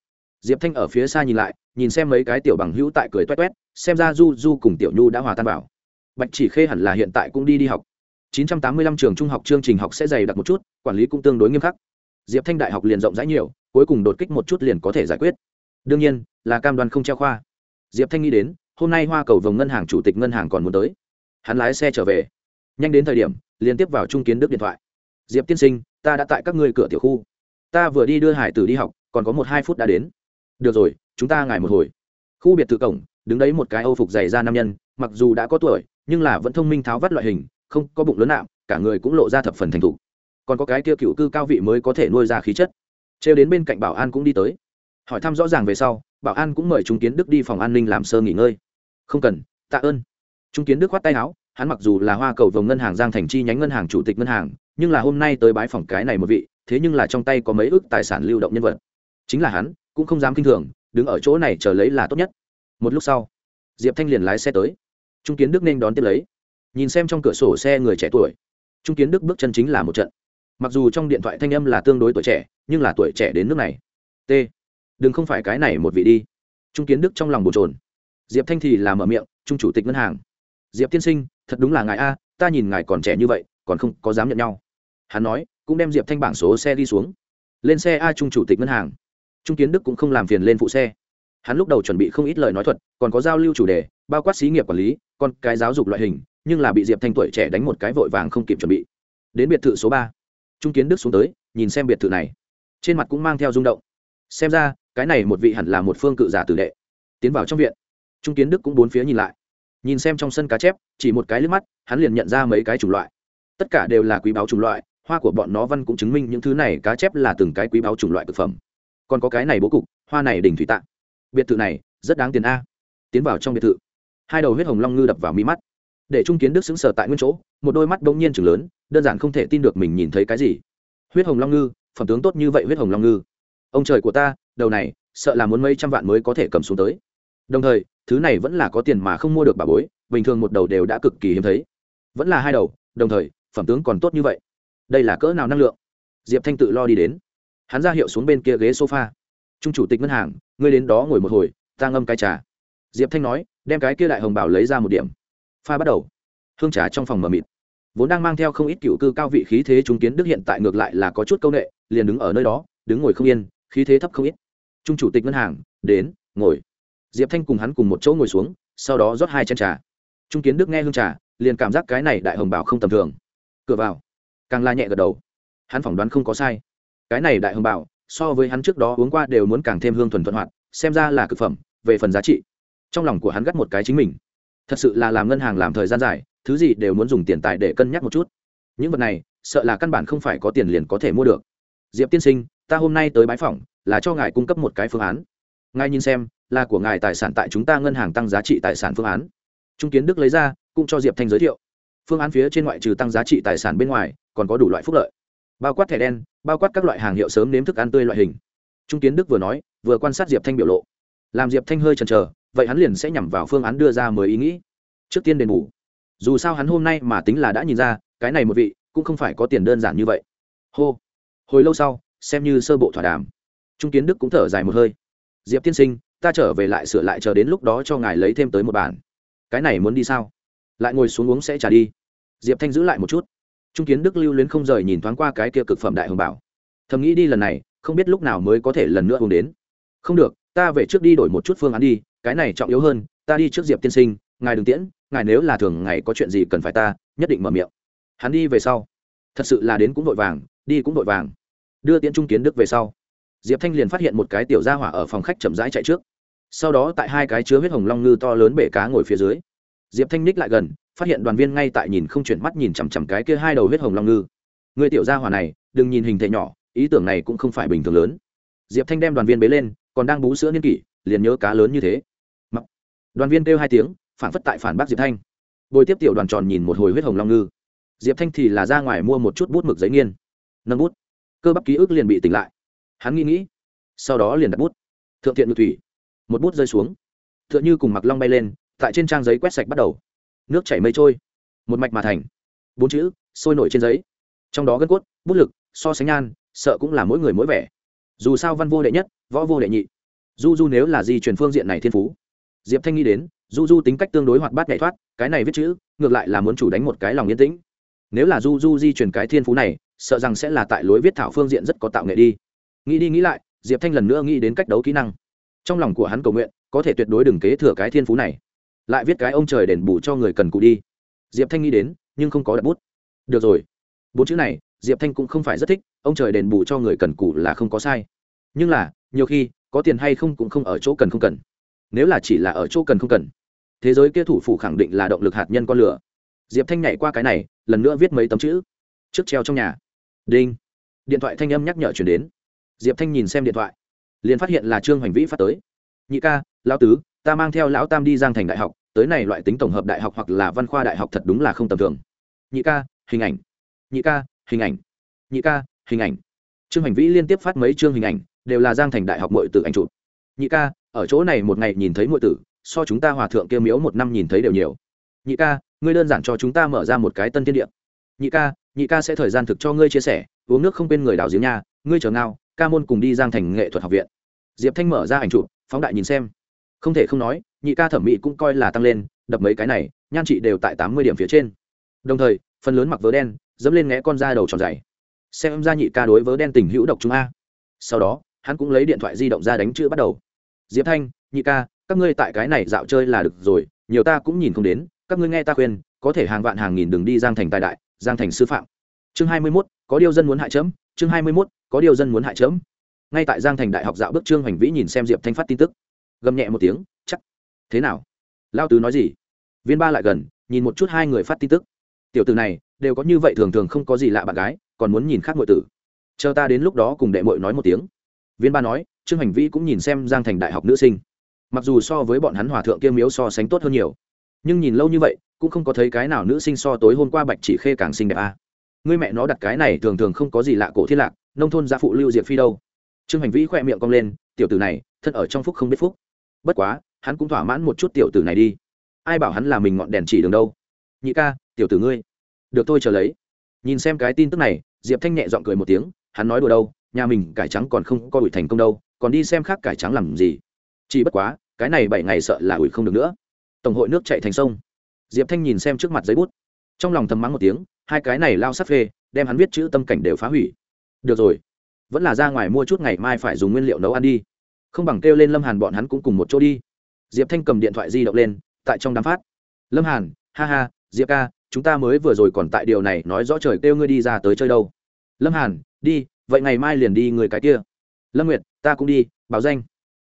Diệp thanh ở phía xa nhìn lại, nhìn xem mấy cái tiểu bằng hữu tại cười toét toét, xem ra du du cùng tiểu nhu đã hòa tan vào. Bạch chỉ khê hẳn là hiện tại cũng đi đi học 985 trường trung học chương trình học sẽ dày đặc một chút, quản lý cũng tương đối nghiêm khắc. Diệp thanh đại học liền rộng rãi nhiều, cuối cùng đột kích một chút liền có thể giải quyết. Đương nhiên, là cam đoan không treo khoa. Diệp thanh nghĩ đến, hôm nay hoa cầu vồng ngân hàng chủ tịch ngân hàng còn muốn tới. Hắn lái xe trở về. Nhanh đến thời điểm liên tiếp vào trung kiến đức điện thoại. Diệp tiên sinh, ta đã tại các ngươi cửa tiểu khu. Ta vừa đi đưa hải tử đi học, còn có một hai phút đã đến. Được rồi, chúng ta ngài một hồi. Khu biệt thự cổng, đứng đấy một cái âu phục dày da nam nhân, mặc dù đã có tuổi, nhưng là vẫn thông minh tháo vắt loại hình không có bụng lớn nạm, cả người cũng lộ ra thập phần thành thục. Còn có cái kia cựu cư cao vị mới có thể nuôi ra khí chất. Trêu đến bên cạnh bảo an cũng đi tới. Hỏi thăm rõ ràng về sau, bảo an cũng mời trung kiến đức đi phòng an ninh làm sơ nghỉ ngơi. Không cần, tạ ơn. Trung kiến đức khoát tay áo, hắn mặc dù là hoa cầu vồng ngân hàng giang thành chi nhánh ngân hàng chủ tịch ngân hàng, nhưng là hôm nay tới bái phòng cái này một vị, thế nhưng là trong tay có mấy ước tài sản lưu động nhân vật. Chính là hắn, cũng không dám kinh thường, đứng ở chỗ này chờ lấy là tốt nhất. Một lúc sau, diệp thanh liền lái xe tới. Trung kiến đức nên đón tiếp lấy nhìn xem trong cửa sổ xe người trẻ tuổi. Trung kiến đức bước chân chính là một trận. Mặc dù trong điện thoại thanh âm là tương đối tuổi trẻ, nhưng là tuổi trẻ đến nước này. T. Đừng không phải cái này một vị đi. Trung kiến đức trong lòng bồn trồn diệp thanh thì là mở miệng, trung chủ tịch ngân hàng. Diệp tiên sinh, thật đúng là ngài a, ta nhìn ngài còn trẻ như vậy, còn không có dám nhận nhau. Hắn nói, cũng đem diệp thanh bảng số xe đi xuống. Lên xe a, trung chủ tịch ngân hàng. Trung kiến đức cũng không làm phiền lên phụ xe. Hắn lúc đầu chuẩn bị không ít lời nói thuật, còn có giao lưu chủ đề, bao quát xí nghiệp quản lý, còn cái giáo dục loại hình nhưng là bị diệp thanh tuổi trẻ đánh một cái vội vàng không kịp chuẩn bị đến biệt thự số ba trung kiến đức xuống tới nhìn xem biệt thự này trên mặt cũng mang theo rung động xem ra cái này một vị hẳn là một phương cự giả tử đệ tiến vào trong viện trung kiến đức cũng bốn phía nhìn lại nhìn xem trong sân cá chép chỉ một cái lướt mắt hắn liền nhận ra mấy cái chủng loại tất cả đều là quý báo chủng loại hoa của bọn nó văn cũng chứng minh những thứ này cá chép là từng cái quý báo chủng loại thực phẩm còn có cái này bố cục hoa này đỉnh thủy tạng biệt thự này rất đáng tiền a tiến vào trong biệt thự hai đầu huyết hồng long ngư đập vào mi mắt để trung kiến đức xứng sở tại nguyên chỗ, một đôi mắt bỗng nhiên chừng lớn, đơn giản không thể tin được mình nhìn thấy cái gì. Huyết hồng long ngư, phẩm tướng tốt như vậy huyết hồng long ngư. Ông trời của ta, đầu này, sợ là muốn mấy trăm vạn mới có thể cầm xuống tới. Đồng thời, thứ này vẫn là có tiền mà không mua được bà bối, bình thường một đầu đều đã cực kỳ hiếm thấy. Vẫn là hai đầu, đồng thời, phẩm tướng còn tốt như vậy. Đây là cỡ nào năng lượng? Diệp thanh tự lo đi đến. Hắn ra hiệu xuống bên kia ghế sofa. Trung chủ tịch ngân hàng, ngươi đến đó ngồi một hồi, ta ngâm cái trà. Diệp thanh nói, đem cái kia đại hồng bảo lấy ra một điểm pha bắt đầu. Hương trà trong phòng mờ mịt. Vốn đang mang theo không ít cựu cư cao vị khí thế chúng kiến đức hiện tại ngược lại là có chút c â u n ệ liền đứng ở nơi đó, đứng ngồi không yên, khí thế thấp không ít. Trung chủ tịch ngân hàng, đến, ngồi. Diệp thanh cùng hắn cùng một chỗ ngồi xuống, sau đó rót hai chén trà. Trung kiến đức nghe hương trà, liền cảm giác cái này đại hồng bảo không tầm thường. Cửa vào. Càng la nhẹ gật đầu. Hắn phỏng đoán không có sai. Cái này đại hồng bảo, so với hắn trước đó uống qua đều muốn càng thêm hương thuần thuận hoạt, xem ra là cực phẩm, về phần giá trị. Trong lòng của hắn gắt một cái chính mình thật sự là làm ngân hàng làm thời gian dài, thứ gì đều muốn dùng tiền tài để cân nhắc một chút. Những vật này, sợ là căn bản không phải có tiền liền có thể mua được. Diệp tiên sinh, ta hôm nay tới bãi phỏng, là cho ngài cung cấp một cái phương án. Ngài nhìn xem, là của ngài tài sản tại chúng ta ngân hàng tăng giá trị tài sản phương án. Trung kiến đức lấy ra, cũng cho diệp thanh giới thiệu. Phương án phía trên ngoại trừ tăng giá trị tài sản bên ngoài, còn có đủ loại phúc lợi. Bao quát thẻ đen, bao quát các loại hàng hiệu sớm nếm thức ăn tươi loại hình. Trung kiến đức vừa nói, vừa quan sát diệp thanh biểu lộ. Làm diệp thanh hơi chần chờ vậy hắn liền sẽ nhằm vào phương án đưa ra mới ý nghĩ. Trước tiên đền bù. Dù sao hắn hôm nay mà tính là đã nhìn ra, cái này một vị cũng không phải có tiền đơn giản như vậy. Hô. Hồi lâu sau, xem như sơ bộ thỏa đàm. Trung kiến đức cũng thở dài một hơi. Diệp tiên sinh, ta trở về lại sửa lại chờ đến lúc đó cho ngài lấy thêm tới một bản. Cái này muốn đi sao? Lại ngồi xuống uống sẽ trả đi. Diệp thanh giữ lại một chút. Trung kiến đức lưu luyến không rời nhìn thoáng qua cái kia cực phẩm đại hồng bảo. Thầm nghĩ đi lần này, không biết lúc nào mới có thể lần nữa uống đến. Không được ta về trước đi đổi một chút phương án đi, cái này trọng yếu hơn, ta đi trước diệp tiên sinh, ngài đừng tiễn, ngài nếu là thường ngày có chuyện gì cần phải ta, nhất định mở miệng. Hắn đi về sau. Thật sự là đến cũng vội vàng, đi cũng vội vàng. Đưa tiễn trung kiến đức về sau. Diệp thanh liền phát hiện một cái tiểu gia hỏa ở phòng khách chậm rãi chạy trước. Sau đó tại hai cái chứa huyết hồng long ngư to lớn bể cá ngồi phía dưới. Diệp thanh ních lại gần, phát hiện đoàn viên ngay tại nhìn không chuyển mắt nhìn chằm chằm cái kia hai đầu huyết hồng long ngư. Người tiểu gia hỏa này, đừng nhìn hình thể nhỏ, ý tưởng này cũng không phải bình thường lớn. Diệp thanh đem đoàn viên bế lên còn đang bú sữa niên kỷ, liền nhớ cá lớn như thế. Mặc. đoàn viên kêu hai tiếng, phản phất tại phản bác diệp thanh. Bồi tiếp tiểu đoàn tròn nhìn một hồi huyết hồng long ngư. Diệp thanh thì là ra ngoài mua một chút bút mực giấy nghiên. Nâng bút. Cơ bắp ký ức liền bị tỉnh lại. Hắn nghĩ nghĩ, sau đó liền đặt bút. Thượng thiện ngự thủy. Một bút rơi xuống. T h ư ợ n h ư cùng mặc long bay lên, tại trên trang giấy quét sạch bắt đầu. Nước chảy mây trôi. Một mạch mà thành. Bốn chữ, sôi nổi trên giấy. Trong đó gân cốt, bút lực, so sánh nhan, sợ cũng là mỗi người mỗi vẻ dù sao văn vô đệ nhất, võ vô đệ nhị. Du du nếu là di truyền phương diện này thiên phú. Diệp thanh nghĩ đến du du tính cách tương đối hoạt bát nhảy thoát, cái này viết chữ, ngược lại là muốn chủ đánh một cái lòng yên tĩnh. Nếu là du du di truyền cái thiên phú này, sợ rằng sẽ là tại lối viết thảo phương diện rất có tạo nghệ đi. Nghĩ đi nghĩ lại, diệp thanh lần nữa nghĩ đến cách đấu kỹ năng. Trong lòng của hắn cầu nguyện, có thể tuyệt đối đừng kế thừa cái thiên phú này. Lại viết cái ông trời đền bù cho người cần cụ đi. Diệp thanh nghĩ đến, nhưng không có đặt bút. Được rồi. Bốn chữ này diệp thanh cũng không phải rất thích, ông trời đền bù cho người cần cù là không có sai. Nhưng là, nhiều khi, có tiền hay không cũng không ở chỗ cần không cần. Nếu là chỉ là ở chỗ cần không cần, thế giới kia thủ phủ khẳng định là động lực hạt nhân con lửa. Diệp thanh nhảy qua cái này, lần nữa viết mấy tấm chữ. Trước treo trong nhà. Đinh. Điện thoại thanh âm nhắc nhở chuyển đến. Diệp thanh nhìn xem điện thoại. Liền phát hiện là trương hoành vĩ phát tới. Nhị ca, lão tứ, ta mang theo lão tam đi giang thành đại học, tới này loại tính tổng hợp đại học hoặc là văn khoa đại học thật đúng là không tầm thường. Nhị ca, hình ảnh. Nhị ca hình ảnh. Nhị ca, hình ảnh. Trương hành vĩ liên tiếp phát mấy chương hình ảnh, đều là giang thành đại học mội tử anh chụp. Nhị ca, ở chỗ này một ngày nhìn thấy mội tử, so chúng ta hòa thượng kia miếu một năm nhìn thấy đều nhiều. Nhị ca, ngươi đơn giản cho chúng ta mở ra một cái tân thiên địa. Nhị ca nhị ca sẽ thời gian thực cho ngươi chia sẻ, uống nước không bên người đào giếng nhà ngươi chờ ngao, ca môn cùng đi giang thành nghệ thuật học viện. Diệp thanh mở ra ảnh chụp, phóng đại nhìn xem. Không thể không nói, nhị ca thẩm mỹ cũng coi là tăng lên, đập mấy cái này, nhan trị đều tại tám mươi điểm phía trên. Đồng thời, phần lớn mặc vớ đen dẫm lên ngẽ con da đầu tròn dày. Xem ra nhị ca đối với đen tình hữu độc chúng a. Sau đó hắn cũng lấy điện thoại di động ra đánh chữ bắt đầu. Diệp thanh nhị ca các ngươi tại cái này dạo chơi là được rồi nhiều ta cũng nhìn không đến các ngươi nghe ta khuyên có thể hàng vạn hàng nghìn đường đi giang thành tài đại giang thành sư phạm. Chương hai mươi 21, có điều dân muốn hại chấm chương hai mươi 21, có điều dân muốn hại chấm. Ngay tại giang thành đại học dạo bước trương hoành vĩ nhìn xem diệp thanh phát tin tức. Gầm nhẹ một tiếng chắc. Thế nào? Lao tứ nói gì? Viên ba lại gần nhìn một chút hai người phát tin tức. Tiểu từ này đều có như vậy thường thường không có gì lạ bạn gái, còn muốn nhìn khác mọi tử. Chờ ta đến lúc đó cùng đệ mội nói một tiếng. Viên ba nói, trương hành vĩ cũng nhìn xem giang thành đại học nữ sinh. Mặc dù so với bọn hắn hòa thượng kiêm miếu so sánh tốt hơn nhiều, nhưng nhìn lâu như vậy, cũng không có thấy cái nào nữ sinh so tối hôm qua bạch chỉ khê càng xinh đẹp a. À. người mẹ nó đặt cái này thường thường không có gì lạ cổ thiên lạc, nông thôn gia phụ lưu diệp phi đâu? Trương hành vĩ khoe miệng cong lên, tiểu tử này, thân ở trong phúc không biết phúc. Bất quá, hắn cũng thỏa mãn một chút tiểu tử này đi. Ai bảo hắn là mình ngọn đèn chỉ đường đâu? Nhị ca, tiểu tử ngươi được tôi chờ lấy. Nhìn xem cái tin tức này, diệp thanh nhẹ g i ọ n g cười một tiếng, hắn nói đùa đâu, nhà mình cải trắng còn không coi ủi thành công đâu, còn đi xem khác cải trắng làm gì. Chỉ bất quá, cái này bảy ngày sợ là ủi không được nữa. Tổng hội nước chạy thành sông. Diệp thanh nhìn xem trước mặt giấy bút. Trong lòng thầm mắng một tiếng, hai cái này lao sắt phê, đem hắn viết chữ tâm cảnh đều phá hủy. Được rồi, vẫn là ra ngoài mua chút ngày mai phải dùng nguyên liệu nấu ăn đi. Không bằng kêu lên lâm hàn bọn hắn cũng cùng một chỗ đi. Diệp thanh cầm điện thoại di động lên, tại trong đám phát. Lâm hàn, ha ha, diệp ca chúng ta mới vừa rồi còn tại điều này nói rõ trời kêu ngươi đi ra tới chơi đâu. Lâm hàn, đi, vậy ngày mai liền đi người cái kia. Lâm nguyệt, ta cũng đi, báo danh.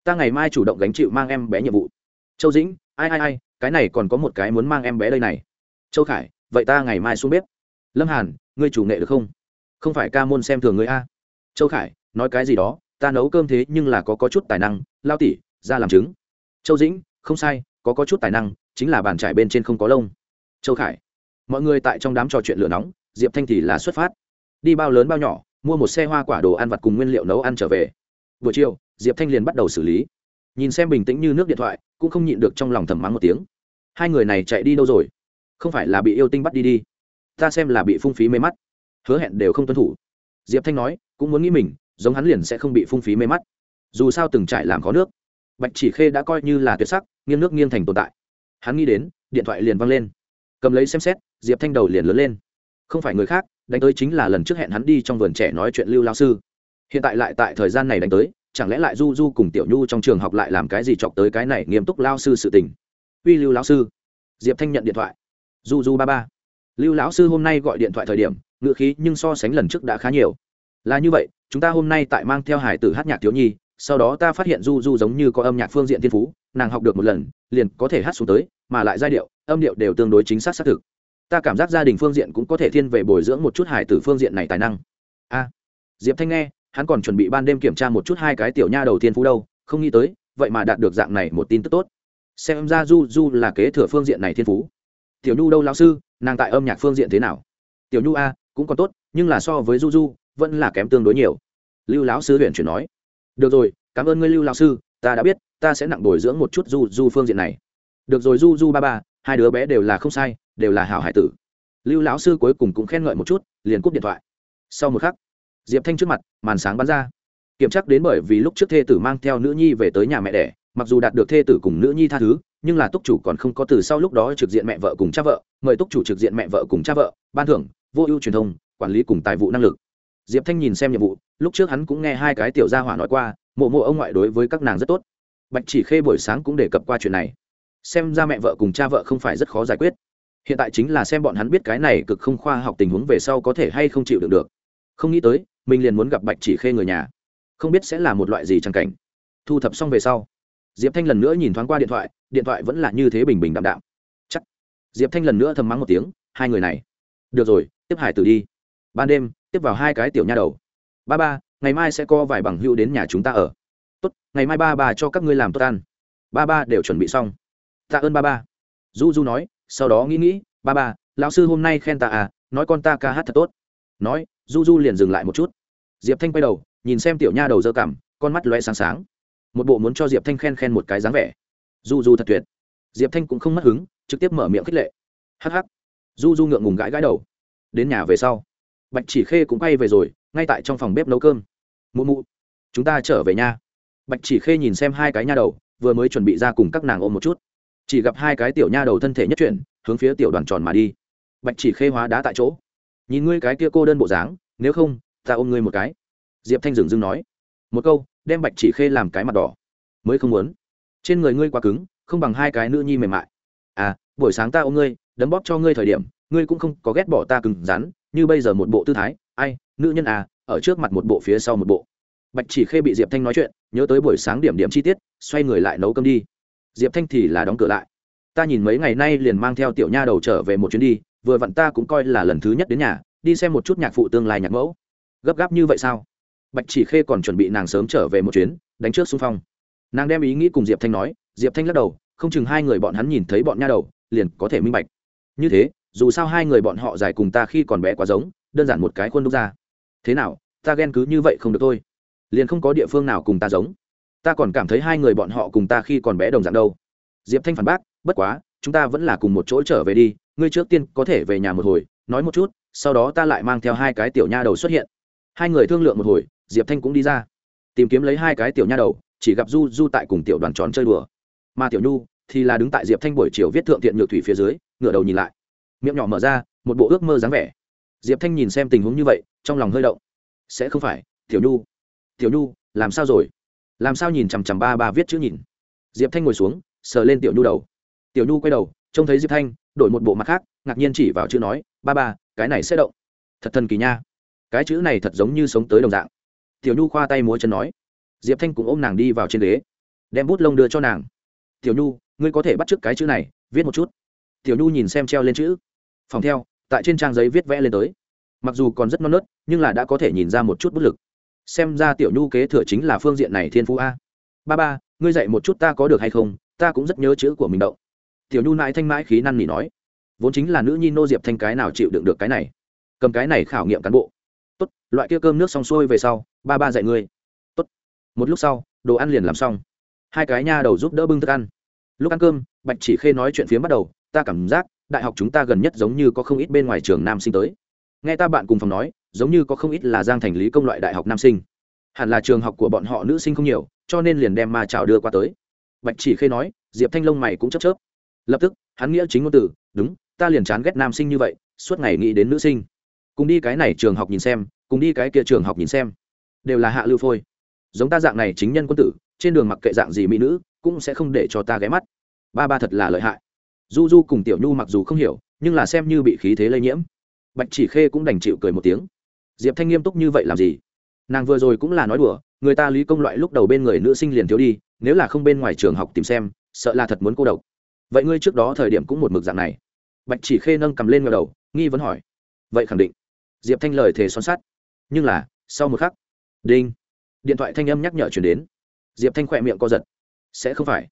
Ta ngày mai chủ động gánh chịu mang em bé nhiệm vụ. Châu dĩnh, ai ai ai, cái này còn có một cái muốn mang em bé đây này. Châu khải, vậy ta ngày mai xuống bếp. Lâm hàn, ngươi chủ nghệ được không? Không phải ca môn xem thường ngươi a. Châu khải, nói cái gì đó, ta nấu cơm thế nhưng là có có chút tài năng, lao tỉ, ra làm chứng châu dĩnh, không sai, có có chút tài năng, chính là bàn trải bên trên không có lông. Châu khải mọi người tại trong đám trò chuyện lửa nóng, diệp thanh thì là xuất phát. Đi bao lớn bao nhỏ, mua một xe hoa quả đồ ăn vặt cùng nguyên liệu nấu ăn trở về. Buổi chiều, diệp thanh liền bắt đầu xử lý. Nhìn xem bình tĩnh như nước điện thoại, cũng không nhịn được trong lòng thầm mắng một tiếng. Hai người này chạy đi đâu rồi? Không phải là bị yêu tinh bắt đi đi. Ta xem là bị phung phí mê mắt. Hứa hẹn đều không tuân thủ. Diệp thanh nói, cũng muốn nghĩ mình, giống hắn liền sẽ không bị phung phí mê mắt. Dù sao từng trải làm khó nước. Bạch chỉ khê đã coi như là tuyệt sắc, nghiêng nước nghiêng thành tồn tại. Hắn nghĩ đến, điện thoại liền văng lên cầm lấy xem xét, diệp thanh đầu liền lớn lên. Không phải người khác, đánh tới chính là lần trước hẹn hắn đi trong vườn trẻ nói chuyện lưu lao sư. Hiện tại lại tại thời gian này đánh tới, chẳng lẽ lại du du cùng tiểu nhu trong trường học lại làm cái gì chọc tới cái này nghiêm túc lao sư sự tình? Uy lưu lão sư. Diệp thanh nhận điện thoại. Du du ba ba. Lưu lão sư hôm nay gọi điện thoại thời điểm ngựa khí nhưng so sánh lần trước đã khá nhiều. Là như vậy, chúng ta hôm nay tại mang theo hải tử hát nhạc thiếu nhi, sau đó ta phát hiện du du giống như có âm nhạc phương diện thiên phú, nàng học được một lần, liền có thể hát xuống tới mà lại giai điệu, âm điệu đều tương đối chính xác xác thực. Ta cảm giác gia đình phương diện cũng có thể thiên về bồi dưỡng một chút hải tử phương diện này tài năng. A. Diệp thanh nghe, hắn còn chuẩn bị ban đêm kiểm tra một chút hai cái tiểu nha đầu tiên phú đâu, không nghĩ tới, vậy mà đạt được dạng này một tin tức tốt. Xem ra du du là kế thừa phương diện này thiên phú. Tiểu nhu đâu lao sư, nàng tại âm nhạc phương diện thế nào? Tiểu nhu a, cũng còn tốt, nhưng là so với du du, vẫn là kém tương đối nhiều. Lưu lão sư huyện chuyển nói. Được rồi, cảm ơn ngươi lưu lão sư, ta đã biết, ta sẽ nặng bồi dưỡng một chút du du phương diện này được rồi du du ba ba, hai đứa bé đều là không sai, đều là hảo hải tử. Lưu lão sư cuối cùng cũng khen ngợi một chút, liền cúp điện thoại. Sau một khắc, diệp thanh trước mặt, màn sáng bắn ra. Kiểm tra đến bởi vì lúc trước thê tử mang theo nữ nhi về tới nhà mẹ đẻ, mặc dù đạt được thê tử cùng nữ nhi tha thứ, nhưng là túc chủ còn không có từ sau lúc đó trực diện mẹ vợ cùng cha vợ, mời túc chủ trực diện mẹ vợ cùng cha vợ, ban thưởng, vô ưu truyền thông, quản lý cùng tài vụ năng lực. Diệp thanh nhìn xem nhiệm vụ, lúc trước hắn cũng nghe hai cái tiểu gia hỏa nói qua, mộ mộ ông ngoại đối với các nàng rất tốt. Bạch chỉ khê buổi sáng cũng đề cập qua chuyện này xem ra mẹ vợ cùng cha vợ không phải rất khó giải quyết. Hiện tại chính là xem bọn hắn biết cái này cực không khoa học tình huống về sau có thể hay không chịu được được. Không nghĩ tới, mình liền muốn gặp bạch chỉ khê người nhà. Không biết sẽ là một loại gì chẳng cảnh. Thu thập xong về sau, diệp thanh lần nữa nhìn thoáng qua điện thoại điện thoại vẫn là như thế bình bình đạm đạm. Chắc. Diệp thanh lần nữa thầm mắng một tiếng, hai người này. Được rồi, tiếp hải tử đi. Ban đêm, tiếp vào hai cái tiểu nha đầu. Ba ba, ngày mai sẽ có vài bằng hữu đến nhà chúng ta ở. Tốt, ngày mai ba bà cho các ngươi làm tốt ăn. Ba ba đều chuẩn bị xong tạ ơn ba ba. Du du nói, sau đó nghĩ nghĩ, ba ba, lão sư hôm nay khen ta à nói con ta ca hát thật tốt. Nói du du liền dừng lại một chút. Diệp thanh quay đầu, nhìn xem tiểu nha đầu dơ cảm con mắt loe sáng sáng. Một bộ muốn cho diệp thanh khen khen một cái dáng vẻ. Du du thật tuyệt. Diệp thanh cũng không mất hứng, trực tiếp mở miệng khích lệ. Hh du du ngượng ngùng gãi gãi đầu. Đến nhà về sau. Bạch chỉ khê cũng quay về rồi, ngay tại trong phòng bếp nấu cơm. Mụ mụ, chúng ta trở về nhà bạch chỉ khê nhìn xem hai cái nha đầu, vừa mới chuẩn bị ra cùng các nàng ôm một chút chỉ gặp hai cái tiểu nha đầu thân thể nhất chuyển, hướng phía tiểu đoàn tròn mà đi. Bạch chỉ khê hóa đá tại chỗ. Nhìn ngươi cái kia cô đơn bộ dáng, nếu không, ta ôm ngươi một cái. Diệp thanh dừng dưng nói. Một câu, đem bạch chỉ khê làm cái mặt đỏ. Mới không muốn. Trên người ngươi quá cứng, không bằng hai cái nữ nhi mềm mại. À buổi sáng ta ôm ngươi, đấm bóp cho ngươi thời điểm, ngươi cũng không có ghét bỏ ta cứng rắn, như bây giờ một bộ tư thái. Ai, nữ nhân à ở trước mặt một bộ phía sau một bộ. Bạch chỉ khê bị diệp thanh nói chuyện, nhớ tới buổi sáng điểm điểm chi tiết, xoay người lại nấu cơm đi diệp thanh thì là đóng cửa lại. Ta nhìn mấy ngày nay liền mang theo tiểu nha đầu trở về một chuyến đi, vừa vặn ta cũng coi là lần thứ nhất đến nhà, đi xem một chút nhạc phụ tương lai nhạc mẫu. Gấp gáp như vậy sao? Bạch chỉ khê còn chuẩn bị nàng sớm trở về một chuyến, đánh trước xung phong. Nàng đem ý nghĩ cùng diệp thanh nói, diệp thanh lắc đầu, không chừng hai người bọn hắn nhìn thấy bọn nha đầu, liền có thể minh bạch. Như thế, dù sao hai người bọn họ dài cùng ta khi còn bé quá giống, đơn giản một cái khuôn đúc ra. Thế nào, ta ghen cứ như vậy không được thôi. Liền không có địa phương nào cùng ta giống ta còn cảm thấy hai người bọn họ cùng ta khi còn bé đồng dạng đâu. Diệp thanh phản bác, bất quá, chúng ta vẫn là cùng một chỗ trở về đi, ngươi trước tiên có thể về nhà một hồi, nói một chút, sau đó ta lại mang theo hai cái tiểu nha đầu xuất hiện. Hai người thương lượng một hồi, diệp thanh cũng đi ra. Tìm kiếm lấy hai cái tiểu nha đầu, chỉ gặp du du tại cùng tiểu đoàn tròn chơi đùa. Mà tiểu nhu thì là đứng tại diệp thanh buổi chiều viết thượng thiện nhược thủy phía dưới, ngửa đầu nhìn lại. Miệng nhỏ mở ra, một bộ ước mơ dáng vẻ. Diệp thanh nhìn xem tình huống như vậy, trong lòng hơi động. Sẽ không phải, tiểu nhu tiểu nhu, làm sao rồi? Làm sao nhìn chằm chằm ba ba viết chữ nhìn? Diệp thanh ngồi xuống, sờ lên tiểu nhu đầu. Tiểu nhu quay đầu, trông thấy diệp thanh, đổi một bộ mặt khác, ngạc nhiên chỉ vào chữ nói, ba ba, cái này sẽ động. Thật thần kỳ nha. Cái chữ này thật giống như sống tới đồng dạng. Tiểu nhu khoa tay múa chân nói. Diệp thanh cũng ôm nàng đi vào trên ghế. Đem bút lông đưa cho nàng. Tiểu nhu, ngươi có thể bắt t r ư ớ c cái chữ này, viết một chút. Tiểu nhu nhìn xem treo lên chữ. Phòng theo, tại trên trang giấy viết vẽ lên tới. Mặc dù còn rất non nớt, nhưng là đã có thể nhìn ra một chút bút lực xem ra tiểu nhu kế thừa chính là phương diện này thiên phú a. Ba ba, ngươi dạy một chút ta có được hay không? Ta cũng rất nhớ chữ của mình đậu tiểu nhu mãi thanh mãi khí năn nỉ nói. Vốn chính là nữ nhi nô diệp thanh cái nào chịu đựng được cái này? Cầm cái này khảo nghiệm cán bộ. Tốt, loại kia cơm nước xong xuôi về sau, ba ba dạy ngươi. Tốt. Một lúc sau, đồ ăn liền làm xong. Hai cái nha đầu giúp đỡ bưng thức ăn. Lúc ăn cơm, bạch chỉ khê nói chuyện phía bắt đầu. Ta cảm giác, đại học chúng ta gần nhất giống như có không ít bên ngoài trường nam sinh tới. Nghe ta bạn cùng phòng nói giống như có không ít là giang thành lý công loại đại học nam sinh. Hẳn là trường học của bọn họ nữ sinh không nhiều, cho nên liền đem ma chảo đưa qua tới. Bạch chỉ khê nói, diệp thanh long mày cũng chấp chớp. Lập tức, hắn nghĩa chính ngôn từ, đúng, ta liền chán ghét nam sinh như vậy, suốt ngày nghĩ đến nữ sinh. Cùng đi cái này trường học nhìn xem, cùng đi cái kia trường học nhìn xem, đều là hạ lưu phôi. Giống ta dạng này chính nhân quân tử, trên đường mặc kệ dạng gì mỹ nữ, cũng sẽ không để cho ta ghé mắt. Ba ba thật là lợi hại. Du du cùng tiểu nhu mặc dù không hiểu, nhưng là xem như bị khí thế lây nhiễm. Bạch chỉ khê cũng đành chịu cười một tiếng diệp thanh nghiêm túc như vậy làm gì? Nàng vừa rồi cũng là nói đùa người ta lý công loại lúc đầu bên người nữ sinh liền thiếu đi nếu là không bên ngoài trường học tìm xem sợ là thật muốn cô độc. Vậy ngươi trước đó thời điểm cũng một mực dạng này. Bạch chỉ khê nâng cầm lên ngờ đầu nghi vấn hỏi. Vậy khẳng định. Diệp thanh lời thề son sắt, nhưng là sau một khắc đinh. Điện thoại thanh âm nhắc nhở chuyển đến. Diệp thanh khỏe miệng co giật. Sẽ không phải.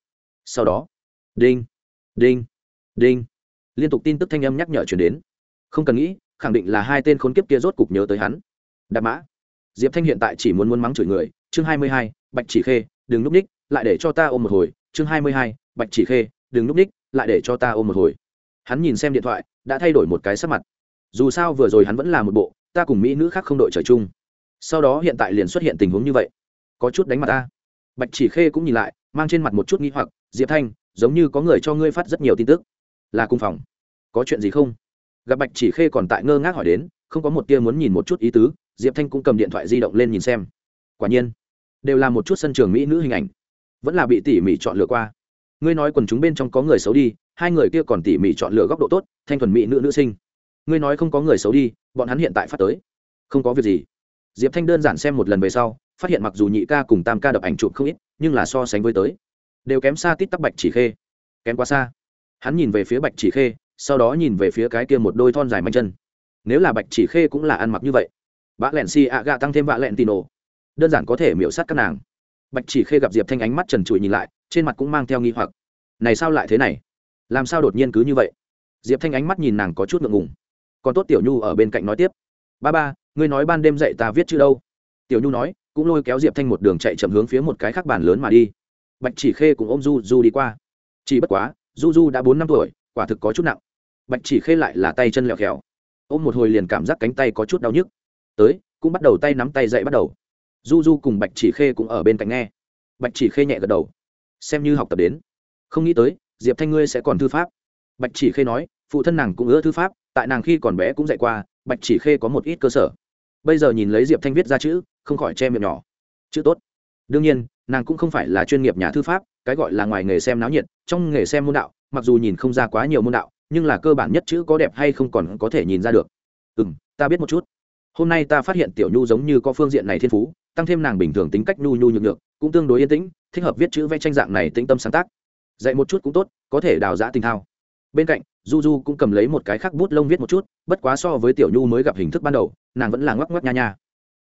Sau đó đinh đinh đinh. Liên tục tin tức thanh âm nhắc nhở chuyển đến. Không cần nghĩ khẳng định là hai tên khốn kiếp kia rốt cục nhớ tới hắn. Đạp mã. Diệp thanh hiện tại chỉ muốn muốn mắng chửi người, chương hai mươi hai, bạch chỉ khê, đừng núp ních, lại để cho ta ôm một hồi, chương hai mươi hai, bạch chỉ khê, đừng núp ních, lại để cho ta ôm một hồi. Hắn nhìn xem điện thoại, đã thay đổi một cái sắc mặt. Dù sao vừa rồi hắn vẫn là một bộ, ta cùng mỹ nữ khác không đội trời chung. Sau đó hiện tại liền xuất hiện tình huống như vậy. Có chút đánh mặt ta. Bạch chỉ khê cũng nhìn lại, mang trên mặt một chút nghi hoặc, diệp thanh, giống như có người cho ngươi phát rất nhiều tin tức. Là cung phòng. Có chuyện gì không? Gặp bạch chỉ khê còn tại ngơ ngác hỏi đến, không có một tia muốn nhìn một chút ý tứ, diệp thanh cũng cầm điện thoại di động lên nhìn xem. Quả nhiên, đều là một chút sân trường mỹ nữ hình ảnh. Vẫn là bị tỉ mỉ chọn lựa qua. Ngươi nói quần chúng bên trong có người xấu đi, hai người kia còn tỉ mỉ chọn lựa góc độ tốt, thanh thuần mỹ nữ nữ sinh. Ngươi nói không có người xấu đi, bọn hắn hiện tại phát tới. Không có việc gì. Diệp thanh đơn giản xem một lần về sau, phát hiện mặc dù nhị ca cùng tam ca đập ảnh chụp không ít, nhưng là so sánh với tới, đều kém xa tít tắc bạch chỉ khê. Kém quá xa. Hắn nhìn về phía bạch chỉ khê sau đó nhìn về phía cái kia một đôi thon dài manh chân. Nếu là bạch chỉ khê cũng là ăn mặc như vậy. Bã lẹn si ạ gạ tăng thêm vạ lẹn tì nổ. Đơn giản có thể miễu sát các nàng. Bạch chỉ khê gặp diệp thanh ánh mắt trần trụi nhìn lại, trên mặt cũng mang theo nghi hoặc. Này sao lại thế này? Làm sao đột nhiên cứ như vậy? Diệp thanh ánh mắt nhìn nàng có chút ngượng ngùng. Còn tốt tiểu nhu ở bên cạnh nói tiếp. Ba ba, ngươi nói ban đêm dậy ta viết chữ đâu? Tiểu nhu nói, cũng lôi kéo diệp thanh một đường chạy chậm hướng phía một cái khác bàn lớn mà đi. Bạch chỉ khê cũng ôm du du đi qua. Chỉ bất quá, du du đã bốn năm tuổi, quả thực có chút nặng bạch chỉ khê lại là tay chân lẹo khèo ôm một hồi liền cảm giác cánh tay có chút đau nhức. Tới, cũng bắt đầu tay nắm tay dậy bắt đầu. Du du cùng bạch chỉ khê cũng ở bên cạnh nghe. Bạch chỉ khê nhẹ gật đầu. Xem như học tập đến. Không nghĩ tới, diệp thanh ngươi sẽ còn thư pháp. Bạch chỉ khê nói, phụ thân nàng cũng ưa thư pháp, tại nàng khi còn bé cũng dạy qua, bạch chỉ khê có một ít cơ sở. Bây giờ nhìn lấy diệp thanh viết ra chữ, không khỏi che miệng nhỏ. Chữ tốt. Đương nhiên, nàng cũng không phải là chuyên nghiệp nhà thư pháp, cái gọi là ngoài nghề xem náo nhiệt, trong nghề xem môn đạo, mặc dù nhìn không ra quá nhiều môn đạo nhưng là cơ bản nhất chữ có đẹp hay không còn có thể nhìn ra được. Ừ m ta biết một chút. Hôm nay ta phát hiện tiểu nhu giống như có phương diện này thiên phú, tăng thêm nàng bình thường tính cách nhu nhu nhược nhược, cũng tương đối yên tĩnh, thích hợp viết chữ vẽ tranh dạng này tĩnh tâm sáng tác. Dạy một chút cũng tốt, có thể đào giã tinh thao. Bên cạnh, du du cũng cầm lấy một cái khắc bút lông viết một chút, bất quá so với tiểu nhu mới gặp hình thức ban đầu, nàng vẫn là ngoắc ngoắc nha nha.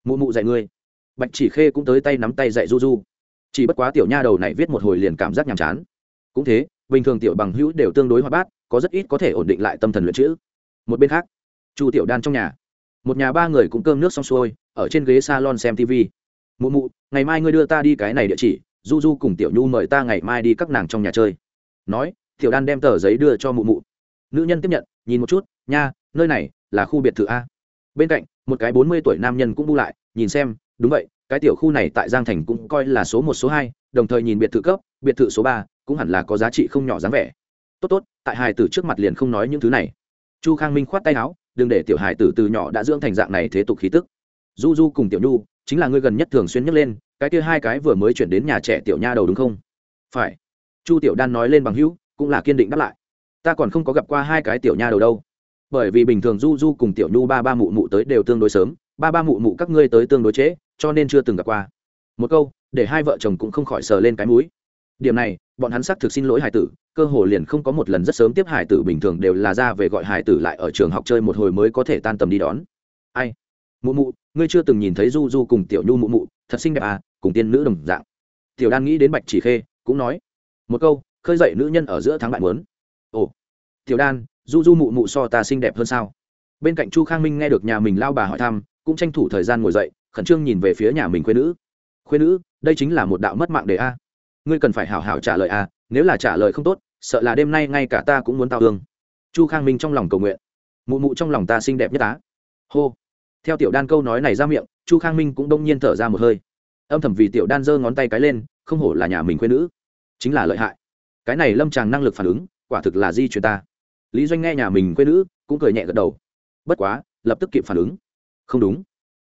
Mụ mụ dạy ngươi. Bạch chỉ khê cũng tới tay nắm tay dạy du du. Chỉ bất quá tiểu nha đầu này viết một hồi liền cảm giác nhàm chán. Cũng thế, bình thường tiểu bằng hữu đều tương đối hoạt bát có rất ít có thể ổn định lại tâm thần luyện chữ. Một bên khác, chu tiểu đan trong nhà. Một nhà ba người cũng cơm nước xong xuôi, ở trên ghế salon xem tv mụ mụ, ngày mai ngươi đưa ta đi cái này địa chỉ, du du cùng tiểu nhu mời ta ngày mai đi các nàng trong nhà chơi. Nói, tiểu đan đem tờ giấy đưa cho mụ mụ. Nữ nhân tiếp nhận, nhìn một chút, nha, nơi này là khu biệt thự a. Bên cạnh, một cái bốn mươi tuổi nam nhân cũng bu lại, nhìn xem, đúng vậy, cái tiểu khu này tại giang thành cũng coi là số một, số hai, đồng thời nhìn biệt thự cấp, biệt thự số ba cũng hẳn là có giá trị không nhỏ dáng vẻ tốt tốt, tại hài tử trước mặt liền không nói những thứ này. Chu khang minh khoát tay áo, đừng để tiểu hài tử từ nhỏ đã dưỡng thành dạng này thế tục khí tức. Du du cùng tiểu nhu, chính là người gần nhất thường xuyên nhắc lên, cái kia hai cái vừa mới chuyển đến nhà trẻ tiểu nha đầu đúng không? Phải. Chu tiểu đan nói lên bằng hữu, cũng là kiên định đáp lại. Ta còn không có gặp qua hai cái tiểu nha đầu đâu. Bởi vì bình thường du du cùng tiểu nhu ba ba mụ mụ tới đều tương đối sớm, ba ba mụ mụ các ngươi tới tương đối trễ, cho nên chưa từng gặp qua. Một câu, để hai vợ chồng cũng không khỏi sờ lên cái mũi. Điểm này, bọn hắn xác thực xin lỗi hải tử cơ hồ liền không có một lần rất sớm tiếp hải tử bình thường đều là ra về gọi hải tử lại ở trường học chơi một hồi mới có thể tan tầm đi đón. Ai? Mụ mụ, ngươi chưa từng nhìn thấy du du cùng tiểu nhu mụ mụ, thật xinh đẹp à cùng tiên nữ đồng dạng. Tiểu đan nghĩ đến bạch chỉ khê, cũng nói, một câu, khơi dậy nữ nhân ở giữa tháng bạn muốn. Ồ. Tiểu đan, du du mụ mụ so ta xinh đẹp hơn sao? Bên cạnh chu khang minh nghe được nhà mình lao bà hỏi thăm, cũng tranh thủ thời gian ngồi dậy, khẩn trương nhìn về phía nhà mình khuyên nữ. Khuyên nữ, đây chính là một đạo mất mạng đề a. Ngươi cần phải hảo hảo trả lời a, nếu là trả lời không tốt sợ là đêm nay ngay cả ta cũng muốn tao hương chu khang minh trong lòng cầu nguyện. Mụ mụ trong lòng ta xinh đẹp nhất á. Hô. Theo tiểu đan câu nói này ra miệng, chu khang minh cũng đông nhiên thở ra một hơi. Âm thầm vì tiểu đan giơ ngón tay cái lên, không hổ là nhà mình khuyên nữ. Chính là lợi hại. Cái này lâm tràng năng lực phản ứng, quả thực là di chuyển ta. Lý doanh nghe nhà mình quê nữ, cũng cười nhẹ gật đầu. Bất quá, lập tức kịp phản ứng. Không đúng.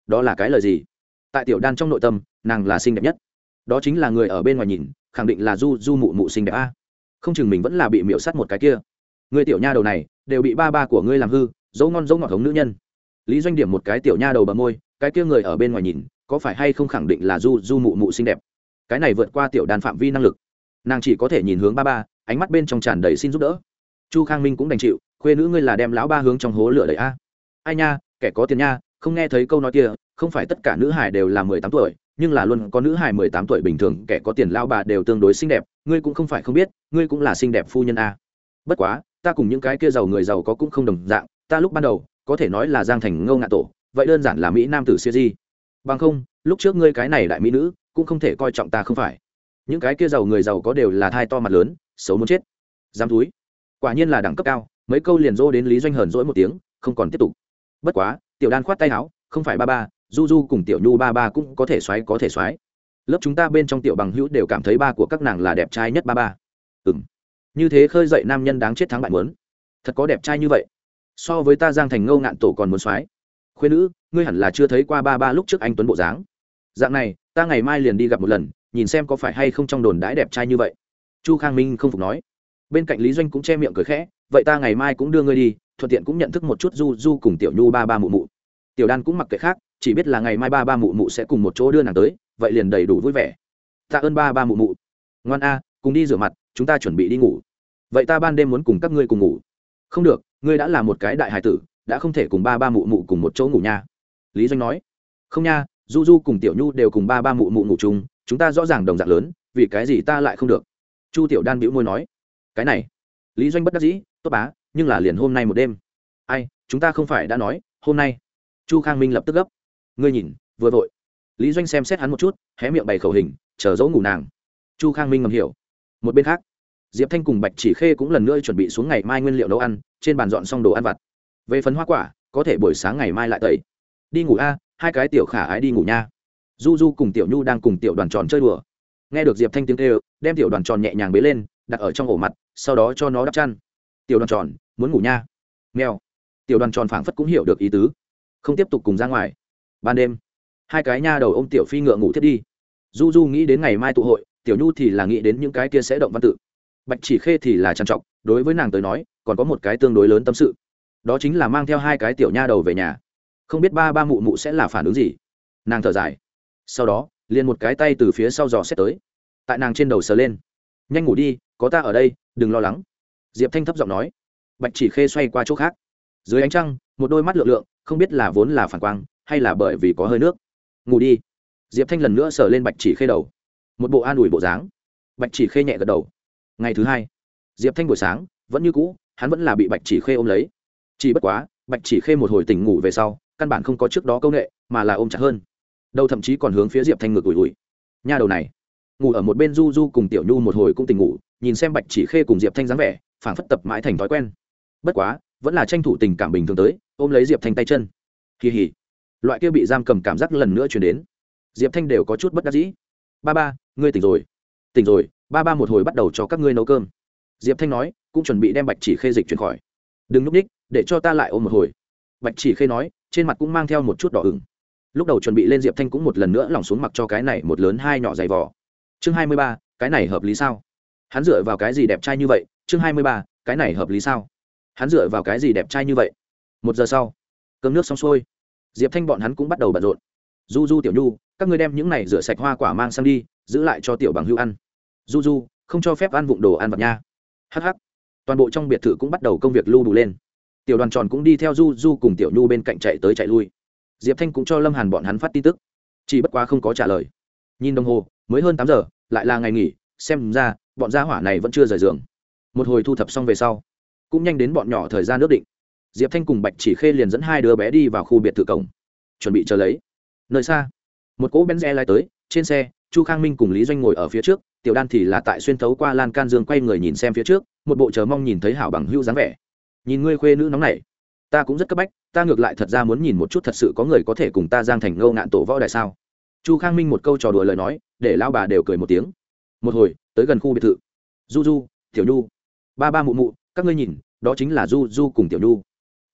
Đó là cái lời gì? Tại tiểu đan trong nội tâm, nàng là xinh đẹp nhất. Đó chính là người ở bên ngoài nhìn, khẳng định là du du mụ mụ xinh đẹp a không chừng mình vẫn là bị miễu sắt một cái kia. Người tiểu nha đầu này, đều bị ba ba của ngươi làm hư, dấu ngon dấu ngọt hống nữ nhân. Lý doanh điểm một cái tiểu nha đầu bờ môi, cái kia người ở bên ngoài nhìn, có phải hay không khẳng định là du du mụ mụ xinh đẹp. Cái này vượt qua tiểu đàn phạm vi năng lực. Nàng chỉ có thể nhìn hướng ba ba, ánh mắt bên trong tràn đầy xin giúp đỡ. Chu khang minh cũng đành chịu, khuê nữ ngươi là đem lão ba hướng trong hố lửa đầy a. Ai nha, kẻ có tiền nha, không nghe thấy câu nói kia, không phải tất cả nữ hải đều là mười tám tuổi, nhưng là luôn có nữ hải mười tám tuổi bình thường, kẻ có tiền lao bà đều tương đối xinh đẹp ngươi cũng không phải không biết, ngươi cũng là xinh đẹp phu nhân a. Bất quá, ta cùng những cái kia giàu người giàu có cũng không đồng dạng, ta lúc ban đầu, có thể nói là giang thành ngâu ngạ tổ, vậy đơn giản là mỹ nam tử siêu di. Bằng không, lúc trước ngươi cái này đại mỹ nữ, cũng không thể coi trọng ta không phải. Những cái kia giàu người giàu có đều là thai to mặt lớn, xấu muốn chết. Dám túi. Quả nhiên là đẳng cấp cao, mấy câu liền dô đến lý doanh hờn dỗi một tiếng, không còn tiếp tục. Bất quá, tiểu đan khoát tay áo, không phải ba ba, du du cùng tiểu nhu ba ba cũng có thể xoáy có thể xoáy lớp chúng ta bên trong tiểu bằng hữu đều cảm thấy ba của các nàng là đẹp trai nhất ba ba. Ừ m như thế khơi dậy nam nhân đáng chết thắng bại muốn. thật có đẹp trai như vậy. So với ta giang thành ngâu ngạn tổ còn muốn soái khuyên nữ, ngươi hẳn là chưa thấy qua ba ba lúc trước anh tuấn bộ dáng. Dạng này, ta ngày mai liền đi gặp một lần, nhìn xem có phải hay không trong đồn đãi đẹp trai như vậy. Chu khang minh không phục nói. Bên cạnh lý doanh cũng che miệng cười khẽ, vậy ta ngày mai cũng đưa ngươi đi, thuận tiện cũng nhận thức một chút du du cùng tiểu nhu ba ba mụ mụ. Tiểu đan cũng mặc kệ khác, chỉ biết là ngày mai ba ba mụ mụ sẽ cùng một chỗ đưa nàng tới vậy liền đầy đủ vui vẻ. Tạ ơn ba ba mụ mụ. Ngoan a, cùng đi rửa mặt, chúng ta chuẩn bị đi ngủ. Vậy ta ban đêm muốn cùng các ngươi cùng ngủ. Không được, ngươi đã là một cái đại hải tử, đã không thể cùng ba ba mụ mụ cùng một chỗ ngủ nha. Lý doanh nói. Không nha, du du cùng tiểu nhu đều cùng ba ba mụ mụ ngủ chung, chúng ta rõ ràng đồng dạng lớn, vì cái gì ta lại không được? Chu tiểu đan bĩu môi nói. Cái này. Lý doanh bất đắc dĩ. Tốt bá, nhưng là liền hôm nay một đêm. Ai, chúng ta không phải đã nói, hôm nay. Chu khang minh lập tức gấp. Ngươi nhìn, vừa vội lý doanh xem xét hắn một chút, hé miệng bày khẩu hình, chờ dỗ ngủ nàng. Chu khang minh ngầm hiểu. Một bên khác, diệp thanh cùng bạch chỉ khê cũng lần nữa chuẩn bị xuống ngày mai nguyên liệu nấu ăn, trên bàn dọn xong đồ ăn vặt. Về phần hoa quả, có thể buổi sáng ngày mai lại tẩy. Đi ngủ a, hai cái tiểu khả ái đi ngủ nha. Du du cùng tiểu nhu đang cùng tiểu đoàn tròn chơi đùa. Nghe được diệp thanh tiếng kêu, đem tiểu đoàn tròn nhẹ nhàng bế lên, đặt ở trong ổ mặt, sau đó cho nó đắp chăn. Tiểu đoàn tròn, muốn ngủ nha. Nghèo tiểu đoàn tròn phảng phất cũng hiểu được ý tứ. Không tiếp tục cùng ra ngoài. Ban đêm hai cái nha đầu ô m tiểu phi ngựa ngủ thiết đi. Du du nghĩ đến ngày mai tụ hội, tiểu nhu thì là nghĩ đến những cái kia sẽ động văn tự. Bạch chỉ khê thì là trằn trọc, đối với nàng tới nói, còn có một cái tương đối lớn tâm sự. Đó chính là mang theo hai cái tiểu nha đầu về nhà. Không biết ba ba mụ mụ sẽ là phản ứng gì. Nàng thở dài. Sau đó, liền một cái tay từ phía sau giò xét tới. Tại nàng trên đầu sờ lên. Nhanh ngủ đi, có ta ở đây, đừng lo lắng. Diệp thanh thấp giọng nói. Bạch chỉ khê xoay qua chỗ khác. Dưới ánh trăng, một đôi mắt lượng lượng không biết là vốn là phản quang, hay là bởi vì có hơi nước ngủ đi. Diệp thanh lần nữa sờ lên bạch chỉ khê đầu. Một bộ an ủi bộ dáng. Bạch chỉ khê nhẹ gật đầu. Ngày thứ hai, diệp thanh buổi sáng, vẫn như cũ, hắn vẫn là bị bạch chỉ khê ôm lấy. Chỉ bất quá, bạch chỉ khê một hồi tỉnh ngủ về sau, căn bản không có trước đó công nghệ mà là ôm chặt hơn. Đầu thậm chí còn hướng phía diệp thanh ngược ủi ủi. Nha đầu này. Ngủ ở một bên du du cùng tiểu nhu một hồi cũng tỉnh ngủ, nhìn xem bạch chỉ khê cùng diệp thanh dáng vẻ, phảng phất tập mãi thành thói quen. Bất quá, vẫn là tranh thủ tình cảm bình thường tới, ôm lấy diệp thanh tay chân. Kỳ hỉ loại kia bị giam cầm cảm giác lần nữa chuyển đến. Diệp thanh đều có chút bất đắc dĩ. Ba ba, ngươi tỉnh rồi. Tỉnh rồi, ba ba một hồi bắt đầu cho các ngươi nấu cơm. Diệp thanh nói, cũng chuẩn bị đem bạch chỉ khê dịch chuyển khỏi. Đừng núp ních, để cho ta lại ôm một hồi. Bạch chỉ khê nói, trên mặt cũng mang theo một chút đỏ ửng. Lúc đầu chuẩn bị lên diệp thanh cũng một lần nữa lỏng xuống mặc cho cái này một lớn hai nhỏ dày vỏ chương hai mươi ba, cái này hợp lý sao? Hắn dựa vào cái gì đẹp trai như vậy? Chương hai mươi ba, cái này hợp lý sao? Hắn dựa vào cái gì đẹp trai như vậy? Một giờ sau. Cơm nước xong xuôi diệp thanh bọn hắn cũng bắt đầu bận rộn. Du du tiểu nhu, các ngươi đem những này rửa sạch hoa quả mang sang đi, giữ lại cho tiểu bằng Hưu ăn. Du du không cho phép ăn vụng đồ ăn vặt nha. Hh toàn bộ trong biệt thự cũng bắt đầu công việc lưu đủ lên. Tiểu đoàn tròn cũng đi theo du du cùng tiểu nhu bên cạnh chạy tới chạy lui. Diệp thanh cũng cho lâm hàn bọn hắn phát tin tức. Chỉ bất quá không có trả lời. Nhìn đồng hồ, mới hơn tám giờ, lại là ngày nghỉ, xem ra, bọn gia hỏa này vẫn chưa rời giường. Một hồi thu thập xong về sau, cũng nhanh đến bọn nhỏ thời gian ước định diệp thanh cùng bạch chỉ khê liền dẫn hai đứa bé đi vào khu biệt thự cổng, chuẩn bị chờ lấy. Nơi xa, một cỗ benze lai tới, trên xe, chu khang minh cùng lý doanh ngồi ở phía trước, tiểu đan thì là tại xuyên thấu qua lan can dương quay người nhìn xem phía trước, một bộ chờ mong nhìn thấy hảo bằng hưu dáng vẻ. Nhìn ngươi khuê nữ nóng này ta cũng rất cấp bách, ta ngược lại thật ra muốn nhìn một chút thật sự có người có thể cùng ta giang thành ngâu ngạn tổ võ đại sao? Chu khang minh một câu trò đùa lời nói, để lao bà đều cười một tiếng. Một hồi, tới gần khu biệt thự. Du du tiểu nhu. Ba ba mụ mụ, các ngươi nhìn, đó chính là du du cùng tiểu nhu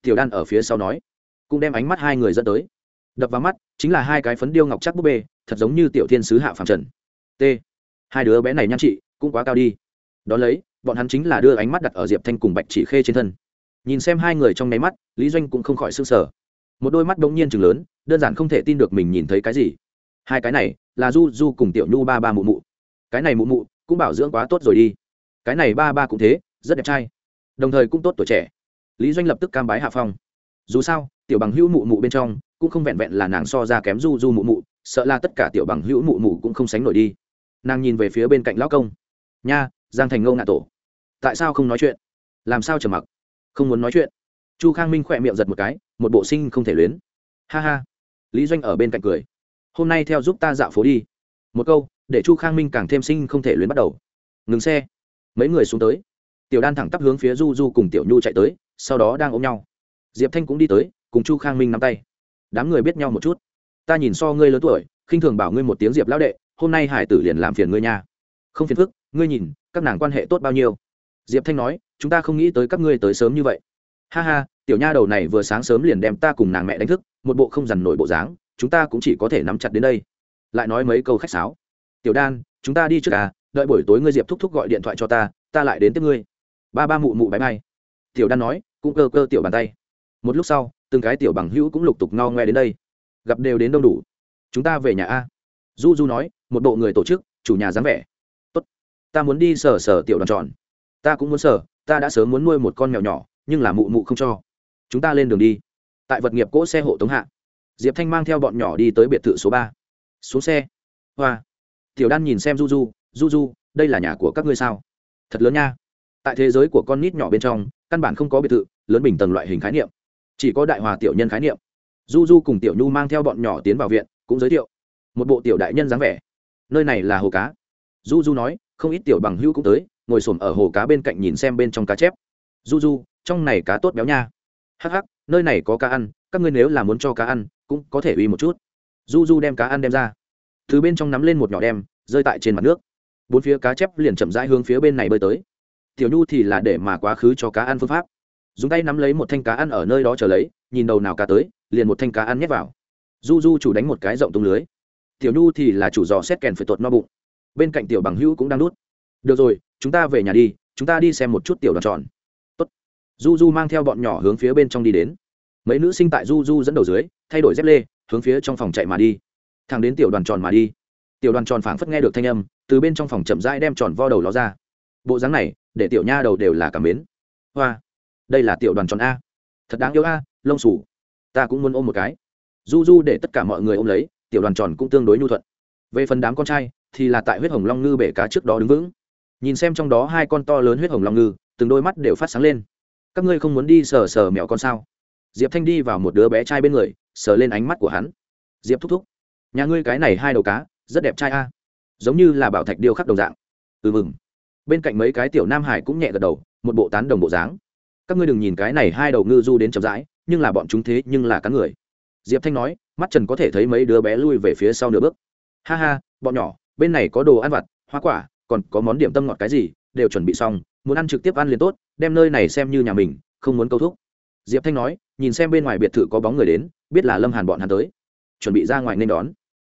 tiểu đan ở phía sau nói, cũng đem ánh mắt hai người dẫn tới. Đập vào mắt, chính là hai cái phấn điêu ngọc chắc búp bê, thật giống như tiểu thiên sứ hạ phạm trần. T, hai đứa bé này nhan chị cũng quá cao đi. Đón lấy, bọn hắn chính là đưa ánh mắt đặt ở diệp thanh cùng bạch chỉ khê trên thân. Nhìn xem hai người trong nháy mắt, lý doanh cũng không khỏi s ư n g sở. Một đôi mắt đ ỗ n g nhiên chừng lớn, đơn giản không thể tin được mình nhìn thấy cái gì. Hai cái này, là du du cùng tiểu nhu ba ba mụ mụ. Cái này mụ mụ, cũng bảo dưỡng quá tốt rồi đi. Cái này ba ba cũng thế, rất đẹp trai. Đồng thời cũng tốt tuổi trẻ lý doanh lập tức cam bái hạ phong dù sao tiểu bằng hữu mụ mụ bên trong cũng không vẹn vẹn là nàng so ra kém du du mụ mụ sợ là tất cả tiểu bằng hữu mụ mụ cũng không sánh nổi đi nàng nhìn về phía bên cạnh lão công nha giang thành ngâu ngạ tổ tại sao không nói chuyện làm sao trầm mặc không muốn nói chuyện chu khang minh khỏe miệng giật một cái một bộ sinh không thể luyến ha ha lý doanh ở bên cạnh cười hôm nay theo giúp ta dạo phố đi một câu để chu khang minh càng thêm sinh không thể luyến bắt đầu ngừng xe mấy người xuống tới tiểu đan thẳng tắp hướng phía du du cùng tiểu nhu chạy tới sau đó đang ôm nhau. Diệp thanh cũng đi tới, cùng chu khang minh nắm tay. Đám người biết nhau một chút. Ta nhìn so ngươi lớn tuổi, khinh thường bảo ngươi một tiếng diệp lão đệ, hôm nay hải tử liền làm phiền ngươi nha. Không phiền phức, ngươi nhìn, các nàng quan hệ tốt bao nhiêu? Diệp thanh nói, chúng ta không nghĩ tới các ngươi tới sớm như vậy. Ha ha, tiểu nha đầu này vừa sáng sớm liền đem ta cùng nàng mẹ đánh thức, một bộ không dằn nổi bộ dáng, chúng ta cũng chỉ có thể nắm chặt đến đây. Lại nói mấy câu khách sáo. Tiểu đan, chúng ta đi trước à đợi buổi tối ngươi diệp thúc thúc gọi điện thoại cho ta ta lại đến tiếp ngươi. Ba ba mụ mụ bãi bay tiểu đan nói, cũng cơ cơ tiểu bàn tay. Một lúc sau, từng cái tiểu bằng hữu cũng lục tục no ngoe đến đây. Gặp đều đến đông đủ. Chúng ta về nhà a. Du du nói, một bộ người tổ chức, chủ nhà dáng vẻ. Tốt. Ta muốn đi sở sở tiểu đoàn tròn. Ta cũng muốn sở. ta đã sớm muốn nuôi một con mèo nhỏ, nhưng là mụ mụ không cho. Chúng ta lên đường đi. Tại vật nghiệp cỗ xe hộ tống hạ. Diệp thanh mang theo bọn nhỏ đi tới biệt thự số ba. Xuống xe. Hoa. Tiểu đan nhìn xem du du du du đây là nhà của các ngươi sao? Thật lớn nha. Tại thế giới của con nít nhỏ bên trong căn bản không có biệt thự, lớn bình tầng loại hình khái niệm. Chỉ có đại hòa tiểu nhân khái niệm. Du du cùng tiểu nhu mang theo bọn nhỏ tiến vào viện, cũng giới thiệu. Một bộ tiểu đại nhân dáng vẻ. Nơi này là hồ cá. Du du nói, không ít tiểu bằng hữu cũng tới, ngồi s ổ m ở hồ cá bên cạnh nhìn xem bên trong cá chép. Du du trong này cá tốt béo nha. Hắc hắc, nơi này có cá ăn, các ngươi nếu là muốn cho cá ăn, cũng có thể uy một chút. Du du đem cá ăn đem ra. Thứ bên trong nắm lên một nhỏ đem, rơi tại trên mặt nước. Bốn phía cá chép liền chậm rãi hướng phía bên này bơi tới tiểu nhu thì là để mà quá khứ cho cá ăn phương pháp. Dùng tay nắm lấy một thanh cá ăn ở nơi đó chờ lấy, nhìn đầu nào cá tới, liền một thanh cá ăn nhét vào. Du du chủ đánh một cái rộng tung lưới. Tiểu nhu thì là chủ dò xét kèn phải tuột no bụng. Bên cạnh tiểu bằng hữu cũng đang đút được rồi, chúng ta về nhà đi, chúng ta đi xem một chút tiểu đoàn tròn. Tốt. du du mang theo bọn nhỏ hướng phía bên trong đi đến. Mấy nữ sinh tại du du dẫn đầu dưới, thay đổi dép lê, hướng phía trong phòng chạy mà đi. Thằng đến tiểu đoàn tròn mà đi. Tiểu đoàn tròn phảng phất nghe được thanh âm, từ bên trong phòng chậm rãi đem tròn vo đầu ló ra. Bộ dáng này để tiểu nha đầu đều là cảm mến. Hoa, đây là tiểu đoàn tròn a. Thật đáng yêu a, lông sủ ta cũng muốn ôm một cái. Du du để tất cả mọi người ôm lấy, tiểu đoàn tròn cũng tương đối nhu thuận. Về phần đám con trai, thì là tại huyết hồng long ngư bể cá trước đó đứng vững. Nhìn xem trong đó hai con to lớn huyết hồng long ngư, từng đôi mắt đều phát sáng lên. Các ngươi không muốn đi sờ sờ mẹo con sao? Diệp thanh đi vào một đứa bé trai bên người, sờ lên ánh mắt của hắn. Diệp thúc thúc, nhà ngươi cái này hai đầu cá, rất đẹp trai a. Giống như là bảo thạch điêu khắc đồng dạng. Ừ mừng bên cạnh mấy cái tiểu nam hải cũng nhẹ gật đầu, một bộ tán đồng bộ dáng. Các ngươi đừng nhìn cái này hai đầu ngư du đến chậm rãi, nhưng là bọn chúng thế nhưng là cắn người. Diệp thanh nói, mắt trần có thể thấy mấy đứa bé lui về phía sau nửa bước. Ha ha, bọn nhỏ, bên này có đồ ăn vặt, hoa quả, còn có món điểm tâm ngọt cái gì, đều chuẩn bị xong, muốn ăn trực tiếp ăn liền tốt, đem nơi này xem như nhà mình, không muốn câu thúc. Diệp thanh nói, nhìn xem bên ngoài biệt thự có bóng người đến, biết là lâm hàn bọn hắn tới. Chuẩn bị ra ngoài nên đón.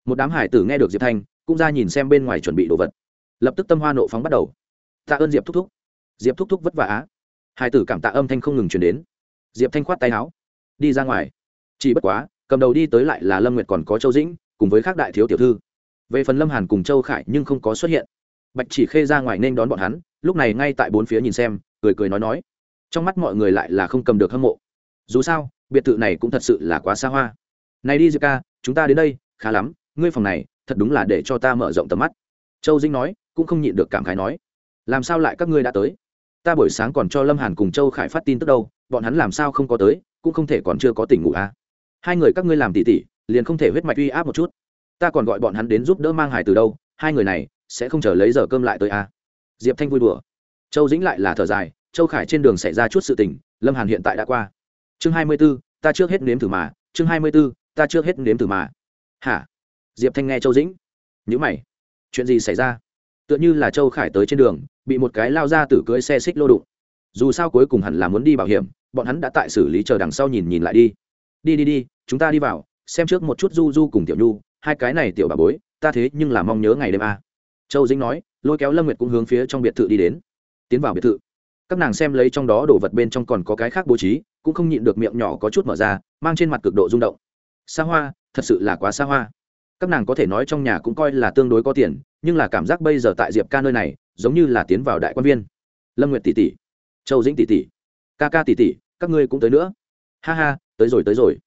Một đám hải tử nghe được diệp thanh, cũng ra nhìn xem bên ngoài chuẩn bị đồ vật. Lập tức tâm hoa nộ phóng bắt đầu tạ ơn diệp thúc thúc. diệp thúc thúc vất vả á. hai tử cảm tạ âm thanh không ngừng chuyển đến. diệp thanh khoát tay áo. đi ra ngoài. chỉ bất quá, cầm đầu đi tới lại là lâm nguyệt còn có châu dĩnh, cùng với các đại thiếu tiểu thư. về phần lâm hàn cùng châu khải nhưng không có xuất hiện. bạch chỉ khê ra ngoài nên đón bọn hắn, lúc này ngay tại bốn phía nhìn xem, cười cười nói nói. trong mắt mọi người lại là không cầm được hâm mộ. dù sao, biệt thự này cũng thật sự là quá xa hoa. này đi diệp ca, chúng ta đến đây, khá lắm, ngươi phòng này, thật đúng là để cho ta mở rộng tầm mắt. châu dĩnh nói, cũng không nhịn được cảm khái nói làm sao lại các ngươi đã tới? Ta buổi sáng còn cho lâm hàn cùng châu khải phát tin tức đâu, bọn hắn làm sao không có tới, cũng không thể còn chưa có tỉnh ngủ à? Hai người các ngươi làm tỉ tỉ, liền không thể huyết mạch uy áp một chút. Ta còn gọi bọn hắn đến giúp đỡ mang hải từ đâu, hai người này sẽ không chờ lấy giờ cơm lại tới à? Diệp thanh vui đùa. Châu dĩnh lại là thở dài, châu khải trên đường xảy ra chút sự tình, lâm hàn hiện tại đã qua. Chương hai mươi b ố ta trước hết nếm thử mà, chương hai mươi b ố ta trước hết nếm thử mà. Hả? Diệp thanh nghe châu dĩnh. Nhữ mày. Chuyện gì xảy ra? Tựa như là châu khải tới trên đường, bị một cái lao ra từ cưới xe xích lô đụng. Dù sao cuối cùng hẳn là muốn đi bảo hiểm, bọn hắn đã tại xử lý chờ đằng sau nhìn nhìn lại đi. Đi đi đi, chúng ta đi vào, xem trước một chút du du cùng tiểu nhu, hai cái này tiểu bà bối, ta thế nhưng là mong nhớ ngày đêm a. À. châu dĩnh nói, lôi kéo lâm nguyệt cũng hướng phía trong biệt thự đi đến. Tiến vào biệt thự. Các nàng xem lấy trong đó đồ vật bên trong còn có cái khác bố trí, cũng không nhịn được miệng nhỏ có chút mở ra, mang trên mặt cực độ rung động. Xa hoa, thật sự là quá xa hoa các nàng có thể nói trong nhà cũng coi là tương đối có tiền, nhưng là cảm giác bây giờ tại diệp ca nơi này, giống như là tiến vào đại quan viên. Lâm nguyệt tỷ tỷ, châu dĩnh tỷ tỷ, ca ca tỷ tỷ, các ngươi cũng tới nữa. Ha ha, tới rồi tới rồi.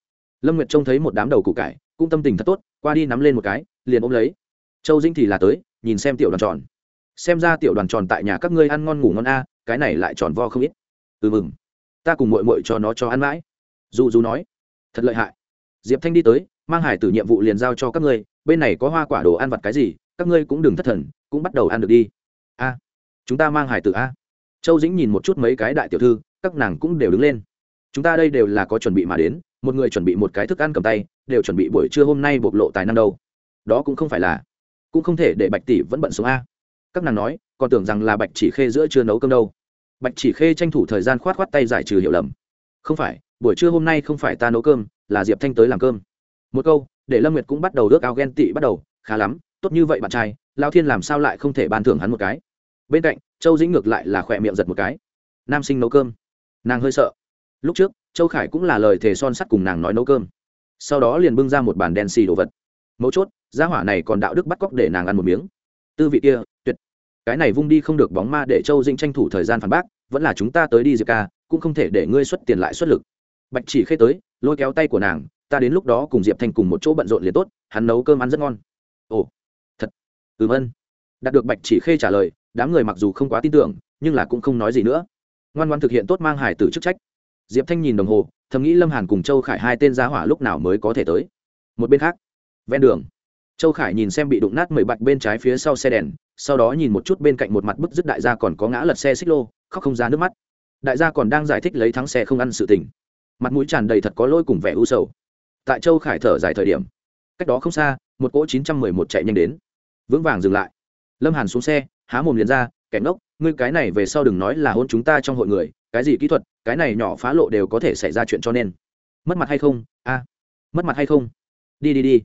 Lâm nguyệt trông thấy một đám đầu củ cải, cũng tâm tình thật tốt, qua đi nắm lên một cái, liền ôm lấy. Châu dĩnh thì là tới, nhìn xem tiểu đoàn tròn. Xem ra tiểu đoàn tròn tại nhà các ngươi ăn ngon ngủ ngon a, cái này lại tròn vo không ít. Ừ mừng. Ta cùng mội mội cho nó cho ăn mãi. Dù dù nói, thật lợi hại. Diệp thanh đi tới mang hải tử nhiệm vụ liền giao cho các ngươi, bên này có hoa quả đồ ăn vặt cái gì, các ngươi cũng đừng thất thần, cũng bắt đầu ăn được đi. A, chúng ta mang hải tử a. Châu dĩnh nhìn một chút mấy cái đại tiểu thư, các nàng cũng đều đứng lên. Chúng ta đây đều là có chuẩn bị mà đến, một người chuẩn bị một cái thức ăn cầm tay, đều chuẩn bị buổi trưa hôm nay bộc lộ tài năng đâu. Đó cũng không phải là, cũng không thể để bạch tỷ vẫn bận xuống a. Các nàng nói, còn tưởng rằng là bạch chỉ khê giữa chưa nấu cơm đâu. Bạch chỉ khê tranh thủ thời gian khoát khoát tay giải trừ hiểu lầm. Không phải, buổi trưa hôm nay không phải ta nấu cơm, là diệp thanh tới làm cơm một câu, để lâm nguyệt cũng bắt đầu ước ao ghen tị bắt đầu, khá lắm, tốt như vậy bạn trai, lao thiên làm sao lại không thể ban thưởng hắn một cái? Bên cạnh, châu dĩnh ngược lại là khỏe miệng giật một cái. Nam sinh nấu cơm. Nàng hơi sợ. Lúc trước, châu khải cũng là lời thề son sắt cùng nàng nói nấu cơm. Sau đó liền bưng ra một bàn đen xì đồ vật. Mấu chốt, gia hỏa này còn đạo đức bắt cóc để nàng ăn một miếng. Tư vị kia, tuyệt. Cái này vung đi không được bóng ma để châu dĩnh tranh thủ thời gian phản bác, vẫn là chúng ta tới đi diệp ca, cũng không thể để ngươi xuất tiền lại xuất lực. Bạch chỉ khê tới, lôi kéo tay của nàng ta đến lúc đó cùng diệp thanh cùng một chỗ bận rộn liền tốt, hắn nấu cơm ăn rất ngon. Ồ, thật. Ừm ân đạt được bạch chỉ khê trả lời, đám người mặc dù không quá tin tưởng, nhưng là cũng không nói gì nữa. Ngoan ngoan thực hiện tốt mang hải tử chức trách. Diệp thanh nhìn đồng hồ, thầm nghĩ lâm hàn cùng châu khải hai tên giá hỏa lúc nào mới có thể tới. Một bên khác, ven đường, châu khải nhìn xem bị đụng nát mười bạch bên trái phía sau xe đèn, sau đó nhìn một chút bên cạnh một mặt bức dứt đại gia còn có ngã lật xe xích lô, khóc không ra nước mắt. Đại gia còn đang giải thích lấy thắng xe không ăn sự tình. Mặt mũi tràn đầy thật có lỗi cùng vẻ u sầu tại châu khải thở dài thời điểm. Cách đó không xa, một cỗ chín trăm mười một chạy nhanh đến. Vững vàng dừng lại. Lâm hàn xuống xe, há mồm liền ra, kẻ ngốc, ngươi cái này về sau đừng nói là hôn chúng ta trong hội người, cái gì kỹ thuật, cái này nhỏ phá lộ đều có thể xảy ra chuyện cho nên. Mất mặt hay không? A, mất mặt hay không? Đi đi đi.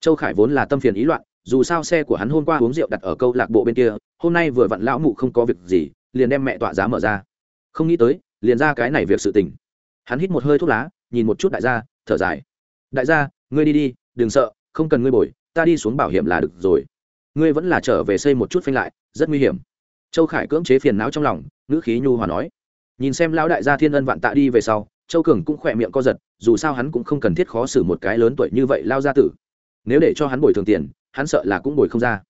Châu khải vốn là tâm phiền ý loạn, dù sao xe của hắn hôm qua uống rượu đặt ở câu lạc bộ bên kia, hôm nay vừa vặn lão mụ không có việc gì, liền đem mẹ tọa giá mở ra. Không nghĩ tới, liền ra cái này việc sự tình. Hắn hít một hơi thuốc lá, nhìn một chút đại gia, thở dài đại gia, ngươi đi đi, đừng sợ, không cần ngươi bồi, ta đi xuống bảo hiểm là được rồi. Ngươi vẫn là trở về xây một chút phanh lại, rất nguy hiểm. Châu khải cưỡng chế phiền não trong lòng, ngữ khí nhu hòa nói. Nhìn xem lão đại gia thiên ân vạn tạ đi về sau, châu cường cũng khỏe miệng co giật, dù sao hắn cũng không cần thiết khó xử một cái lớn tuổi như vậy lao gia tử. Nếu để cho hắn bồi thường tiền, hắn sợ là cũng bồi không ra.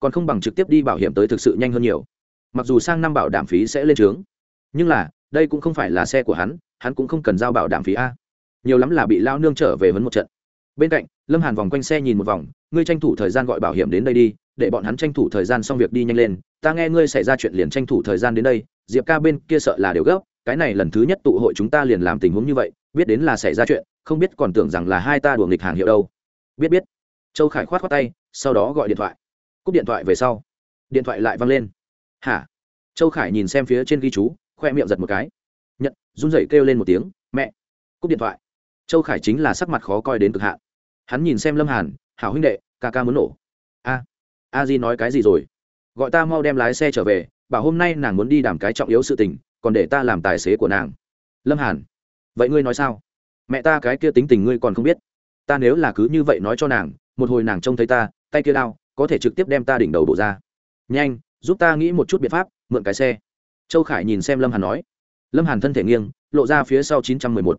Còn không bằng trực tiếp đi bảo hiểm tới thực sự nhanh hơn nhiều. Mặc dù sang năm bảo đảm phí sẽ lên trướng, nhưng là, đây cũng không phải là xe của hắn hắn cũng không cần giao bảo đảm phí a nhiều lắm là bị lao nương trở về vấn một trận. Bên cạnh, lâm hàn vòng quanh xe nhìn một vòng, ngươi tranh thủ thời gian gọi bảo hiểm đến đây đi, để bọn hắn tranh thủ thời gian xong việc đi nhanh lên, ta nghe ngươi xảy ra chuyện liền tranh thủ thời gian đến đây, diệp ca bên kia sợ là đều gấp, cái này lần thứ nhất tụ hội chúng ta liền làm tình huống như vậy, biết đến là xảy ra chuyện, không biết còn tưởng rằng là hai ta đùa nghịch hàng hiệu đâu. Biết biết. Châu khải khoát khoát tay, sau đó gọi điện thoại. Cúp điện thoại về sau, điện thoại lại văng lên. Hả? Châu khải nhìn xem phía trên ghi chú, khoe miệng giật một cái. Nhận, run rẩy kêu lên một tiếng, mẹ, cúp điện thoại châu khải chính là sắc mặt khó coi đến cực hạn. Hắn nhìn xem lâm hàn, hảo huynh đệ, ca ca muốn nổ. A a di nói cái gì rồi? Gọi ta mau đem lái xe trở về, bảo hôm nay nàng muốn đi đảm cái trọng yếu sự tình, còn để ta làm tài xế của nàng. Lâm hàn, vậy ngươi nói sao? Mẹ ta cái kia tính tình ngươi còn không biết. Ta nếu là cứ như vậy nói cho nàng, một hồi nàng trông thấy ta, tay kia đau, có thể trực tiếp đem ta đỉnh đầu đổ ra. Nhanh, giúp ta nghĩ một chút biện pháp, mượn cái xe. Châu khải nhìn xem lâm hàn nói. Lâm hàn thân thể nghiêng, lộ ra phía sau chín trăm mười một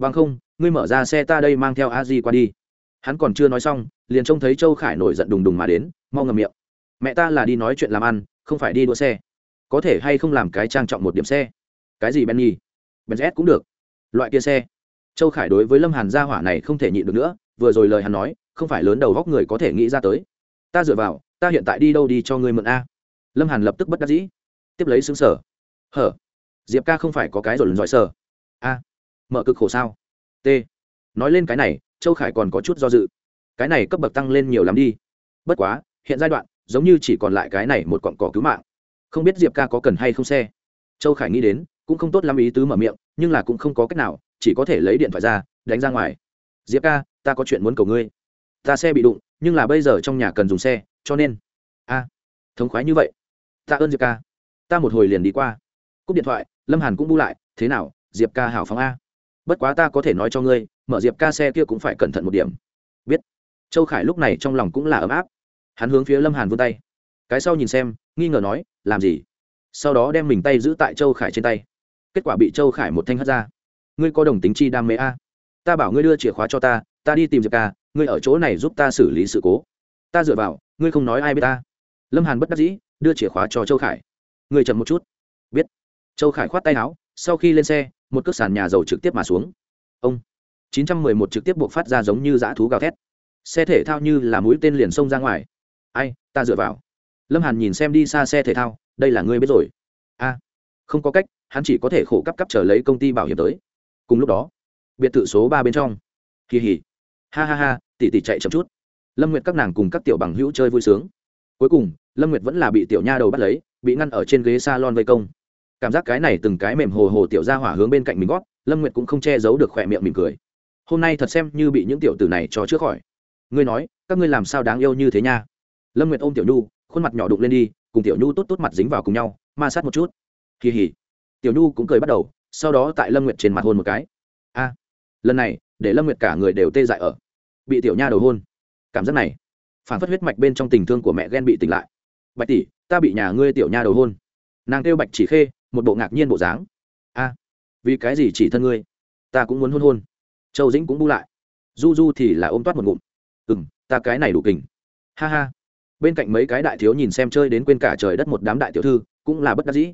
bằng không, ngươi mở ra xe ta đây mang theo a di qua đi. Hắn còn chưa nói xong, liền trông thấy châu khải nổi giận đùng đùng mà đến, mau ngầm miệng. Mẹ ta là đi nói chuyện làm ăn, không phải đi đua xe. Có thể hay không làm cái trang trọng một điểm xe? Cái gì benny? Benz cũng được. Loại kia xe. Châu khải đối với lâm hàn gia hỏa này không thể nhịn được nữa, vừa rồi lời hắn nói, không phải lớn đầu góc người có thể nghĩ ra tới. Ta dựa vào, ta hiện tại đi đâu đi cho ngươi mượn a. Lâm hàn lập tức bất đắc dĩ. Tiếp lấy xứng sở. Hở? Diệp ca không phải có cái rồi lần giỏi sở. A mở cực khổ sao? T. Nói lên cái này, châu khải còn có chút do dự. Cái này cấp bậc tăng lên nhiều lắm đi. Bất quá, hiện giai đoạn, giống như chỉ còn lại cái này một cọn cỏ cứu mạng. Không biết diệp ca có cần hay không xe. Châu khải nghĩ đến, cũng không tốt lắm ý tứ mở miệng, nhưng là cũng không có cách nào, chỉ có thể lấy điện thoại ra, đánh ra ngoài. Diệp ca, ta có chuyện muốn cầu ngươi. Ta xe bị đụng, nhưng là bây giờ trong nhà cần dùng xe, cho nên. A, thống khoái như vậy. Ta ơn diệp ca. Ta một hồi liền đi qua. Cúp điện thoại, lâm hàn cũng bu lại, thế nào, diệp ca hảo phóng a bất quá ta có thể nói cho ngươi, mở diệp ca xe kia cũng phải cẩn thận một điểm. Biết. Châu khải lúc này trong lòng cũng là ấm áp. Hắn hướng phía lâm hàn vươn tay. Cái sau nhìn xem, nghi ngờ nói, làm gì? Sau đó đem mình tay giữ tại châu khải trên tay. Kết quả bị châu khải một thanh hất ra. Ngươi có đồng tính chi đam mê a? Ta bảo ngươi đưa chìa khóa cho ta ta đi tìm diệp ca, ngươi ở chỗ này giúp ta xử lý sự cố. Ta dựa vào, ngươi không nói ai biết ta. Lâm hàn bất đắc dĩ, đưa chìa khóa cho châu khải. Ngươi chậm một chút. Biết. Châu khải khoát tay áo sau khi lên xe, một cước sàn nhà dầu trực tiếp mà xuống. Ông. 911 trực tiếp buộc phát ra giống như dã thú gào thét. Xe thể thao như là mũi tên liền xông ra ngoài. Ai, ta dựa vào. Lâm hàn nhìn xem đi xa xe thể thao, đây là ngươi biết rồi. A. Không có cách, hắn chỉ có thể khổ cấp cấp chờ lấy công ty bảo hiểm tới. Cùng lúc đó, biệt thự số ba bên trong. Kỳ hỉ. Ha ha ha, tỷ tỷ chạy chậm chút. Lâm nguyệt các nàng cùng các tiểu bằng hữu chơi vui sướng. Cuối cùng, lâm nguyệt vẫn là bị tiểu nha đầu bắt lấy, bị ngăn ở trên ghế s a lon vây công cảm giác cái này từng cái mềm hồ hồ tiểu ra hỏa hướng bên cạnh mình gót, lâm nguyệt cũng không che giấu được khỏe miệng mỉm cười. Hôm nay thật xem như bị những tiểu tử này cho trước khỏi. Ngươi nói, các ngươi làm sao đáng yêu như thế nha? Lâm nguyệt ôm tiểu nhu, khuôn mặt nhỏ đụng lên đi, cùng tiểu nhu tốt tốt mặt dính vào cùng nhau, ma sát một chút. Kỳ hỉ tiểu nhu cũng cười bắt đầu, sau đó tại lâm nguyệt trên mặt hôn một cái. A, lần này, để lâm nguyệt cả người đều tê dại ở. Bị tiểu nha đầu hôn. Cảm giác này, phản phất huyết mạch bên trong tình thương của mẹ ghen bị tỉnh lại. Bạch tỷ, ta bị nhà ngươi tiểu nha đầu hôn. Nàng kêu bạch chỉ khê một bộ ngạc nhiên bộ dáng. A, vì cái gì chỉ thân ngươi? Ta cũng muốn hôn hôn. Châu dĩnh cũng bu lại. Du du thì là ôm toát một ngụm. Ừ m ta cái này đủ kình. Ha ha. Bên cạnh mấy cái đại thiếu nhìn xem chơi đến quên cả trời đất một đám đại tiểu thư, cũng là bất đắc dĩ.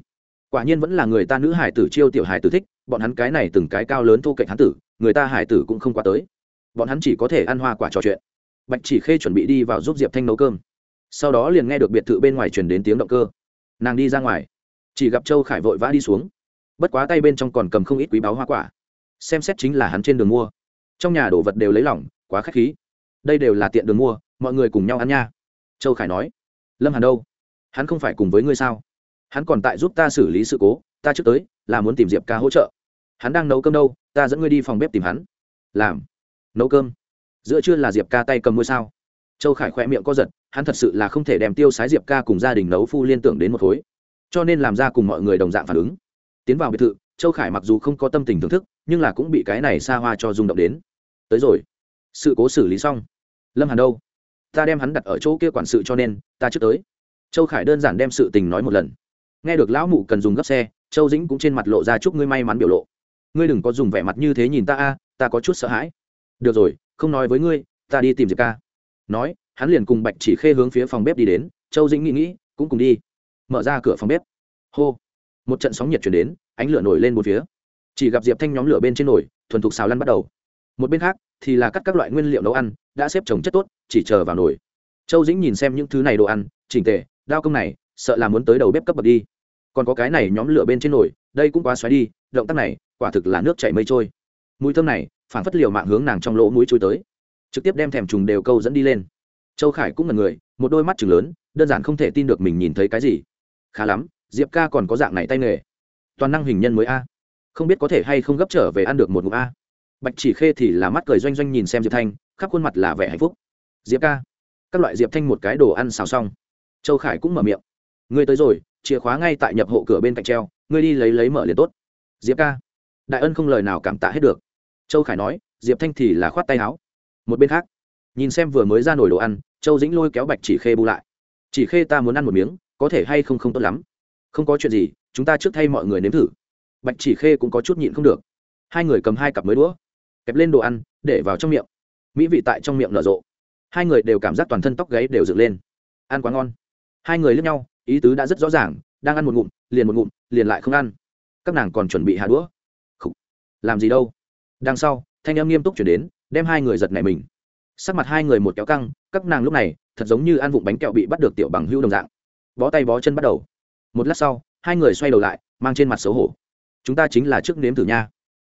Quả nhiên vẫn là người ta nữ hải tử chiêu tiểu hải tử thích, bọn hắn cái này từng cái cao lớn thô cạnh hắn tử, người ta hải tử cũng không qua tới. Bọn hắn chỉ có thể ăn hoa quả trò chuyện. Bạch chỉ khê chuẩn bị đi vào giúp diệp thanh nấu cơm. Sau đó liền nghe được biệt thự bên ngoài truyền đến tiếng động cơ. Nàng đi ra ngoài chỉ gặp châu khải vội vã đi xuống. Bất quá tay bên trong còn cầm không ít quý báo hoa quả. Xem xét chính là hắn trên đường mua. Trong nhà đồ vật đều lấy lỏng quá k h á c h khí. Đây đều là tiện đường mua, mọi người cùng nhau ăn nha. Châu khải nói. Lâm hàn đâu? Hắn không phải cùng với ngươi sao? Hắn còn tại giúp ta xử lý sự cố, ta trước tới, là muốn tìm diệp ca hỗ trợ. Hắn đang nấu cơm đâu, ta dẫn ngươi đi phòng bếp tìm hắn. Làm. Nấu cơm. Giữa trưa là diệp ca tay cầm ngôi sao? Châu khải khỏe miệng co giật, hắn thật sự là không thể đem tiêu sái diệp ca cùng gia đình nấu phu liên tưởng đến một khối cho nên làm ra cùng mọi người đồng dạng phản ứng. Tiến vào biệt thự, châu khải mặc dù không có tâm tình thưởng thức, nhưng là cũng bị cái này xa hoa cho rung động đến. Tới rồi. Sự cố xử lý xong. Lâm hàn đâu? Ta đem hắn đặt ở chỗ kia quản sự cho nên, ta trước tới. Châu khải đơn giản đem sự tình nói một lần. Nghe được lão mụ cần dùng gấp xe, châu dĩnh cũng trên mặt lộ ra chúc ngươi may mắn biểu lộ. Ngươi đừng có dùng vẻ mặt như thế nhìn ta a, ta có chút sợ hãi. Được rồi, không nói với ngươi, ta đi tìm diệp ca. Nói, hắn liền cùng bạch chỉ khê hướng phía phòng bếp đi đến. Châu dĩnh nghĩ nghĩ, cũng cùng đi mở ra cửa phòng bếp. Hô! Một trận sóng nhiệt chuyển đến, ánh lửa nổi lên một phía. Chỉ gặp diệp thanh nhóm lửa bên trên nồi, thuần thục xào lăn bắt đầu. Một bên khác, thì là cắt các loại nguyên liệu nấu ăn, đã xếp trồng chất tốt, chỉ chờ vào nồi. Châu dĩnh nhìn xem những thứ này đồ ăn, chỉnh tề, đao công này, sợ là muốn tới đầu bếp cấp bậc đi. Còn có cái này nhóm lửa bên trên nồi, đây cũng quá xoáy đi, động tác này, quả thực là nước chảy mây trôi. Mùi thơm này phản phất liều mạng hướng nàng trong lỗ mũi trôi tới. Trực tiếp đem thèm trùng đều câu dẫn đi lên. Châu khải cũng là người, một đôi mắt chừng lớn, đơn giản không thể tin được mình nhìn thấy cái gì khá lắm, diệp ca còn có dạng này tay nghề. Toàn năng hình nhân mới a. Không biết có thể hay không gấp trở về ăn được một ngụm a. Bạch chỉ khê thì là mắt cười doanh doanh nhìn xem diệp thanh, khắp khuôn mặt là vẻ hạnh phúc. Diệp ca, các loại diệp thanh một cái đồ ăn xào xong. Châu khải cũng mở miệng. Ngươi tới rồi, chìa khóa ngay tại nhập hộ cửa bên cạnh treo, ngươi đi lấy lấy mở liền tốt. Diệp ca, đại ân không lời nào cảm tạ hết được. Châu khải nói, diệp thanh thì là khoát tay áo. Một bên khác, nhìn xem vừa mới ra nổi đồ ăn, châu dĩnh lôi kéo bạch chỉ khê bu lại. Chỉ khê ta muốn ăn một miếng có thể hay không không tốt lắm. Không có chuyện gì, chúng ta trước thay mọi người nếm thử. Bạch chỉ khê cũng có chút nhịn không được. Hai người cầm hai cặp mới đũa, kẹp lên đồ ăn, để vào trong miệng. Mỹ vị tại trong miệng nở rộ. Hai người đều cảm giác toàn thân tóc gáy đều dựng lên. Ăn quá ngon. Hai người lướt nhau, ý tứ đã rất rõ ràng, đang ăn một ngụm, liền một ngụm, liền lại không ăn. Các nàng còn chuẩn bị hạ đũa. Khủ. làm gì đâu. Đằng sau, thanh em nghiêm túc chuyển đến, đem hai người giật nảy mình. Sắc mặt hai người một kéo căng, các nàng lúc này, thật giống như ăn vụng bánh kẹo bị bắt được tiểu bằng hưu đồng dạng bó tay bó chân bắt đầu. Một lát sau, hai người xoay đầu lại, mang trên mặt xấu hổ. Chúng ta chính là trước nếm thử nha.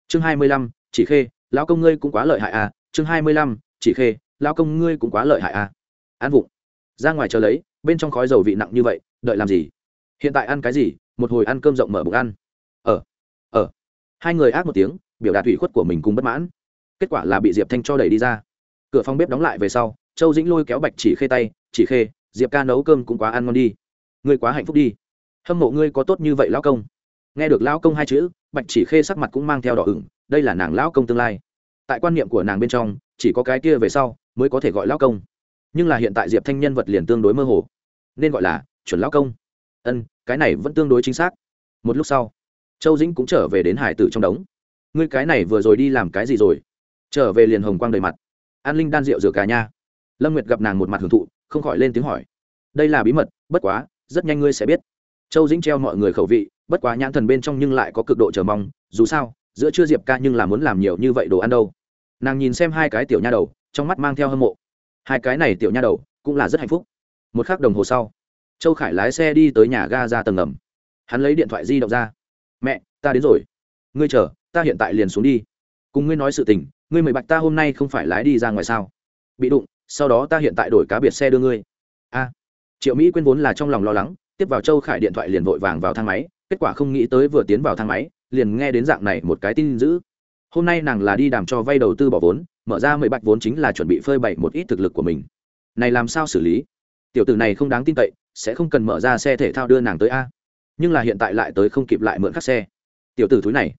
Chương hai mươi lăm, chỉ khê, lão công ngươi cũng quá lợi hại à. Chương hai mươi lăm, chỉ khê, lão công ngươi cũng quá lợi hại à. Ăn vụng. Ra ngoài chờ lấy, bên trong khói dầu vị nặng như vậy, đợi làm gì? Hiện tại ăn cái gì? Một hồi ăn cơm rộng mở bụng ăn. Ờ ờ. Hai người ác một tiếng, biểu đạt ủy khuất của mình cùng bất mãn. Kết quả là bị diệp thanh cho đẩy đi ra. Cửa phòng bếp đóng lại về sau, châu dĩnh lôi kéo bạch chỉ khê tay. Chỉ khê, diệp ca nấu cơm cũng quá ăn ngon đi ngươi quá hạnh phúc đi. Hâm mộ ngươi có tốt như vậy lão công. Nghe được lão công hai chữ, bạch chỉ khê sắc mặt cũng mang theo đỏ ửng, đây là nàng lão công tương lai. Tại quan niệm của nàng bên trong, chỉ có cái kia về sau mới có thể gọi lão công. Nhưng là hiện tại diệp thanh nhân vật liền tương đối mơ hồ. Nên gọi là chuẩn lão công. Ân, cái này vẫn tương đối chính xác. Một lúc sau, châu dĩnh cũng trở về đến hải tử trong đống. Ngươi cái này vừa rồi đi làm cái gì rồi? Trở về liền hồng quang đầy mặt. An linh đan rượu rửa cả nha. Lâm nguyệt gặp nàng một mặt hưởng thụ, không khỏi lên tiếng hỏi. Đây là bí mật, bất quá rất nhanh ngươi sẽ biết. Châu dĩnh treo mọi người khẩu vị, bất quá nhãn thần bên trong nhưng lại có cực độ chờ mong, dù sao, giữa chưa diệp ca nhưng là muốn làm nhiều như vậy đồ ăn đâu. Nàng nhìn xem hai cái tiểu nha đầu, trong mắt mang theo hâm mộ. Hai cái này tiểu nha đầu, cũng là rất hạnh phúc. Một k h ắ c đồng hồ sau, châu khải lái xe đi tới nhà ga ra tầng ngầm. Hắn lấy điện thoại di động ra. Mẹ, ta đến rồi. Ngươi chờ, ta hiện tại liền xuống đi. Cùng ngươi nói sự tình, ngươi mời bạch ta hôm nay không phải lái đi ra ngoài sao? Bị đụng, sau đó ta hiện tại đổi cá biệt xe đưa ngươi. A triệu mỹ quên vốn là trong lòng lo lắng, tiếp vào châu khải điện thoại liền vội vàng vào thang máy, kết quả không nghĩ tới vừa tiến vào thang máy, liền nghe đến dạng này một cái tin dữ. Hôm nay nàng là đi đàm cho vay đầu tư bỏ vốn, mở ra mười bạch vốn chính là chuẩn bị phơi bày một ít thực lực của mình. Này làm sao xử lý? Tiểu tử này không đáng tin cậy, sẽ không cần mở ra xe thể thao đưa nàng tới a. Nhưng là hiện tại lại tới không kịp lại mượn khắc xe. Tiểu tử thúi này.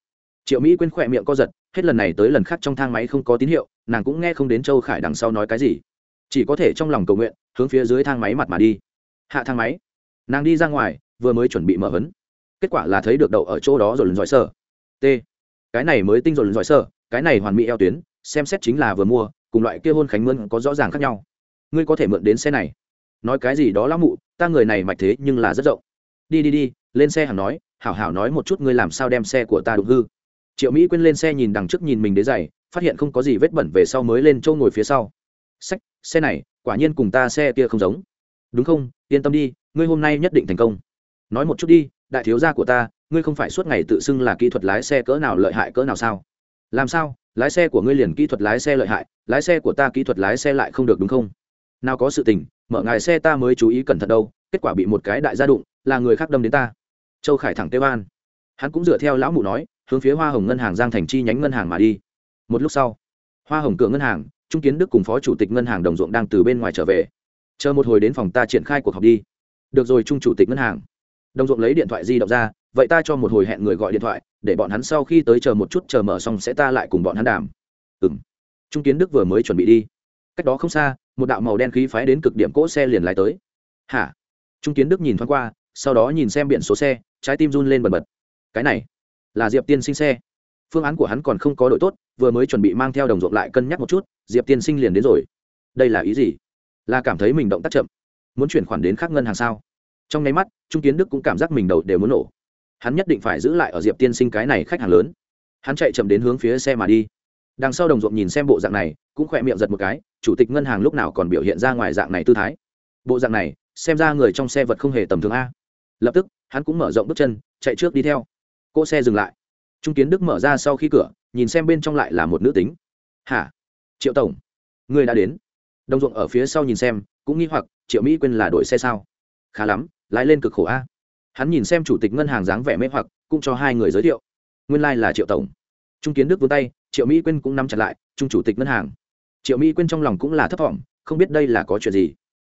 Triệu mỹ quên khỏe miệng co giật, hết lần này tới lần khác trong thang máy không có tín hiệu, nàng cũng nghe không đến châu khải đằng sau nói cái gì. Chỉ có thể trong lòng cầu nguyện, hướng phía dưới thang máy mặt mà đi hạ thang máy. Nàng đi ra ngoài, vừa mới chuẩn bị mở hấn. Kết quả là thấy được đậu ở chỗ đó rồi lần giỏi sở. t. Cái này mới tinh rồi lần giỏi sở cái này hoàn mỹ eo tuyến, xem xét chính là vừa mua, cùng loại kia hôn khánh mướn có rõ ràng khác nhau. Ngươi có thể mượn đến xe này. Nói cái gì đó lão mụ, ta người này mạch thế nhưng là rất rộng. Đi đi đi, lên xe hẳn nói, hảo hảo nói một chút ngươi làm sao đem xe của ta đụng hư. Triệu mỹ quên lên xe nhìn đằng trước nhìn mình đế giày, phát hiện không có gì vết bẩn về sau mới lên châu ngồi phía sau. Sách, xe này, quả nhiên cùng ta xe kia không giống đúng không? Yên tâm đi, ngươi hôm nay nhất định thành công. Nói một chút đi, đại thiếu gia của ta, ngươi không phải suốt ngày tự xưng là kỹ thuật lái xe cỡ nào lợi hại cỡ nào sao? Làm sao? Lái xe của ngươi liền kỹ thuật lái xe lợi hại, lái xe của ta kỹ thuật lái xe lại không được đúng không? Nào có sự tình, mở ngài xe ta mới chú ý cẩn thận đâu, kết quả bị một cái đại gia đụng, là người khác đâm đến ta. Châu khải thẳng tê ban hắn cũng dựa theo lão mụ nói, hướng phía hoa hồng ngân hàng giang thành chi nhánh ngân hàng mà đi. Một lúc sau, hoa hồng cửa ngân hàng, trung kiến đức cùng phó chủ tịch ngân hàng đồng ruộng đang từ bên ngoài trở về chờ một hồi đến phòng ta triển khai cuộc họp đi. Được rồi, trung chủ tịch ngân hàng. Đồng ruộng lấy điện thoại di động ra, vậy ta cho một hồi hẹn người gọi điện thoại, để bọn hắn sau khi tới chờ một chút, chờ mở xong sẽ ta lại cùng bọn hắn đàm. Ừ m trung kiến đức vừa mới chuẩn bị đi. Cách đó không xa, một đạo màu đen khí phái đến cực điểm cỗ xe liền lái tới. Hả? Trung kiến đức nhìn thoáng qua, sau đó nhìn xem biển số xe, trái tim run lên bần bật. Cái này là diệp tiên sinh xe. Phương án của hắn còn không có đội tốt, vừa mới chuẩn bị mang theo đồng ruộng lại cân nhắc một chút, diệp tiên sinh liền đến rồi. Đây là ý gì? Là cảm thấy mình động tác chậm, muốn chuyển khoản đến khác ngân hàng sao? Trong nháy mắt, trung kiến đức cũng cảm giác mình đầu đều muốn nổ. Hắn nhất định phải giữ lại ở diệp tiên sinh cái này khách hàng lớn. Hắn chạy chậm đến hướng phía xe mà đi. Đằng sau đồng ruộng nhìn xem bộ dạng này, cũng khỏe miệng giật một cái, chủ tịch ngân hàng lúc nào còn biểu hiện ra ngoài dạng này tư thái. Bộ dạng này, xem ra người trong xe vật không hề tầm thường a. Lập tức, hắn cũng mở rộng bước chân, chạy trước đi theo. Cỗ xe dừng lại. Trung kiến đức mở ra sau khi cửa, nhìn xem bên trong lại là một nữ tính. Hả? Triệu tổng, người đã đến đồng ruộng ở phía sau nhìn xem, cũng nghi hoặc, triệu mỹ quên là đổi xe sao? Khá lắm, lái lên cực khổ a. Hắn nhìn xem chủ tịch ngân hàng dáng vẻ mê hoặc, cũng cho hai người giới thiệu. Nguyên lai、like、là triệu tổng. Trung kiến đức vươn tay, triệu mỹ quyên cũng nắm chặt lại, trung chủ tịch ngân hàng. Triệu mỹ quyên trong lòng cũng là thấp t không biết đây là có chuyện gì.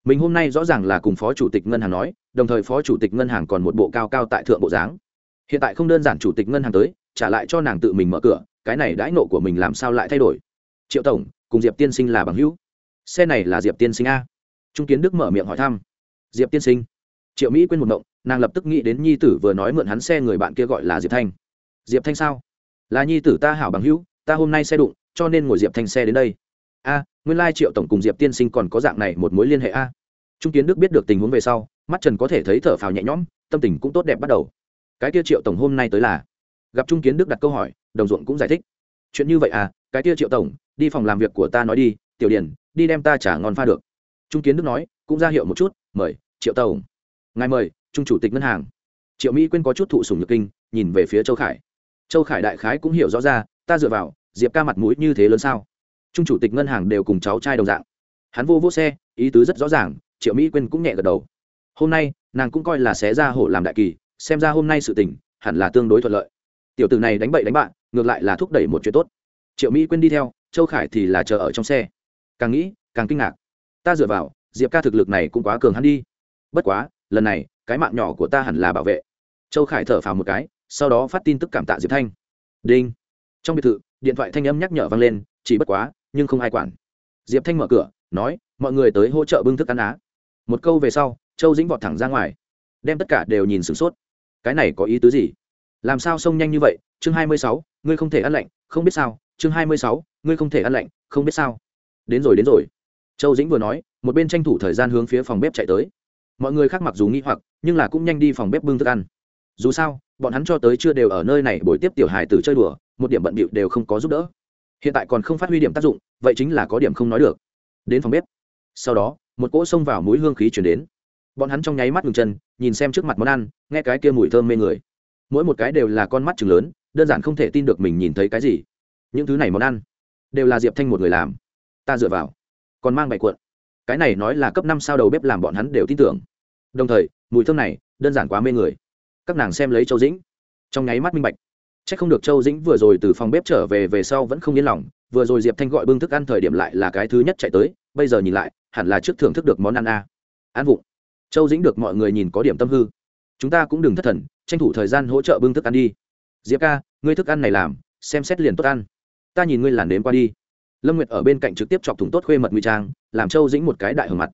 Mình hôm nay rõ ràng là cùng phó chủ tịch ngân hàng nói, đồng thời phó chủ tịch ngân hàng còn một bộ cao cao tại thượng bộ dáng. Hiện tại không đơn giản chủ tịch ngân hàng tới, trả lại cho nàng tự mình mở cửa, cái này đãi nộ của mình làm sao lại thay đổi? Triệu tổng, cùng diệp tiên sinh là bằng hữu xe này là diệp tiên sinh a. Trung kiến đức mở miệng hỏi thăm. Diệp tiên sinh. Triệu mỹ quên một mộng nàng lập tức nghĩ đến nhi tử vừa nói mượn hắn xe người bạn kia gọi là diệp thanh. Diệp thanh sao? Là nhi tử ta hảo bằng hữu, ta hôm nay xe đụng, cho nên ngồi diệp thanh xe đến đây. A, nguyên lai triệu tổng cùng diệp tiên sinh còn có dạng này một mối liên hệ a. Trung kiến đức biết được tình huống về sau, mắt trần có thể thấy thở phào nhẹ nhõm, tâm tình cũng tốt đẹp bắt đầu. Cái kia triệu tổng hôm nay tới là? Gặp trung kiến đức đặt câu hỏi, đồng ruộng cũng giải thích. Chuyện như vậy à cái kia triệu tổng, đi phòng làm việc của ta nói đi, tiểu điển đi đem ta trả ngon pha được. Trung kiến đức nói, cũng ra hiệu một chút, mời, triệu tổng ngài mời, trung chủ tịch ngân hàng. Triệu mỹ quên có chút thụ sùng nhược kinh, nhìn về phía châu khải. Châu khải đại khái cũng hiểu rõ ra, ta dựa vào, diệp ca mặt mũi như thế lớn sao? Trung chủ tịch ngân hàng đều cùng cháu trai đồng dạng. Hắn vô vô xe, ý tứ rất rõ ràng, triệu mỹ quên cũng nhẹ gật đầu. Hôm nay, nàng cũng coi là xé ra hổ làm đại kỳ, xem ra hôm nay sự tình, hẳn là tương đối thuận lợi. Tiểu tử này đánh bậy đánh bạn ngược lại là thúc đẩy một chuyện tốt. Triệu mỹ quên đi theo, châu khải thì là chờ ở trong xe càng nghĩ, càng kinh ngạc. Ta dựa vào, diệp ca thực lực này cũng quá cường hắn đi. Bất quá, lần này, cái mạng nhỏ của ta hẳn là bảo vệ. Châu khải thở phào một cái, sau đó phát tin tức cảm tạ diệp thanh. Đinh. Trong biệt thự, điện thoại thanh âm nhắc nhở vang lên, chỉ bất quá, nhưng không ai quản. Diệp thanh mở cửa, nói, mọi người tới hỗ trợ bưng thức ăn á. Một câu về sau, châu dĩnh vọt thẳng ra ngoài. Đem tất cả đều nhìn sửng sốt. Cái này có ý tứ gì? Làm sao xông nhanh như vậy? Chương hai mươi sáu, ngươi không thể ăn lạnh, không biết sao. Chương hai mươi sáu, ngươi không thể ăn lạnh, không biết sao đến rồi đến rồi. Châu dĩnh vừa nói, một bên tranh thủ thời gian hướng phía phòng bếp chạy tới. Mọi người khác mặc dù nghi hoặc, nhưng là cũng nhanh đi phòng bếp bưng thức ăn. Dù sao, bọn hắn cho tới chưa đều ở nơi này buổi tiếp tiểu hài tử chơi đùa, một điểm bận bịu đều không có giúp đỡ. Hiện tại còn không phát huy điểm tác dụng, vậy chính là có điểm không nói được. Đến phòng bếp. Sau đó, một cỗ xông vào mũi hương khí chuyển đến. Bọn hắn trong nháy mắt ngừng chân, nhìn xem trước mặt món ăn, nghe cái kia mùi thơm mê người. Mỗi một cái đều là con mắt chừng lớn, đơn giản không thể tin được mình nhìn thấy cái gì. Những thứ này món ăn, đều là diệp thanh một người làm ta dựa vào. Còn mang bảy cuộn. Cái này nói là cấp năm sao đầu bếp làm bọn hắn đều tin tưởng. Đồng thời, mùi thơm này, đơn giản quá mê người. Các nàng xem lấy châu dĩnh. Trong nháy mắt minh bạch. C h ắ c không được châu dĩnh vừa rồi từ phòng bếp trở về về sau vẫn không yên lòng, vừa rồi diệp thanh gọi bưng thức ăn thời điểm lại là cái thứ nhất chạy tới, bây giờ nhìn lại, hẳn là trước thưởng thức được món ăn a. Ăn vụng. Châu dĩnh được mọi người nhìn có điểm tâm hư. Chúng ta cũng đừng thất thần, tranh thủ thời gian hỗ trợ bưng thức ăn đi. Diệp ca, ngươi thức ăn này làm, xem xét liền tốt ăn. Ta nhìn ngươi làn đếm qua đi lâm nguyệt ở bên cạnh trực tiếp chọc thủng tốt khuê mật nguy trang, làm châu dĩnh một cái đại hở mặt.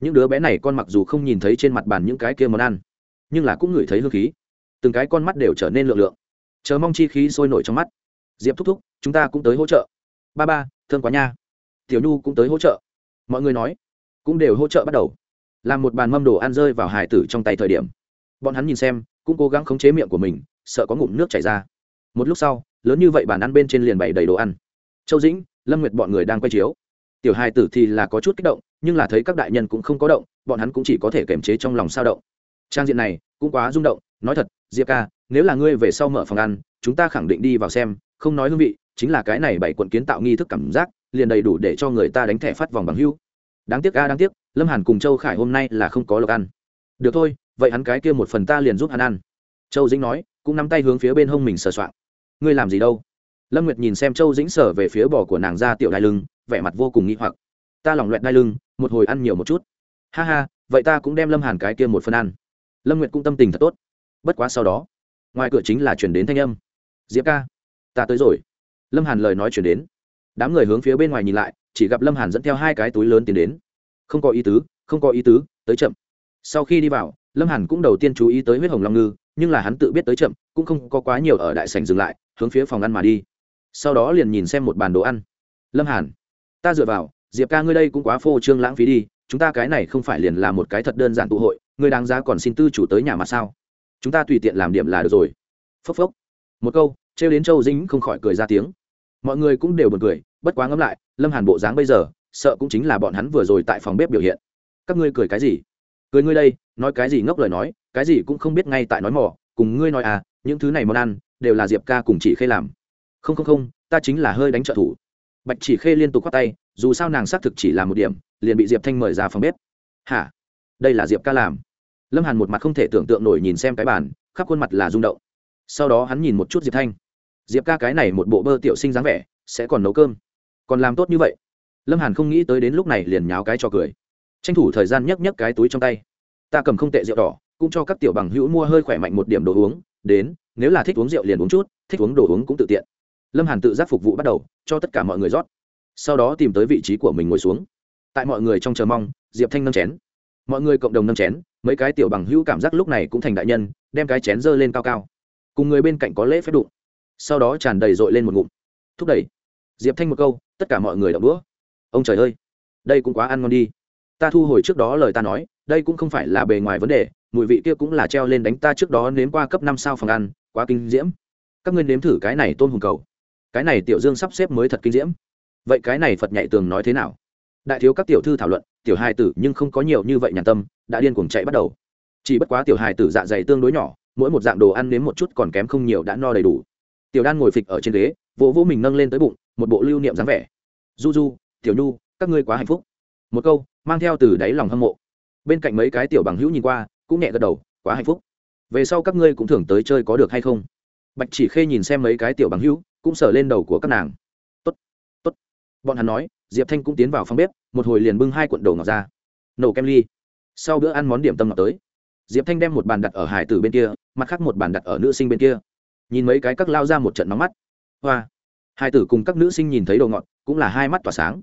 Những đứa bé này con mặc dù không nhìn thấy trên mặt bàn những cái kia món ăn, nhưng là cũng ngửi thấy hương khí. Từng cái con mắt đều trở nên lượng lượng. Chờ mong chi khí sôi nổi trong mắt. Diệp thúc thúc, chúng ta cũng tới hỗ trợ. Ba ba thương quá nha. Tiểu nhu cũng tới hỗ trợ. Mọi người nói, cũng đều hỗ trợ bắt đầu. Làm một bàn mâm đồ ăn rơi vào hải tử trong tay thời điểm, bọn hắn nhìn xem, cũng cố gắng khống chế miệng của mình, sợ có ngụm nước chảy ra. Một lúc sau, lớn như vậy bàn ăn bên trên liền bày đầy đồ ăn. Châu dĩnh lâm nguyệt bọn người đang quay chiếu. Tiểu hai tử thì là có chút kích động, nhưng là thấy các đại nhân cũng không có động, bọn hắn cũng chỉ có thể kiềm chế trong lòng sao động. Trang diện này cũng quá rung động, nói thật, diệp ca, nếu là ngươi về sau mở phòng ăn, chúng ta khẳng định đi vào xem, không nói hương vị, chính là cái này bảy quận kiến tạo nghi thức cảm giác, liền đầy đủ để cho người ta đánh thẻ phát vòng bằng hưu. Đáng tiếc a, đáng tiếc, lâm hàn cùng châu khải hôm nay là không có lộc ăn. Được thôi, vậy hắn cái kia một phần ta liền giúp hắn ăn. Châu dĩnh nói, cũng nắm tay hướng phía bên hông mình sờ soạng. Ngươi làm gì đâu? Lâm nguyệt nhìn xem châu dĩnh sở về phía bò của nàng ra tiểu đai lưng, vẻ mặt vô cùng nghĩ hoặc. Ta lỏng loẹt đai lưng, một hồi ăn nhiều một chút. Ha ha, vậy ta cũng đem lâm hàn cái kia một phần ăn. Lâm nguyệt cũng tâm tình thật tốt. Bất quá sau đó, ngoài cửa chính là chuyển đến thanh âm. Diệp ca, ta tới rồi. Lâm hàn lời nói chuyển đến. Đám người hướng phía bên ngoài nhìn lại, chỉ gặp lâm hàn dẫn theo hai cái túi lớn tiến đến. Không có ý tứ, không có ý tứ, tới chậm. Sau khi đi vào, lâm hàn cũng đầu tiên chú ý tới huyết hồng long ngư, nhưng là hắn tự biết tới chậm, cũng không có quá nhiều ở đại sảnh dừng lại, hướng phía phòng ăn mà đi sau đó liền nhìn xem một bàn đồ ăn. Lâm hàn, ta dựa vào, diệp ca ngươi đây cũng quá phô trương lãng phí đi, chúng ta cái này không phải liền là một cái thật đơn giản tụ hội, ngươi đáng giá còn xin tư chủ tới nhà mà sao? Chúng ta tùy tiện làm điểm là được rồi. Phốc phốc. Một câu, trêu đến châu dính không khỏi cười ra tiếng. Mọi người cũng đều buồn cười, bất quá ngẫm lại, lâm hàn bộ dáng bây giờ, sợ cũng chính là bọn hắn vừa rồi tại phòng bếp biểu hiện. Các ngươi cười cái gì? Cười ngươi đây, nói cái gì ngốc lời nói, cái gì cũng không biết ngay tại nói mỏ cùng ngươi nói à những thứ này món ăn, đều là diệp ca cùng chị khê làm không không không, ta chính là hơi đánh trợ thủ. Bạch chỉ khê liên tục khoác tay, dù sao nàng xác thực chỉ là một điểm, liền bị diệp thanh mời ra phòng bếp. Hả? Đây là diệp ca làm. Lâm hàn một mặt không thể tưởng tượng nổi nhìn xem cái bàn, khắp khuôn mặt là rung động. Sau đó hắn nhìn một chút diệp thanh. Diệp ca cái này một bộ bơ tiểu sinh dáng vẻ, sẽ còn nấu cơm. Còn làm tốt như vậy. Lâm hàn không nghĩ tới đến lúc này liền nháo cái cho cười. Tranh thủ thời gian nhấc nhấc cái túi trong tay. Ta cầm không tệ rượu đỏ, cũng cho các tiểu bằng hữu mua hơi khỏe mạnh một điểm đồ uống, đến, nếu là thích uống rượu liền uống chút, thích uống đồ uống cũng tự tiện lâm hàn tự giác phục vụ bắt đầu, cho tất cả mọi người rót. Sau đó tìm tới vị trí của mình ngồi xuống. Tại mọi người trong chờ mong, diệp thanh nâng chén. Mọi người cộng đồng nâng chén, mấy cái tiểu bằng hữu cảm giác lúc này cũng thành đại nhân, đem cái chén dơ lên cao cao. Cùng người bên cạnh có lễ phép đụng. Sau đó tràn đầy dội lên một ngụm. Thúc đẩy. Diệp thanh một câu, tất cả mọi người đọc đũa. Ông trời ơi, đây cũng quá ăn ngon đi. Ta thu hồi trước đó lời ta nói, đây cũng không phải là bề ngoài vấn đề, mùi vị kia cũng là treo lên đánh ta trước đó nếm qua cấp năm sao phòng ăn, quá kinh diễm. Các ngươi nếm thử cái này tôn hùng cầu cái này tiểu dương sắp xếp mới thật kinh diễm. Vậy cái này phật nhạy tường nói thế nào? Đại thiếu các tiểu thư thảo luận, tiểu hài tử nhưng không có nhiều như vậy nhàn tâm, đã điên cuồng chạy bắt đầu. Chỉ bất quá tiểu hài tử dạ dày tương đối nhỏ, mỗi một dạng đồ ăn nếm một chút còn kém không nhiều đã no đầy đủ. Tiểu đan ngồi phịch ở trên ghế, vỗ vỗ mình nâng lên tới bụng, một bộ lưu niệm dáng vẻ. Du du, tiểu nhu, các ngươi quá hạnh phúc. Một câu, mang theo từ đáy lòng hâm mộ. Bên cạnh mấy cái tiểu bằng hữu nhìn qua, cũng nhẹ gật đầu, quá hạnh phúc. Về sau các ngươi cũng thường tới chơi có được hay không? Bạch chỉ khê nhìn xem mấy cái tiểu bằng hữu cũng sờ lên đầu của các nàng. Tốt tốt, bọn hắn nói, diệp thanh cũng tiến vào phòng bếp, một hồi liền bưng hai cuộn đồ ngọt ra. Nổ kem ly. Sau bữa ăn món điểm tâm ngọt tới, diệp thanh đem một bàn đặt ở hải tử bên kia, mặt khác một bàn đặt ở nữ sinh bên kia. Nhìn mấy cái các lao ra một trận nóng mắt. Hoa. Hải tử cùng các nữ sinh nhìn thấy đồ ngọt cũng là hai mắt tỏa sáng.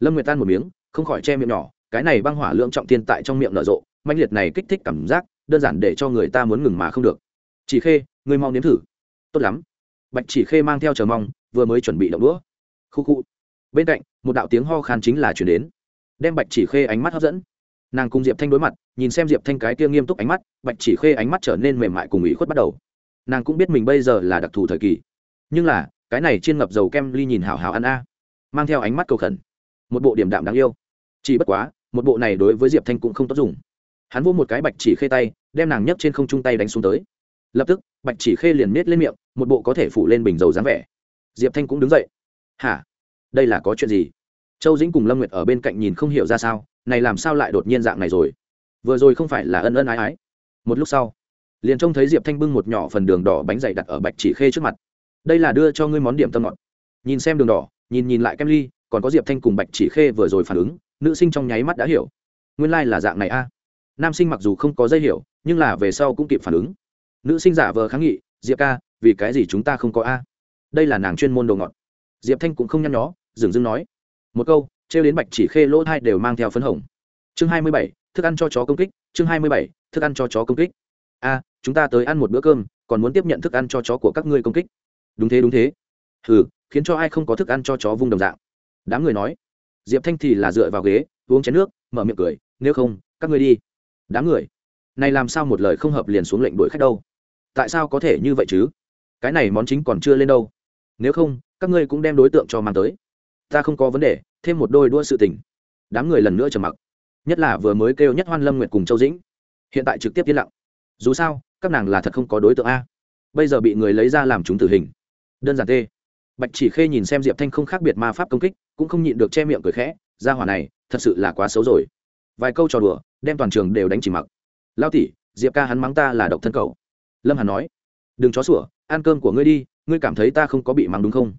Lâm nguyệt tan một miếng, không khỏi che miệng nhỏ, cái này băng hỏa lượng trọng thiên tại trong miệng nở rộ manh liệt này kích thích cảm giác, đơn giản để cho người ta muốn ngừng mà không được. Chỉ khê, ngươi mau nếm thử. Tốt lắm bạch chỉ khê mang theo chờ mong, vừa mới chuẩn bị động đũa. Khu khu. Bên cạnh, một đạo tiếng ho khan chính là chuyển đến. Đem bạch chỉ khê ánh mắt hấp dẫn. Nàng cùng diệp thanh đối mặt, nhìn xem diệp thanh cái kia nghiêm túc ánh mắt, bạch chỉ khê ánh mắt trở nên mềm mại cùng ủy khuất bắt đầu. Nàng cũng biết mình bây giờ là đặc thù thời kỳ. Nhưng là, cái này chiên ngập dầu kem ly nhìn hào hào ăn a. Mang theo ánh mắt cầu khẩn. Một bộ điểm đạm đáng yêu. Chỉ bất quá, một bộ này đối với diệp thanh cũng không tốt dùng. Hắn vô một cái bạch chỉ khê tay, đem nàng nhấc trên không trung tay đánh xuống tới. Lập tức bạch chỉ khê liền nết lên miệng, một bộ có thể phủ lên bình dầu dáng vẻ. Diệp thanh cũng đứng dậy. Hả? Đây là có chuyện gì? Châu dĩnh cùng lâm nguyệt ở bên cạnh nhìn không hiểu ra sao, này làm sao lại đột nhiên dạng này rồi? Vừa rồi không phải là ân ân ái ái? Một lúc sau, liền trông thấy diệp thanh bưng một nhỏ phần đường đỏ bánh dày đặt ở bạch chỉ khê trước mặt. Đây là đưa cho ngươi món điểm tâm ngọt. Nhìn xem đường đỏ, nhìn nhìn lại kem ly, còn có diệp thanh cùng bạch chỉ khê vừa rồi phản ứng, nữ sinh trong nháy mắt đã hiểu. Nguyên lai、like、là dạng này a. Nam sinh mặc dù không có dây hiểu, nhưng là về sau cũng kịp phản ứng nữ sinh giả vờ kháng nghị, diệp ca, vì cái gì chúng ta không có a? Đây là nàng chuyên môn đồ ngọt. Diệp thanh cũng không nhăn nhó, dừng dưng nói, một câu, trêu đến bạch chỉ khê lỗ thai đều mang theo phấn hồng. Chương hai mươi bảy, thức ăn cho chó công kích, chương hai mươi bảy, thức ăn cho chó công kích. A, chúng ta tới ăn một bữa cơm, còn muốn tiếp nhận thức ăn cho chó của các ngươi công kích. Đúng thế đúng thế. Hừ, khiến cho ai không có thức ăn cho chó vung đồng dạng. Đám người nói. Diệp thanh thì là dựa vào ghế, uống chén nước, mở miệng cười, nếu không, các ngươi đi. Đám người này làm sao một lời không hợp liền xuống lệnh đuổi khách đâu? Tại sao có thể như vậy chứ? Cái này món chính còn chưa lên đâu. Nếu không, các ngươi cũng đem đối tượng cho mang tới. Ta không có vấn đề, thêm một đôi đua sự tình. Đám người lần nữa trầm mặc. Nhất là vừa mới kêu nhất hoan lâm nguyệt cùng châu dĩnh. Hiện tại trực tiếp yên lặng. Dù sao, các nàng là thật không có đối tượng a. Bây giờ bị người lấy ra làm chúng tử hình. Đơn giản t bạch chỉ khê nhìn xem diệp thanh không khác biệt ma pháp công kích, cũng không nhịn được che miệng cười khẽ. Ra hỏa này, thật sự là quá xấu rồi. Vài câu trò đùa, đem toàn trường đều đánh chỉ mặc lao tỷ, diệp ca hắn mắng ta là độc thân cầu lâm hàn nói, đừng chó sủa, ăn cơm của ngươi đi, ngươi cảm thấy ta không có bị mắng đúng không?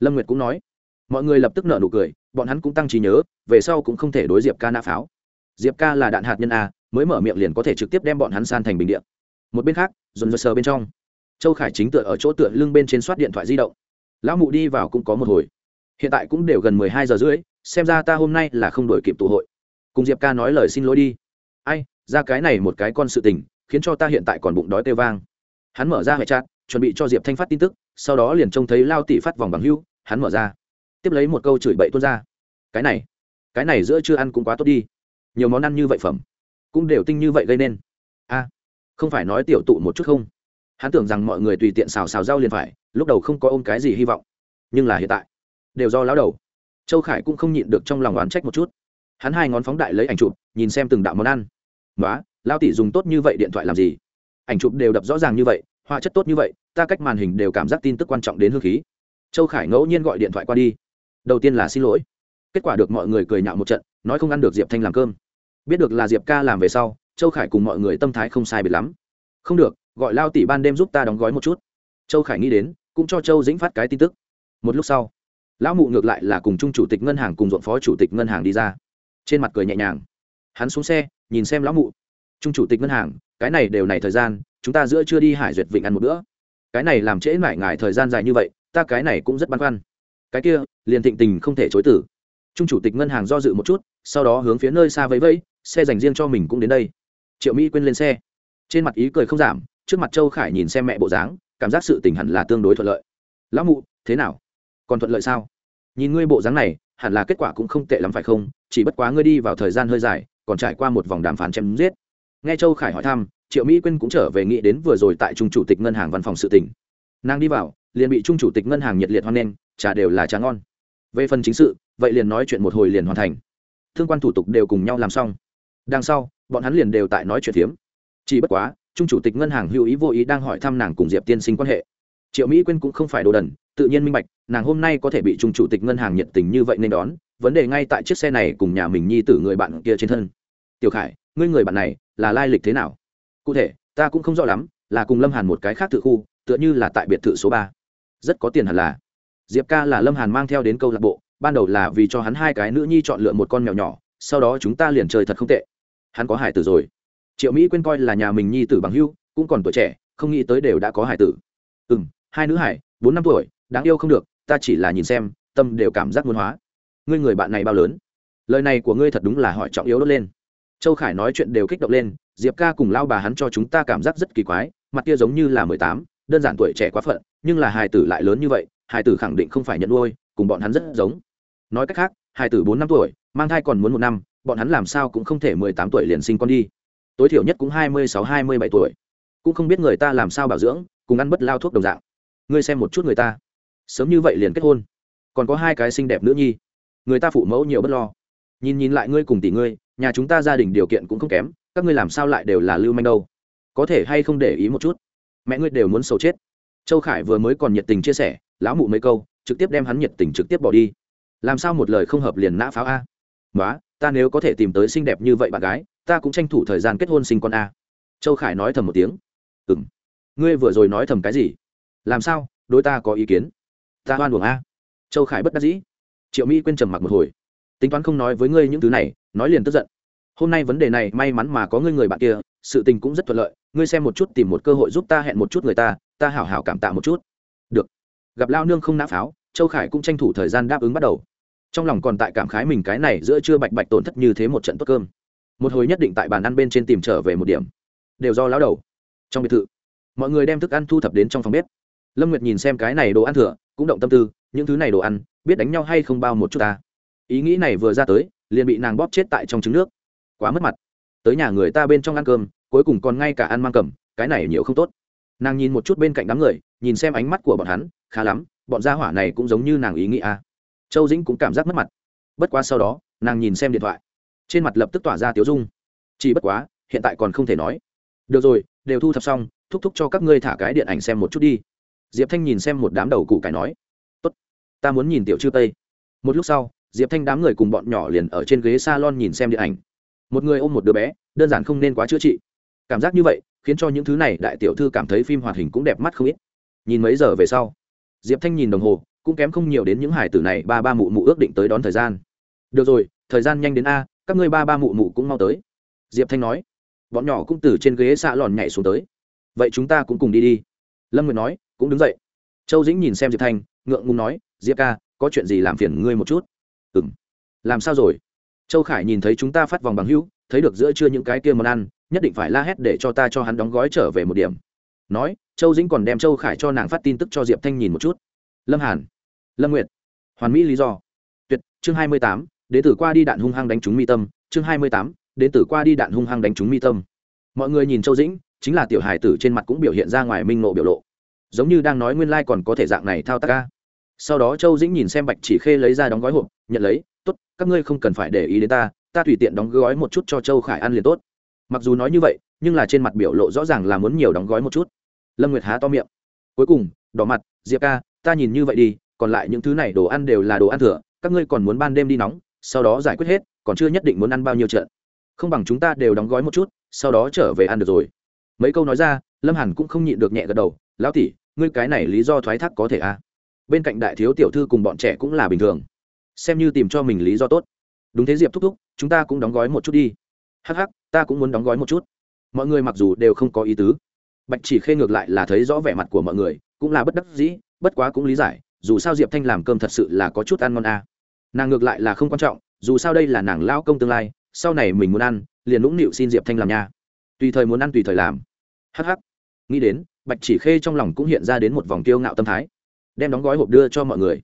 Lâm nguyệt cũng nói, mọi người lập tức nợ nụ cười, bọn hắn cũng tăng trí nhớ, về sau cũng không thể đối diệp ca nã pháo. Diệp ca là đạn hạt nhân a, mới mở miệng liền có thể trực tiếp đem bọn hắn san thành bình điện một bên khác, dồn dơ sờ bên trong, châu khải chính tựa ở chỗ tựa lưng bên trên soát điện thoại di động. Lão mụ đi vào cũng có một hồi. Hiện tại cũng đều gần mười hai giờ rưỡi, xem ra ta hôm nay là không đổi kịp tụ hội. Cùng diệp ca nói lời xin lỗi đi. Ai ra cái này một cái con sự tình, khiến cho ta hiện tại còn bụng đói tê vang. Hắn mở ra hệ chat chuẩn bị cho diệp thanh phát tin tức, sau đó liền trông thấy lao tỷ phát vòng bằng hưu, hắn mở ra. Tiếp lấy một câu chửi bậy tuôn ra. Cái này cái này giữa chưa ăn cũng quá tốt đi. Nhiều món ăn như vậy phẩm, cũng đều tinh như vậy gây nên. A, không phải nói tiểu tụ một chút không? Hắn tưởng rằng mọi người tùy tiện xào xào rau liền phải, lúc đầu không có ôm cái gì hy vọng. Nhưng là hiện tại, đều do lão đầu. Châu khải cũng không nhịn được trong lòng oán trách một chút. Hắn hai ngón phóng đại lấy ảnh chụp, nhìn xem từng đạo món ăn nói lao tỷ dùng tốt như vậy điện thoại làm gì? Ảnh chụp đều đập rõ ràng như vậy, họa chất tốt như vậy, ta cách màn hình đều cảm giác tin tức quan trọng đến hương khí. Châu khải ngẫu nhiên gọi điện thoại qua đi. Đầu tiên là xin lỗi. Kết quả được mọi người cười nhạo một trận, nói không ăn được diệp thanh làm cơm. Biết được là diệp ca làm về sau, châu khải cùng mọi người tâm thái không sai biệt lắm. Không được, gọi lao tỷ ban đêm giúp ta đóng gói một chút. Châu khải nghĩ đến, cũng cho châu dĩnh phát cái tin tức. Một lúc sau, lão mụ ngược lại là cùng chung chủ tịch ngân hàng cùng ruộng phó chủ tịch ngân hàng đi ra. Trên mặt cười nhẹ nhàng hắn xuống xe, nhìn xem lão mụ. Trung chủ tịch ngân hàng, cái này đều này thời gian, chúng ta giữa chưa đi hải duyệt vịnh ăn một bữa. Cái này làm trễ mãi ngài thời gian dài như vậy, ta cái này cũng rất băn khoăn. Cái kia, liền thịnh tình không thể chối tử trung chủ tịch ngân hàng do dự một chút, sau đó hướng phía nơi xa vẫy vẫy, xe dành riêng cho mình cũng đến đây. Triệu mỹ quên lên xe. Trên mặt ý cười không giảm, trước mặt châu khải nhìn xem mẹ bộ dáng, cảm giác sự tình hẳn là tương đối thuận lợi. Lão mụ, thế nào? Còn thuận lợi sao? Nhìn ngươi bộ dáng này, hẳn là kết quả cũng không tệ lắm phải không? Chỉ bất quá ngươi đi vào thời gian hơi dài còn trải qua một vòng đàm phán chém giết. Nghe châu khải hỏi thăm, triệu mỹ quyên cũng trở về nghĩ đến vừa rồi tại trung chủ tịch ngân hàng văn phòng sự tỉnh nàng đi vào, liền bị trung chủ tịch ngân hàng nhiệt liệt hoan nghênh, trà đều là trà ngon. Về phần chính sự, vậy liền nói chuyện một hồi liền hoàn thành. Thương quan thủ tục đều cùng nhau làm xong. Đằng sau, bọn hắn liền đều tại nói chuyện phiếm. Chỉ bất quá, trung chủ tịch ngân hàng hữu ý vô ý đang hỏi thăm nàng cùng diệp tiên sinh quan hệ. Triệu mỹ quyên cũng không phải đồ đần, tự nhiên minh bạch, nàng hôm nay có thể bị trung chủ tịch ngân hàng nhiệt tình như vậy nên đón, vấn đề ngay tại chiếc xe này cùng nhà mình nhi tử người bạn kia trên thân tiểu khải, ngươi người bạn này là lai lịch thế nào? Cụ thể, ta cũng không rõ lắm, là cùng lâm hàn một cái khác tự khu, tựa như là tại biệt thự số ba. Rất có tiền hẳn là. Diệp ca là lâm hàn mang theo đến câu lạc bộ, ban đầu là vì cho hắn hai cái nữ nhi chọn lựa một con mèo nhỏ, sau đó chúng ta liền chơi thật không tệ. Hắn có hải tử rồi. Triệu mỹ quên coi là nhà mình nhi tử bằng hưu, cũng còn tuổi trẻ, không nghĩ tới đều đã có hải tử. Ừ m hai nữ hải, bốn năm tuổi, đáng yêu không được, ta chỉ là nhìn xem, tâm đều cảm giác muốn hóa. Ngươi người bạn này bao lớn? Lời này của ngươi thật đúng là hỏi trọng yếu đốt lên châu khải nói chuyện đều kích động lên, diệp ca cùng lao bà hắn cho chúng ta cảm giác rất kỳ quái, mặt kia giống như là mười tám, đơn giản tuổi trẻ quá phận, nhưng là hài tử lại lớn như vậy, hài tử khẳng định không phải nhận nuôi, cùng bọn hắn rất giống. Nói cách khác, hài tử bốn năm tuổi, mang thai còn muốn một năm, bọn hắn làm sao cũng không thể mười tám tuổi liền sinh con đi. Tối thiểu nhất cũng hai mươi sáu, hai mươi bảy tuổi. Cũng không biết người ta làm sao bảo dưỡng, cùng ăn bất lao thuốc đồng dạng. Ngươi xem một chút người ta. Sớm như vậy liền kết hôn. Còn có hai cái xinh đẹp nữ nhi. Người ta phụ mẫu nhiều bất lo. Nhìn nhìn lại ngươi cùng tỷ ngươi nhà chúng ta gia đình điều kiện cũng không kém, các ngươi làm sao lại đều là lưu manh đâu? Có thể hay không để ý một chút? Mẹ ngươi đều muốn sầu chết. Châu khải vừa mới còn nhiệt tình chia sẻ, lão mụ mấy câu, trực tiếp đem hắn nhiệt tình trực tiếp bỏ đi. Làm sao một lời không hợp liền nã pháo a? Nói ta nếu có thể tìm tới xinh đẹp như vậy bạn gái, ta cũng tranh thủ thời gian kết hôn sinh con a. Châu khải nói thầm một tiếng. Ừ m ngươi vừa rồi nói thầm cái gì? Làm sao? Đối ta có ý kiến. Ta hoan buồng a. Châu khải bất đắc dĩ. Triệu mỹ quên trầm mặc một hồi. Tính toán không nói với ngươi những thứ này nói liền tức giận. Hôm nay vấn đề này may mắn mà có ngươi người bạn kia, sự tình cũng rất thuận lợi, ngươi xem một chút tìm một cơ hội giúp ta hẹn một chút người ta ta hảo hảo cảm tạ một chút. Được. Gặp lao nương không nã pháo, châu khải cũng tranh thủ thời gian đáp ứng bắt đầu. Trong lòng còn tại cảm khái mình cái này giữa chưa bạch bạch tổn thất như thế một trận tốt cơm. Một hồi nhất định tại bàn ăn bên trên tìm trở về một điểm. Đều do lão đầu. Trong biệt thự, mọi người đem thức ăn thu thập đến trong phòng bếp. Lâm nguyệt nhìn xem cái này đồ ăn thừa, cũng động tâm tư, những thứ này đồ ăn, biết đánh nhau hay không bao một chút ta. Ý nghĩ này vừa ra tới liền bị nàng bóp chết tại trong trứng nước. Quá mất mặt. Tới nhà người ta bên trong ăn cơm, cuối cùng còn ngay cả ăn mang cầm, cái này nhiều không tốt. Nàng nhìn một chút bên cạnh đám người, nhìn xem ánh mắt của bọn hắn, khá lắm, bọn gia hỏa này cũng giống như nàng ý nghĩ a. Châu dĩnh cũng cảm giác mất mặt. Bất quá sau đó, nàng nhìn xem điện thoại. Trên mặt lập tức tỏa ra tiếu dung. Chỉ bất quá, hiện tại còn không thể nói. Được rồi, đều thu thập xong, thúc thúc cho các ngươi thả cái điện ảnh xem một chút đi. Diệp thanh nhìn xem một đám đầu cụ cải nói. Tốt, ta muốn nhìn tiểu chư tây. Một lúc sau diệp thanh đám người cùng bọn nhỏ liền ở trên ghế s a lon nhìn xem điện ảnh. Một người ôm một đứa bé, đơn giản không nên quá chữa trị. Cảm giác như vậy, khiến cho những thứ này đại tiểu thư cảm thấy phim hoạt hình cũng đẹp mắt không ít. Nhìn mấy giờ về sau, diệp thanh nhìn đồng hồ, cũng kém không nhiều đến những hải tử này ba ba mụ mụ ước định tới đón thời gian. Được rồi, thời gian nhanh đến a, các ngươi ba ba mụ mụ cũng mau tới. Diệp thanh nói. Bọn nhỏ cũng từ trên ghế xạ lòn nhảy xuống tới. Vậy chúng ta cũng cùng đi đi. Lâm nguyệt nói, cũng đứng dậy. Châu dĩnh nhìn xem diệp thanh, ngượng ngùng nói, diệp ca, có chuyện gì làm phiền ngươi một chút? Ừ m làm sao rồi? Châu khải nhìn thấy chúng ta phát vòng bằng hữu, thấy được giữa chưa những cái kia món ăn, nhất định phải la hét để cho ta cho hắn đóng gói trở về một điểm. Nói, châu dĩnh còn đem châu khải cho nàng phát tin tức cho diệp thanh nhìn một chút. Lâm hàn. Lâm nguyệt. Hoàn mỹ lý do. Tuyệt, chương hai mươi tám đến từ qua đi đạn hung hăng đánh trúng mi tâm. Chương hai mươi tám đến từ qua đi đạn hung hăng đánh trúng mi tâm. Mọi người nhìn châu dĩnh, chính là tiểu hài tử trên mặt cũng biểu hiện ra ngoài minh nộ biểu lộ. Giống như đang nói nguyên lai、like、còn có thể dạng này thao tác ca sau đó châu dĩnh nhìn xem bạch chỉ khê lấy ra đóng gói hộp, nhận lấy t ố t các ngươi không cần phải để ý đến ta ta tùy tiện đóng gói một chút cho châu khải ăn liền tốt. Mặc dù nói như vậy, nhưng là trên mặt biểu lộ rõ ràng là muốn nhiều đóng gói một chút. Lâm nguyệt há to miệng. Cuối cùng, đỏ mặt, diệp ca, ta nhìn như vậy đi, còn lại những thứ này đồ ăn đều là đồ ăn thừa, các ngươi còn muốn ban đêm đi nóng, sau đó giải quyết hết, còn chưa nhất định muốn ăn bao nhiêu trận. Không bằng chúng ta đều đóng gói một chút, sau đó trở về ăn được rồi. Mấy câu nói ra, lâm hàn cũng không nhịn được nhẹ gật đầu, lão tỷ, ngươi cái này lý do thoái thác có thể à? Bên cạnh đại thiếu tiểu thư cùng bọn trẻ cũng là bình thường. Xem như tìm cho mình lý do tốt. Đúng thế diệp thúc thúc, chúng ta cũng đóng gói một chút đi. Hắc hắc, ta cũng muốn đóng gói một chút. Mọi người mặc dù đều không có ý tứ. Bạch chỉ khê ngược lại là thấy rõ vẻ mặt của mọi người, cũng là bất đắc dĩ, bất quá cũng lý giải, dù sao diệp thanh làm cơm thật sự là có chút ăn ngon à. nàng ngược lại là không quan trọng, dù sao đây là nàng lao công tương lai, sau này mình muốn ăn, liền lũng nịu xin diệp thanh làm nha. Tùy thời muốn ăn tùy thời làm. Hh nghĩ đến, bạch chỉ khê trong lòng cũng hiện ra đến một vòng tiêu ngạo tâm thái đem đóng gói hộp đưa cho mọi người.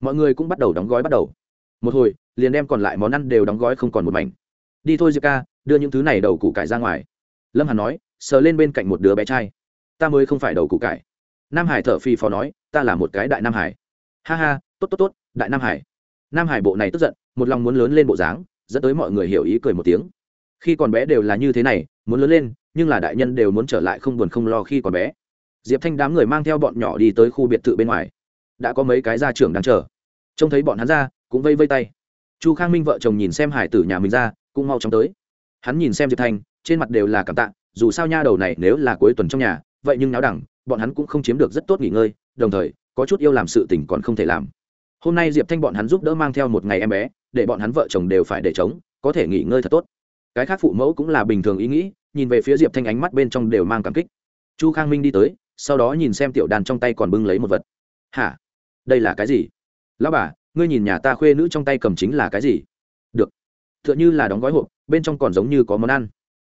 Mọi người cũng bắt đầu đóng gói bắt đầu. Một hồi, liền đem còn lại món ăn đều đóng gói không còn một mảnh. Đi thôi diệp ca, đưa những thứ này đầu củ cải ra ngoài. Lâm hàn nói, sờ lên bên cạnh một đứa bé trai. Ta mới không phải đầu củ cải. Nam hải thở phi phò nói, ta là một cái đại nam hải. Ha ha, tốt tốt tốt, đại nam hải. Nam hải bộ này tức giận, một lòng muốn lớn lên bộ dáng, dẫn tới mọi người hiểu ý cười một tiếng. Khi còn bé đều là như thế này, muốn lớn lên, nhưng là đại nhân đều muốn trở lại không buồn không lo khi còn bé. Diệp thanh đám người mang theo bọn nhỏ đi tới khu biệt thự bên ngoài đã có mấy cái gia trưởng đang chờ. Trông thấy bọn hắn ra, cũng vây vây tay. Chu khang minh vợ chồng nhìn xem hải tử nhà mình ra, cũng mau chóng tới. Hắn nhìn xem diệp thanh trên mặt đều là cảm tạ, dù sao nha đầu này nếu là cuối tuần trong nhà, vậy nhưng náo đẳng, bọn hắn cũng không chiếm được rất tốt nghỉ ngơi, đồng thời, có chút yêu làm sự tình còn không thể làm. Hôm nay diệp thanh bọn hắn giúp đỡ mang theo một ngày em bé, để bọn hắn vợ chồng đều phải để chống có thể nghỉ ngơi thật tốt. Cái khác phụ mẫu cũng là bình thường ý nghĩ, nhìn về phía diệp thanh ánh mắt bên trong đều mang cảm kích. Chu khang minh đi tới, sau đó nhìn xem tiểu đàn trong tay còn bưng lấy một vật. Hả? Đây là cái gì? Lão bà, ngươi nhìn nhà ta khuê nữ trong tay cầm chính là cái gì? Được. T h ư ợ n h ư là đóng gói hộp, bên trong còn giống như có món ăn.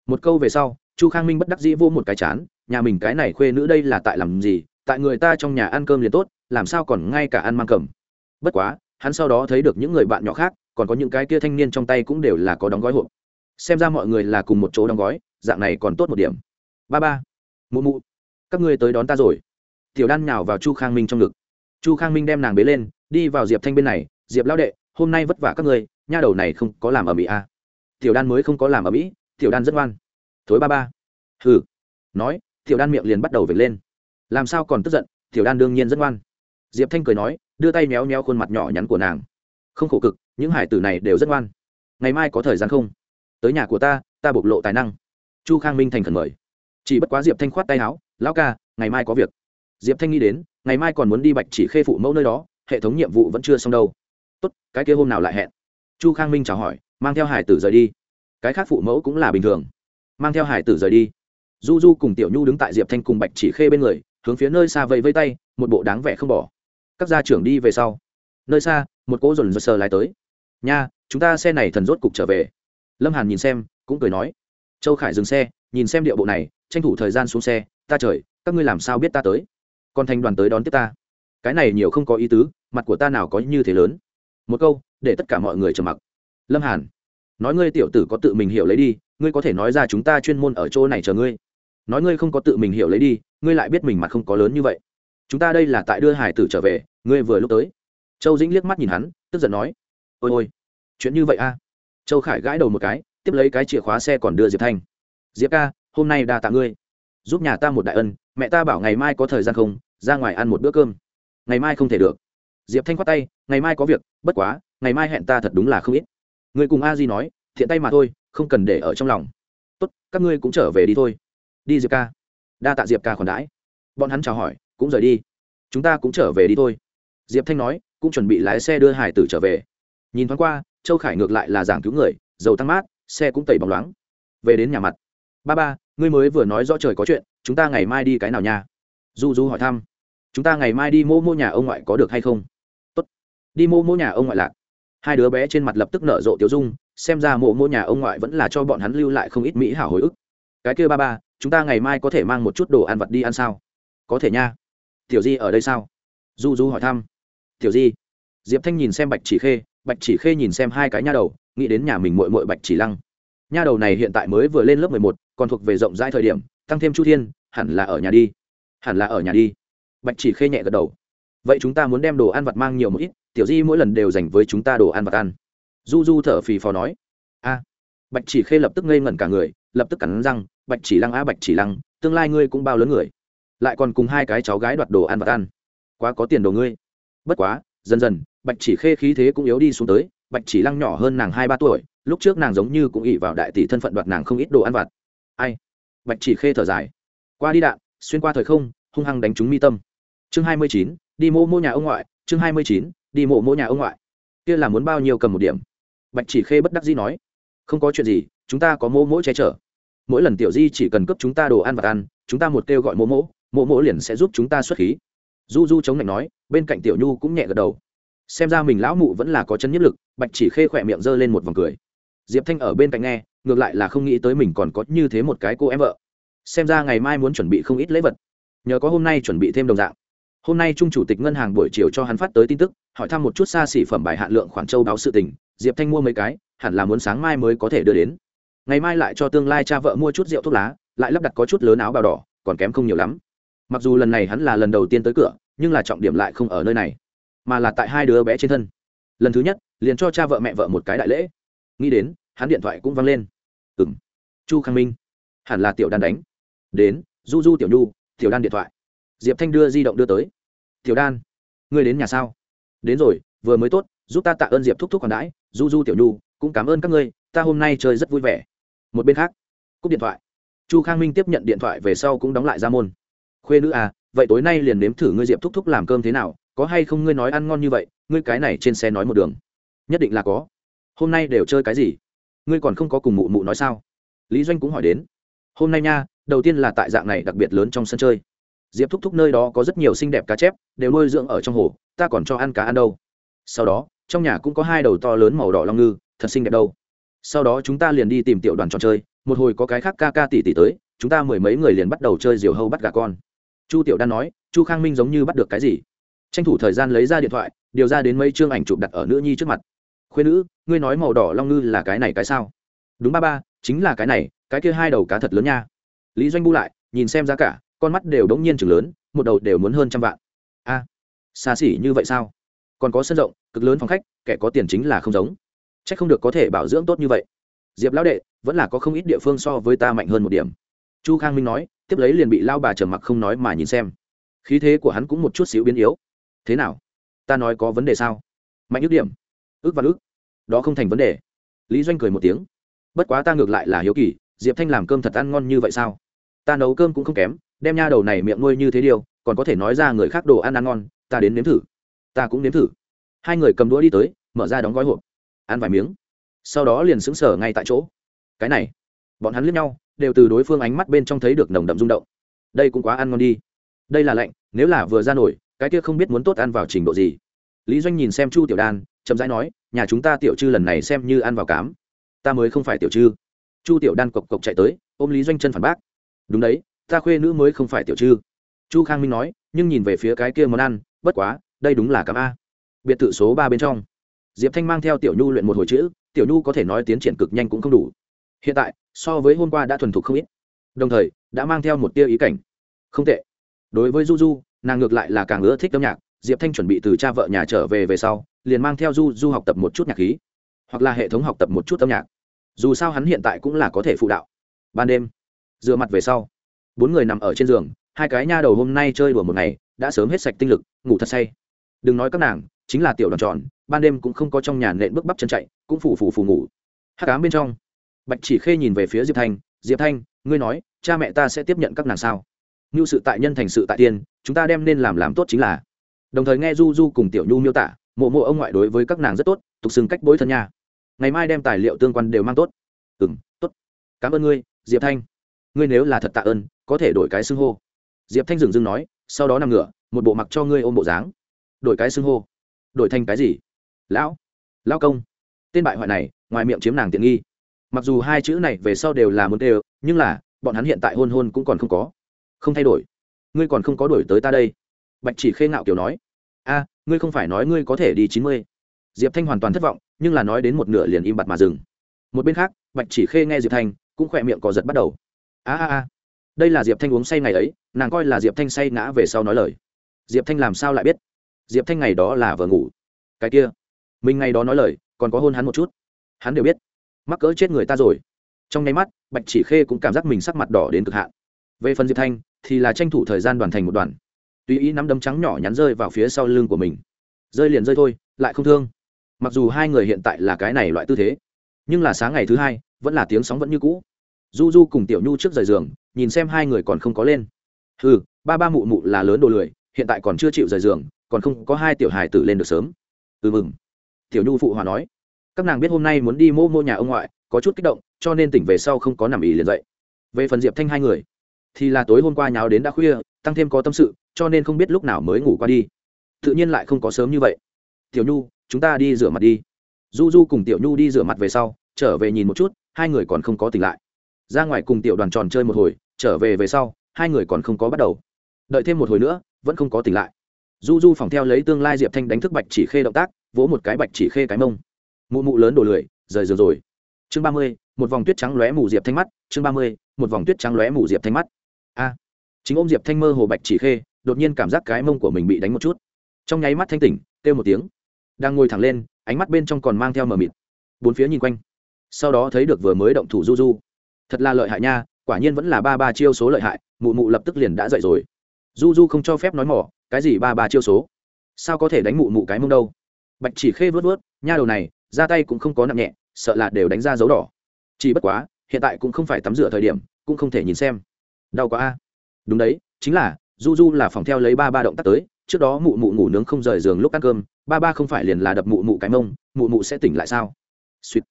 Một câu về sau, chu khang minh bất đắc dĩ vô một cái chán, nhà mình cái này khuê nữ đây là tại làm gì? Tại người ta trong nhà ăn cơm liền tốt, làm sao còn ngay cả ăn mang cầm? Bất quá, hắn sau đó thấy được những người bạn nhỏ khác, còn có những cái kia thanh niên trong tay cũng đều là có đóng gói hộp. Xem ra mọi người là cùng một chỗ đóng gói, dạng này còn tốt một điểm. Ba ba, mụ mụ, các ngươi tới đón ta rồi. Tiểu đan nhào vào chu khang minh trong ngực chu khang minh đem nàng bế lên đi vào diệp thanh bên này diệp lao đệ hôm nay vất vả các người, nha đầu này không có làm ở mỹ à? tiểu đan mới không có làm ở mỹ tiểu đan rất ngoan. Thối ba ba. Hừ. Nói tiểu đan miệng liền bắt đầu vệt lên. Làm sao còn tức giận tiểu đan đương nhiên rất ngoan. Diệp thanh cười nói đưa tay méo méo khuôn mặt nhỏ nhắn của nàng. Không khổ cực những hải tử này đều rất ngoan. Ngày mai có thời gian không? Tới nhà của ta ta bộc lộ tài năng. Chu khang minh thành khẩn mời. Chỉ bất quá diệp thanh khoát tay áo lão ca ngày mai có việc. Diệp thanh nghĩ đến ngày mai còn muốn đi bạch chỉ khê phụ mẫu nơi đó, hệ thống nhiệm vụ vẫn chưa xong đâu. Tốt, cái kia hôm nào lại hẹn? Chu khang minh chào hỏi, mang theo hải tử rời đi. Cái khác phụ mẫu cũng là bình thường. Mang theo hải tử rời đi. Du du cùng tiểu nhu đứng tại diệp thanh cùng bạch chỉ khê bên người, hướng phía nơi xa vẫy vây tay, một bộ đáng vẻ không bỏ. Các gia trưởng đi về sau. Nơi xa, một cỗ dồn dơ sờ lái tới. Nha, chúng ta xe này thần rốt cục trở về. Lâm hàn nhìn xem, cũng cười nói. Châu khải dừng xe, nhìn xem điệu bộ này, tranh thủ thời gian xuống xe. Ta trời, các ngươi làm sao biết ta tới? Còn thành đoàn tới đón tiếp ta. Cái này nhiều không có ý tứ, mặt của ta nào có như thế lớn. Một câu, để tất cả mọi người trầm mặc. Lâm hàn, nói ngươi tiểu tử có tự mình hiểu lấy đi, ngươi có thể nói ra chúng ta chuyên môn ở chỗ này chờ ngươi. Nói ngươi không có tự mình hiểu lấy đi, ngươi lại biết mình mặt không có lớn như vậy. Chúng ta đây là tại đưa hải tử trở về, ngươi vừa lúc tới. Châu dĩnh liếc mắt nhìn hắn, tức giận nói, ôi ôi, chuyện như vậy a à? châu khải gãi đầu một cái, tiếp lấy cái chìa khóa xe còn đưa diệp thanh. Diệp ca, hôm nay đa tạ ngươi. Giúp nhà ta một đại ân, mẹ ta bảo ngày mai có thời gian không ra ngoài ăn một bữa cơm. Ngày mai không thể được. Diệp thanh khoát tay, ngày mai có việc, bất quá, ngày mai hẹn ta thật đúng là không ít. Người cùng a di nói, thiện tay mà thôi, không cần để ở trong lòng. Tốt, các ngươi cũng trở về đi thôi. Đi diệp ca. Đa tạ diệp ca khoản đãi. Bọn hắn chào hỏi, cũng rời đi. Chúng ta cũng trở về đi thôi. Diệp thanh nói, cũng chuẩn bị lái xe đưa hải tử trở về. Nhìn thoáng qua, châu khải ngược lại là giảng cứu người, dầu tăng mát, xe cũng tẩy bóng loáng. Về đến nhà mặt. Ba ba, ngươi mới vừa nói rõ trời có chuyện, chúng ta ngày mai đi cái nào nha? Du du hỏi thăm. Chúng ta ngày mai đi mô mô nhà ông ngoại có được hay không? Tốt. Đi mô mô nhà ông ngoại lạc. Hai đứa bé trên mặt lập tức nở rộ tiểu dung, xem ra mộ mô nhà ông ngoại vẫn là cho bọn hắn lưu lại không ít mỹ hảo hồi ức. Cái kia ba ba, chúng ta ngày mai có thể mang một chút đồ ăn vặt đi ăn sao? Có thể nha. Tiểu di ở đây sao? Du du hỏi thăm. Tiểu di. Diệp thanh nhìn xem bạch chỉ khê, bạch chỉ khê nhìn xem hai cái nha đầu, nghĩ đến nhà mình mội mội bạch chỉ lăng. Nha đầu này hiện tại mới vừa lên lớp mười một, còn thuộc về rộng rãi thời điểm, tăng thêm chu thiên, hẳn là ở nhà đi hẳn là ở nhà đi. Bạch chỉ khê nhẹ gật đầu. Vậy chúng ta muốn đem đồ ăn vặt mang nhiều một ít, tiểu di mỗi lần đều dành với chúng ta đồ ăn vặt ăn. Du du thở phì phò nói. A. Bạch chỉ khê lập tức ngây ngẩn cả người, lập tức cắn răng, bạch chỉ lăng a bạch chỉ lăng, tương lai ngươi cũng bao lớn người. Lại còn cùng hai cái cháu gái đoạt đồ ăn vặt ăn. Quá có tiền đồ ngươi. Bất quá, dần dần, bạch chỉ khê khí thế cũng yếu đi xuống tới, bạch chỉ lăng nhỏ hơn nàng hai ba tuổi, lúc trước nàng giống như cũng ỉ vào đại tỷ thân phận đoạt nàng không ít đồ ăn vặt. Ai? Bạch chỉ khê thở dài. Qua đi đạn xuyên qua thời không, hung hăng đánh trúng mi tâm. Chương hai mươi chín, đi mô mô nhà ông ngoại, chương hai mươi chín, đi mộ mô nhà ông ngoại. Kia là muốn bao nhiêu cầm một điểm? Bạch chỉ khê bất đắc dĩ nói. Không có chuyện gì, chúng ta có mô mỗ che chở. Mỗi lần tiểu di chỉ cần cấp chúng ta đồ ăn và ăn, chúng ta một kêu gọi mô mỗ mô mỗ liền sẽ giúp chúng ta xuất khí. Du du chống lạnh nói, bên cạnh tiểu nhu cũng nhẹ gật đầu. Xem ra mình lão mụ vẫn là có chân nhất lực, bạch chỉ khê khỏe miệng giơ lên một vòng cười. Diệp thanh ở bên cạnh nghe, ngược lại là không nghĩ tới mình còn có như thế một cái cô em vợ xem ra ngày mai muốn chuẩn bị không ít lễ vật. Nhờ có hôm nay chuẩn bị thêm đồng dạng. Hôm nay trung chủ tịch ngân hàng buổi chiều cho hắn phát tới tin tức, hỏi thăm một chút xa xỉ phẩm bài hạn lượng khoản châu báo sự tình, diệp thanh mua mấy cái, hẳn là muốn sáng mai mới có thể đưa đến. Ngày mai lại cho tương lai cha vợ mua chút rượu thuốc lá, lại lắp đặt có chút lớn áo bào đỏ, còn kém không nhiều lắm. Mặc dù lần này hắn là lần đầu tiên tới cửa, nhưng là trọng điểm lại không ở nơi này, mà là tại hai đứa bé trên thân. Lần thứ nhất, liền cho cha vợ mẹ vợ một cái đại lễ. Nghĩ đến, hắn điện thoại cũng văng lên. Ừ m chu khang minh. Hẳn là tiểu đàn đánh đến, du du tiểu nhu, tiểu đan điện thoại. Diệp thanh đưa di động đưa tới. Tiểu đan, ngươi đến nhà sao? Đến rồi, vừa mới tốt, giúp ta tạ ơn diệp thúc thúc còn đãi, du du tiểu nhu, cũng cảm ơn các ngươi, ta hôm nay chơi rất vui vẻ. Một bên khác, cúp điện thoại. Chu khang minh tiếp nhận điện thoại về sau cũng đóng lại ra môn. Khuê nữ à vậy tối nay liền nếm thử ngươi diệp thúc thúc làm cơm thế nào, có hay không ngươi nói ăn ngon như vậy, ngươi cái này trên xe nói một đường. Nhất định là có. Hôm nay đều chơi cái gì? Ngươi còn không có cùng mụ mụ nói sao? Lý doanh cũng hỏi đến. Hôm nay nha đầu tiên là tại dạng này đặc biệt lớn trong sân chơi. Diệp thúc thúc nơi đó có rất nhiều xinh đẹp cá chép, đều nuôi dưỡng ở trong hồ, ta còn cho ăn cá ăn đâu. Sau đó, trong nhà cũng có hai đầu to lớn màu đỏ long ngư, thật xinh đẹp đâu. Sau đó chúng ta liền đi tìm tiểu đoàn trò chơi, một hồi có cái khác ca ca tỉ tỉ tới, chúng ta mười mấy người liền bắt đầu chơi diều hâu bắt gà con. Chu tiểu đan nói, chu khang minh giống như bắt được cái gì? Tranh thủ thời gian lấy ra điện thoại, điều ra đến mấy chương ảnh chụp đặt ở nữ nhi trước mặt. Khuyên nữ, ngươi nói màu đỏ long ngư là cái này cái sao? Đúng ba ba, chính là cái này, cái kia hai đầu cá thật lớn nha lý doanh bu lại, nhìn xem giá cả, con mắt đều đống nhiên chừng lớn, một đầu đều muốn hơn trăm vạn. A, xa xỉ như vậy sao? Còn có sân rộng, cực lớn phòng khách, kẻ có tiền chính là không giống. C h ắ c không được có thể bảo dưỡng tốt như vậy. Diệp lão đệ, vẫn là có không ít địa phương so với ta mạnh hơn một điểm. Chu khang minh nói, tiếp lấy liền bị lao bà trầm mặc không nói mà nhìn xem. Khí thế của hắn cũng một chút xíu biến yếu. Thế nào? Ta nói có vấn đề sao? Mạnh ước điểm. Ước và ước. Đó không thành vấn đề. Lý doanh cười một tiếng. Bất quá ta ngược lại là hiếu kỳ, diệp thanh làm cơm thật ăn ngon như vậy sao? Ta nấu cơm cũng không kém, đem nha đầu này miệng nuôi như thế điều, còn có thể nói ra người khác đồ ăn ăn ngon, ta đến nếm thử. Ta cũng nếm thử. Hai người cầm đũa đi tới, mở ra đóng gói hộp. Ăn vài miếng. Sau đó liền xứng sở ngay tại chỗ. Cái này, bọn hắn liếc nhau, đều từ đối phương ánh mắt bên trong thấy được nồng đậm rung động. Đây cũng quá ăn ngon đi. Đây là lạnh, nếu là vừa ra nổi, cái kia không biết muốn tốt ăn vào trình độ gì. Lý doanh nhìn xem chu tiểu đan, chậm rãi nói, nhà chúng ta tiểu chư lần này xem như ăn vào cám. Ta mới không phải tiểu chư chu tiểu đan cộc cộc chạy tới, ôm lý doanh chân phản bác đúng đấy, ta khuê nữ mới không phải tiểu chư chu khang minh nói, nhưng nhìn về phía cái kia món ăn, bất quá, đây đúng là cám a. Biệt thự số ba bên trong. Diệp thanh mang theo tiểu nhu luyện một hồi chữ, tiểu nhu có thể nói tiến triển cực nhanh cũng không đủ. Hiện tại, so với hôm qua đã thuần thục không ít. Đồng thời, đã mang theo một tia ý cảnh. Không tệ. Đối với du du, nàng ngược lại là càng ưa thích âm nhạc. Diệp thanh chuẩn bị từ cha vợ nhà trở về về sau, liền mang theo du du học tập một chút nhạc khí, hoặc là hệ thống học tập một chút âm nhạc. Dù sao hắn hiện tại cũng là có thể phụ đạo. Ban đêm dựa mặt về sau, bốn người nằm ở trên giường, hai cái nha đầu hôm nay chơi đùa một ngày, đã sớm hết sạch tinh lực, ngủ thật say. Đừng nói các nàng, chính là tiểu đoàn tròn, ban đêm cũng không có trong nhà nện bước bắp chân chạy, cũng phủ phủ phủ ngủ. Hát cám bên trong, bạch chỉ khê nhìn về phía diệp thanh diệp thanh, ngươi nói, cha mẹ ta sẽ tiếp nhận các nàng sao? Như sự tại nhân thành sự tại tiên, chúng ta đem nên làm làm tốt chính là. Đồng thời nghe du du cùng tiểu nhu miêu tả, mộ mộ ông ngoại đối với các nàng rất tốt, tục xưng cách bối thân nha. Ngày mai đem tài liệu tương quan đều mang tốt. Ừ m tốt. Cảm ơn ngươi, diệp thanh ngươi nếu là thật tạ ơn, có thể đổi cái xưng hô. Diệp thanh dừng dưng nói, sau đó nằm ngửa, một bộ mặc cho ngươi ôm bộ dáng. Đổi cái xưng hô. Đổi thành cái gì? Lão. Lão công. Tên bại hoại này, ngoài miệng chiếm nàng tiện nghi. Mặc dù hai chữ này về sau đều là muốn đều, nhưng là, bọn hắn hiện tại hôn hôn cũng còn không có. Không thay đổi. Ngươi còn không có đổi tới ta đây. Bạch chỉ khê ngạo kiểu nói. A, ngươi không phải nói ngươi có thể đi chín mươi. Diệp thanh hoàn toàn thất vọng, nhưng là nói đến một nửa liền im bặt mà dừng. Một bên khác, bạch chỉ khê nghe diệp thanh, cũng khỏe miệng cò giật bắt đầu a a a. Đây là diệp thanh uống say ngày ấy, nàng coi là diệp thanh say ngã về sau nói lời. Diệp thanh làm sao lại biết? Diệp thanh ngày đó là vợ ngủ. Cái kia. Mình ngày đó nói lời, còn có hôn hắn một chút. Hắn đều biết. Mắc cỡ chết người ta rồi. Trong nháy mắt, bạch chỉ khê cũng cảm giác mình sắc mặt đỏ đến cực hạn. Về phần diệp thanh, thì là tranh thủ thời gian đoàn thành một đoàn. Tùy ý nắm đấm trắng nhỏ nhắn rơi vào phía sau lưng của mình. Rơi liền rơi thôi, lại không thương. Mặc dù hai người hiện tại là cái này loại tư thế, nhưng là sáng ngày thứ hai, vẫn là tiếng sóng vẫn như cũ du du cùng tiểu nhu trước rời giường, nhìn xem hai người còn không có lên. Ừ ba ba mụ mụ là lớn đồ lười, hiện tại còn chưa chịu rời giường, còn không có hai tiểu hài tử lên được sớm. Ừ mừng. Tiểu nhu phụ hòa nói. Các nàng biết hôm nay muốn đi mô mô nhà ông ngoại, có chút kích động, cho nên tỉnh về sau không có nằm ý liền dậy. Về phần diệp thanh hai người, thì là tối hôm qua nháo đến đã khuya, tăng thêm có tâm sự, cho nên không biết lúc nào mới ngủ qua đi. Tự nhiên lại không có sớm như vậy. Tiểu nhu, chúng ta đi rửa mặt đi. Du du cùng tiểu nhu đi rửa mặt về sau, trở về nhìn một chút, hai người còn không có tỉnh lại ra ngoài cùng tiểu đoàn tròn chơi một hồi, trở về về sau, hai người còn không có bắt đầu. Đợi thêm một hồi nữa, vẫn không có tỉnh lại. Du du phòng theo lấy tương lai diệp thanh đánh thức bạch chỉ khê động tác, vỗ một cái bạch chỉ khê cái mông. Mụ mụ lớn đổ lười, rời giường rồi. Chương ba mươi, một vòng tuyết trắng lóe mù diệp thanh mắt. Chương ba mươi, một vòng tuyết trắng lóe mù diệp thanh mắt. A. Chính ôm diệp thanh mơ hồ bạch chỉ khê, đột nhiên cảm giác cái mông của mình bị đánh một chút. Trong nháy mắt thanh tỉnh, kêu một tiếng. Đang ngồi thẳng lên, ánh mắt bên trong còn mang theo mờ mịt. Bốn phía nhìn quanh. Sau đó thấy được vừa mới động thủ du du thật là lợi hại nha, quả nhiên vẫn là ba ba chiêu số lợi hại, mụ mụ lập tức liền đã dậy rồi. Du du không cho phép nói mỏ, cái gì ba ba chiêu số? Sao có thể đánh mụ mụ cái mông đâu? Bạch chỉ khê vớt vớt, nha đầu này, ra tay cũng không có nặng nhẹ, sợ là đều đánh ra dấu đỏ. Chỉ bất quá, hiện tại cũng không phải tắm rửa thời điểm, cũng không thể nhìn xem. Đau quá a. Đúng đấy, chính là du du là phòng theo lấy ba ba động tác tới, trước đó mụ mụ ngủ nướng không rời giường lúc ăn cơm, ba ba không phải liền là đập mụ mụ cái mông, mụ mụ sẽ tỉnh lại sao? Suýt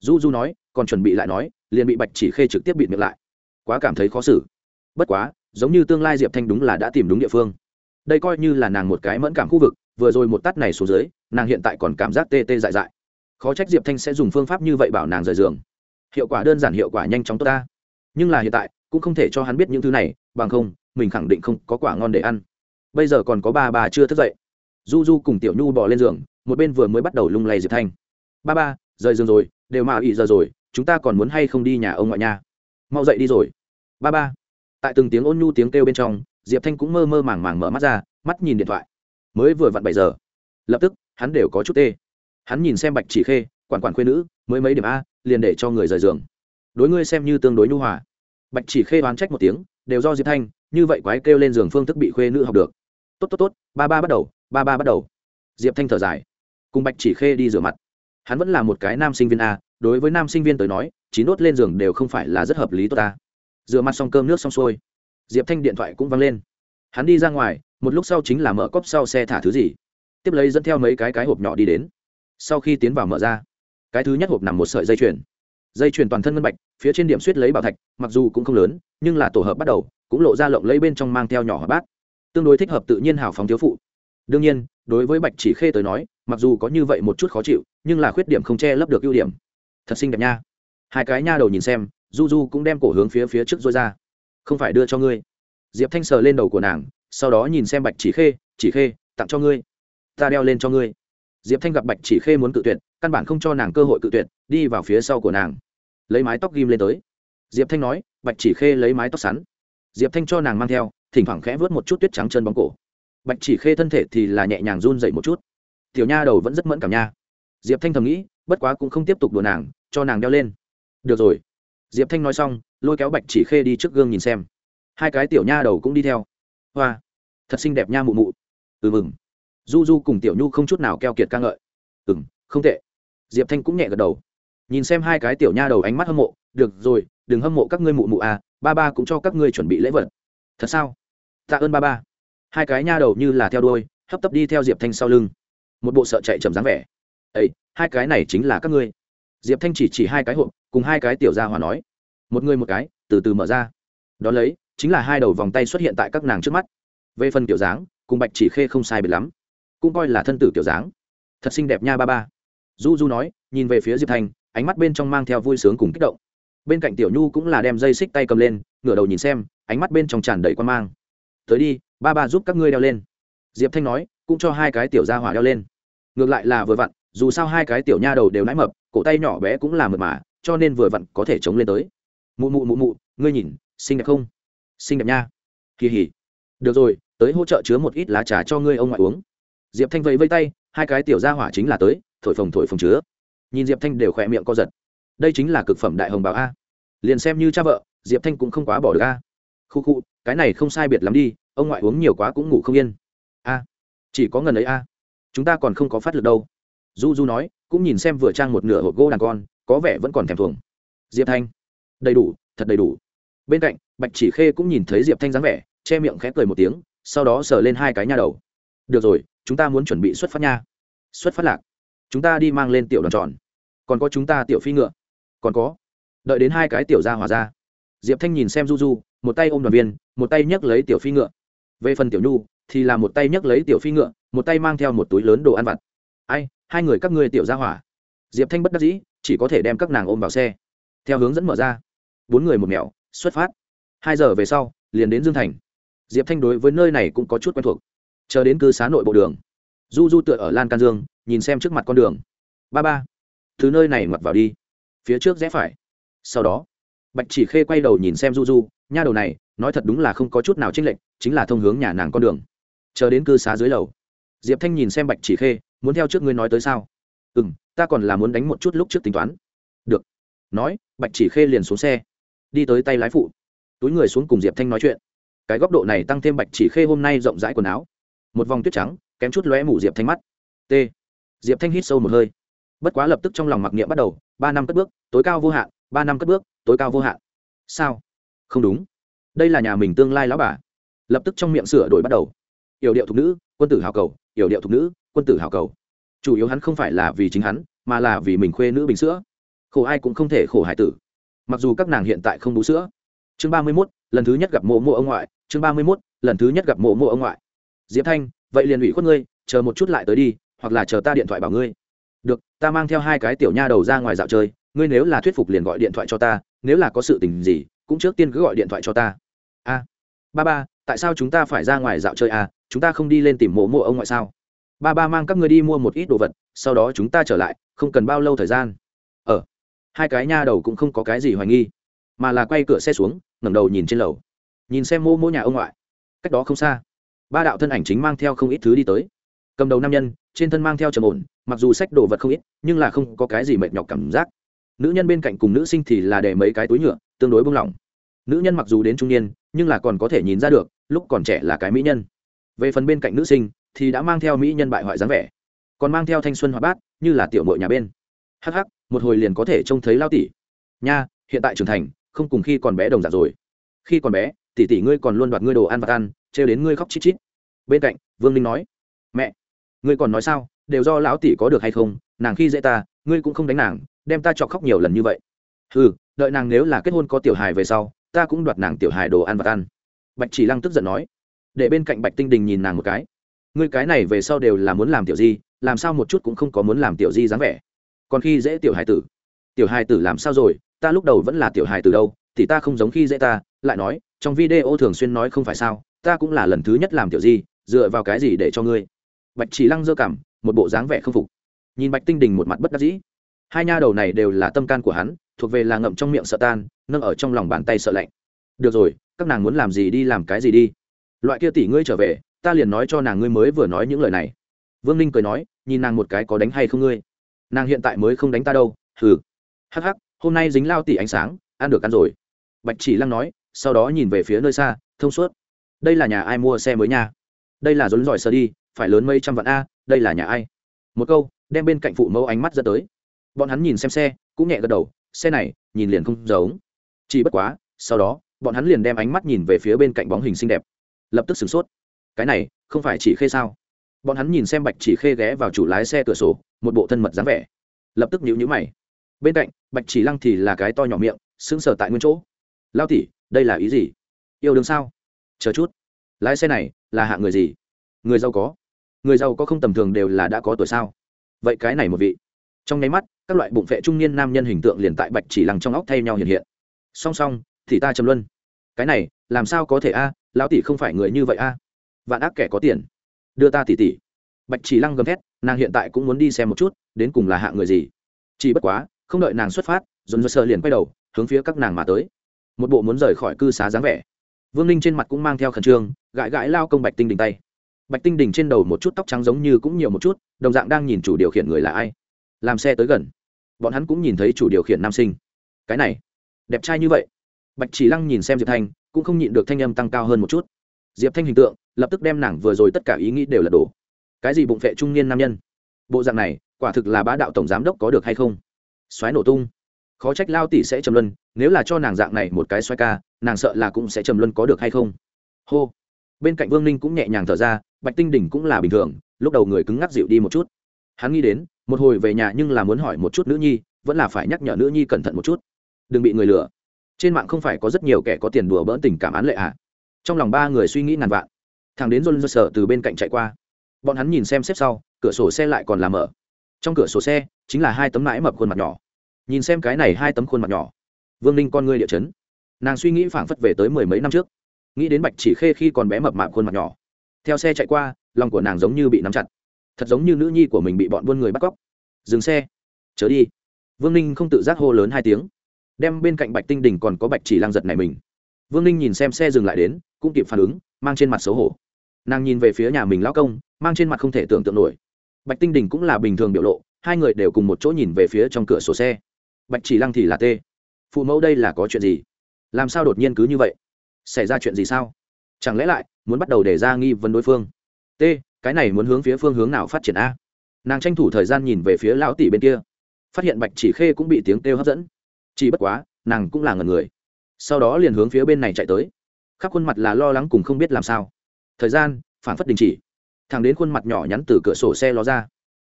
du du nói, còn chuẩn bị lại nói, liền bị bạch chỉ khê trực tiếp bịt miệng lại. Quá cảm thấy khó xử. Bất quá, giống như tương lai diệp thanh đúng là đã tìm đúng địa phương. Đây coi như là nàng một cái mẫn cảm khu vực, vừa rồi một tắt này xuống dưới, nàng hiện tại còn cảm giác tê tê dại dại. Khó trách diệp thanh sẽ dùng phương pháp như vậy bảo nàng rời giường. Hiệu quả đơn giản hiệu quả nhanh chóng tốt ta. Nhưng là hiện tại, cũng không thể cho hắn biết những thứ này, bằng không, mình khẳng định không có quả ngon để ăn. Bây giờ còn có ba bà chưa thức dậy. Du du cùng tiểu nhu bỏ lên giường, một bên vừa mới bắt đầu lung lay diệp thanh. Ba ba, rời giường rồi đều mà ị giờ rồi, chúng ta còn muốn hay không đi nhà ông ngoại nha? Mau dậy đi rồi. Ba ba. Tại từng tiếng ôn nhu tiếng kêu bên trong, diệp thanh cũng mơ mơ màng màng mở mắt ra, mắt nhìn điện thoại. Mới vừa vặn bảy giờ. Lập tức, hắn đều có chút tê. Hắn nhìn xem bạch chỉ khê, quản quản khuyên nữ, mới mấy điểm a, liền để cho người rời giường. Đối ngươi xem như tương đối nhu hòa. Bạch chỉ khê đoán trách một tiếng, đều do diệp thanh, như vậy quái kêu lên giường phương thức bị khuê nữ học được. Tốt tốt tốt, ba ba bắt đầu, ba ba bắt đầu. Diệp thanh thở dài. Cùng bạch chỉ khê đi rửa mặt hắn vẫn là một cái nam sinh viên a, đối với nam sinh viên tới nói, chín đốt lên giường đều không phải là rất hợp lý tốt ta. Rửa mặt xong cơm nước xong xuôi. Diệp thanh điện thoại cũng văng lên. Hắn đi ra ngoài, một lúc sau chính là mở cốc sau xe thả thứ gì. Tiếp lấy dẫn theo mấy cái cái hộp nhỏ đi đến. Sau khi tiến vào mở ra, cái thứ nhất hộp nằm một sợi dây chuyền. Dây chuyền toàn thân ngân bạch, phía trên điểm suýt lấy bảo thạch, mặc dù cũng không lớn, nhưng là tổ hợp bắt đầu, cũng lộ ra lộng lấy bên trong mang theo nhỏ hợp bát. Tương đối thích hợp tự nhiên hào phóng thiếu phụ. Đương nhiên, đối với bạch chỉ khê tới nói mặc dù có như vậy một chút khó chịu, nhưng là khuyết điểm không che lấp được ưu điểm. Thật xinh đẹp nha. Hai cái nha đầu nhìn xem, du du cũng đem cổ hướng phía phía trước dối ra. Không phải đưa cho ngươi. Diệp thanh sờ lên đầu của nàng, sau đó nhìn xem bạch chỉ khê chỉ khê, tặng cho ngươi. Ta đeo lên cho ngươi. Diệp thanh gặp bạch chỉ khê muốn cự tuyệt, căn bản không cho nàng cơ hội cự tuyệt, đi vào phía sau của nàng. Lấy mái tóc ghim lên tới. Diệp thanh nói, bạch chỉ khê lấy mái tóc sắn. Diệp thanh cho nàng mang theo, thỉnh thoảng khẽ vớt một chút tuyết trắng chân bóng cổ. Bạch chỉ khê thân thể thì là nhẹ nhàng run dậy một chút tiểu nha đầu vẫn rất mẫn cảm nha. Diệp thanh thầm nghĩ, bất quá cũng không tiếp tục đùa nàng, cho nàng đeo lên. Được rồi. Diệp thanh nói xong, lôi kéo bạch chỉ khê đi trước gương nhìn xem. Hai cái tiểu nha đầu cũng đi theo. Hoa. Thật xinh đẹp nha mụ mụ. Ừ mừng. Du du cùng tiểu nhu không chút nào keo kiệt ca ngợi. Ừ m không tệ. Diệp thanh cũng nhẹ gật đầu. Nhìn xem hai cái tiểu nha đầu ánh mắt hâm mộ, được rồi, đừng hâm mộ các ngươi mụ mụ à ba ba cũng cho các ngươi chuẩn bị lễ vật. Thật sao? Tạ ơn ba ba. Hai cái nha đầu như là theo đôi hấp tấp đi theo diệp thanh sau lưng một bộ sợ chạy chậm dáng vẻ. Ây hai cái này chính là các ngươi. Diệp thanh chỉ chỉ hai cái hộp, cùng hai cái tiểu gia hòa nói. Một người một cái, từ từ mở ra. Đ ó lấy, chính là hai đầu vòng tay xuất hiện tại các nàng trước mắt. Về phần kiểu dáng, cùng bạch chỉ khê không sai biệt lắm. Cũng coi là thân tử kiểu dáng. Thật xinh đẹp nha ba ba. Du du nói, nhìn về phía diệp thanh, ánh mắt bên trong mang theo vui sướng cùng kích động. Bên cạnh tiểu nhu cũng là đem dây xích tay cầm lên, ngửa đầu nhìn xem, ánh mắt bên trong tràn đầy quan mang. Tới đi, ba ba giúp các ngươi đeo lên. Diệp thanh nói, cũng cho hai cái tiểu ra hỏa đeo lên ngược lại là vừa vặn, dù sao hai cái tiểu nha đầu đều nãi mập, cổ tay nhỏ bé cũng là mật mà, cho nên vừa vặn có thể chống lên tới. Mụ mụ mụ mụ, ngươi nhìn, xinh đẹp không? Xinh đẹp nha. Kỳ hỉ. Được rồi, tới hỗ trợ chứa một ít lá trà cho ngươi ông ngoại uống. Diệp thanh vẫy vây tay, hai cái tiểu gia hỏa chính là tới, thổi phồng thổi phồng chứa. Nhìn diệp thanh đều khỏe miệng co giật. Đây chính là cực phẩm đại hồng bảo a. Liền xem như cha vợ, diệp thanh cũng không quá bỏ được a. Khu khu, cái này không sai biệt lắm đi, ông ngoại uống nhiều quá cũng ngủ không yên. A, chỉ có ngần ấy a chúng ta còn không có phát lực đâu. Du du nói, cũng nhìn xem vừa trang một nửa hộp gỗ đàn con, có vẻ vẫn còn thèm thuồng. Diệp thanh, đầy đủ, thật đầy đủ. Bên cạnh, bạch chỉ khê cũng nhìn thấy diệp thanh dáng vẻ, che miệng khẽ cười một tiếng, sau đó sờ lên hai cái nha đầu. Được rồi, chúng ta muốn chuẩn bị xuất phát nha. Xuất phát lạc. Chúng ta đi mang lên tiểu đoàn tròn. Còn có chúng ta tiểu phi ngựa. Còn có. Đợi đến hai cái tiểu ra hòa ra. Diệp thanh nhìn xem du du một tay ôm đoàn viên, một tay nhấc lấy tiểu phi ngựa. Về phần tiểu nhu thì là một tay nhấc lấy tiểu phi ngựa, một tay mang theo một túi lớn đồ ăn vặt. Ai, hai người các ngươi tiểu ra hỏa. Diệp thanh bất đắc dĩ, chỉ có thể đem các nàng ôm vào xe. Theo hướng dẫn mở ra, bốn người một mẹo, xuất phát. Hai giờ về sau, liền đến dương thành. Diệp thanh đối với nơi này cũng có chút quen thuộc. Chờ đến cư xá nội bộ đường, du du tựa ở lan can dương, nhìn xem trước mặt con đường. Ba ba thứ nơi này ngoặt vào đi. Phía trước rẽ phải. Sau đó, bạch chỉ khê quay đầu nhìn xem du du, nha đầu này, nói thật đúng là không có chút nào tranh lệch, chính là thông hướng nhà nàng con đường chờ đến cư xá dưới lầu. Diệp thanh nhìn xem bạch chỉ khê, muốn theo trước ngươi nói tới sao? Ừ m ta còn là muốn đánh một chút lúc trước tính toán. Được. Nói, bạch chỉ khê liền xuống xe, đi tới tay lái phụ. Túi người xuống cùng diệp thanh nói chuyện. Cái góc độ này tăng thêm bạch chỉ khê hôm nay rộng rãi quần áo. Một vòng tuyết trắng, kém chút lóe mủ diệp thanh mắt. T. Diệp thanh hít sâu một hơi. Bất quá lập tức trong lòng mặc niệm bắt đầu, ba năm cất bước, tối cao vô hạn, ba năm cất bước, tối cao vô hạn. Sao? Không đúng. Đây là nhà mình tương lai lão bà. Lập tức trong miệng sửa đổi bắt đầu yểu điệu thục nữ, quân tử hào cầu. Yểu điệu thục nữ, quân tử hào cầu. Chủ yếu hắn không phải là vì chính hắn, mà là vì mình khuê nữ bình sữa. Khổ ai cũng không thể khổ hải tử. Mặc dù các nàng hiện tại không bú sữa. Chương ba mươi mốt, lần thứ nhất gặp mộ mộ ông ngoại. Chương ba mươi mốt, lần thứ nhất gặp mộ mộ ông ngoại. Diệp thanh, vậy liền ủy khuất ngươi, chờ một chút lại tới đi, hoặc là chờ ta điện thoại bảo ngươi. Được, ta mang theo hai cái tiểu nha đầu ra ngoài dạo chơi. Ngươi nếu là thuyết phục liền gọi điện thoại cho ta, nếu là có sự tình gì, cũng trước tiên cứ gọi điện thoại cho ta. A. Ba ba tại sao chúng ta phải ra ngoài dạo chơi à? Chúng ta không đi lên tìm mộ mộ ông ngoại sao? Ba ba mang các người đi mua một ít đồ vật sau đó chúng ta trở lại không cần bao lâu thời gian. Ở ờ, hai cái nha đầu cũng không có cái gì hoài nghi mà là quay cửa xe xuống ngẩng đầu nhìn trên lầu. Nhìn xem mô mô nhà ông ngoại. Cách đó không xa ba đạo thân ảnh chính mang theo không ít thứ đi tới. Cầm đầu nam nhân trên thân mang theo trầm ổn mặc dù sách đồ vật không ít nhưng là không có cái gì mệt nhọc cảm giác. Nữ nhân bên cạnh cùng nữ sinh thì là để mấy cái túi nhựa tương đối bung lỏng nữ nhân mặc dù đến trung niên nhưng là còn có thể nhìn ra được lúc còn trẻ là cái mỹ nhân. Về phần bên cạnh nữ sinh, thì đã mang theo mỹ nhân bại hoại dáng vẻ. Còn mang theo thanh xuân hoa bát, như là tiểu mội nhà bên. Hh một hồi liền có thể trông thấy lao tỷ. Nha, hiện tại trưởng thành, không cùng khi còn bé đồng giả rồi. Khi còn bé, tỷ tỷ ngươi còn luôn đoạt ngươi đồ ăn và ăn, trêu đến ngươi khóc chít chít. Bên cạnh, vương ninh nói, mẹ, ngươi còn nói sao? Đều do lão tỷ có được hay không? Nàng khi dễ ta, ngươi cũng không đánh nàng, đem ta chọc khóc nhiều lần như vậy. Ừ đợi nàng nếu là kết hôn có tiểu hài về sau, ta cũng đoạt nàng tiểu hài đồ ăn và ăn bạch chỉ lăng tức giận nói. Để bên cạnh bạch tinh đình nhìn nàng một cái. Ngươi cái này về sau đều là muốn làm tiểu di, làm sao một chút cũng không có muốn làm tiểu di dáng vẻ. Còn khi dễ tiểu hài tử. Tiểu hài tử làm sao rồi? Ta lúc đầu vẫn là tiểu hài tử đâu, thì ta không giống khi dễ ta, lại nói, trong video thường xuyên nói không phải sao, ta cũng là lần thứ nhất làm tiểu di, dựa vào cái gì để cho ngươi? Bạch chỉ lăng dơ cảm một bộ dáng vẻ không phục. Nhìn bạch tinh đình một mặt bất đắc dĩ. Hai nha đầu này đều là tâm can của hắn, thuộc về là ngậm trong miệng sợ tan, nâng ở trong lòng bàn tay sợ lạnh. Được rồi các nàng muốn làm gì đi làm cái gì đi. Loại kia tỷ ngươi trở về, ta liền nói cho nàng ngươi mới vừa nói những lời này. Vương ninh cười nói, nhìn nàng một cái có đánh hay không ngươi. Nàng hiện tại mới không đánh ta đâu, hừ. Hắc hắc, hôm nay dính lao tỷ ánh sáng, ăn được ăn rồi. Bạch chỉ lăng nói, sau đó nhìn về phía nơi xa, thông suốt. Đây là nhà ai mua xe mới nha? Đây là rốn giỏi sơ đi phải lớn mấy trăm vạn a, đây là nhà ai? Một câu, đem bên cạnh phụ mẫu ánh mắt dẫn tới. Bọn hắn nhìn xem xe, cũng nhẹ gật đầu, xe này, nhìn liền không giống. Chỉ bất quá, sau đó bọn hắn liền đem ánh mắt nhìn về phía bên cạnh bóng hình xinh đẹp. Lập tức sửng sốt. Cái này, không phải chỉ khê sao? Bọn hắn nhìn xem bạch chỉ khê ghé vào chủ lái xe cửa sổ, một bộ thân mật dáng vẻ. Lập tức nhíu nhíu mày. Bên cạnh, bạch chỉ lăng thì là cái to nhỏ miệng, sững sờ tại nguyên chỗ. Lao tỉ đây là ý gì? Yêu đương sao? Chờ chút. Lái xe này là hạng người gì? Người giàu có. Người giàu có không tầm thường đều là đã có tuổi sao? Vậy cái này một vị. Trong nháy mắt, các loại bụng phệ trung niên nam nhân hình tượng liền tại bạch chỉ lăng trong óc thay nhau hiện hiện. Song song thì ta trầm luân. Cái này, làm sao có thể a, lão tỷ không phải người như vậy a? Vạn ác kẻ có tiền. Đưa ta tỷ tỷ bạch chỉ lăng gầm thét, nàng hiện tại cũng muốn đi xem một chút, đến cùng là hạng người gì. Chỉ bất quá, không đợi nàng xuất phát, dồn dơ sơ liền quay đầu, hướng phía các nàng mà tới. Một bộ muốn rời khỏi cư xá dáng vẻ. Vương ninh trên mặt cũng mang theo khẩn trương, gãi gãi lao công bạch tinh đình tay. Bạch tinh đình trên đầu một chút tóc trắng giống như cũng nhiều một chút, đồng dạng đang nhìn chủ điều khiển người là ai. Làm xe tới gần. Bọn hắn cũng nhìn thấy chủ điều khiển nam sinh. Cái này, đẹp trai như vậy bạch chỉ lăng nhìn xem diệp thanh, cũng không nhịn được thanh âm tăng cao hơn một chút. Diệp thanh hình tượng, lập tức đem nàng vừa rồi tất cả ý nghĩ đều là đổ. Cái gì bụng vệ trung niên nam nhân? Bộ dạng này, quả thực là bá đạo tổng giám đốc có được hay không? Xoáy nổ tung. Khó trách lao tỷ sẽ trầm luân, nếu là cho nàng dạng này một cái xoay ca, nàng sợ là cũng sẽ trầm luân có được hay không? Hô. Bên cạnh vương ninh cũng nhẹ nhàng thở ra, bạch tinh đỉnh cũng là bình thường, lúc đầu người cứng ngắc dịu đi một chút. Hắn nghĩ đến, một hồi về nhà nhưng là muốn hỏi một chút nữ nhi, vẫn là phải nhắc nhở nữ nhi cẩn thận một chút. Đừng bị người lừa trên mạng không phải có rất nhiều kẻ có tiền đùa bỡn tình cảm án lệ ạ à. trong lòng ba người suy nghĩ ngàn vạn. Thằng đến john rơ sở từ bên cạnh chạy qua. Bọn hắn nhìn xem xếp sau, cửa sổ xe lại còn làm mở. Trong cửa sổ xe, chính là hai tấm mãi mập khuôn mặt nhỏ. Nhìn xem cái này hai tấm khuôn mặt nhỏ. Vương ninh con ngươi địa chấn. Nàng suy nghĩ phảng phất về tới mười mấy năm trước. Nghĩ đến bạch chỉ khê khi còn bé mập mạp khuôn mặt nhỏ. Theo xe chạy qua, lòng của nàng giống như bị nắm chặt. Thật giống như nữ nhi của mình bị bọn buôn người bắt cóc. Dừng xe. Chớ đi. Vương ninh không tự giác hô lớn hai tiếng đem bên cạnh bạch tinh đình còn có bạch chỉ lang giật này mình. Vương ninh nhìn xem xe dừng lại đến, cũng kịp phản ứng, mang trên mặt xấu hổ. Nàng nhìn về phía nhà mình lao công, mang trên mặt không thể tưởng tượng nổi. Bạch tinh đình cũng là bình thường biểu lộ, hai người đều cùng một chỗ nhìn về phía trong cửa sổ xe. Bạch chỉ lăng thì là t phụ mẫu đây là có chuyện gì? Làm sao đột nhiên cứ như vậy? Xảy ra chuyện gì sao? Chẳng lẽ lại muốn bắt đầu để ra nghi vấn đối phương? T cái này muốn hướng phía phương hướng nào phát triển a? Nàng tranh thủ thời gian nhìn về phía lão tỷ bên kia. Phát hiện bạch chỉ khê cũng bị tiếng kêu hấp dẫn chỉ bất quá, nàng cũng là ngần người. Sau đó liền hướng phía bên này chạy tới. Khắp khuôn mặt là lo lắng cùng không biết làm sao. Thời gian, phản phất đình chỉ. Thằng đến khuôn mặt nhỏ nhắn từ cửa sổ xe ló ra.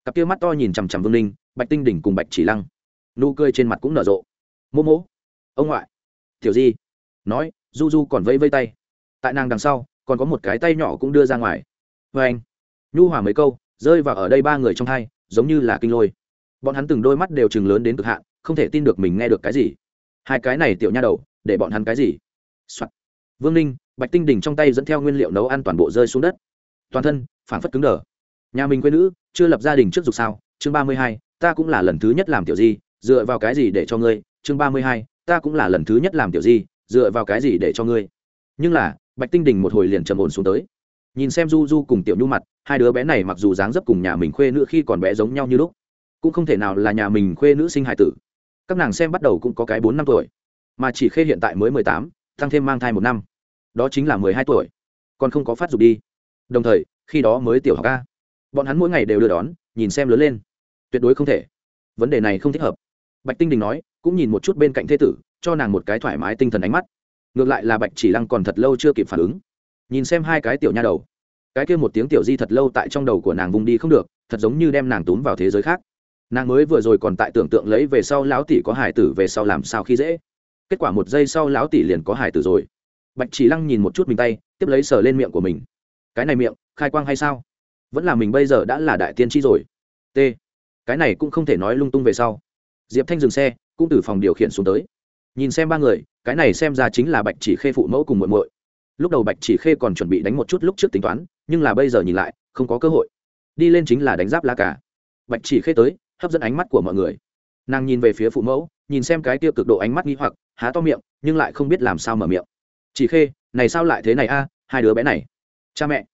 Cặp kia mắt to nhìn chằm chằm vương ninh, bạch tinh đỉnh cùng bạch chỉ lăng. Nụ cười trên mặt cũng nở rộ. Mô mô ông ngoại. Tiểu di. Nói, du du còn vẫy vây tay. Tại nàng đằng sau, còn có một cái tay nhỏ cũng đưa ra ngoài. Vê anh nhu hòa mấy câu, rơi vào ở đây ba người trong hai, giống như là kinh lôi bọn hắn từng đôi mắt đều chừng lớn đến cực hạn, không thể tin được mình nghe được cái gì. Hai cái này tiểu nha đầu, để bọn hắn cái gì、Soạn. vương ninh, bạch tinh Đình trong tay dẫn theo nguyên liệu nấu ăn toàn bộ rơi xuống đất. Toàn thân phản phất cứng đờ. Nhà mình quê nữ, chưa lập gia đình trước dục sao? Chương ba mươi hai, ta cũng là lần thứ nhất làm tiểu di, dựa vào cái gì để cho ngươi? Chương ba mươi hai, ta cũng là lần thứ nhất làm tiểu di, dựa vào cái gì để cho ngươi? Nhưng là, bạch tinh đình một hồi liền trầm ổn xuống tới. Nhìn xem du du cùng tiểu nhu mặt, hai đứa bé này mặc dù dáng dấp cùng nhà mình khuê nữ khi còn bé giống nhau như lúc cũng không thể nào là nhà mình khuê nữ sinh hải tử. Các nàng xem bắt đầu cũng có cái bốn năm tuổi, mà chỉ khê hiện tại mới mười tám, tăng thêm mang thai một năm. Đó chính là mười hai tuổi. Còn không có phát dục đi. Đồng thời, khi đó mới tiểu học ca bọn hắn mỗi ngày đều đưa đón, nhìn xem lớn lên. Tuyệt đối không thể. Vấn đề này không thích hợp. Bạch tinh đình nói, cũng nhìn một chút bên cạnh thế tử, cho nàng một cái thoải mái tinh thần ánh mắt. Ngược lại là bạch chỉ lăng còn thật lâu chưa kịp phản ứng. Nhìn xem hai cái tiểu nha đầu. Cái kia một tiếng tiểu di thật lâu tại trong đầu của nàng vùng đi không được, thật giống như đem nàng túm vào thế giới khác nàng mới vừa rồi còn tại tưởng tượng lấy về sau lão tỷ có hải tử về sau làm sao khi dễ. Kết quả một giây sau lão tỷ liền có hải tử rồi. Bạch chỉ lăng nhìn một chút mình tay, tiếp lấy sờ lên miệng của mình. Cái này miệng, khai quang hay sao? Vẫn là mình bây giờ đã là đại tiên tri rồi. T. Cái này cũng không thể nói lung tung về sau. Diệp thanh dừng xe, cũng từ phòng điều khiển xuống tới. Nhìn xem ba người, cái này xem ra chính là bạch chỉ khê phụ mẫu cùng muội muội. Lúc đầu bạch chỉ khê còn chuẩn bị đánh một chút lúc trước tính toán, nhưng là bây giờ nhìn lại, không có cơ hội. Đi lên chính là đánh giáp lá cả bạch chỉ khê tới hấp dẫn ánh mắt của mọi người. Nàng nhìn về phía phụ mẫu, nhìn xem cái tiêu cực độ ánh mắt nghi hoặc, há to miệng, nhưng lại không biết làm sao mở miệng. Chỉ khê, này sao lại thế này a? Hai đứa bé này. Cha mẹ,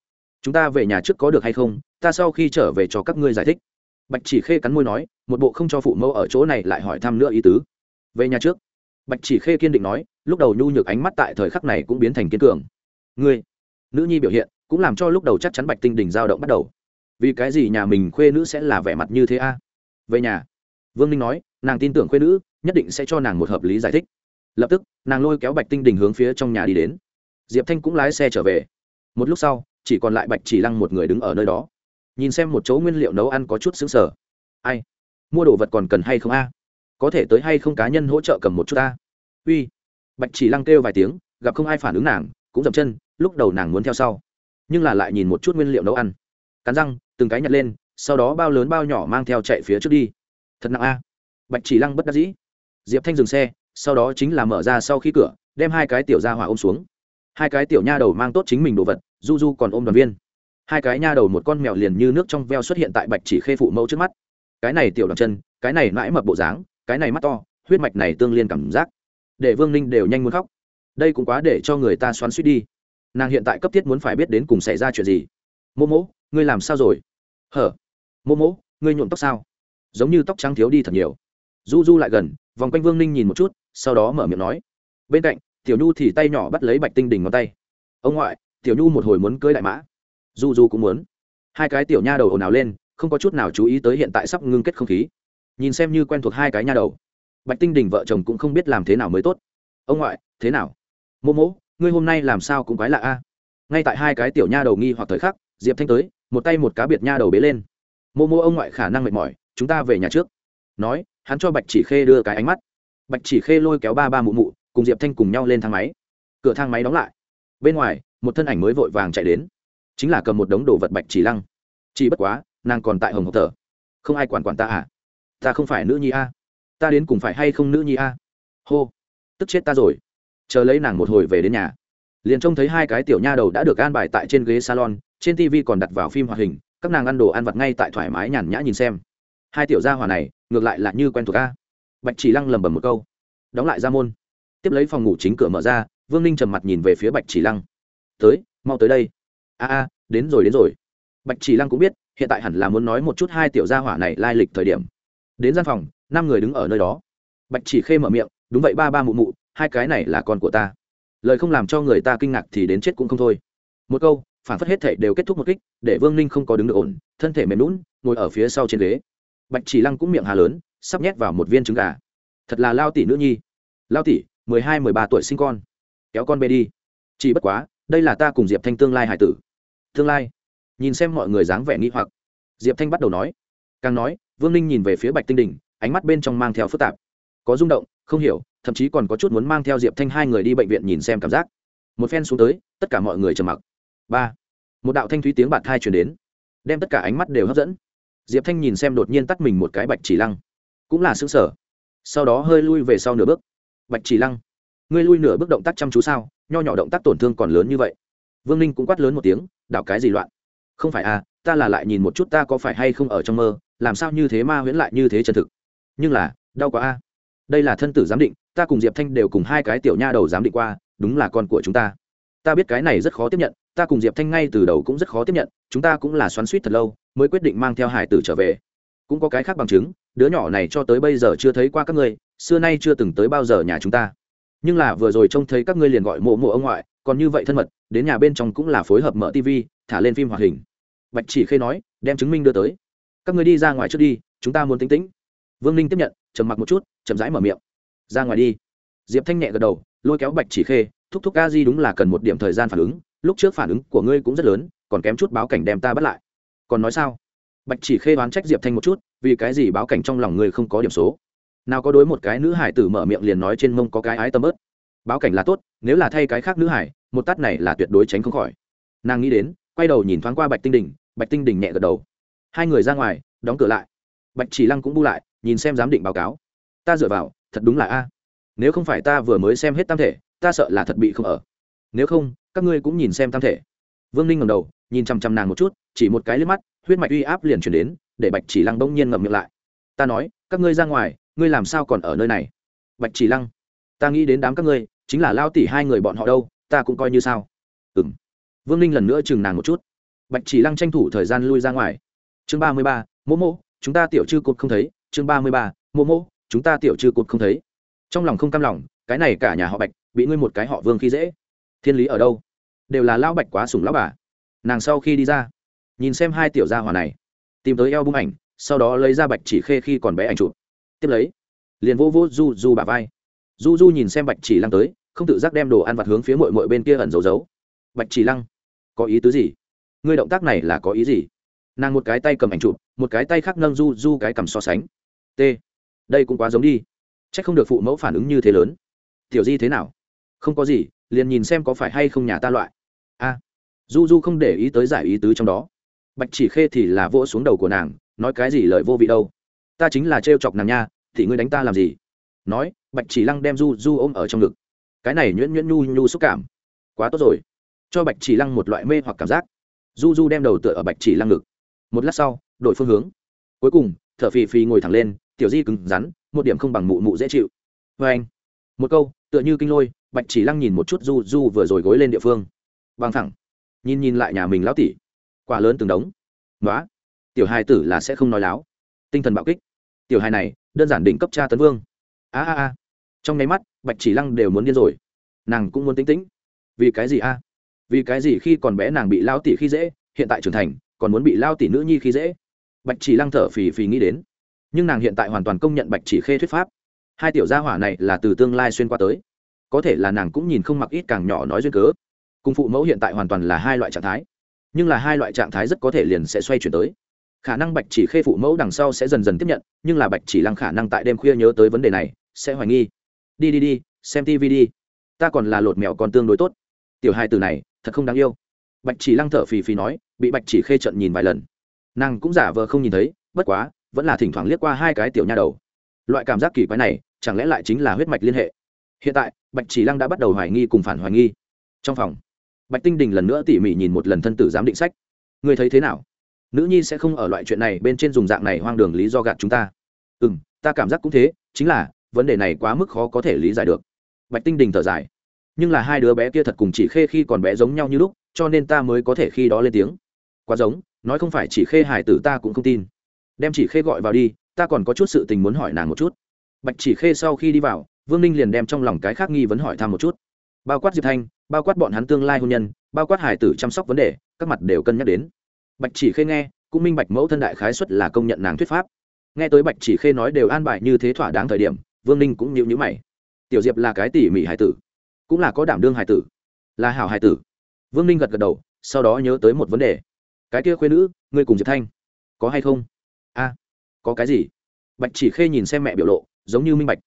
chúng ta về nhà trước có được hay không? Ta sau khi trở về cho các ngươi giải thích. Bạch chỉ khê cắn môi nói, một bộ không cho phụ mẫu ở chỗ này lại hỏi thăm nữa ý tứ. Về nhà trước. Bạch chỉ khê kiên định nói, lúc đầu nhu nhược ánh mắt tại thời khắc này cũng biến thành kiên cường. Ngươi, nữ nhi biểu hiện cũng làm cho lúc đầu chắc chắn bạch tinh đình dao động bắt đầu. Vì cái gì nhà mình khuê nữ sẽ là vẻ mặt như thế a? Về nhà. Vương ninh nói, nàng tin tưởng khuyên nữ, nhất định sẽ cho nàng một hợp lý giải thích. Lập tức, nàng lôi kéo bạch tinh đình hướng phía trong nhà đi đến. Diệp thanh cũng lái xe trở về. Một lúc sau, chỉ còn lại bạch chỉ lăng một người đứng ở nơi đó. Nhìn xem một chỗ nguyên liệu nấu ăn có chút xứng sở ai? Mua đồ vật còn cần hay không a? Có thể tới hay không cá nhân hỗ trợ cầm một chút ta uy. Bạch chỉ lăng kêu vài tiếng, gặp không ai phản ứng nàng, cũng dậm chân, lúc đầu nàng muốn theo sau, nhưng là lại nhìn một chút nguyên liệu nấu ăn. Cắn răng, từng cái nhặt lên sau đó bao lớn bao nhỏ mang theo chạy phía trước đi. Thật nặng a. Bạch chỉ lăng bất đắc dĩ. Diệp thanh dừng xe, sau đó chính là mở ra sau khi cửa, đem hai cái tiểu ra hỏa ôm xuống. Hai cái tiểu nha đầu mang tốt chính mình đồ vật, du du còn ôm đoàn viên. Hai cái nha đầu một con mèo liền như nước trong veo xuất hiện tại bạch chỉ khê phụ mẫu trước mắt. Cái này tiểu đoàn chân, cái này mãi mập bộ dáng, cái này mắt to, huyết mạch này tương liên cảm giác. Để vương ninh đều nhanh muốn khóc. Đây cũng quá để cho người ta xoắn suýt đi. Nàng hiện tại cấp thiết muốn phải biết đến cùng xảy ra chuyện gì. Mô mỗ, ngươi làm sao rồi? Hở? Mô mỗ, ngươi nhuộm tóc sao? Giống như tóc trắng thiếu đi thật nhiều. Du du lại gần, vòng quanh vương ninh nhìn một chút, sau đó mở miệng nói. Bên cạnh, tiểu nhu thì tay nhỏ bắt lấy bạch tinh đỉnh ngón tay. Ông ngoại, tiểu nhu một hồi muốn cưới đại mã. Du du cũng muốn. Hai cái tiểu nha đầu ồn ào lên, không có chút nào chú ý tới hiện tại sắp ngưng kết không khí. Nhìn xem như quen thuộc hai cái nha đầu. Bạch tinh đình vợ chồng cũng không biết làm thế nào mới tốt. Ông ngoại, thế nào? Mô mỗ, ngươi hôm nay làm sao cũng quái lạ a? Ngay tại hai cái tiểu nha đầu nghi hoặc thời khắc, diệp thanh tới, một tay một cá biệt nha đầu bế lên mô mô ông ngoại khả năng mệt mỏi, chúng ta về nhà trước. Nói, hắn cho bạch chỉ khê đưa cái ánh mắt. Bạch chỉ khê lôi kéo ba ba mụ mụ, cùng diệp thanh cùng nhau lên thang máy. Cửa thang máy đóng lại. Bên ngoài, một thân ảnh mới vội vàng chạy đến. Chính là cầm một đống đồ vật bạch chỉ lăng. Chỉ bất quá, nàng còn tại hồng hộp thở không ai quản quản ta à? Ta không phải nữ nhi a. Ta đến cùng phải hay không nữ nhi a? Hô. Tức chết ta rồi. Chờ lấy nàng một hồi về đến nhà. Liền trông thấy hai cái tiểu nha đầu đã được an bài tại trên ghế salon, trên tv còn đặt vào phim hoạt hình các nàng ăn đồ ăn vặt ngay tại thoải mái nhàn nhã nhìn xem. Hai tiểu gia hòa này, ngược lại là như quen thuộc ca bạch chỉ lăng lầm bầm một câu. Đóng lại ra môn. Tiếp lấy phòng ngủ chính cửa mở ra, vương ninh trầm mặt nhìn về phía bạch chỉ lăng. Tới, mau tới đây. A a, đến rồi đến rồi. Bạch chỉ lăng cũng biết, hiện tại hẳn là muốn nói một chút hai tiểu gia hỏa này lai lịch thời điểm. Đến gian phòng, năm người đứng ở nơi đó. Bạch chỉ khê mở miệng, đúng vậy, ba ba mụ mụ, hai cái này là con của ta. Lời không làm cho người ta kinh ngạc thì đến chết cũng không thôi. Một câu phản phất hết thể đều kết thúc một kích, để vương ninh không có đứng được ổn, thân thể mềm lún ngồi ở phía sau trên ghế. Bạch chỉ lăng cũng miệng hà lớn, sắp nhét vào một viên trứng gà. Thật là lao tỷ nữ nhi. Lao tỷ, mười hai, mười ba tuổi sinh con. Kéo con bê đi. Chỉ bất quá, đây là ta cùng diệp thanh tương lai hải tử. Tương lai? Nhìn xem mọi người dáng vẻ nghi hoặc. Diệp thanh bắt đầu nói. Càng nói, vương ninh nhìn về phía bạch tinh đình, ánh mắt bên trong mang theo phức tạp. Có rung động, không hiểu, thậm chí còn có chút muốn mang theo diệp thanh hai người đi bệnh viện nhìn xem cảm giác. Một phen xuống tới, tất cả mọi người trầm mặc ba một đạo thanh thúy tiếng bạt thai chuyển đến đem tất cả ánh mắt đều hấp dẫn diệp thanh nhìn xem đột nhiên tắt mình một cái bạch chỉ lăng cũng là xứng sở sau đó hơi lui về sau nửa bước bạch chỉ lăng ngươi lui nửa bước động tác chăm chú sao nho nhỏ động tác tổn thương còn lớn như vậy vương ninh cũng quát lớn một tiếng đảo cái gì loạn không phải à ta là lại nhìn một chút ta có phải hay không ở trong mơ làm sao như thế ma huyễn lại như thế chân thực nhưng là đau quá a đây là thân tử giám định ta cùng diệp thanh đều cùng hai cái tiểu nha đầu giám định qua đúng là con của chúng ta ta biết cái này rất khó tiếp nhận, ta cùng diệp thanh ngay từ đầu cũng rất khó tiếp nhận, chúng ta cũng là xoắn suýt thật lâu, mới quyết định mang theo hải tử trở về. Cũng có cái khác bằng chứng, đứa nhỏ này cho tới bây giờ chưa thấy qua các ngươi, xưa nay chưa từng tới bao giờ nhà chúng ta. Nhưng là vừa rồi trông thấy các ngươi liền gọi mộ mộ ông ngoại, còn như vậy thân mật, đến nhà bên trong cũng là phối hợp mở tv thả lên phim hoạt hình. Bạch chỉ khê nói, đem chứng minh đưa tới. Các ngươi đi ra ngoài trước đi, chúng ta muốn tính tĩnh vương ninh tiếp nhận, trầm mặc một chút, chậm rãi mở miệng. Ra ngoài đi. Diệp thanh nhẹ gật đầu, lôi kéo bạch chỉ khê thúc thúc a di đúng là cần một điểm thời gian phản ứng, lúc trước phản ứng của ngươi cũng rất lớn, còn kém chút báo cảnh đem ta bắt lại. Còn nói sao? Bạch chỉ khê đoán trách diệp thanh một chút, vì cái gì báo cảnh trong lòng ngươi không có điểm số? Nào có đối một cái nữ hải tử mở miệng liền nói trên mông có cái ái tâm ớt. Báo cảnh là tốt, nếu là thay cái khác nữ hải, một tát này là tuyệt đối tránh không khỏi. Nàng nghĩ đến, quay đầu nhìn thoáng qua bạch tinh đình, bạch tinh đình nhẹ gật đầu. Hai người ra ngoài, đóng cửa lại. Bạch chỉ lăng cũng bu lại, nhìn xem giám định báo cáo. Ta dựa vào, thật đúng là a. Nếu không phải ta vừa mới xem hết tam thể ta sợ là thật bị không ở. Nếu không, các ngươi cũng nhìn xem tam thể. Vương ninh ngầm đầu, nhìn chằm chằm nàng một chút, chỉ một cái liếc mắt, huyết mạch uy áp liền chuyển đến, để bạch chỉ lăng bỗng nhiên ngậm miệng lại. Ta nói, các ngươi ra ngoài, ngươi làm sao còn ở nơi này? Bạch chỉ lăng, ta nghĩ đến đám các ngươi, chính là lao tỉ hai người bọn họ đâu, ta cũng coi như sao? Ừ m vương ninh lần nữa chừng nàng một chút. Bạch chỉ lăng tranh thủ thời gian lui ra ngoài. Chương ba mươi ba mô mô chúng ta tiểu chư cột không thấy. Chương ba mươi ba mô mô chúng ta tiểu chư cột không thấy. Trong lòng không cam lòng cái này cả nhà họ bạch bị ngươi một cái họ vương khi dễ. Thiên lý ở đâu? Đều là lão bạch quá sủng lão bà. Nàng sau khi đi ra, nhìn xem hai tiểu gia hỏa này, tìm tới eo bung ảnh, sau đó lấy ra bạch chỉ khê khi còn bé ảnh chụp. Tiếp lấy, liền vô vô du du bà vai. Du du nhìn xem bạch chỉ lăng tới, không tự giác đem đồ ăn vặt hướng phía mội mội bên kia ẩn giấu giấu. Bạch chỉ lăng, có ý tứ gì? Ngươi động tác này là có ý gì? Nàng một cái tay cầm ảnh chụp, một cái tay khác nâng du du cái cầm so sánh. T, đây cũng quá giống đi. C h ắ c không được phụ mẫu phản ứng như thế lớn tiểu di thế nào? Không có gì, liền nhìn xem có phải hay không nhà ta loại. A. Du du không để ý tới giải ý tứ trong đó. Bạch chỉ khê thì là vỗ xuống đầu của nàng, nói cái gì lời vô vị đâu. Ta chính là trêu chọc nàng nha, thì ngươi đánh ta làm gì? Nói, bạch chỉ lăng đem du du ôm ở trong ngực. Cái này nhuyễn nhuyễn nhu nhu xúc cảm. Quá tốt rồi. Cho bạch chỉ lăng một loại mê hoặc cảm giác. Du du đem đầu tựa ở bạch chỉ lăng ngực. Một lát sau, đổi phương hướng. Cuối cùng, thở phì phì ngồi thẳng lên, tiểu di cứng rắn, một điểm không bằng mụ mụ dễ chịu. Vê anh một câu tựa như kinh lôi bạch chỉ lăng nhìn một chút du du vừa rồi gối lên địa phương. Bằng thẳng nhìn nhìn lại nhà mình lão tỷ, quả lớn từng đống. Nói tiểu hai tử là sẽ không nói láo. Tinh thần bạo kích. Tiểu hai này đơn giản định cấp cha tấn vương. A a a. Trong nháy mắt bạch chỉ lăng đều muốn điên rồi. Nàng cũng muốn tính tĩnh. Vì cái gì a? Vì cái gì khi còn bé nàng bị lao tỷ khi dễ hiện tại trưởng thành còn muốn bị lao tỷ nữ nhi khi dễ? Bạch chỉ lăng thở phì phì nghĩ đến. Nhưng nàng hiện tại hoàn toàn công nhận bạch chỉ khê thuyết pháp hai tiểu gia hỏa này là từ tương lai xuyên qua tới. Có thể là nàng cũng nhìn không mặc ít càng nhỏ nói duyên cớ. Cùng phụ mẫu hiện tại hoàn toàn là hai loại trạng thái. Nhưng là hai loại trạng thái rất có thể liền sẽ xoay chuyển tới. Khả năng bạch chỉ khê phụ mẫu đằng sau sẽ dần dần tiếp nhận, nhưng là bạch chỉ lăng khả năng tại đêm khuya nhớ tới vấn đề này, sẽ hoài nghi. Đi đi đi, xem tv đi. Ta còn là lột mèo còn tương đối tốt. Tiểu hai từ này, thật không đáng yêu. Bạch chỉ lăng thở phì phì nói, bị bạch chỉ khê trận nhìn vài lần. Nàng cũng giả vờ không nhìn thấy, bất quá, vẫn là thỉnh thoảng liếc qua hai cái tiểu nha đầu. Loại cảm giác kỳ quái này chẳng lẽ lại chính là huyết mạch liên hệ? Hiện tại, bạch chỉ lăng đã bắt đầu hoài nghi cùng phản hoài nghi. Trong phòng, bạch tinh đình lần nữa tỉ mỉ nhìn một lần thân tử giám định sách. Người thấy thế nào? Nữ nhi sẽ không ở loại chuyện này bên trên dùng dạng này hoang đường lý do gạt chúng ta. Ừ m ta cảm giác cũng thế, chính là, vấn đề này quá mức khó có thể lý giải được. Bạch tinh đình thở dài. Nhưng là hai đứa bé kia thật cùng chỉ khê khi còn bé giống nhau như lúc, cho nên ta mới có thể khi đó lên tiếng. Quá giống, nói không phải chỉ khê hải tử ta cũng không tin. Đem chỉ khê gọi vào đi, ta còn có chút sự tình muốn hỏi nàng một chút bạch chỉ khê sau khi đi vào, vương ninh liền đem trong lòng cái khác nghi vấn hỏi thăm một chút. Bao quát diệp thanh, bao quát bọn hắn tương lai hôn nhân, bao quát hải tử chăm sóc vấn đề, các mặt đều cân nhắc đến. Bạch chỉ khê nghe, cũng minh bạch mẫu thân đại khái xuất là công nhận nàng thuyết pháp. Nghe tới bạch chỉ khê nói đều an bài như thế thỏa đáng thời điểm, vương ninh cũng nhịu nhữ mày. Tiểu diệp là cái tỉ mỉ hải tử, cũng là có đảm đương hải tử, là hảo hải tử. Vương ninh gật gật đầu, sau đó nhớ tới một vấn đề. Cái kia khuyên nữ, ngươi cùng diệp thanh, có hay không? A, có cái gì? Bạch chỉ khê nhìn xem mẹ biểu lộ giống như minh bạch.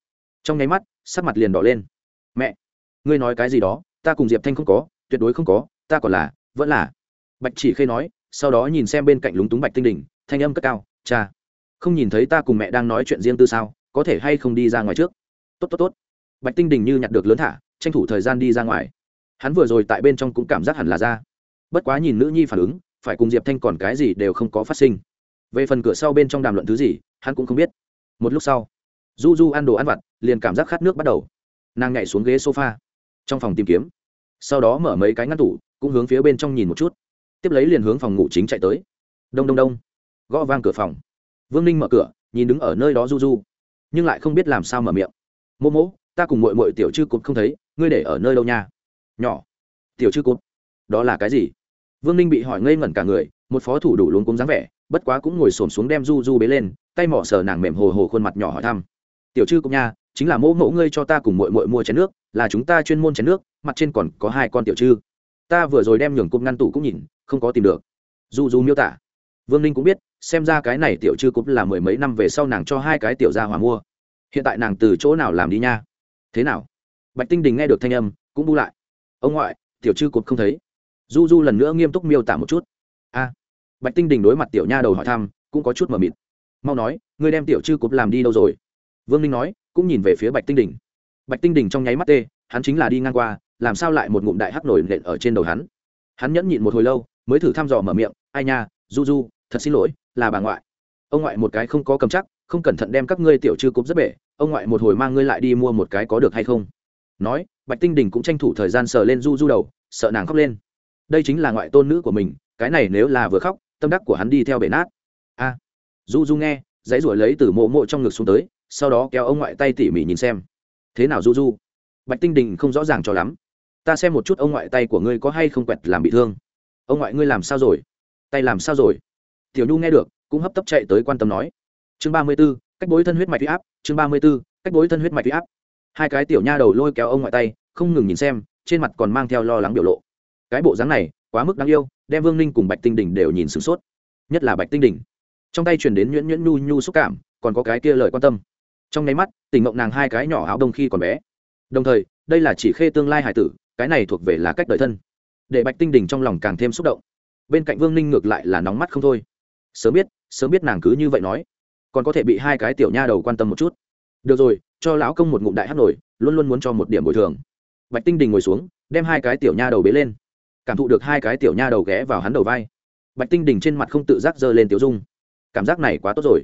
Trong nháy mắt, sắc mặt liền đỏ lên. Mẹ, ngươi nói cái gì đó? Ta cùng diệp thanh không có, tuyệt đối không có, ta còn là, vẫn là. Bạch chỉ khê nói, sau đó nhìn xem bên cạnh lúng túng bạch tinh đình, thanh âm cất cao, cha, không nhìn thấy ta cùng mẹ đang nói chuyện riêng tư sao? Có thể hay không đi ra ngoài trước? Tốt tốt tốt. Bạch tinh đình như nhặt được lớn thả, tranh thủ thời gian đi ra ngoài. Hắn vừa rồi tại bên trong cũng cảm giác hẳn là ra. Bất quá nhìn nữ nhi phản ứng, phải cùng diệp thanh còn cái gì đều không có phát sinh. Về phần cửa sau bên trong đàm luận thứ gì, hắn cũng không biết. Một lúc sau du du ăn đồ ăn vặt liền cảm giác khát nước bắt đầu. Nàng nhảy xuống ghế sofa trong phòng tìm kiếm. Sau đó mở mấy cái ngăn tủ cũng hướng phía bên trong nhìn một chút. Tiếp lấy liền hướng phòng ngủ chính chạy tới. Đông đông đông. Gõ vang cửa phòng. Vương ninh mở cửa nhìn đứng ở nơi đó du du nhưng lại không biết làm sao mở miệng. Mô Mô, ta cùng mội mội tiểu chư cụt không thấy ngươi để ở nơi đâu nha? Nhỏ. Tiểu chư cụt? Đó là cái gì? Vương ninh bị hỏi ngây ngẩn cả người một phó thủ đủ luống cúng dáng vẻ bất quá cũng ngồi xổm xuống đem du du bế lên tay mỏ sờ nàng mềm hồ hồ khuôn mặt nhỏ hỏi thăm tiểu chư cũng nha, chính là mỗ mẫu ngươi cho ta cùng mội mội mua chén nước, là chúng ta chuyên môn chén nước, mặt trên còn có hai con tiểu chư ta vừa rồi đem nhường cụm ngăn tủ cũng nhìn, không có tìm được. Du du miêu tả. Vương ninh cũng biết, xem ra cái này tiểu chư cụp là mười mấy năm về sau nàng cho hai cái tiểu gia hỏa mua. Hiện tại nàng từ chỗ nào làm đi nha? Thế nào? Bạch tinh đình nghe được thanh âm, cũng bu lại. Ông ngoại, tiểu chư cụp không thấy. Du du lần nữa nghiêm túc miêu tả một chút. A. Bạch tinh đình đối mặt tiểu nha đầu hỏi thăm, cũng có chút mờ mịt. Mau nói, ngươi đem tiểu chư cụp làm đi đâu rồi? Vương ninh nói, cũng nhìn về phía bạch tinh đình. Bạch tinh đình trong nháy mắt tê, hắn chính là đi ngang qua, làm sao lại một ngụm đại hắc nổi nện ở trên đầu hắn? Hắn nhẫn nhịn một hồi lâu, mới thử thăm dò mở miệng, ai nha, du du, thật xin lỗi, là bà ngoại. Ông ngoại một cái không có cầm chắc, không cẩn thận đem các ngươi tiểu chư cúp rất bể, ông ngoại một hồi mang ngươi lại đi mua một cái có được hay không? Nói, bạch tinh đình cũng tranh thủ thời gian sờ lên du du đầu, sợ nàng khóc lên. Đây chính là ngoại tôn nữ của mình, cái này nếu là vừa khóc, tâm đắc của hắn đi theo bể nát. A. Du du nghe, dãy ruổi lấy từ mộ mộ trong ngực xuống tới sau đó kéo ông ngoại tay tỉ mỉ nhìn xem. Thế nào, du du? Bạch tinh đình không rõ ràng cho lắm. Ta xem một chút ông ngoại tay của ngươi có hay không quẹt làm bị thương. Ông ngoại ngươi làm sao rồi? Tay làm sao rồi? Tiểu nhu nghe được, cũng hấp tấp chạy tới quan tâm nói. Chương ba mươi b ố cách bối thân huyết mạch huy áp. Chương ba mươi b ố cách bối thân huyết mạch huy áp. Hai cái tiểu nha đầu lôi kéo ông ngoại tay, không ngừng nhìn xem, trên mặt còn mang theo lo lắng biểu lộ. Cái bộ dáng này, quá mức đáng yêu, đem vương ninh cùng bạch tinh Đình đều nhìn sửng sốt. Nhất là bạch tinh Đình. Trong tay truyền đến nhuyễn nhuyễn nhu nhu xúc cảm, còn có cái kia lời quan tâm trong nháy mắt tỉnh mộng nàng hai cái nhỏ áo đông khi còn bé. Đồng thời, đây là chỉ khê tương lai hải tử, cái này thuộc về là cách đời thân. Để bạch tinh đình trong lòng càng thêm xúc động. Bên cạnh vương ninh ngược lại là nóng mắt không thôi. Sớm biết sớm biết nàng cứ như vậy nói. Còn có thể bị hai cái tiểu nha đầu quan tâm một chút. Được rồi, cho lão công một ngụm đại hát nổi, luôn luôn muốn cho một điểm bồi thường. Bạch tinh đình ngồi xuống, đem hai cái tiểu nha đầu bế lên. Cảm thụ được hai cái tiểu nha đầu ghé vào hắn đầu vai. Bạch tinh đình trên mặt không tự giác giơ lên tiểu dung. Cảm giác này quá tốt rồi.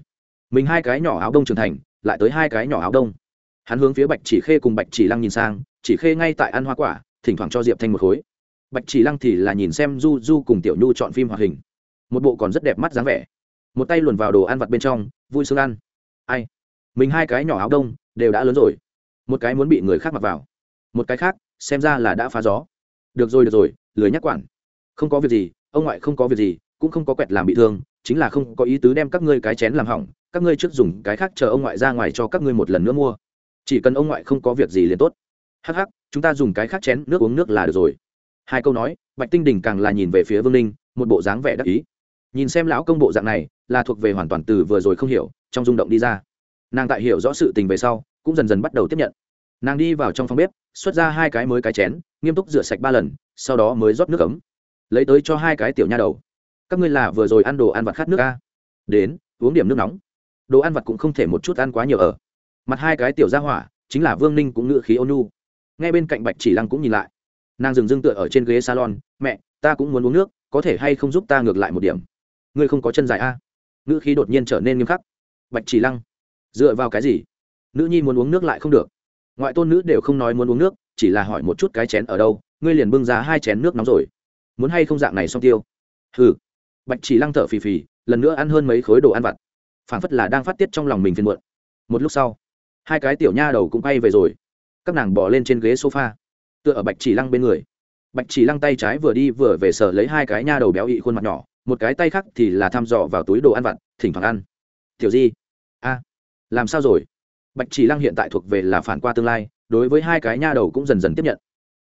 Mình hai cái nhỏ áo đông trưởng thành lại tới hai cái nhỏ áo đông. Hắn hướng phía bạch chỉ khê cùng bạch chỉ lăng nhìn sang, chỉ khê ngay tại ăn hoa quả, thỉnh thoảng cho diệp thanh một khối. Bạch chỉ lăng thì là nhìn xem du du cùng tiểu nhu chọn phim hoạt hình. Một bộ còn rất đẹp mắt dáng vẻ. Một tay luồn vào đồ ăn vặt bên trong, vui sướng ăn. Ai? Mình hai cái nhỏ áo đông, đều đã lớn rồi. Một cái muốn bị người khác mặc vào. Một cái khác, xem ra là đã phá gió. Được rồi được rồi, lười nhắc quản. Không có việc gì, ông ngoại không có việc gì, cũng không có quẹt làm bị thương, chính là không có ý tứ đem các ngươi cái chén làm hỏng các ngươi trước dùng cái khác chờ ông ngoại ra ngoài cho các ngươi một lần nữa mua. Chỉ cần ông ngoại không có việc gì liền tốt. Hắc hắc, chúng ta dùng cái khác chén, nước uống nước là được rồi. Hai câu nói, bạch tinh đình càng là nhìn về phía vương ninh, một bộ dáng vẻ đắc ý. Nhìn xem lão công bộ dạng này, là thuộc về hoàn toàn từ vừa rồi không hiểu, trong rung động đi ra. Nàng tại hiểu rõ sự tình về sau, cũng dần dần bắt đầu tiếp nhận. Nàng đi vào trong phòng bếp, xuất ra hai cái mới cái chén, nghiêm túc rửa sạch ba lần, sau đó mới rót nước ấm. Lấy tới cho hai cái tiểu nha đầu. Các ngươi là vừa rồi ăn đồ ăn vặt khát nước ca đến, uống điểm nước nóng đồ ăn vặt cũng không thể một chút ăn quá nhiều ở. Mặt hai cái tiểu ra hỏa, chính là vương ninh cũng ngự khí ônu ngay bên cạnh bạch chỉ lăng cũng nhìn lại. Nàng dừng dưng tựa ở trên ghế salon, mẹ, ta cũng muốn uống nước, có thể hay không giúp ta ngược lại một điểm? Ngươi không có chân dài a? Ngữ khí đột nhiên trở nên nghiêm khắc. Bạch chỉ lăng, dựa vào cái gì? Nữ nhi muốn uống nước lại không được. Ngoại tôn nữ đều không nói muốn uống nước, chỉ là hỏi một chút cái chén ở đâu, ngươi liền bưng ra hai chén nước nóng rồi. Muốn hay không dạng này xong tiêu? Hừ. Bạch chỉ lăng thở phì phì, lần nữa ăn hơn mấy khối đồ ăn vặt phản phất là đang phát tiết trong lòng mình phiền muộn. Một lúc sau, hai cái tiểu nha đầu cũng bay về rồi. Các nàng bỏ lên trên ghế sofa, tựa ở bạch chỉ lăng bên người. Bạch chỉ lăng tay trái vừa đi vừa về sở lấy hai cái nha đầu béo ị khuôn mặt nhỏ, một cái tay khác thì là thăm dò vào túi đồ ăn vặt, thỉnh thoảng ăn. Tiểu di, a, làm sao rồi? Bạch chỉ lăng hiện tại thuộc về là phản qua tương lai, đối với hai cái nha đầu cũng dần dần tiếp nhận.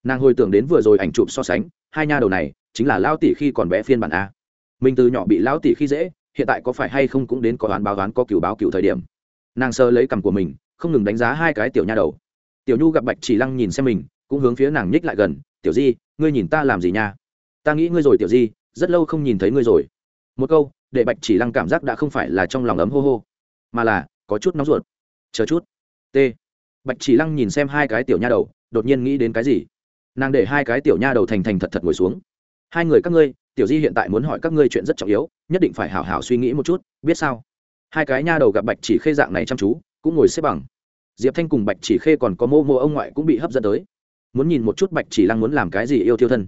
Nàng hồi tưởng đến vừa rồi ảnh chụp so sánh, hai nha đầu này chính là lao tỷ khi còn bé phiên bản a. Mình từ nhỏ bị lão tỷ khi dễ hiện tại có phải hay không cũng đến có đoán báo đoán có cửu báo cửu thời điểm. Nàng sơ lấy cằm của mình, không ngừng đánh giá hai cái tiểu nha đầu. Tiểu nhu gặp bạch chỉ lăng nhìn xem mình, cũng hướng phía nàng nhích lại gần, tiểu di, ngươi nhìn ta làm gì nha? Ta nghĩ ngươi rồi, tiểu di, rất lâu không nhìn thấy ngươi rồi. Một câu, để bạch chỉ lăng cảm giác đã không phải là trong lòng ấm hô hô, mà là có chút nóng ruột. Chờ chút. T. Bạch chỉ lăng nhìn xem hai cái tiểu nha đầu, đột nhiên nghĩ đến cái gì? Nàng để hai cái tiểu nha đầu thành thành thật thật ngồi xuống. Hai người các ngươi tiểu di hiện tại muốn hỏi các ngươi chuyện rất trọng yếu, nhất định phải hảo hảo suy nghĩ một chút, biết sao? Hai cái nha đầu gặp bạch chỉ khê dạng này chăm chú, cũng ngồi xếp bằng. Diệp thanh cùng bạch chỉ khê còn có mô mô ông ngoại cũng bị hấp dẫn tới. Muốn nhìn một chút bạch chỉ lăng muốn làm cái gì yêu thiêu thân.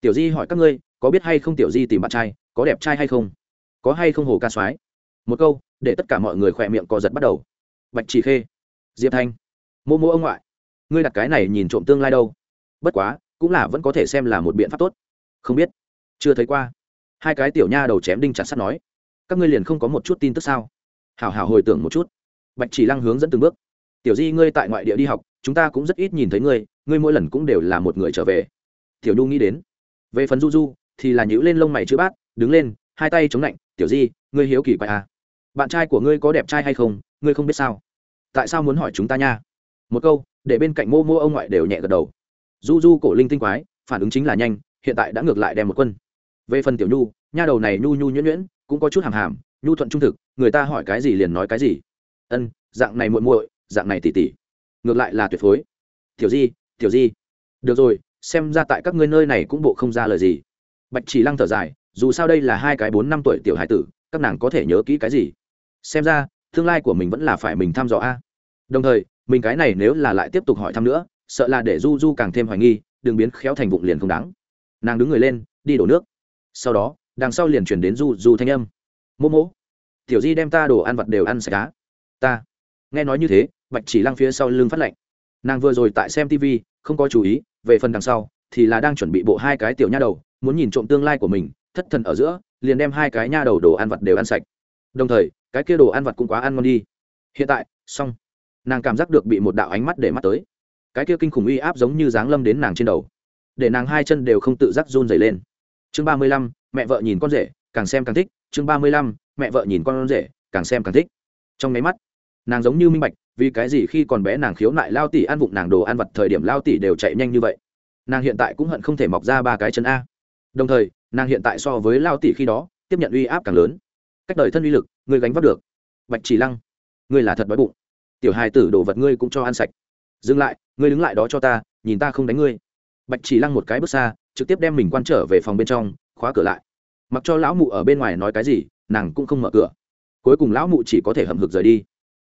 Tiểu di hỏi các ngươi, có biết hay không tiểu di tìm bạn trai, có đẹp trai hay không? Có hay không hồ ca soái? Một câu, để tất cả mọi người khỏe miệng co giật bắt đầu. Bạch chỉ khê, diệp thanh, mô mô ông ngoại, ngươi đặt cái này nhìn trộm tương lai đâu? Bất quá, cũng là vẫn có thể xem là một biện pháp tốt. Không biết chưa thấy qua hai cái tiểu nha đầu chém đinh chặt sắt nói các ngươi liền không có một chút tin tức sao hảo hảo hồi tưởng một chút bạch chỉ lăng hướng dẫn từng bước tiểu di ngươi tại ngoại địa đi học chúng ta cũng rất ít nhìn thấy ngươi ngươi mỗi lần cũng đều là một người trở về tiểu nhu nghĩ đến về phần du du thì là nhữ lên lông mày chữ bát đứng lên hai tay chống lạnh tiểu di ngươi hiếu kỳ quay à. bạn trai của ngươi có đẹp trai hay không ngươi không biết sao tại sao muốn hỏi chúng ta nha một câu để bên cạnh mô mô ông ngoại đều nhẹ gật đầu du du cổ linh tinh quái phản ứng chính là nhanh hiện tại đã ngược lại đem một quân về phần tiểu nhu, nha đầu này nhu nhu nhuyễn nhuyễn, cũng có chút hàm hàm, nhu thuận trung thực, người ta hỏi cái gì liền nói cái gì. Ân, dạng này muội muội, dạng này tỉ tỉ ngược lại là tuyệt phối. Tiểu di tiểu di. Được rồi, xem ra tại các ngươi nơi này cũng bộ không ra lời gì. Bạch chỉ lăng thở dài, dù sao đây là hai cái bốn năm tuổi tiểu hải tử, các nàng có thể nhớ kỹ cái gì? Xem ra, tương lai của mình vẫn là phải mình thăm dò a. Đồng thời, mình cái này nếu là lại tiếp tục hỏi thăm nữa, sợ là để du du càng thêm hoài nghi, đừng biến khéo thành vụng liền không đáng. Nàng đứng người lên, đi đổ nước sau đó, đằng sau liền chuyển đến du du thanh âm. Mô mô tiểu di đem ta đồ ăn vặt đều ăn sạch cá ta, nghe nói như thế, bạch chỉ lăng phía sau lưng phát lạnh. Nàng vừa rồi tại xem tv không có chú ý, về phần đằng sau, thì là đang chuẩn bị bộ hai cái tiểu nha đầu, muốn nhìn trộm tương lai của mình, thất thần ở giữa, liền đem hai cái nha đầu đồ ăn vặt đều ăn sạch. Đồng thời, cái kia đồ ăn vặt cũng quá ăn ngon đi. Hiện tại, xong. Nàng cảm giác được bị một đạo ánh mắt để mắt tới. Cái kia kinh khủng uy áp giống như dáng lâm đến nàng trên đầu. Để nàng hai chân đều không tự giác run dày lên chương ba mươi lăm, mẹ vợ nhìn con rể, càng xem càng thích. Chương ba mươi lăm, mẹ vợ nhìn con rể, càng xem càng thích. Trong máy mắt, nàng giống như minh bạch, vì cái gì khi còn bé nàng khiếu nại lao Tỷ ăn vụng, nàng đồ ăn vặt thời điểm lao Tỷ đều chạy nhanh như vậy. Nàng hiện tại cũng hận không thể mọc ra ba cái chân a. Đồng thời, nàng hiện tại so với lao Tỷ khi đó, tiếp nhận uy áp càng lớn. Cách đời thân uy lực ngươi gánh vác được. Bạch chỉ lăng, ngươi là thật đói bụng. Tiểu hài tử đồ vật ngươi cũng cho ăn sạch. Dừng lại, ngươi đứng lại đó cho ta, nhìn ta không đánh ngươi. Bạch chỉ lăng một cái bước xa trực tiếp đem mình quan trở về phòng bên trong, khóa cửa lại. Mặc cho lão mụ ở bên ngoài nói cái gì, nàng cũng không mở cửa. Cuối cùng lão mụ chỉ có thể hậm hực rời đi.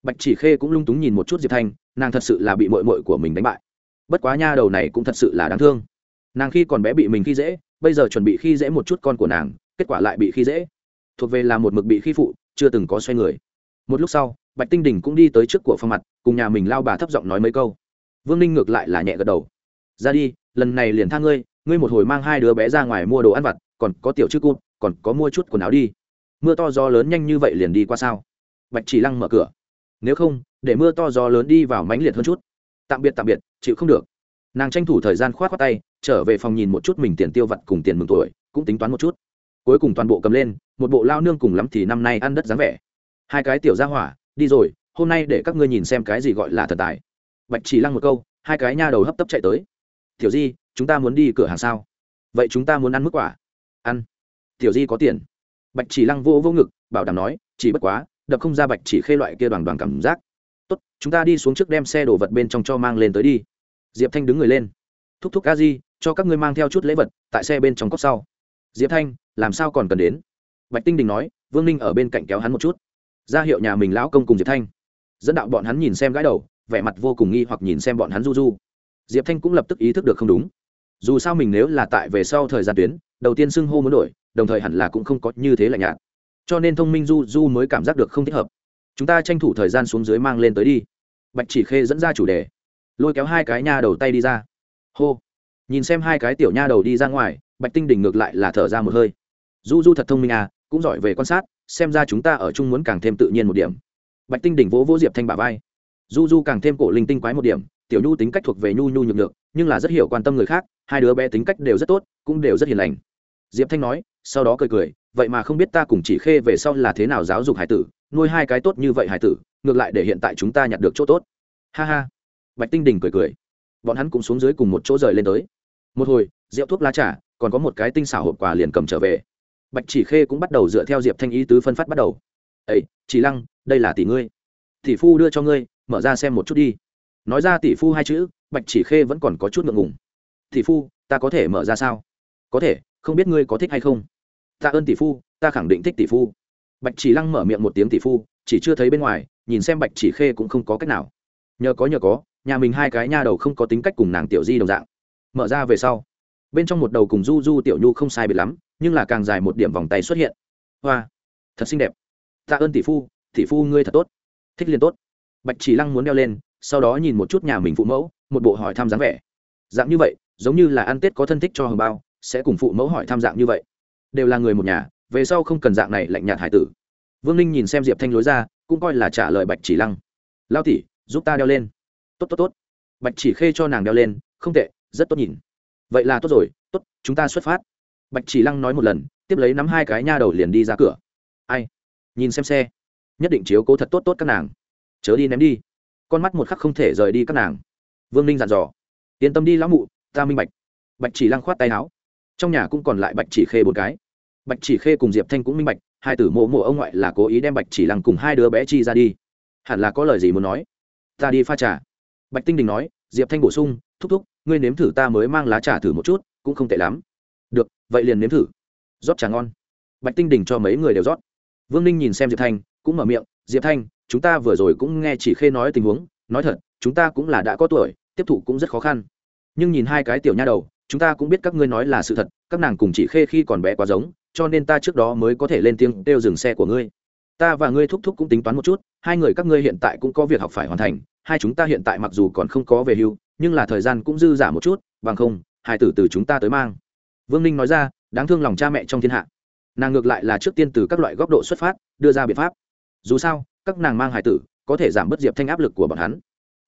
Bạch chỉ khê cũng lung túng nhìn một chút diệp thanh, nàng thật sự là bị mội mội của mình đánh bại. Bất quá nha đầu này cũng thật sự là đáng thương. Nàng khi còn bé bị mình khi dễ, bây giờ chuẩn bị khi dễ một chút con của nàng, kết quả lại bị khi dễ. Thuộc về là một mực bị khi phụ, chưa từng có xoay người. Một lúc sau, bạch tinh đình cũng đi tới trước của phong mặt, cùng nhà mình lao bà thấp giọng nói mấy câu. Vương ninh ngược lại là nhẹ gật đầu. Ra đi, lần này liền tha ngươi ngươi một hồi mang hai đứa bé ra ngoài mua đồ ăn vặt, còn có tiểu chư cụt, còn có mua chút quần áo đi. Mưa to gió lớn nhanh như vậy liền đi qua sao? Bạch chỉ lăng mở cửa. Nếu không, để mưa to gió lớn đi vào mãnh liệt hơn chút. Tạm biệt tạm biệt, chịu không được. Nàng tranh thủ thời gian khoát khoát tay, trở về phòng nhìn một chút mình tiền tiêu vặt cùng tiền mừng tuổi, cũng tính toán một chút. Cuối cùng toàn bộ cầm lên, một bộ lao nương cùng lắm thì năm nay ăn đất dáng vẻ. Hai cái tiểu ra hỏa, đi rồi, hôm nay để các ngươi nhìn xem cái gì gọi là thần tài. Bạch chỉ lăng một câu, hai cái nha đầu hấp tấp chạy tới tiểu di, chúng ta muốn đi cửa hàng sao? Vậy chúng ta muốn ăn mức quả. Ăn. Tiểu di có tiền. Bạch chỉ lăng vô vô ngực, bảo đảm nói, chỉ bất quá, đập không ra bạch chỉ khê loại kia đoàn đoàn cảm giác. Tốt, chúng ta đi xuống trước đem xe đổ vật bên trong cho mang lên tới đi. Diệp thanh đứng người lên. Thúc thúc a di, cho các ngươi mang theo chút lễ vật, tại xe bên trong cốc sau. Diệp thanh, làm sao còn cần đến? Bạch tinh đình nói, vương ninh ở bên cạnh kéo hắn một chút. Ra hiệu nhà mình lão công cùng diệp thanh. Dẫn đạo bọn hắn nhìn xem gái đầu, vẻ mặt vô cùng nghi hoặc nhìn xem bọn hắn du du diệp thanh cũng lập tức ý thức được không đúng. Dù sao mình nếu là tại về sau thời gian tuyến, đầu tiên xưng hô muốn đổi, đồng thời hẳn là cũng không có như thế là nhạt. Cho nên thông minh du du mới cảm giác được không thích hợp. Chúng ta tranh thủ thời gian xuống dưới mang lên tới đi. Bạch chỉ khê dẫn ra chủ đề. Lôi kéo hai cái nha đầu tay đi ra. Hô. Nhìn xem hai cái tiểu nha đầu đi ra ngoài, bạch tinh đỉnh ngược lại là thở ra một hơi. Du du thật thông minh à cũng giỏi về quan sát, xem ra chúng ta ở chung muốn càng thêm tự nhiên một điểm. Bạch tinh đỉnh vỗ vỗ diệp thanh bà vai. Du du càng thêm cổ linh tinh quái một điểm tiểu nhu tính cách thuộc về nhu nhu nhược được nhưng là rất hiểu quan tâm người khác, hai đứa bé tính cách đều rất tốt, cũng đều rất hiền lành. Diệp thanh nói, sau đó cười cười, vậy mà không biết ta cùng chỉ khê về sau là thế nào giáo dục hải tử, nuôi hai cái tốt như vậy hải tử, ngược lại để hiện tại chúng ta nhặt được chỗ tốt. Ha ha. Bạch tinh đình cười cười. Bọn hắn cũng xuống dưới cùng một chỗ rời lên tới. Một hồi, rượu thuốc lá trà, còn có một cái tinh xảo hộp quà liền cầm trở về. Bạch chỉ khê cũng bắt đầu dựa theo diệp thanh ý tứ phân phát bắt đầu. Ây Chỉ lăng, đây là tỷ ngươi. Tỷ phu đưa cho ngươi, mở ra xem một chút đi nói ra tỷ phu hai chữ, bạch chỉ khê vẫn còn có chút ngượng ngùng. Tỷ phu, ta có thể mở ra sao? Có thể, không biết ngươi có thích hay không? Tạ ơn tỷ phu, ta khẳng định thích tỷ phu. Bạch chỉ lăng mở miệng một tiếng tỷ phu, chỉ chưa thấy bên ngoài, nhìn xem bạch chỉ khê cũng không có cách nào. Nhờ có nhờ có, nhà mình hai cái nha đầu không có tính cách cùng nàng tiểu di đồng dạng. Mở ra về sau, bên trong một đầu cùng du du tiểu nhu không sai biệt lắm, nhưng là càng dài một điểm vòng tay xuất hiện. Hoa, thật xinh đẹp. Tạ ơn tỷ phu tỷ phu ngươi thật tốt. Thích liền tốt. Bạch chỉ lăng muốn đeo lên sau đó nhìn một chút nhà mình phụ mẫu, một bộ hỏi thăm dáng vẻ. Dạng như vậy, giống như là ăn tết có thân thích cho hồng bao, sẽ cùng phụ mẫu hỏi thăm dạng như vậy. Đều là người một nhà, về sau không cần dạng này lạnh nhạt hải tử. Vương ninh nhìn xem diệp thanh lối ra, cũng coi là trả lời bạch chỉ lăng. Lao tỉ giúp ta đeo lên. Tốt tốt tốt. Bạch chỉ khê cho nàng đeo lên, không tệ, rất tốt nhìn. Vậy là tốt rồi, tốt, chúng ta xuất phát. Bạch chỉ lăng nói một lần, tiếp lấy nắm hai cái nha đầu liền đi ra cửa. Ai? Nhìn xem xe, nhất định chiếu cố thật tốt tốt các nàng. Chớ đi ném đi con mắt một khắc không thể rời đi các nàng. Vương ninh dặn dò, yên tâm đi lão mụ, ta minh bạch. Bạch chỉ lăng khoát tay áo. Trong nhà cũng còn lại bạch chỉ khê một cái. Bạch chỉ khê cùng diệp thanh cũng minh bạch, hai tử mộ mộ ông ngoại là cố ý đem bạch chỉ lăng cùng hai đứa bé chi ra đi. Hẳn là có lời gì muốn nói? Ta đi pha trà. Bạch tinh đình nói, diệp thanh bổ sung, thúc thúc, ngươi nếm thử ta mới mang lá trà thử một chút, cũng không tệ lắm. Được, vậy liền nếm thử. Rót trà ngon. Bạch tinh đình cho mấy người đều rót. Vương ninh nhìn xem diệp thanh, cũng mở miệng, diệp thanh chúng ta vừa rồi cũng nghe chỉ khê nói tình huống, nói thật, chúng ta cũng là đã có tuổi, tiếp thụ cũng rất khó khăn. Nhưng nhìn hai cái tiểu nha đầu, chúng ta cũng biết các ngươi nói là sự thật, các nàng cùng chỉ khê khi còn bé quá giống, cho nên ta trước đó mới có thể lên tiếng kêu dừng xe của ngươi. Ta và ngươi thúc thúc cũng tính toán một chút, hai người các ngươi hiện tại cũng có việc học phải hoàn thành, hai chúng ta hiện tại mặc dù còn không có về hưu, nhưng là thời gian cũng dư giả một chút, bằng không, hai tử từ chúng ta tới mang. Vương ninh nói ra, đáng thương lòng cha mẹ trong thiên hạ. Nàng ngược lại là trước tiên từ các loại góc độ xuất phát, đưa ra biện pháp. Dù sao các nàng mang hải tử, có thể giảm bớt diệp thanh áp lực của bọn hắn.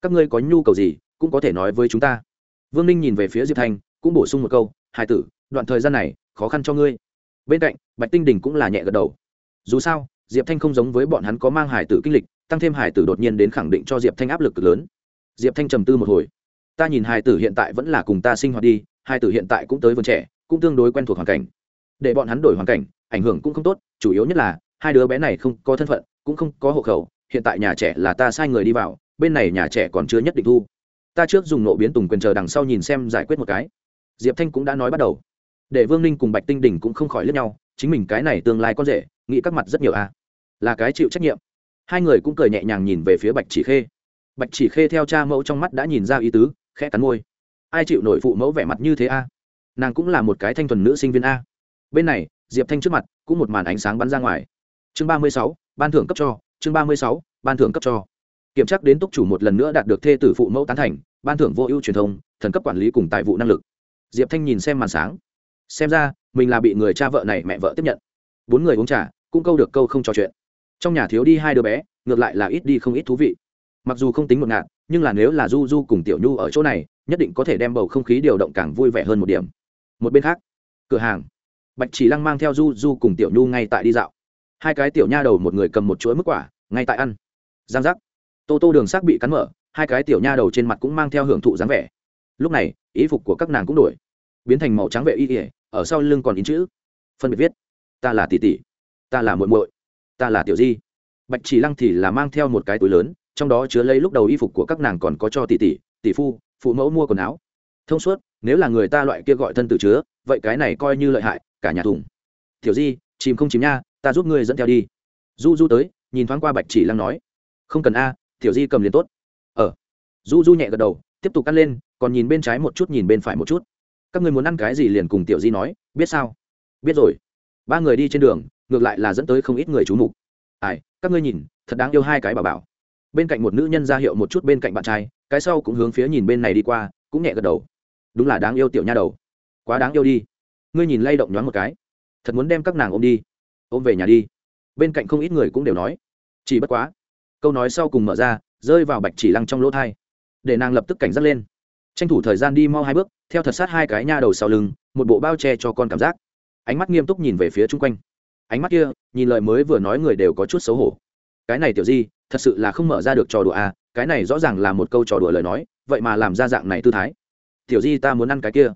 Các ngươi có nhu cầu gì, cũng có thể nói với chúng ta. Vương ninh nhìn về phía diệp thanh, cũng bổ sung một câu, hải tử, đoạn thời gian này, khó khăn cho ngươi. Bên cạnh, bạch tinh đình cũng là nhẹ gật đầu. Dù sao, diệp thanh không giống với bọn hắn có mang hải tử kinh lịch, tăng thêm hải tử đột nhiên đến khẳng định cho diệp thanh áp lực cực lớn. Diệp thanh trầm tư một hồi. Ta nhìn hải tử hiện tại vẫn là cùng ta sinh hoạt đi, hải tử hiện tại cũng tới vườn trẻ, cũng tương đối quen thuộc hoàn cảnh. Để bọn hắn đổi hoàn cảnh, ảnh hưởng cũng không tốt, chủ yếu nhất là, hai đứa bé này không có thân phận cũng không có hộ khẩu, hiện tại nhà trẻ là ta sai người đi vào, bên này nhà trẻ còn chưa nhất định thu. Ta trước dùng nộ biến tùng quyền chờ đằng sau nhìn xem giải quyết một cái. Diệp thanh cũng đã nói bắt đầu. Để vương ninh cùng bạch tinh đình cũng không khỏi lướt nhau, chính mình cái này tương lai con rể, nghĩ các mặt rất nhiều a à. là cái chịu trách nhiệm. Hai người cũng cười nhẹ nhàng nhìn về phía bạch chỉ khê. Bạch chỉ khê theo cha mẫu trong mắt đã nhìn ra ý tứ, khẽ cắn môi. Ai chịu nổi phụ mẫu vẻ mặt như thế a nàng cũng là một cái thanh thuần nữ sinh viên a. Bên này, diệp thanh trước mặt cũng một màn ánh sáng bắn ra ngoài. Chương ba mươi sáu ban thưởng cấp cho, chương ba mươi sáu, ban thưởng cấp cho. Kiểm tra đến túc chủ một lần nữa đạt được thê tử phụ mẫu tán thành, ban thưởng vô ưu truyền thông, thần cấp quản lý cùng tài vụ năng lực. Diệp thanh nhìn xem màn sáng. Xem ra, mình là bị người cha vợ này mẹ vợ tiếp nhận. Bốn người uống trà, cũng câu được câu không trò chuyện. Trong nhà thiếu đi hai đứa bé, ngược lại là ít đi không ít thú vị. Mặc dù không tính một ngạt, nhưng là nếu là du du cùng tiểu nhu ở chỗ này, nhất định có thể đem bầu không khí điều động càng vui vẻ hơn một điểm. Một bên khác cửa hàng bạch chỉ lăng mang theo du du cùng tiểu nhu ngay tại đi dạo hai cái tiểu nha đầu một người cầm một chuỗi mức quả, ngay tại ăn. Giang giác. Tô tô đường xác bị cắn mở, hai cái tiểu nha đầu trên mặt cũng mang theo hưởng thụ dáng vẻ. Lúc này, ý phục của các nàng cũng đổi, biến thành màu trắng vệ y ỉa ở sau lưng còn in chữ. Phân biệt viết, ta là tỷ tỷ, ta là muội muội, ta là tiểu di. Bạch chỉ lăng thì là mang theo một cái túi lớn, trong đó chứa lấy lúc đầu y phục của các nàng còn có cho tỷ tỷ tỷ phu, phụ mẫu mua quần áo. Thông suốt, nếu là người ta loại kia gọi thân tự chứa, vậy cái này coi như lợi hại, cả nhà thùng tiểu di, chìm không chìm nha ta giúp ngươi dẫn theo đi. Du du tới, nhìn thoáng qua bạch chỉ lăng nói, không cần a, tiểu di cầm liền tốt. Ờ. Du du nhẹ gật đầu, tiếp tục cắt lên, còn nhìn bên trái một chút, nhìn bên phải một chút. Các người muốn ăn cái gì liền cùng tiểu di nói, biết sao? Biết rồi. Ba người đi trên đường, ngược lại là dẫn tới không ít người trú mục. Ai, các ngươi nhìn, thật đáng yêu hai cái bà bảo. Bên cạnh một nữ nhân ra hiệu một chút bên cạnh bạn trai, cái sau cũng hướng phía nhìn bên này đi qua, cũng nhẹ gật đầu. Đúng là đáng yêu tiểu nha đầu. Quá đáng yêu đi. Ngươi nhìn lay động nhoáng một cái. Thật muốn đem các nàng ôm đi ôm về nhà đi. Bên cạnh không ít người cũng đều nói. Chỉ bất quá, câu nói sau cùng mở ra, rơi vào bạch chỉ lăng trong lỗ thai. Để nàng lập tức cảnh giác lên. Tranh thủ thời gian đi mau hai bước, theo thật sát hai cái nha đầu sau lưng, một bộ bao che cho con cảm giác. Ánh mắt nghiêm túc nhìn về phía chung quanh. Ánh mắt kia, nhìn lời mới vừa nói người đều có chút xấu hổ. Cái này tiểu di, thật sự là không mở ra được trò đùa à cái này rõ ràng là một câu trò đùa lời nói, vậy mà làm ra dạng này tư thái. Tiểu di ta muốn ăn cái kia.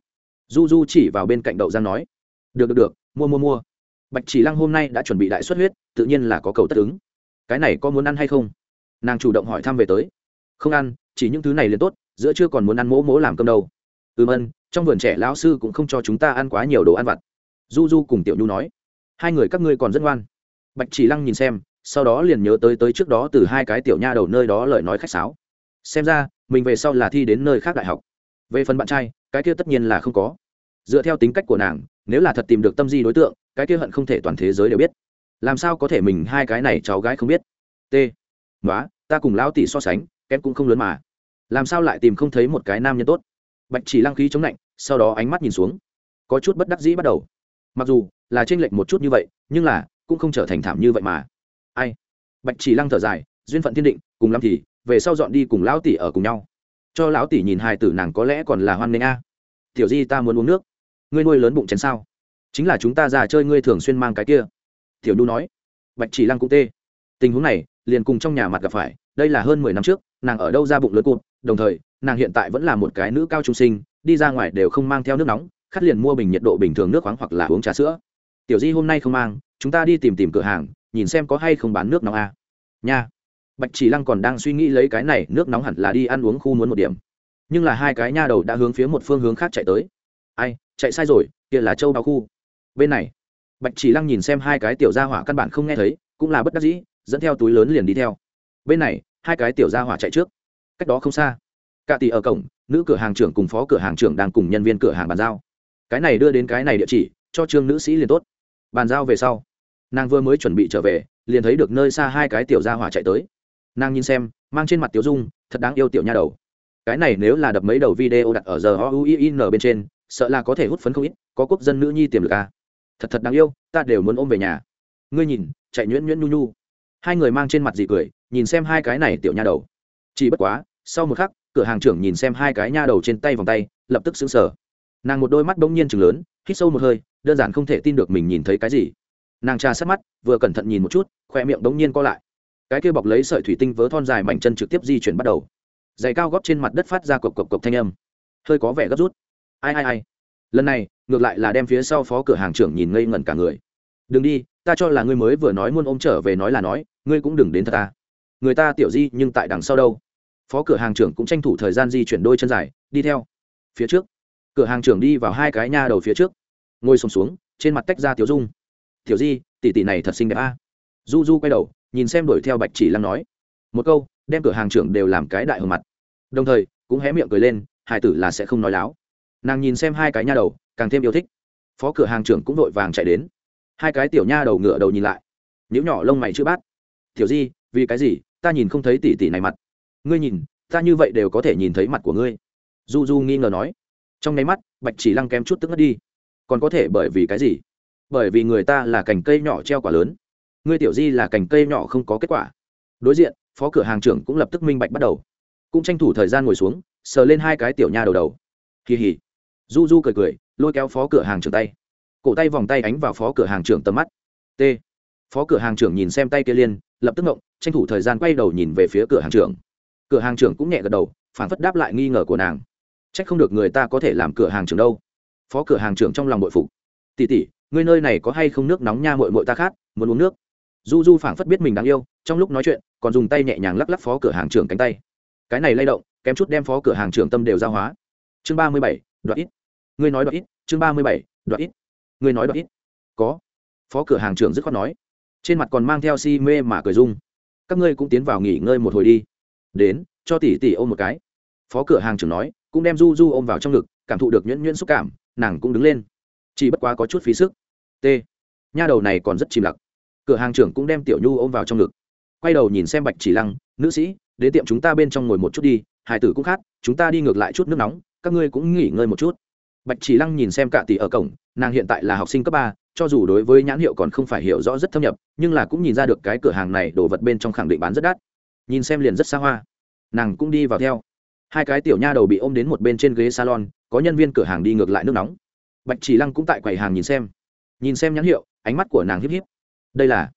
Du du chỉ vào bên cạnh đậu giang nói. Được được được, mua mua mua bạch chỉ lăng hôm nay đã chuẩn bị đại xuất huyết, tự nhiên là có cầu tất ứng. Cái này có muốn ăn hay không? Nàng chủ động hỏi thăm về tới. Không ăn, chỉ những thứ này liền tốt, giữa chưa còn muốn ăn mỗ mỗ làm cơm đâu. Ừm ân, trong vườn trẻ lão sư cũng không cho chúng ta ăn quá nhiều đồ ăn vặt. Du du cùng tiểu nhu nói. Hai người các ngươi còn rất ngoan. Bạch chỉ lăng nhìn xem, sau đó liền nhớ tới tới trước đó từ hai cái tiểu nha đầu nơi đó lời nói khách sáo. Xem ra, mình về sau là thi đến nơi khác đại học. Về phần bạn trai, cái kia tất nhiên là không có. Dựa theo tính cách của nàng, nếu là thật tìm được tâm di đối tượng cái kia hận không thể toàn thế giới đều biết. Làm sao có thể mình hai cái này cháu gái không biết? T. Nói ta cùng lão tỷ so sánh, kém cũng không lớn mà. Làm sao lại tìm không thấy một cái nam nhân tốt? Bạch chỉ lăng khí chống lạnh, sau đó ánh mắt nhìn xuống. Có chút bất đắc dĩ bắt đầu. Mặc dù là trên lệch một chút như vậy, nhưng là cũng không trở thành thảm như vậy mà. Ai? Bạch chỉ lăng thở dài, duyên phận thiên định, cùng lắm thì về sau dọn đi cùng lão tỷ ở cùng nhau. Cho lão tỷ nhìn hai tử nàng có lẽ còn là hoan nghênh a. Tiểu di ta muốn uống nước. Ngươi nuôi lớn bụng chén sao? Chính là chúng ta già chơi ngươi thường xuyên mang cái kia. Tiểu nhu nói. Bạch chỉ lăng cũng tê. Tình huống này, liền cùng trong nhà mặt gặp phải, đây là hơn mười năm trước, nàng ở đâu ra bụng lớn cụt, đồng thời, nàng hiện tại vẫn là một cái nữ cao trung sinh, đi ra ngoài đều không mang theo nước nóng, khát liền mua bình nhiệt độ bình thường nước khoáng hoặc là uống trà sữa. Tiểu di hôm nay không mang, chúng ta đi tìm tìm cửa hàng, nhìn xem có hay không bán nước nóng a. À. nha. Bạch chỉ lăng còn đang suy nghĩ lấy cái này, nước nóng hẳn là đi ăn uống khu muốn một điểm. Nhưng là hai cái nha đầu đã hướng phía một phương hướng khác chạy tới. Ai, chạy sai rồi, kia là châu bao khu bên này. Bạch chỉ lăng nhìn xem hai cái tiểu gia hỏa căn bản không nghe thấy, cũng là bất đắc dĩ, dẫn theo túi lớn liền đi theo. Bên này, hai cái tiểu gia hỏa chạy trước. Cách đó không xa cả tỷ ở cổng, nữ cửa hàng trưởng cùng phó cửa hàng trưởng đang cùng nhân viên cửa hàng bàn giao. Cái này đưa đến cái này địa chỉ, cho trương nữ sĩ liền tốt. Bàn giao về sau, nàng vừa mới chuẩn bị trở về, liền thấy được nơi xa hai cái tiểu gia hỏa chạy tới. Nàng nhìn xem, mang trên mặt tiểu dung, thật đáng yêu tiểu nha đầu. Cái này nếu là đập mấy đầu video đặt ở giờ o u i n bên trên, sợ là có thể hút phấn không ít, có quốc dân nữ nhi tiềm lực à thật thật đáng yêu, ta đều muốn ôm về nhà. Ngươi nhìn, chạy nhuyễn nhuyễn nhu nhu. Hai người mang trên mặt gì cười, nhìn xem hai cái này tiểu nha đầu. Chỉ bất quá, sau một khắc, cửa hàng trưởng nhìn xem hai cái nha đầu trên tay vòng tay, lập tức xứng sờ. Nàng một đôi mắt bỗng nhiên chừng lớn, hít sâu một hơi, đơn giản không thể tin được mình nhìn thấy cái gì. Nàng trà sát mắt, vừa cẩn thận nhìn một chút khoe miệng bỗng nhiên co lại. Cái kia bọc lấy sợi thủy tinh vớ thon dài mảnh chân trực tiếp di chuyển bắt đầu. Giày cao góp trên mặt đất phát ra cộc cộc cộc thanh âm. Hơi có vẻ gấp rút. Ai ai ai lần này ngược lại là đem phía sau phó cửa hàng trưởng nhìn ngây ngẩn cả người. Đừng đi ta cho là ngươi mới vừa nói muôn ôm trở về nói là nói ngươi cũng đừng đến thật ta. Người ta tiểu di nhưng tại đằng sau đâu? Phó cửa hàng trưởng cũng tranh thủ thời gian di chuyển đôi chân dài đi theo. Phía trước. Cửa hàng trưởng đi vào hai cái nha đầu phía trước. Ngồi sùng xuống, xuống trên mặt tách ra tiểu dung. Tiểu di tỷ tỷ này thật xinh đẹp a. Du du quay đầu nhìn xem đuổi theo bạch chỉ lăng nói một câu đem cửa hàng trưởng đều làm cái đại hờ mặt. Đồng thời cũng hé miệng cười lên hải tử là sẽ không nói láo nàng nhìn xem hai cái nha đầu, càng thêm yêu thích. Phó cửa hàng trưởng cũng vội vàng chạy đến. Hai cái tiểu nha đầu ngựa đầu nhìn lại. Nếu nhỏ lông mày chưa bát. Tiểu di, vì cái gì? Ta nhìn không thấy tỷ tỷ này mặt. Ngươi nhìn, ta như vậy đều có thể nhìn thấy mặt của ngươi. Du du nghi ngờ nói. Trong nháy mắt, bạch chỉ lăng kém chút tức ngất đi. Còn có thể bởi vì cái gì? Bởi vì người ta là cành cây nhỏ treo quả lớn. Ngươi tiểu di là cành cây nhỏ không có kết quả. Đối diện, phó cửa hàng trưởng cũng lập tức minh bạch bắt đầu. Cũng tranh thủ thời gian ngồi xuống, sờ lên hai cái tiểu nha đầu đầu. Kỳ hỉ du du cười cười, lôi kéo phó cửa hàng trưởng tay. Cổ tay vòng tay ánh vào phó cửa hàng trưởng tầm mắt. T. Phó cửa hàng trưởng nhìn xem tay kia liên lập tức ngộng, tranh thủ thời gian quay đầu nhìn về phía cửa hàng trưởng. Cửa hàng trưởng cũng nhẹ gật đầu, phản phất đáp lại nghi ngờ của nàng. C h ắ c không được người ta có thể làm cửa hàng trưởng đâu. Phó cửa hàng trưởng trong lòng bội phục. Tỉ tỉ ngươi nơi này có hay không nước nóng nha mội mội ta khát, muốn uống nước. Du du phảng phất biết mình đáng yêu, trong lúc nói chuyện, còn dùng tay nhẹ nhàng lắc lắc phó cửa hàng trưởng cánh tay. Cái này lay động, kém chút đem phó cửa hàng trưởng tâm đều ra hóa. Chương ba mươi bảy, đoạn ít ngươi nói đoạn ít, chương ba mươi bảy đoạn ít. Ngươi nói đoạn ít. Có. Phó cửa hàng trưởng dứt khoát nói. Trên mặt còn mang theo si mê mà cười dung các ngươi cũng tiến vào nghỉ ngơi một hồi đi. Đến, cho tỷ tỷ ôm một cái. Phó cửa hàng trưởng nói, cũng đem du du ôm vào trong ngực, cảm thụ được nhuyễn nhuyễn xúc cảm, nàng cũng đứng lên. Chỉ bất quá có chút phí sức. T. Nha đầu này còn rất chìm lặc cửa hàng trưởng cũng đem tiểu nhu ôm vào trong ngực. Quay đầu nhìn xem bạch chỉ lăng, nữ sĩ, đến tiệm chúng ta bên trong ngồi một chút đi hải tử cũng khát, chúng ta đi ngược lại chút nước nóng, các ngươi cũng nghỉ ngơi một chút bạch chỉ lăng nhìn xem cả tỷ ở cổng, nàng hiện tại là học sinh cấp ba, cho dù đối với nhãn hiệu còn không phải hiểu rõ rất thâm nhập, nhưng là cũng nhìn ra được cái cửa hàng này đồ vật bên trong khẳng định bán rất đắt. Nhìn xem liền rất xa hoa. Nàng cũng đi vào theo. Hai cái tiểu nha đầu bị ôm đến một bên trên ghế salon, có nhân viên cửa hàng đi ngược lại nước nóng. Bạch chỉ lăng cũng tại quầy hàng nhìn xem. Nhìn xem nhãn hiệu, ánh mắt của nàng híp híp. Đây là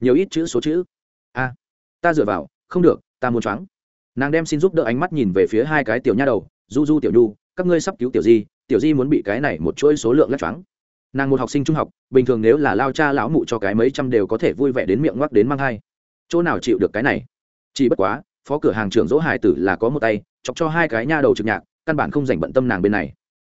nhiều ít chữ số chữ. A, ta dựa vào, không được, ta muốn choáng. Nàng đem xin giúp đỡ ánh mắt nhìn về phía hai cái tiểu nha đầu, du du tiểu nhu, các ngươi sắp cứu tiểu di tiểu di muốn bị cái này một chuỗi số lượng lắc choáng. Nàng một học sinh trung học, bình thường nếu là lao cha lão mụ cho cái mấy trăm đều có thể vui vẻ đến miệng ngoắc đến mang hai chỗ nào chịu được cái này? Chỉ bất quá, phó cửa hàng trưởng dỗ hải tử là có một tay, chọc cho hai cái nha đầu trực nhạc, căn bản không dành bận tâm nàng bên này.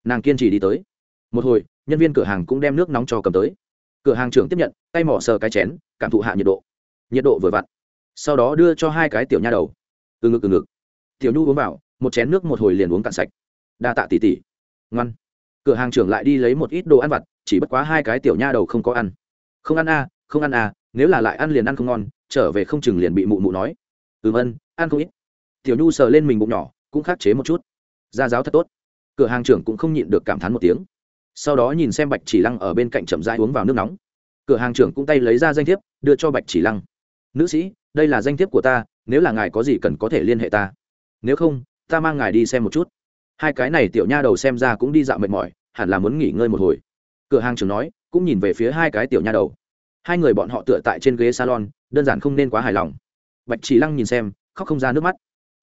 Nàng kiên trì đi tới. Một hồi, nhân viên cửa hàng cũng đem nước nóng cho cầm tới. Cửa hàng trưởng tiếp nhận, tay mỏ sờ cái chén, cảm thụ hạ nhiệt độ. Nhiệt độ vừa vặn. Sau đó đưa cho hai cái tiểu nha đầu. Từ ngực từ ngực. Tiểu nhu uống vào, một chén nước một hồi liền uống cạn sạch. Đa tạ tỉ tỉ ngoan. Cửa hàng trưởng lại đi lấy một ít đồ ăn vặt chỉ bất quá hai cái tiểu nha đầu không có ăn. Không ăn a không ăn à, nếu là lại ăn liền ăn không ngon trở về không chừng liền bị mụ mụ nói. Ừm ân ăn không ít. Tiểu nhu sờ lên mình bụng nhỏ cũng khắc chế một chút. Gia giáo thật tốt. Cửa hàng trưởng cũng không nhịn được cảm thán một tiếng. Sau đó nhìn xem bạch chỉ lăng ở bên cạnh chậm rãi uống vào nước nóng. Cửa hàng trưởng cũng tay lấy ra danh thiếp đưa cho bạch chỉ lăng. Nữ sĩ đây là danh thiếp của ta nếu là ngài có gì cần có thể liên hệ ta. Nếu không ta mang ngài đi xem một chút hai cái này tiểu nha đầu xem ra cũng đi dạo mệt mỏi, hẳn là muốn nghỉ ngơi một hồi. Cửa hàng trưởng nói, cũng nhìn về phía hai cái tiểu nha đầu. Hai người bọn họ tựa tại trên ghế salon, đơn giản không nên quá hài lòng. Bạch chỉ lăng nhìn xem, khóc không ra nước mắt.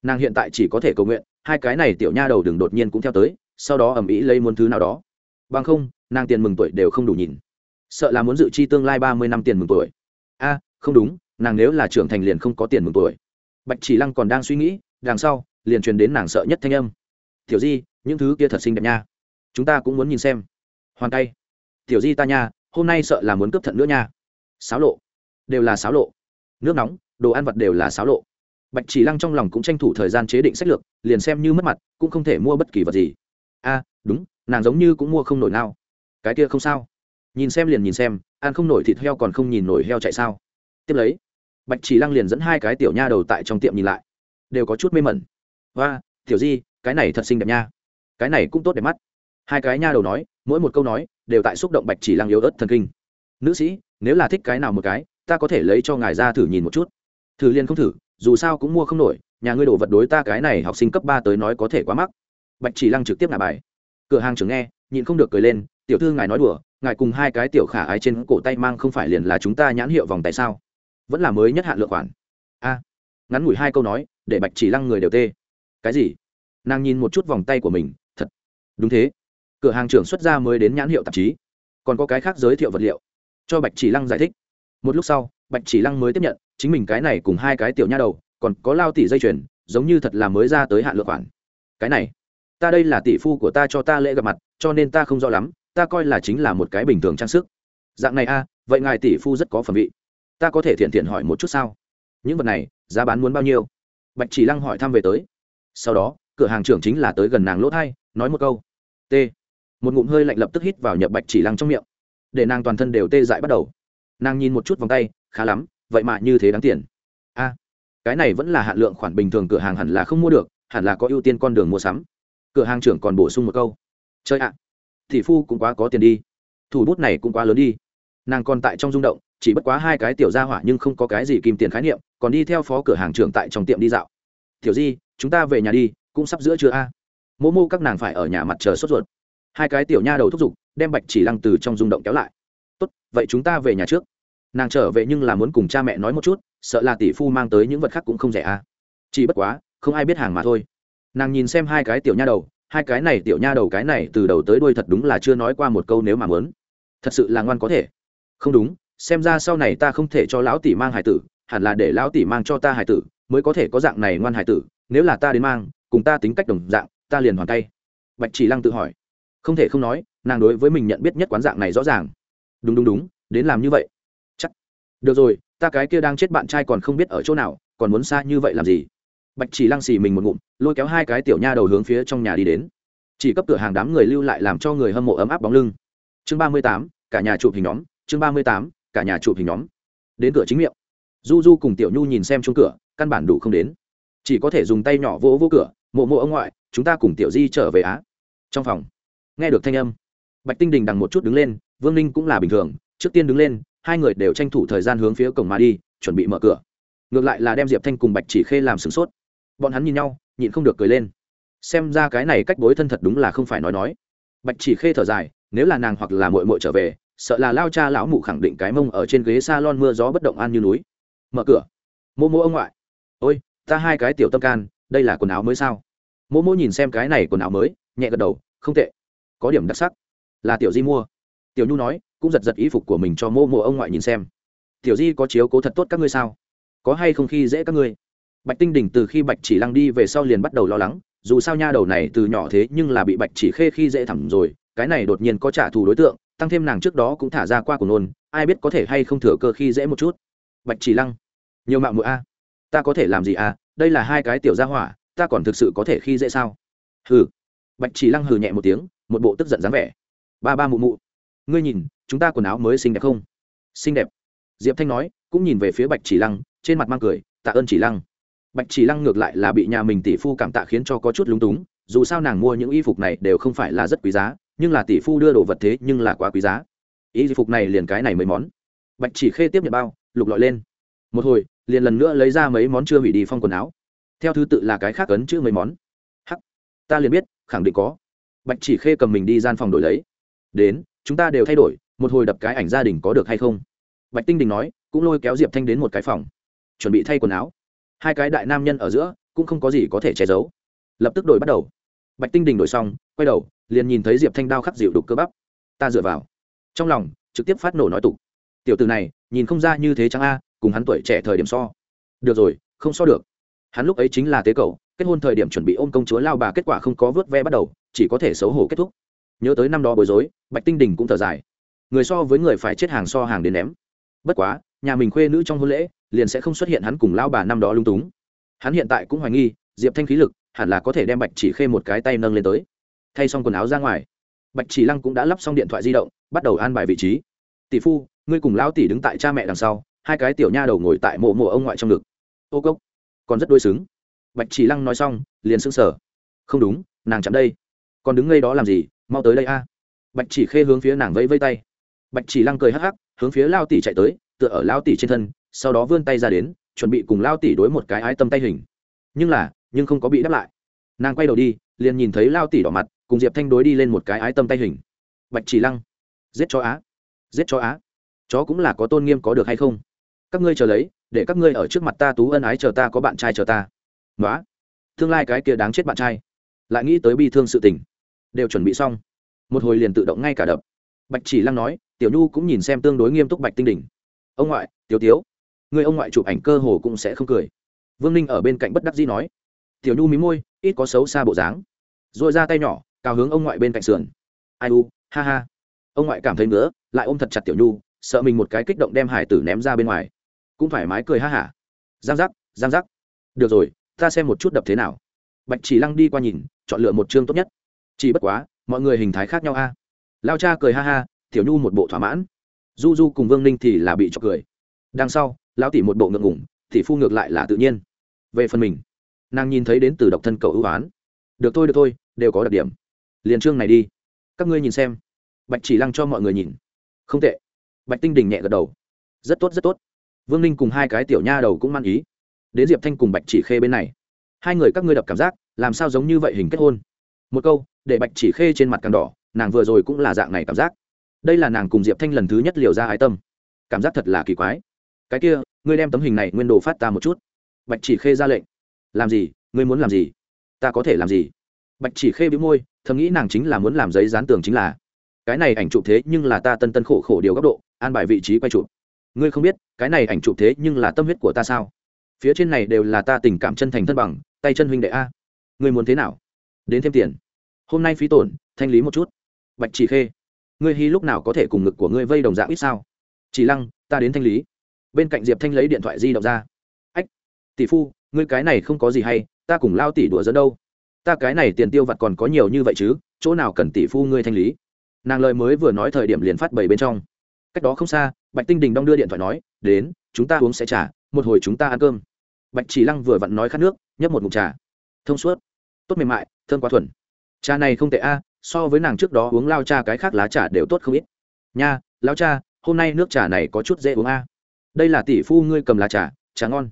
Nàng hiện tại chỉ có thể cầu nguyện, hai cái này tiểu nha đầu đừng đột nhiên cũng theo tới, sau đó ầm ĩ lấy muốn thứ nào đó. Bằng không, nàng tiền mừng tuổi đều không đủ nhìn. Sợ là muốn dự chi tương lai ba mươi năm tiền mừng tuổi. A, không đúng, nàng nếu là trưởng thành liền không có tiền mừng tuổi. Bạch chỉ lăng còn đang suy nghĩ, đằng sau, liền truyền đến nàng sợ nhất thanh âm tiểu di, những thứ kia thật xinh đẹp nha. Chúng ta cũng muốn nhìn xem. Hoàn tay. Tiểu di ta nha, hôm nay sợ là muốn cướp thận nữa nha. Sáo lộ. Đều là sáo lộ. Nước nóng, đồ ăn vật đều là sáo lộ. Bạch chỉ lăng trong lòng cũng tranh thủ thời gian chế định sách lược, liền xem như mất mặt, cũng không thể mua bất kỳ vật gì. A, đúng, nàng giống như cũng mua không nổi nào. Cái kia không sao. Nhìn xem liền nhìn xem, ăn không nổi thịt heo còn không nhìn nổi heo chạy sao. Tiếp lấy, bạch chỉ lăng liền dẫn hai cái tiểu nha đầu tại trong tiệm nhìn lại. Đều có chút mê mẩn. Và tiểu di cái này thật xinh đẹp nha. Cái này cũng tốt đẹp mắt. Hai cái nha đầu nói, mỗi một câu nói đều tại xúc động bạch chỉ lăng yếu ớt thần kinh. Nữ sĩ, nếu là thích cái nào một cái, ta có thể lấy cho ngài ra thử nhìn một chút. Thử liền không thử, dù sao cũng mua không nổi, nhà ngươi đổ vật đối ta cái này học sinh cấp ba tới nói có thể quá mắc. Bạch chỉ lăng trực tiếp ngả bài. Cửa hàng trưởng nghe, nhịn không được cười lên, tiểu thư ngài nói đùa, ngài cùng hai cái tiểu khả ái trên cổ tay mang không phải liền là chúng ta nhãn hiệu vòng tại sao? Vẫn là mới nhất hạn lượng khoản. A. Ngắn ngủi hai câu nói, để bạch chỉ lăng người đều tê. Cái gì? Nàng nhìn một chút vòng tay của mình, thật, đúng thế. Cửa hàng trưởng xuất ra mới đến nhãn hiệu tạp chí. Còn có cái khác giới thiệu vật liệu. Cho bạch chỉ lăng giải thích. Một lúc sau, bạch chỉ lăng mới tiếp nhận, chính mình cái này cùng hai cái tiểu nha đầu, còn có lao tỷ dây chuyền, giống như thật là mới ra tới hạn lượng khoản. Cái này, ta đây là tỷ phu của ta cho ta lễ gặp mặt, cho nên ta không rõ lắm, ta coi là chính là một cái bình thường trang sức. Dạng này a, vậy ngài tỷ phu rất có phẩm vị. Ta có thể thiện thiện hỏi một chút sao? Những vật này, giá bán muốn bao nhiêu? Bạch chỉ lăng hỏi thăm về tới. Sau đó cửa hàng trưởng chính là tới gần nàng lỗ thai, nói một câu. T. Một ngụm hơi lạnh lập tức hít vào nhập bạch chỉ lăng trong miệng. Để nàng toàn thân đều tê dại bắt đầu. Nàng nhìn một chút vòng tay, khá lắm, vậy mà như thế đáng tiền. A, cái này vẫn là hạn lượng khoản bình thường cửa hàng hẳn là không mua được, hẳn là có ưu tiên con đường mua sắm. Cửa hàng trưởng còn bổ sung một câu. Chơi ạ thị phu cũng quá có tiền đi. Thủ bút này cũng quá lớn đi. Nàng còn tại trong rung động, chỉ bất quá hai cái tiểu gia hỏa nhưng không có cái gì kim tiền khái niệm, còn đi theo phó cửa hàng trưởng tại trong tiệm đi dạo. Tiểu di, chúng ta về nhà đi cũng sắp giữa trưa a. Mô mô các nàng phải ở nhà mặt chờ sốt ruột. Hai cái tiểu nha đầu thúc giục, đem bạch chỉ lăng từ trong rung động kéo lại. Tốt, vậy chúng ta về nhà trước. Nàng trở về nhưng là muốn cùng cha mẹ nói một chút, sợ là tỷ phu mang tới những vật khác cũng không rẻ a. Chỉ bất quá, không ai biết hàng mà thôi. Nàng nhìn xem hai cái tiểu nha đầu, hai cái này tiểu nha đầu cái này từ đầu tới đuôi thật đúng là chưa nói qua một câu nếu mà muốn. Thật sự là ngoan có thể. Không đúng, xem ra sau này ta không thể cho lão tỷ mang hải tử, hẳn là để lão tỷ mang cho ta hải tử, mới có thể có dạng này ngoan hải tử, nếu là ta đến mang cùng ta tính cách đồng dạng, ta liền hoàn tay. Bạch chỉ lăng tự hỏi. Không thể không nói, nàng đối với mình nhận biết nhất quán dạng này rõ ràng. Đúng đúng đúng, đến làm như vậy. Chắc. Được rồi, ta cái kia đang chết bạn trai còn không biết ở chỗ nào, còn muốn xa như vậy làm gì? Bạch chỉ lăng xì mình một ngụm, lôi kéo hai cái tiểu nha đầu hướng phía trong nhà đi đến. Chỉ cấp cửa hàng đám người lưu lại làm cho người hâm mộ ấm áp bóng lưng. Chương ba mươi tám, cả nhà chụp hình nhóm. Chương ba mươi tám, cả nhà chụp hình nhóm. Đến cửa chính miệng. Du du cùng tiểu nhu nhìn xem chung cửa, căn bản đủ không đến. Chỉ có thể dùng tay nhỏ vỗ vỗ cửa mộ mộ ông ngoại, chúng ta cùng tiểu di trở về á. Trong phòng, nghe được thanh âm, bạch tinh đình đằng một chút đứng lên, vương ninh cũng là bình thường, trước tiên đứng lên, hai người đều tranh thủ thời gian hướng phía cổng mà đi, chuẩn bị mở cửa. Ngược lại là đem diệp thanh cùng bạch chỉ khê làm sửng sốt. Bọn hắn nhìn nhau, nhịn không được cười lên. Xem ra cái này cách bối thân thật đúng là không phải nói nói. Bạch chỉ khê thở dài, nếu là nàng hoặc là mội mội trở về, sợ là lao cha lão mụ khẳng định cái mông ở trên ghế s a lon mưa gió bất động an như núi. Mở cửa. Mô mô ông ngoại. Ôi, ta hai cái tiểu tâm can đây là quần áo mới sao? Mô mô nhìn xem cái này quần áo mới, nhẹ gật đầu, không tệ. Có điểm đặc sắc. Là tiểu di mua. Tiểu nhu nói, cũng giật giật ý phục của mình cho mô mô ông ngoại nhìn xem. Tiểu di có chiếu cố thật tốt các ngươi sao? Có hay không khi dễ các ngươi? Bạch tinh đỉnh từ khi bạch chỉ lăng đi về sau liền bắt đầu lo lắng, dù sao nha đầu này từ nhỏ thế nhưng là bị bạch chỉ khê khi dễ thẳng rồi, cái này đột nhiên có trả thù đối tượng, tăng thêm nàng trước đó cũng thả ra qua của nôn, ai biết có thể hay không thừa cơ khi dễ một chút. Bạch chỉ lăng, nhiều mạng mụa a. Ta có thể làm gì à đây là hai cái tiểu gia hỏa, ta còn thực sự có thể khi dễ sao? Hừ. Bạch chỉ lăng hừ nhẹ một tiếng, một bộ tức giận dáng vẻ. Ba ba mụ mụ. Ngươi nhìn, chúng ta quần áo mới xinh đẹp không? Xinh đẹp. Diệp thanh nói, cũng nhìn về phía bạch chỉ lăng, trên mặt mang cười, tạ ơn chỉ lăng. Bạch chỉ lăng ngược lại là bị nhà mình tỷ phu cảm tạ khiến cho có chút lúng túng, dù sao nàng mua những y phục này đều không phải là rất quý giá, nhưng là tỷ phu đưa đồ vật thế nhưng là quá quý giá. Y phục này liền cái này mấy món. Bạch chỉ khê tiếp nhận bao, lục lọi lên. Một hồi liền lần nữa lấy ra mấy món chưa hủy đi phong quần áo. Theo thứ tự là cái khác ấn chữ mấy món. Hắc, ta liền biết, khẳng định có. Bạch chỉ khê cầm mình đi gian phòng đổi lấy. Đến, chúng ta đều thay đổi, một hồi đập cái ảnh gia đình có được hay không? Bạch tinh đình nói, cũng lôi kéo diệp thanh đến một cái phòng. Chuẩn bị thay quần áo. Hai cái đại nam nhân ở giữa, cũng không có gì có thể che giấu. Lập tức đổi bắt đầu. Bạch tinh đình đổi xong, quay đầu, liền nhìn thấy diệp thanh đao khắc dịu đục cơ bắp. Ta dựa vào. Trong lòng, trực tiếp phát nổ nói tục. Tiểu từ này, nhìn không ra như thế chẳng a cùng hắn tuổi trẻ thời điểm so. Được rồi, không so được. Hắn lúc ấy chính là tế cầu, kết hôn thời điểm chuẩn bị ôm công chúa lao bà kết quả không có vớt ve bắt đầu, chỉ có thể xấu hổ kết thúc. Nhớ tới năm đó bối rối, bạch tinh đình cũng thở dài. Người so với người phải chết hàng so hàng đến ném. Bất quá, nhà mình khuê nữ trong hôn lễ, liền sẽ không xuất hiện hắn cùng lao bà năm đó lung túng. Hắn hiện tại cũng hoài nghi, diệp thanh khí lực, hẳn là có thể đem bạch chỉ khê một cái tay nâng lên tới. Thay xong quần áo ra ngoài, bạch chỉ lăng cũng đã lắp xong điện thoại di động, bắt đầu an bài vị trí. Tỷ phu, ngươi cùng lão tỷ đứng tại cha mẹ đằng sau hai cái tiểu nha đầu ngồi tại mộ mộ ông ngoại trong ngực. Ô cốc, còn rất đôi xứng. Bạch chỉ lăng nói xong, liền sững sờ. Không đúng, nàng chạm đây. Còn đứng ngay đó làm gì? Mau tới đây a. Bạch chỉ khê hướng phía nàng vẫy vây tay. Bạch chỉ lăng cười hắc hắc, hướng phía lao tỷ chạy tới, tựa ở lao tỷ trên thân, sau đó vươn tay ra đến, chuẩn bị cùng lao tỷ đối một cái ái tâm tay hình. Nhưng là, nhưng không có bị đáp lại. Nàng quay đầu đi, liền nhìn thấy lao tỷ đỏ mặt, cùng diệp thanh đối đi lên một cái ái tâm tay hình. Bạch chỉ lăng, giết chó á, giết chó á. Chó cũng là có tôn nghiêm có được hay không? Các ngươi chờ lấy, để các ngươi ở trước mặt ta tú ân ái chờ ta có bạn trai chờ ta. Nói tương lai cái kia đáng chết bạn trai. Lại nghĩ tới bi thương sự tình. Đều chuẩn bị xong. Một hồi liền tự động ngay cả đập. Bạch chỉ lăng nói, tiểu nhu cũng nhìn xem tương đối nghiêm túc bạch tinh đỉnh. Ông ngoại, tiểu tiếu, người ông ngoại chụp ảnh cơ hồ cũng sẽ không cười. Vương ninh ở bên cạnh bất đắc dĩ nói, tiểu nhu mí môi, ít có xấu xa bộ dáng. R ồ i ra tay nhỏ cao hướng ông ngoại bên cạnh sườn. Ai u, ha ha. Ông ngoại cảm thấy nữa lại ôm thật chặt tiểu nhu, sợ mình một cái kích động đem hải tử ném ra bên ngoài cũng thoải mái cười ha hả. Giang giác giang giác. Được rồi, ta xem một chút đập thế nào. Bạch chỉ lăng đi qua nhìn, chọn lựa một chương tốt nhất. Chỉ bất quá, mọi người hình thái khác nhau a lao cha cười ha ha, tiểu nhu một bộ thỏa mãn. Du du cùng vương ninh thì là bị cho cười. Đằng sau, lão tỷ một bộ ngượng ngủng thì phu ngược lại là tự nhiên. Về phần mình, nàng nhìn thấy đến từ độc thân cầu ưu á n được thôi được thôi, đều có đặc điểm. Liền chương này đi. Các ngươi nhìn xem. Bạch chỉ lăng cho mọi người nhìn. Không tệ. Bạch tinh đình nhẹ gật đầu. Rất tốt rất tốt vương ninh cùng hai cái tiểu nha đầu cũng mang ý. Đến diệp thanh cùng bạch chỉ khê bên này. Hai người các ngươi đập cảm giác, làm sao giống như vậy hình kết hôn? Một câu, để bạch chỉ khê trên mặt càng đỏ, nàng vừa rồi cũng là dạng này cảm giác. Đây là nàng cùng diệp thanh lần thứ nhất liều ra ái tâm. Cảm giác thật là kỳ quái. Cái kia, ngươi đem tấm hình này nguyên đồ phát ta một chút. Bạch chỉ khê ra lệnh. Làm gì? Ngươi muốn làm gì? Ta có thể làm gì? Bạch chỉ khê bị môi, thầm nghĩ nàng chính là muốn làm giấy dán tường chính là. Cái này ảnh chụp thế nhưng là ta tân tân khổ khổ điều góc độ, an bài vị trí quay chụp ngươi không biết, cái này ảnh chụp thế nhưng là tâm huyết của ta sao? Phía trên này đều là ta tình cảm chân thành thân bằng, tay chân huynh đệ a. Ngươi muốn thế nào? Đến thêm tiền. Hôm nay phí tổn, thanh lý một chút. Bạch chỉ khê, ngươi hy lúc nào có thể cùng ngực của ngươi vây đồng dạng ít sao? Chỉ lăng, ta đến thanh lý. Bên cạnh diệp thanh lấy điện thoại di động ra. Ách, tỷ phu, ngươi cái này không có gì hay, ta cùng lao tỷ đùa dẫn đâu. Ta cái này tiền tiêu vặt còn có nhiều như vậy chứ, chỗ nào cần tỷ phu ngươi thanh lý? Nàng lời mới vừa nói thời điểm liền phát bảy bên trong cách đó không xa, bạch tinh đình đong đưa điện thoại nói, đến, chúng ta uống sẽ trả một hồi chúng ta ăn cơm. Bạch chỉ lăng vừa vặn nói khát nước, nhấp một mục trà. Thông suốt. Tốt mềm mại, thơm quá thuần. Trà này không tệ a, so với nàng trước đó uống lao cha cái khác lá trà đều tốt không ít. Nha, lao cha, hôm nay nước trà này có chút dễ uống a. Đây là tỷ phu ngươi cầm lá trà trà ngon.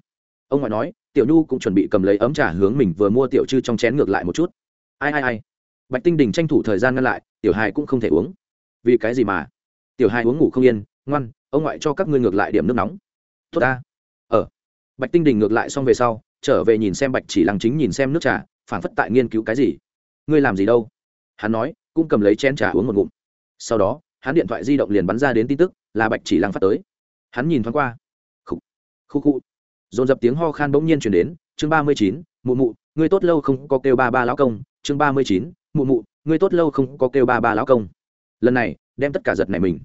Ông ngoại nói, tiểu nhu cũng chuẩn bị cầm lấy ấm trà hướng mình vừa mua tiểu chư trong chén ngược lại một chút. Ai ai ai. Bạch tinh đình tranh thủ thời gian ngăn lại, tiểu hài cũng không thể uống. Vì cái gì mà? Tiểu hai uống ngủ không yên, ngoan, ông ngoại cho các ngươi ngược lại điểm nước nóng. Tốt ta. Ờ. Bạch tinh đình ngược lại xong về sau, trở về nhìn xem bạch chỉ lăng chính nhìn xem nước trà phản phất tại nghiên cứu cái gì. Ngươi làm gì đâu? Hắn nói, cũng cầm lấy chén trà uống một ngụm. Sau đó, hắn điện thoại di động liền bắn ra đến tin tức, là bạch chỉ lăng phát tới. Hắn nhìn thoáng qua. Khúc. khu khu dồn dập tiếng ho khan bỗng nhiên chuyển đến, chương ba mươi chín, mụ mụ, ngươi tốt lâu không có kêu ba ba lão công, chương ba mươi chín, mụ mụ, ngươi tốt lâu không có kêu ba ba lão công. Lần này, đem tất cả giật này mình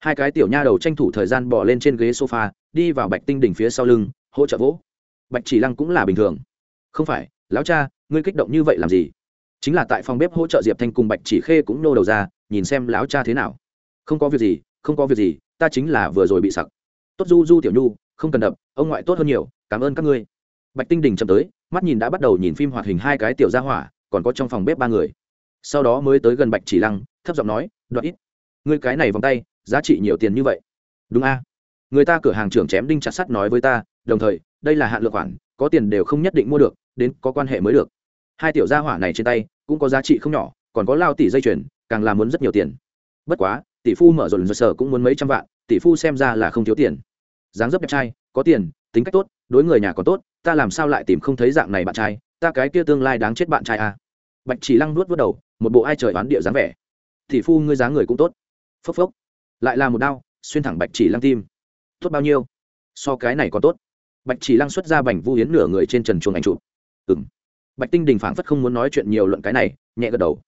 hai cái tiểu nha đầu tranh thủ thời gian bỏ lên trên ghế sofa, đi vào bạch tinh đỉnh phía sau lưng, hỗ trợ vỗ. Bạch chỉ lăng cũng là bình thường. Không phải, lão cha, ngươi kích động như vậy làm gì? Chính là tại phòng bếp hỗ trợ diệp thanh cùng bạch chỉ khê cũng nô đầu ra, nhìn xem lão cha thế nào. Không có việc gì, không có việc gì, ta chính là vừa rồi bị sặc. Tốt, du du tiểu nhu, không cần đập, ông ngoại tốt hơn nhiều, cảm ơn các ngươi. Bạch tinh đình chậm tới, mắt nhìn đã bắt đầu nhìn phim hoạt hình hai cái tiểu gia hỏa, còn có trong phòng bếp ba người. Sau đó mới tới gần bạch chỉ lăng, thấp giọng nói đoạt ít, ngươi cái này vòng tay giá trị nhiều tiền như vậy. Đúng a. Người ta cửa hàng trưởng chém đinh chặt sắt nói với ta, đồng thời, đây là hạn lượng khoản, có tiền đều không nhất định mua được, đến có quan hệ mới được. Hai tiểu gia hỏa này trên tay, cũng có giá trị không nhỏ, còn có lao tỷ dây chuyền, càng làm muốn rất nhiều tiền. Bất quá, tỷ phu mở rộn rộn sở cũng muốn mấy trăm vạn, tỷ phu xem ra là không thiếu tiền. Dáng dấp đẹp trai, có tiền, tính cách tốt, đối người nhà còn tốt, ta làm sao lại tìm không thấy dạng này bạn trai, ta cái kia tương lai đáng chết bạn trai à. bạch chỉ lăng nuốt vớt đầu, một bộ ai trời oán địa dáng vẻ. Tỷ phu ngươi dáng người cũng tốt. Phốc phốc lại là một đao, xuyên thẳng bạch chỉ lăng tim. Tốt bao nhiêu? So cái này còn tốt. Bạch chỉ lăng xuất ra bành vu hiến nửa người trên trần chuồng ảnh chụp. Ừng bạch tinh đình phảng phất không muốn nói chuyện nhiều luận cái này, nhẹ gật đầu.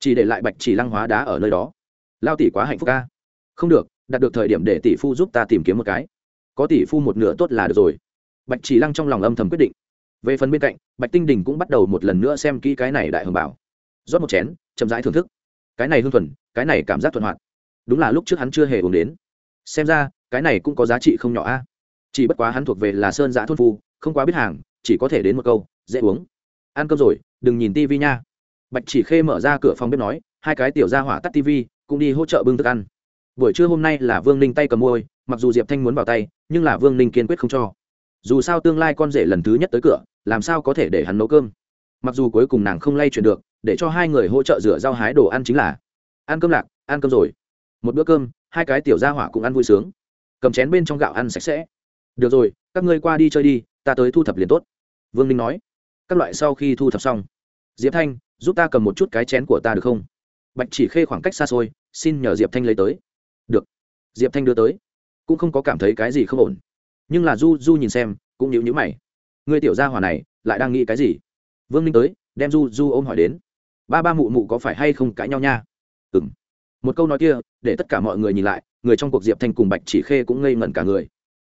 Chỉ để lại bạch chỉ lăng hóa đá ở nơi đó. Lao tỷ quá hạnh phúc ca không được đạt được thời điểm để tỷ phu giúp ta tìm kiếm một cái. Có tỷ phu một nửa tốt là được rồi. Bạch chỉ lăng trong lòng âm thầm quyết định. Về phần bên cạnh, bạch tinh đình cũng bắt đầu một lần nữa xem kỹ cái này đại hồng bảo. Rót một chén, chậm rãi thưởng thức. Cái này hương thuần, cái này cảm giác thuận hoạt đúng là lúc trước hắn chưa hề uống đến. Xem ra, cái này cũng có giá trị không nhỏ a. Chỉ bất quá hắn thuộc về là sơn giã thôn phu, không quá biết hàng, chỉ có thể đến một câu, dễ uống. Ăn cơm rồi, đừng nhìn tivi nha. Bạch chỉ khê mở ra cửa phòng bếp nói, hai cái tiểu ra hỏa tắt tivi cũng đi hỗ trợ bưng thức ăn. Buổi trưa hôm nay là vương ninh tay cầm môi mặc dù diệp thanh muốn vào tay, nhưng là vương ninh kiên quyết không cho. Dù sao tương lai con rể lần thứ nhất tới cửa, làm sao có thể để hắn nấu cơm? Mặc dù cuối cùng nàng không lay chuyển được, để cho hai người hỗ trợ rửa rau hái đồ ăn chính là, ăn cơm lạc, ăn cơm rồi một bữa cơm, hai cái tiểu gia hỏa cũng ăn vui sướng. Cầm chén bên trong gạo ăn sạch sẽ. Được rồi, các ngươi qua đi chơi đi, ta tới thu thập liền tốt. Vương ninh nói. Các loại sau khi thu thập xong. Diệp thanh, giúp ta cầm một chút cái chén của ta được không? Bạch chỉ khê khoảng cách xa xôi, xin nhờ diệp thanh lấy tới. Được. Diệp thanh đưa tới. Cũng không có cảm thấy cái gì không ổn. Nhưng là du du nhìn xem, cũng nhíu nhíu mày. Người tiểu gia hỏa này, lại đang nghĩ cái gì? Vương ninh tới, đem du du ôm hỏi đến. Ba ba mụ mụ có phải hay không cãi nhau nha? Ừ m một câu nói kia để tất cả mọi người nhìn lại, người trong cuộc diệp thanh cùng bạch chỉ khê cũng ngây ngẩn cả người.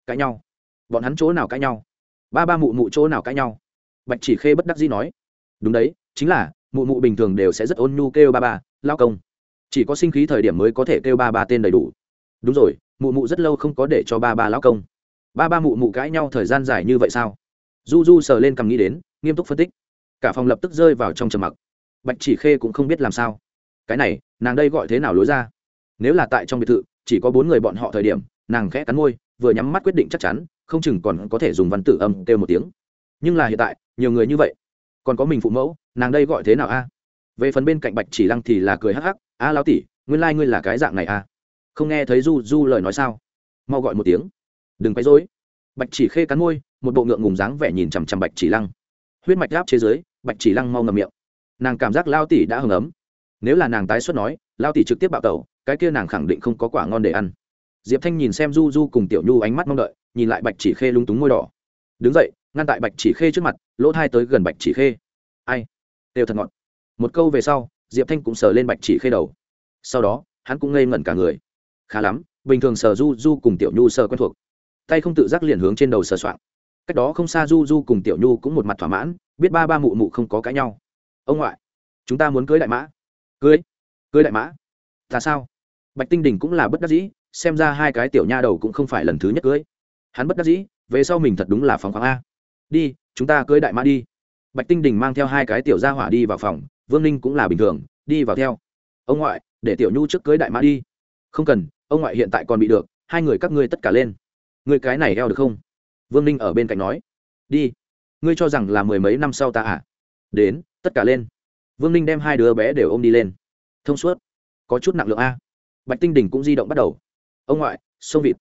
Cãi nhau. Bọn hắn chỗ nào cãi nhau? Ba ba mụ mụ chỗ nào cãi nhau? Bạch chỉ khê bất đắc dĩ nói. Đúng đấy, chính là, mụ mụ bình thường đều sẽ rất ôn nhu kêu ba ba lao công. Chỉ có sinh khí thời điểm mới có thể kêu ba ba tên đầy đủ. Đúng rồi, mụ mụ rất lâu không có để cho ba ba lao công. Ba ba mụ mụ cãi nhau thời gian dài như vậy sao? Du du sờ lên cầm nghĩ đến, nghiêm túc phân tích. Cả phòng lập tức rơi vào trong trầm mặc. Bạch chỉ khê cũng không biết làm sao. Cái này, nàng đây gọi thế nào lối ra? Nếu là tại trong biệt thự, chỉ có bốn người bọn họ thời điểm, nàng khẽ cắn môi, vừa nhắm mắt quyết định chắc chắn, không chừng còn có thể dùng văn tử âm kêu một tiếng. Nhưng là hiện tại, nhiều người như vậy, còn có mình phụ mẫu, nàng đây gọi thế nào a? Về phần bên cạnh bạch chỉ lăng thì là cười hắc hắc, a lao tỷ, nguyên lai、like、ngươi là cái dạng này a? Không nghe thấy du du lời nói sao? Mau gọi một tiếng. Đừng quấy dối bạch chỉ khê cắn môi, một bộ ngượng ngùng dáng vẻ nhìn chằm chằm bạch chỉ lăng. Huyết mạch gáp chế giới bạch chỉ lăng mau ngầm miệng. Nàng cảm giác lao tỷ đã hưng ấm. Nếu là nàng tái xuất nói lao tỷ trực tiếp bạo tẩu, cái kia nàng khẳng định không có quả ngon để ăn. Diệp thanh nhìn xem du du cùng tiểu nhu ánh mắt mong đợi, nhìn lại bạch chỉ khê lung túng môi đỏ. Đứng dậy, ngăn tại bạch chỉ khê trước mặt, lỗ thai tới gần bạch chỉ khê. Ai? Đều thật ngọt. Một câu về sau, diệp thanh cũng sờ lên bạch chỉ khê đầu. Sau đó, hắn cũng ngây ngẩn cả người. Khá lắm, bình thường sờ du du cùng tiểu nhu sờ quen thuộc. Tay không tự giác liền hướng trên đầu sờ soạng. Cách đó không xa du du cùng tiểu nhu cũng một mặt thỏa mãn, biết ba ba mụ mụ không có cãi nhau. Ông ngoại, chúng ta muốn cưới đại mã. Cưới? Cưới đại mã. Ta sao? Bạch tinh đình cũng là bất đắc dĩ, xem ra hai cái tiểu nha đầu cũng không phải lần thứ nhất cưới. Hắn bất đắc dĩ, về sau mình thật đúng là phòng khoáng a. Đi, chúng ta cưới đại mã đi. Bạch tinh đình mang theo hai cái tiểu gia hỏa đi vào phòng, vương ninh cũng là bình thường, đi vào theo. Ông ngoại, để tiểu nhu trước cưới đại mã đi. Không cần, ông ngoại hiện tại còn bị được, hai người các ngươi tất cả lên. Người cái này eo được không? Vương ninh ở bên cạnh nói. Đi. Ngươi cho rằng là mười mấy năm sau ta à? Đến, tất cả lên. Vương ninh đem hai đứa bé đều ôm đi lên thông suốt. Có chút nặng lượng a. Bạch tinh đỉnh cũng di động bắt đầu. Ông ngoại, sông vịt.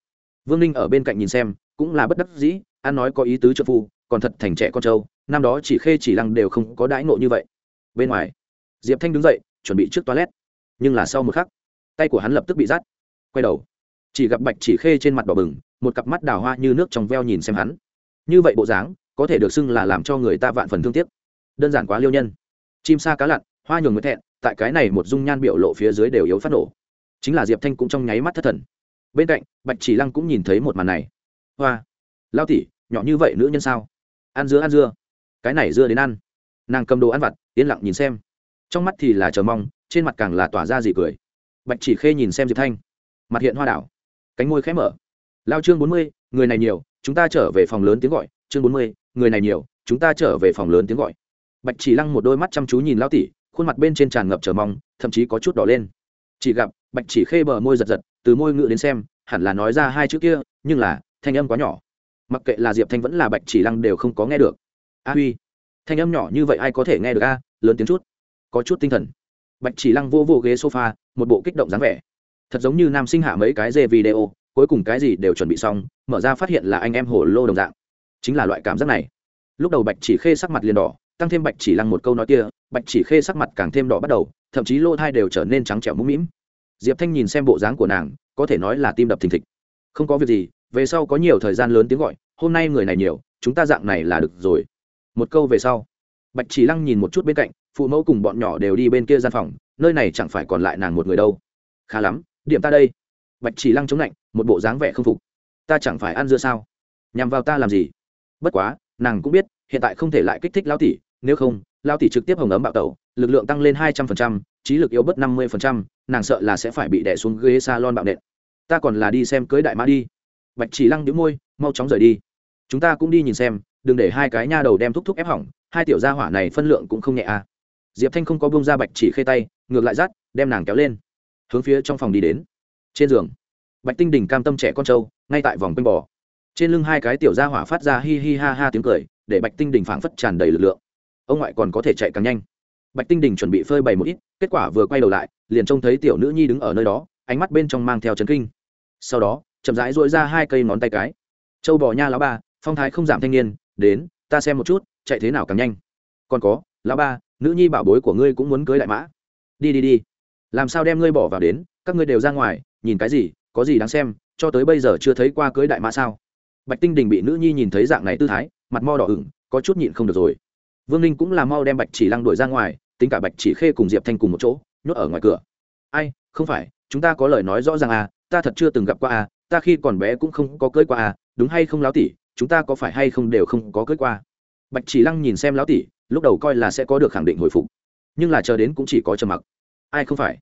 Vương ninh ở bên cạnh nhìn xem, cũng là bất đắc dĩ, an nói có ý tứ trợ phu, còn thật thành trẻ con trâu, năm đó chỉ khê chỉ lăng đều không có đãi nộ như vậy. Bên ngoài, diệp thanh đứng dậy, chuẩn bị trước toilet. Nhưng là sau một khắc, tay của hắn lập tức bị rát. Quay đầu, chỉ gặp bạch chỉ khê trên mặt đỏ bừng, một cặp mắt đào hoa như nước trong veo nhìn xem hắn. Như vậy bộ dáng, có thể được xưng là làm cho người ta vạn phần thương tiếc. Đơn giản quá liêu nhân. Chim sa cá lặn hoa nhường nguyệt thẹn, tại cái này một dung nhan biểu lộ phía dưới đều yếu phát nổ. Chính là diệp thanh cũng trong nháy mắt thất thần. Bên cạnh, bạch chỉ lăng cũng nhìn thấy một màn này. Hoa, lao tỉ nhỏ như vậy nữ nhân sao? Ăn dưa ăn dưa. Cái này dưa đến ăn. Nàng cầm đồ ăn vặt, yên lặng nhìn xem. Trong mắt thì là chờ mong, trên mặt càng là tỏa ra gì cười. Bạch chỉ khê nhìn xem diệp thanh. Mặt hiện hoa đảo. Cánh môi khẽ mở. Lao chương bốn mươi, người này nhiều, chúng ta trở về phòng lớn tiếng gọi. Chương bốn mươi, người này nhiều, chúng ta trở về phòng lớn tiếng gọi. Bạch chỉ lăng một đôi mắt chăm chú nhìn lão tỷ khuôn mặt bên trên tràn ngập chờ mong, thậm chí có chút đỏ lên. Chỉ gặp, bạch chỉ khê bờ môi giật giật, từ môi ngự đến xem, hẳn là nói ra hai chữ kia, nhưng là, thanh âm quá nhỏ. Mặc kệ là diệp thanh vẫn là bạch chỉ lăng đều không có nghe được. A huy, thanh âm nhỏ như vậy ai có thể nghe được a? Lớn tiếng chút. Có chút tinh thần. Bạch chỉ lăng vô vô ghế sofa, một bộ kích động dáng vẻ. Thật giống như nam sinh hạ mấy cái dê video, cuối cùng cái gì đều chuẩn bị xong, mở ra phát hiện là anh em hổ lô đồng dạng. Chính là loại cảm giác này. Lúc đầu bạch chỉ khê sắc mặt liền đỏ tăng thêm bạch chỉ lăng một câu nói kia, bạch chỉ khê sắc mặt càng thêm đỏ bắt đầu, thậm chí lô thai đều trở nên trắng trẻo mũm mĩm. Diệp thanh nhìn xem bộ dáng của nàng, có thể nói là tim đập thình thịch. Không có việc gì, về sau có nhiều thời gian lớn tiếng gọi, hôm nay người này nhiều, chúng ta dạng này là được rồi. Một câu về sau, bạch chỉ lăng nhìn một chút bên cạnh, phụ mẫu cùng bọn nhỏ đều đi bên kia gian phòng, nơi này chẳng phải còn lại nàng một người đâu. Khá lắm, điểm ta đây. Bạch chỉ lăng chống lạnh, một bộ dáng vẻ không phục. Ta chẳng phải ăn dưa sao? Nhằm vào ta làm gì? Bất quá, nàng cũng biết, hiện tại không thể lại kích thích lão tỷ nếu không lao tỷ trực tiếp hồng ấm bạo tẩu, lực lượng tăng lên hai trăm phần trăm, trí lực yếu bớt năm mươi phần trăm, nàng sợ là sẽ phải bị đẻ xuống ghế s a lon bạo nện. Ta còn là đi xem cưới đại mã đi. Bạch chỉ lăng đĩu môi, mau chóng rời đi. Chúng ta cũng đi nhìn xem, đừng để hai cái nha đầu đem thúc thúc ép hỏng, hai tiểu gia hỏa này phân lượng cũng không nhẹ à. Diệp thanh không có bông ra bạch chỉ khê tay, ngược lại dắt, đem nàng kéo lên. Hướng phía trong phòng đi đến. Trên giường, bạch tinh đình cam tâm trẻ con trâu, ngay tại vòng quanh bò. Trên lưng hai cái tiểu gia hỏa phát ra hi hi ha ha tiếng cười, để bạch tinh đình phảng phất tràn đầy lực lượng ông ngoại còn có thể chạy càng nhanh. Bạch tinh đình chuẩn bị phơi bày một ít, kết quả vừa quay đầu lại, liền trông thấy tiểu nữ nhi đứng ở nơi đó, ánh mắt bên trong mang theo chấn kinh. Sau đó, chậm rãi dội ra hai cây ngón tay cái. Châu bò nha lão ba, phong thái không giảm thanh niên, đến, ta xem một chút, chạy thế nào càng nhanh. Còn có, lão ba, nữ nhi bảo bối của ngươi cũng muốn cưới đại mã. Đi đi đi. Làm sao đem ngươi bỏ vào đến, các ngươi đều ra ngoài, nhìn cái gì, có gì đáng xem, cho tới bây giờ chưa thấy qua cưới đại mã sao? Bạch tinh đình bị nữ nhi nhìn thấy dạng này tư thái, mặt mo đỏ ửng, có chút nhịn không được rồi vương ninh cũng là mau đem bạch chỉ lăng đuổi ra ngoài tính cả bạch chỉ khê cùng diệp thanh cùng một chỗ nhốt ở ngoài cửa. Ai không phải chúng ta có lời nói rõ ràng à ta thật chưa từng gặp qua à ta khi còn bé cũng không có cưới qua à đúng hay không láo Tỷ, chúng ta có phải hay không đều không có cưới qua. Bạch chỉ lăng nhìn xem láo Tỷ, lúc đầu coi là sẽ có được khẳng định hồi phục nhưng là chờ đến cũng chỉ có trầm mặc. Ai không phải?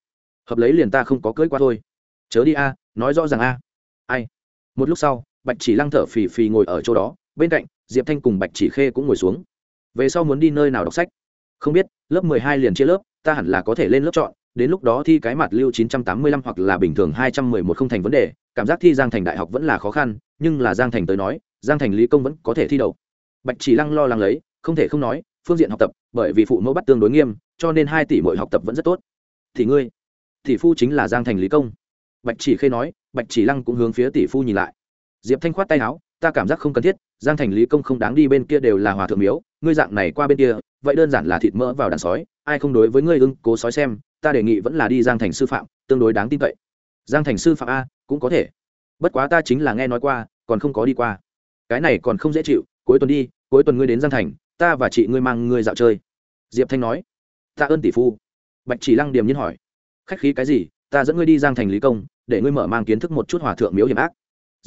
Hợp lấy liền ta không có cưới qua thôi. Chớ đi a nói rõ ràng a ai? Một lúc sau bạch chỉ lăng thở phì phì ngồi ở chỗ đó bên cạnh diệp thanh cùng bạch chỉ khê cũng ngồi xuống về sau muốn đi nơi nào đọc sách? Không biết, lớp mười hai liền chia lớp, ta hẳn là có thể lên lớp chọn, đến lúc đó thi cái mặt lưu chín trăm tám mươi lăm hoặc là bình thường hai trăm mười một không thành vấn đề, cảm giác thi giang thành đại học vẫn là khó khăn, nhưng là giang thành tới nói, giang thành lý công vẫn có thể thi đậu. Bạch chỉ lăng lo lắng lấy, không thể không nói, phương diện học tập, bởi vì phụ mẫu bắt tương đối nghiêm, cho nên hai tỷ mỗi học tập vẫn rất tốt. Thì ngươi, tỷ phu chính là giang thành lý công. Bạch chỉ khê nói, bạch chỉ lăng cũng hướng phía tỷ phu nhìn lại. Diệp thanh khoát tay áo, ta cảm giác không cần thiết giang thành lý công không đáng đi bên kia đều là hòa thượng miếu, ngươi dạng này qua bên kia, vậy đơn giản là thịt mỡ vào đàn sói, ai không đối với ngươi ưng cố sói xem, ta đề nghị vẫn là đi giang thành sư phạm, tương đối đáng tin cậy. Giang thành sư phạm a, cũng có thể. Bất quá ta chính là nghe nói qua, còn không có đi qua. Cái này còn không dễ chịu, cuối tuần đi, cuối tuần ngươi đến giang thành, ta và chị ngươi mang ngươi dạo chơi. Diệp thanh nói. Ta ơn tỷ phu. Bạch chỉ lăng điềm nhiên hỏi. Khách khí cái gì, ta dẫn ngươi đi giang thành lý công, để ngươi mở mang kiến thức một chút hòa thượng miếu hiểm ác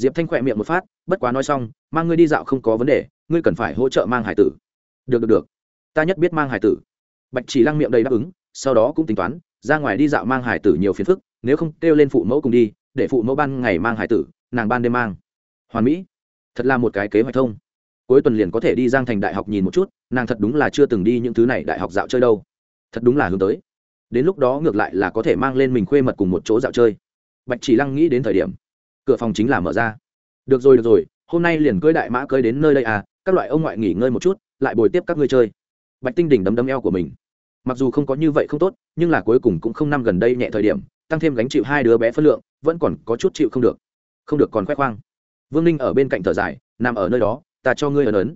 diệp thanh khỏe miệng một phát, bất quá nói xong, mang ngươi đi dạo không có vấn đề, ngươi cần phải hỗ trợ mang hải tử. Được được được. Ta nhất biết mang hải tử. Bạch chỉ lăng miệng đầy đáp ứng, sau đó cũng tính toán, ra ngoài đi dạo mang hải tử nhiều phiền phức, nếu không kêu lên phụ mẫu cùng đi, để phụ mẫu ban ngày mang hải tử, nàng ban đêm mang. Hoàn mỹ, thật là một cái kế hoạch thông. Cuối tuần liền có thể đi giang thành đại học nhìn một chút, nàng thật đúng là chưa từng đi những thứ này đại học dạo chơi đâu. Thật đúng là hướng tới. Đến lúc đó ngược lại là có thể mang lên mình khuê mật cùng một chỗ dạo chơi. Bạch chỉ lăng nghĩ đến thời điểm cửa phòng chính là mở ra. Được rồi được rồi, hôm nay liền cưới đại mã cưới đến nơi đây à các loại ông ngoại nghỉ ngơi một chút, lại bồi tiếp các ngươi chơi. Bạch tinh đỉnh đấm đấm eo của mình. Mặc dù không có như vậy không tốt, nhưng là cuối cùng cũng không năm gần đây nhẹ thời điểm, tăng thêm gánh chịu hai đứa bé phân lượng, vẫn còn có chút chịu không được. Không được còn khoe khoang. Vương ninh ở bên cạnh thở dài, nằm ở nơi đó, ta cho ngươi ấn ấn.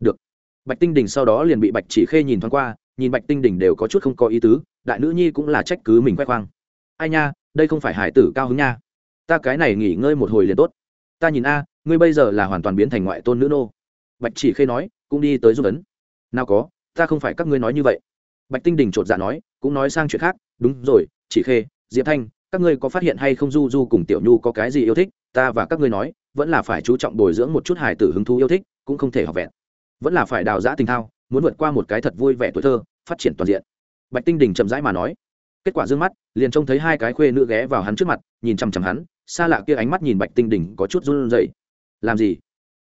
Được. Bạch tinh đình sau đó liền bị bạch chỉ khê nhìn thoáng qua, nhìn bạch tinh đình đều có chút không có ý tứ, đại nữ nhi cũng là trách cứ mình khoe khoang. Ai nha, đây không phải hải tử cao hứng nha ta cái này nghỉ ngơi một hồi liền tốt. Ta nhìn a, ngươi bây giờ là hoàn toàn biến thành ngoại tôn nữ nô. Bạch chỉ khê nói, cũng đi tới giúp ấn. Nào có, ta không phải các ngươi nói như vậy. Bạch tinh đình chột dạ nói, cũng nói sang chuyện khác. Đúng rồi, chỉ khê, diệp thanh, các ngươi có phát hiện hay không du du cùng tiểu nhu có cái gì yêu thích? Ta và các ngươi nói, vẫn là phải chú trọng bồi dưỡng một chút hài tử hứng thú yêu thích, cũng không thể học vẹn. Vẫn là phải đào giã tình thao, muốn vượt qua một cái thật vui vẻ tuổi thơ, phát triển toàn diện. Bạch tinh đình chậm rãi mà nói. Kết quả d ư ơ n g mắt, liền trông thấy hai cái khuê nữ ghé vào hắn trước mặt, nhìn chằm chằm hắn xa lạ kia ánh mắt nhìn bạch tinh đình có chút run rẩy. làm gì?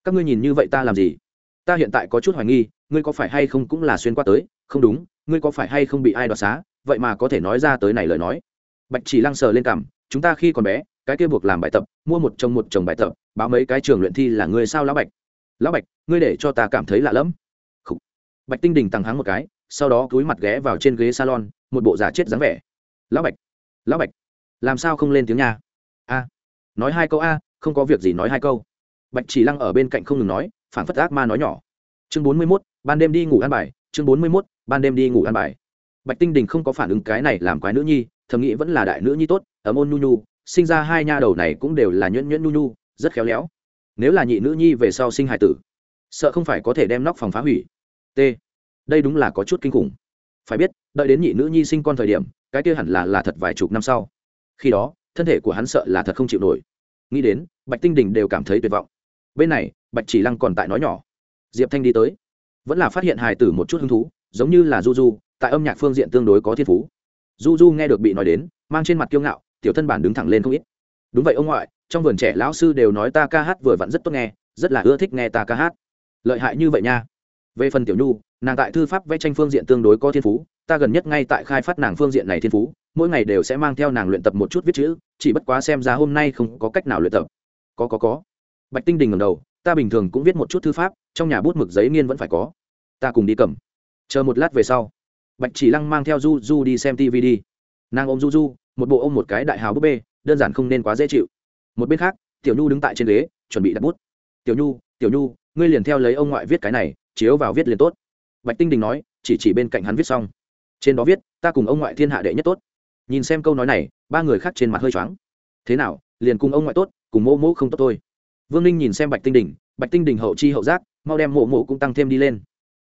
Các ngươi nhìn như vậy ta làm gì? Ta hiện tại có chút hoài nghi, ngươi có phải hay không cũng là xuyên qua tới? Không đúng, ngươi có phải hay không bị ai đoạt xá? Vậy mà có thể nói ra tới này lời nói. Bạch chỉ lăng sờ lên cảm chúng ta khi còn bé, cái kia buộc làm bài tập, mua một chồng một chồng bài tập, báo mấy cái trường luyện thi là ngươi sao lão bạch? Lão bạch, ngươi để cho ta cảm thấy lạ lẫm. Khủ. bạch tinh đình tăng háng một cái, sau đó cúi mặt ghé vào trên ghế salon, một bộ giả chết dáng vẻ. Lão bạch lão bạch, làm sao không lên tiếng nha? Nói hai câu a, không có việc gì nói hai câu. Bạch chỉ lăng ở bên cạnh không ngừng nói phản phất ác ma nói nhỏ. Chương bốn mươi mốt, ban đêm đi ngủ ăn bài. Chương bốn mươi mốt, ban đêm đi ngủ ăn bài. Bạch tinh đình không có phản ứng cái này làm quái nữ nhi, thầm nghĩ vẫn là đại nữ nhi tốt, ấm ôn nhu nhu, sinh ra hai nha đầu này cũng đều là nhuyễn nhuyễn nhu nhu, rất khéo léo. Nếu là nhị nữ nhi về sau sinh hài tử, sợ không phải có thể đem nóc phòng phá hủy. T. Đây đúng là có chút kinh khủng. Phải biết, đợi đến nhị nữ nhi sinh con thời điểm, cái kia hẳn là là thật vài chục năm sau. Khi đó thân thể của hắn sợ là thật không chịu nổi. Nghĩ đến, bạch tinh đình đều cảm thấy tuyệt vọng. Bên này, bạch chỉ lăng còn tại nói nhỏ. Diệp thanh đi tới. Vẫn là phát hiện hài tử một chút hứng thú, giống như là du du, tại âm nhạc phương diện tương đối có thiên phú. Du du nghe được bị nói đến, mang trên mặt kiêu ngạo, tiểu thân bản đứng thẳng lên không ít. Đúng vậy ông ngoại, trong vườn trẻ lão sư đều nói ta ca hát vừa vặn rất tốt nghe, rất là ưa thích nghe ta ca hát. Lợi hại như vậy nha. Về phần tiểu nhu, nàng tại thư pháp vẽ tranh phương diện tương đối có thiên phú, ta gần nhất ngay tại khai phát nàng phương diện này thiên phú mỗi ngày đều sẽ mang theo nàng luyện tập một chút viết chữ, chỉ bất quá xem ra hôm nay không có cách nào luyện tập. Có có có. Bạch tinh đình ngầm đầu, ta bình thường cũng viết một chút thư pháp, trong nhà bút mực giấy nghiên vẫn phải có. Ta cùng đi cầm. Chờ một lát về sau, bạch chỉ lăng mang theo du du đi xem tv đi. Nàng ôm du du, một bộ ôm một cái đại hào búp bê, đơn giản không nên quá dễ chịu. Một bên khác, tiểu nhu đứng tại trên ghế, chuẩn bị đặt bút. Tiểu nhu tiểu nhu, ngươi liền theo lấy ông ngoại viết cái này, chiếu vào viết liền tốt. Bạch tinh đình nói, chỉ chỉ bên cạnh hắn viết xong. Trên đó viết, ta cùng ông ngoại thiên hạ đệ nhất tốt nhìn xem câu nói này, ba người khác trên mặt hơi choáng. Thế nào, liền cùng ông ngoại tốt, cùng mô mô không tốt thôi. Vương ninh nhìn xem bạch tinh đình, bạch tinh đình hậu chi hậu giác, mau đem mộ mộ cũng tăng thêm đi lên.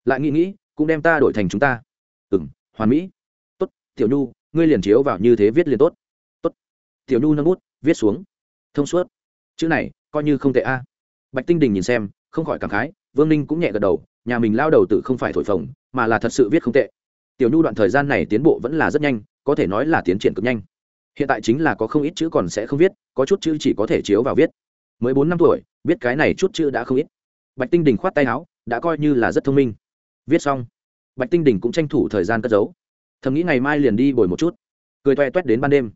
Lại nghĩ nghĩ, cũng đem ta đổi thành chúng ta. Ừ m hoàn mỹ. Tốt, tiểu nhu, ngươi liền chiếu vào như thế viết liền tốt. Tốt. Tiểu nhu nâng bút, viết xuống. Thông suốt. Chữ này, coi như không tệ a. Bạch tinh đình nhìn xem, không khỏi cảm khái, vương ninh cũng nhẹ gật đầu, nhà mình lao đầu tự không phải thổi phồng, mà là thật sự viết không tệ. Tiểu nhu đoạn thời gian này tiến bộ vẫn là rất nhanh có thể nói là tiến triển cực nhanh. Hiện tại chính là có không ít chữ còn sẽ không viết, có chút chữ chỉ có thể chiếu vào viết. Mới bốn năm tuổi biết cái này chút chữ đã không ít. Bạch tinh đình khoát tay áo, đã coi như là rất thông minh. Viết xong, bạch tinh đình cũng tranh thủ thời gian cất giấu. Thầm nghĩ ngày mai liền đi bồi một chút. Cười toe toét đến ban đêm.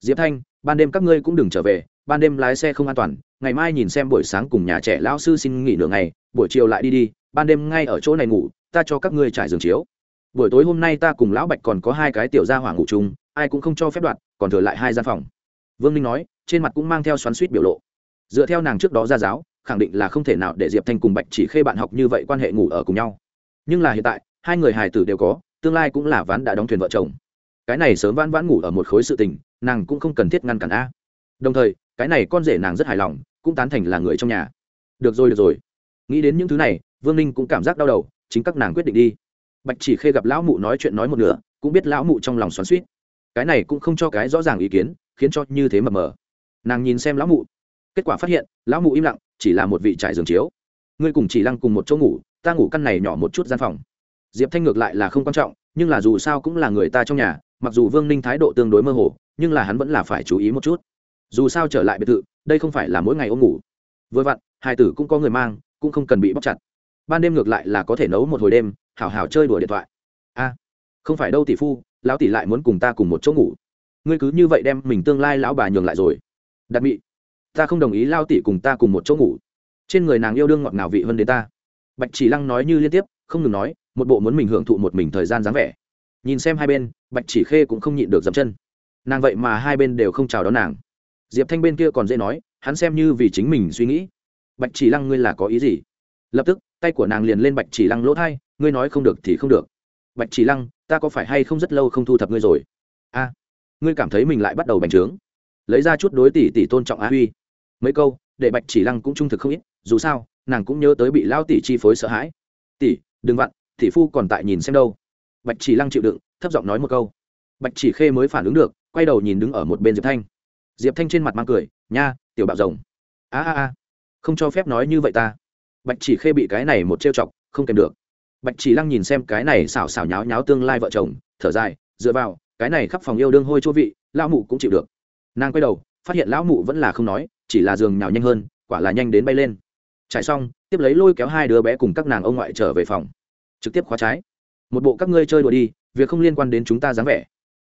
Diệp thanh, ban đêm các ngươi cũng đừng trở về, ban đêm lái xe không an toàn, ngày mai nhìn xem buổi sáng cùng nhà trẻ lão sư xin nghỉ nửa ngày, buổi chiều lại đi đi, ban đêm ngay ở chỗ này ngủ, ta cho các ngươi trải giường chiếu buổi tối hôm nay ta cùng lão bạch còn có hai cái tiểu gia hỏa ngủ chung, ai cũng không cho phép đoạt còn thừa lại hai gian phòng. Vương ninh nói, trên mặt cũng mang theo xoắn suýt biểu lộ. Dựa theo nàng trước đó ra giáo, khẳng định là không thể nào để diệp thanh cùng bạch chỉ khê bạn học như vậy quan hệ ngủ ở cùng nhau. Nhưng là hiện tại, hai người hài tử đều có, tương lai cũng là ván đã đóng thuyền vợ chồng. Cái này sớm vãn vãn ngủ ở một khối sự tình, nàng cũng không cần thiết ngăn cản a. Đồng thời, cái này con rể nàng rất hài lòng, cũng tán thành là người trong nhà. Được rồi được rồi. Nghĩ đến những thứ này, vương ninh cũng cảm giác đau đầu, chính các nàng quyết định đi bạch chỉ khê gặp lão mụ nói chuyện nói một nửa, cũng biết lão mụ trong lòng xoắn suýt cái này cũng không cho cái rõ ràng ý kiến, khiến cho như thế mập mờ. Nàng nhìn xem lão mụ. Kết quả phát hiện, lão mụ im lặng, chỉ là một vị trải giường chiếu. Ngươi cùng chỉ lăng cùng một chỗ ngủ, ta ngủ căn này nhỏ một chút gian phòng. Diệp thanh ngược lại là không quan trọng, nhưng là dù sao cũng là người ta trong nhà, mặc dù vương ninh thái độ tương đối mơ hồ, nhưng là hắn vẫn là phải chú ý một chút. Dù sao trở lại biệt thự, đây không phải là mỗi ngày ôm ngủ. Vừa vặn, hai tử cũng có người mang, cũng không cần bị bóc chặt. Ban đêm ngược lại là có thể nấu một hồi đêm hảo hảo chơi đùa điện thoại. A, không phải đâu tỷ phu, lão tỷ lại muốn cùng ta cùng một chỗ ngủ. Ngươi cứ như vậy đem mình tương lai lão bà nhường lại rồi. Đặt mị, ta không đồng ý lao tỷ cùng ta cùng một chỗ ngủ. Trên người nàng yêu đương ngọt ngào vị hơn đến ta. Bạch chỉ lăng nói như liên tiếp, không ngừng nói, một bộ muốn mình hưởng thụ một mình thời gian dáng vẻ. Nhìn xem hai bên, bạch chỉ khê cũng không nhịn được dậm chân. Nàng vậy mà hai bên đều không chào đón nàng. Diệp thanh bên kia còn dễ nói, hắn xem như vì chính mình suy nghĩ. Bạch chỉ lăng ngươi là có ý gì? Lập tức, tay của nàng liền lên bạch chỉ lăng lỗ thai ngươi nói không được thì không được. Bạch chỉ lăng, ta có phải hay không rất lâu không thu thập ngươi rồi? A, ngươi cảm thấy mình lại bắt đầu bành trướng. Lấy ra chút đối tỷ tỷ tôn trọng á huy. Mấy câu, để bạch chỉ lăng cũng trung thực không ít, dù sao, nàng cũng nhớ tới bị lao tỷ chi phối sợ hãi. Tỷ, đừng vặn, tỷ phu còn tại nhìn xem đâu. Bạch chỉ lăng chịu đựng, thấp giọng nói một câu. Bạch chỉ khê mới phản ứng được, quay đầu nhìn đứng ở một bên diệp thanh. Diệp thanh trên mặt mang cười, nha, tiểu bạo rồng. A a a, không cho phép nói như vậy ta. Bạch chỉ khê bị cái này một trêu chọc, không kèm được bạch chỉ lăng nhìn xem cái này xảo xảo nháo nháo tương lai vợ chồng, thở dài, dựa vào, cái này khắp phòng yêu đương hôi chỗ vị, lão mụ cũng chịu được. Nàng quay đầu, phát hiện lão mụ vẫn là không nói, chỉ là giường nhào nhanh hơn, quả là nhanh đến bay lên. Trải xong, tiếp lấy lôi kéo hai đứa bé cùng các nàng ông ngoại trở về phòng. Trực tiếp khóa trái. Một bộ các ngươi chơi đùa đi, việc không liên quan đến chúng ta dáng vẻ.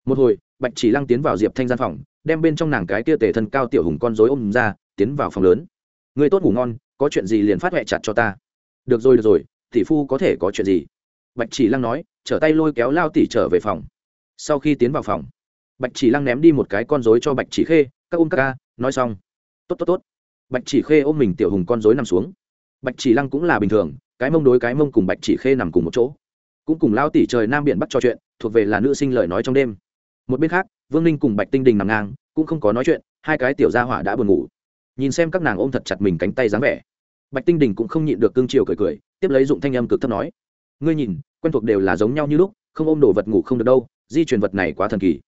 Một hồi, bạch chỉ lăng tiến vào diệp thanh gian phòng, đem bên trong nàng cái kia tề thân cao tiểu hùng con dối ôm ra, tiến vào phòng lớn. Người tốt ngủ ngon, có chuyện gì liền phát huệ chặt cho ta. Được rồi được rồi tỷ phu có thể có chuyện gì? Bạch chỉ lăng nói, trở tay lôi kéo lao tỷ trở về phòng. Sau khi tiến vào phòng, bạch chỉ lăng ném đi một cái con dối cho bạch chỉ khê, các ôm các ca, nói xong. Tốt tốt tốt. Bạch chỉ khê ôm mình tiểu hùng con dối nằm xuống. Bạch chỉ lăng cũng là bình thường, cái mông đối cái mông cùng bạch chỉ khê nằm cùng một chỗ. Cũng cùng lao tỷ trời nam biển bắt trò chuyện, thuộc về là nữ sinh lời nói trong đêm. Một bên khác, vương ninh cùng bạch tinh đình nằm ngang, cũng không có nói chuyện, hai cái tiểu gia hỏa đã buồn ngủ. Nhìn xem các nàng ôm thật chặt mình cánh tay dáng vẻ. Bạch tinh đình cũng không nhịn được cương chiều cười cười tiếp lấy dụng thanh âm cực thấp nói, ngươi nhìn, quen thuộc đều là giống nhau như lúc, không ôm đồ vật ngủ không được đâu, di truyền vật này quá thần kỳ.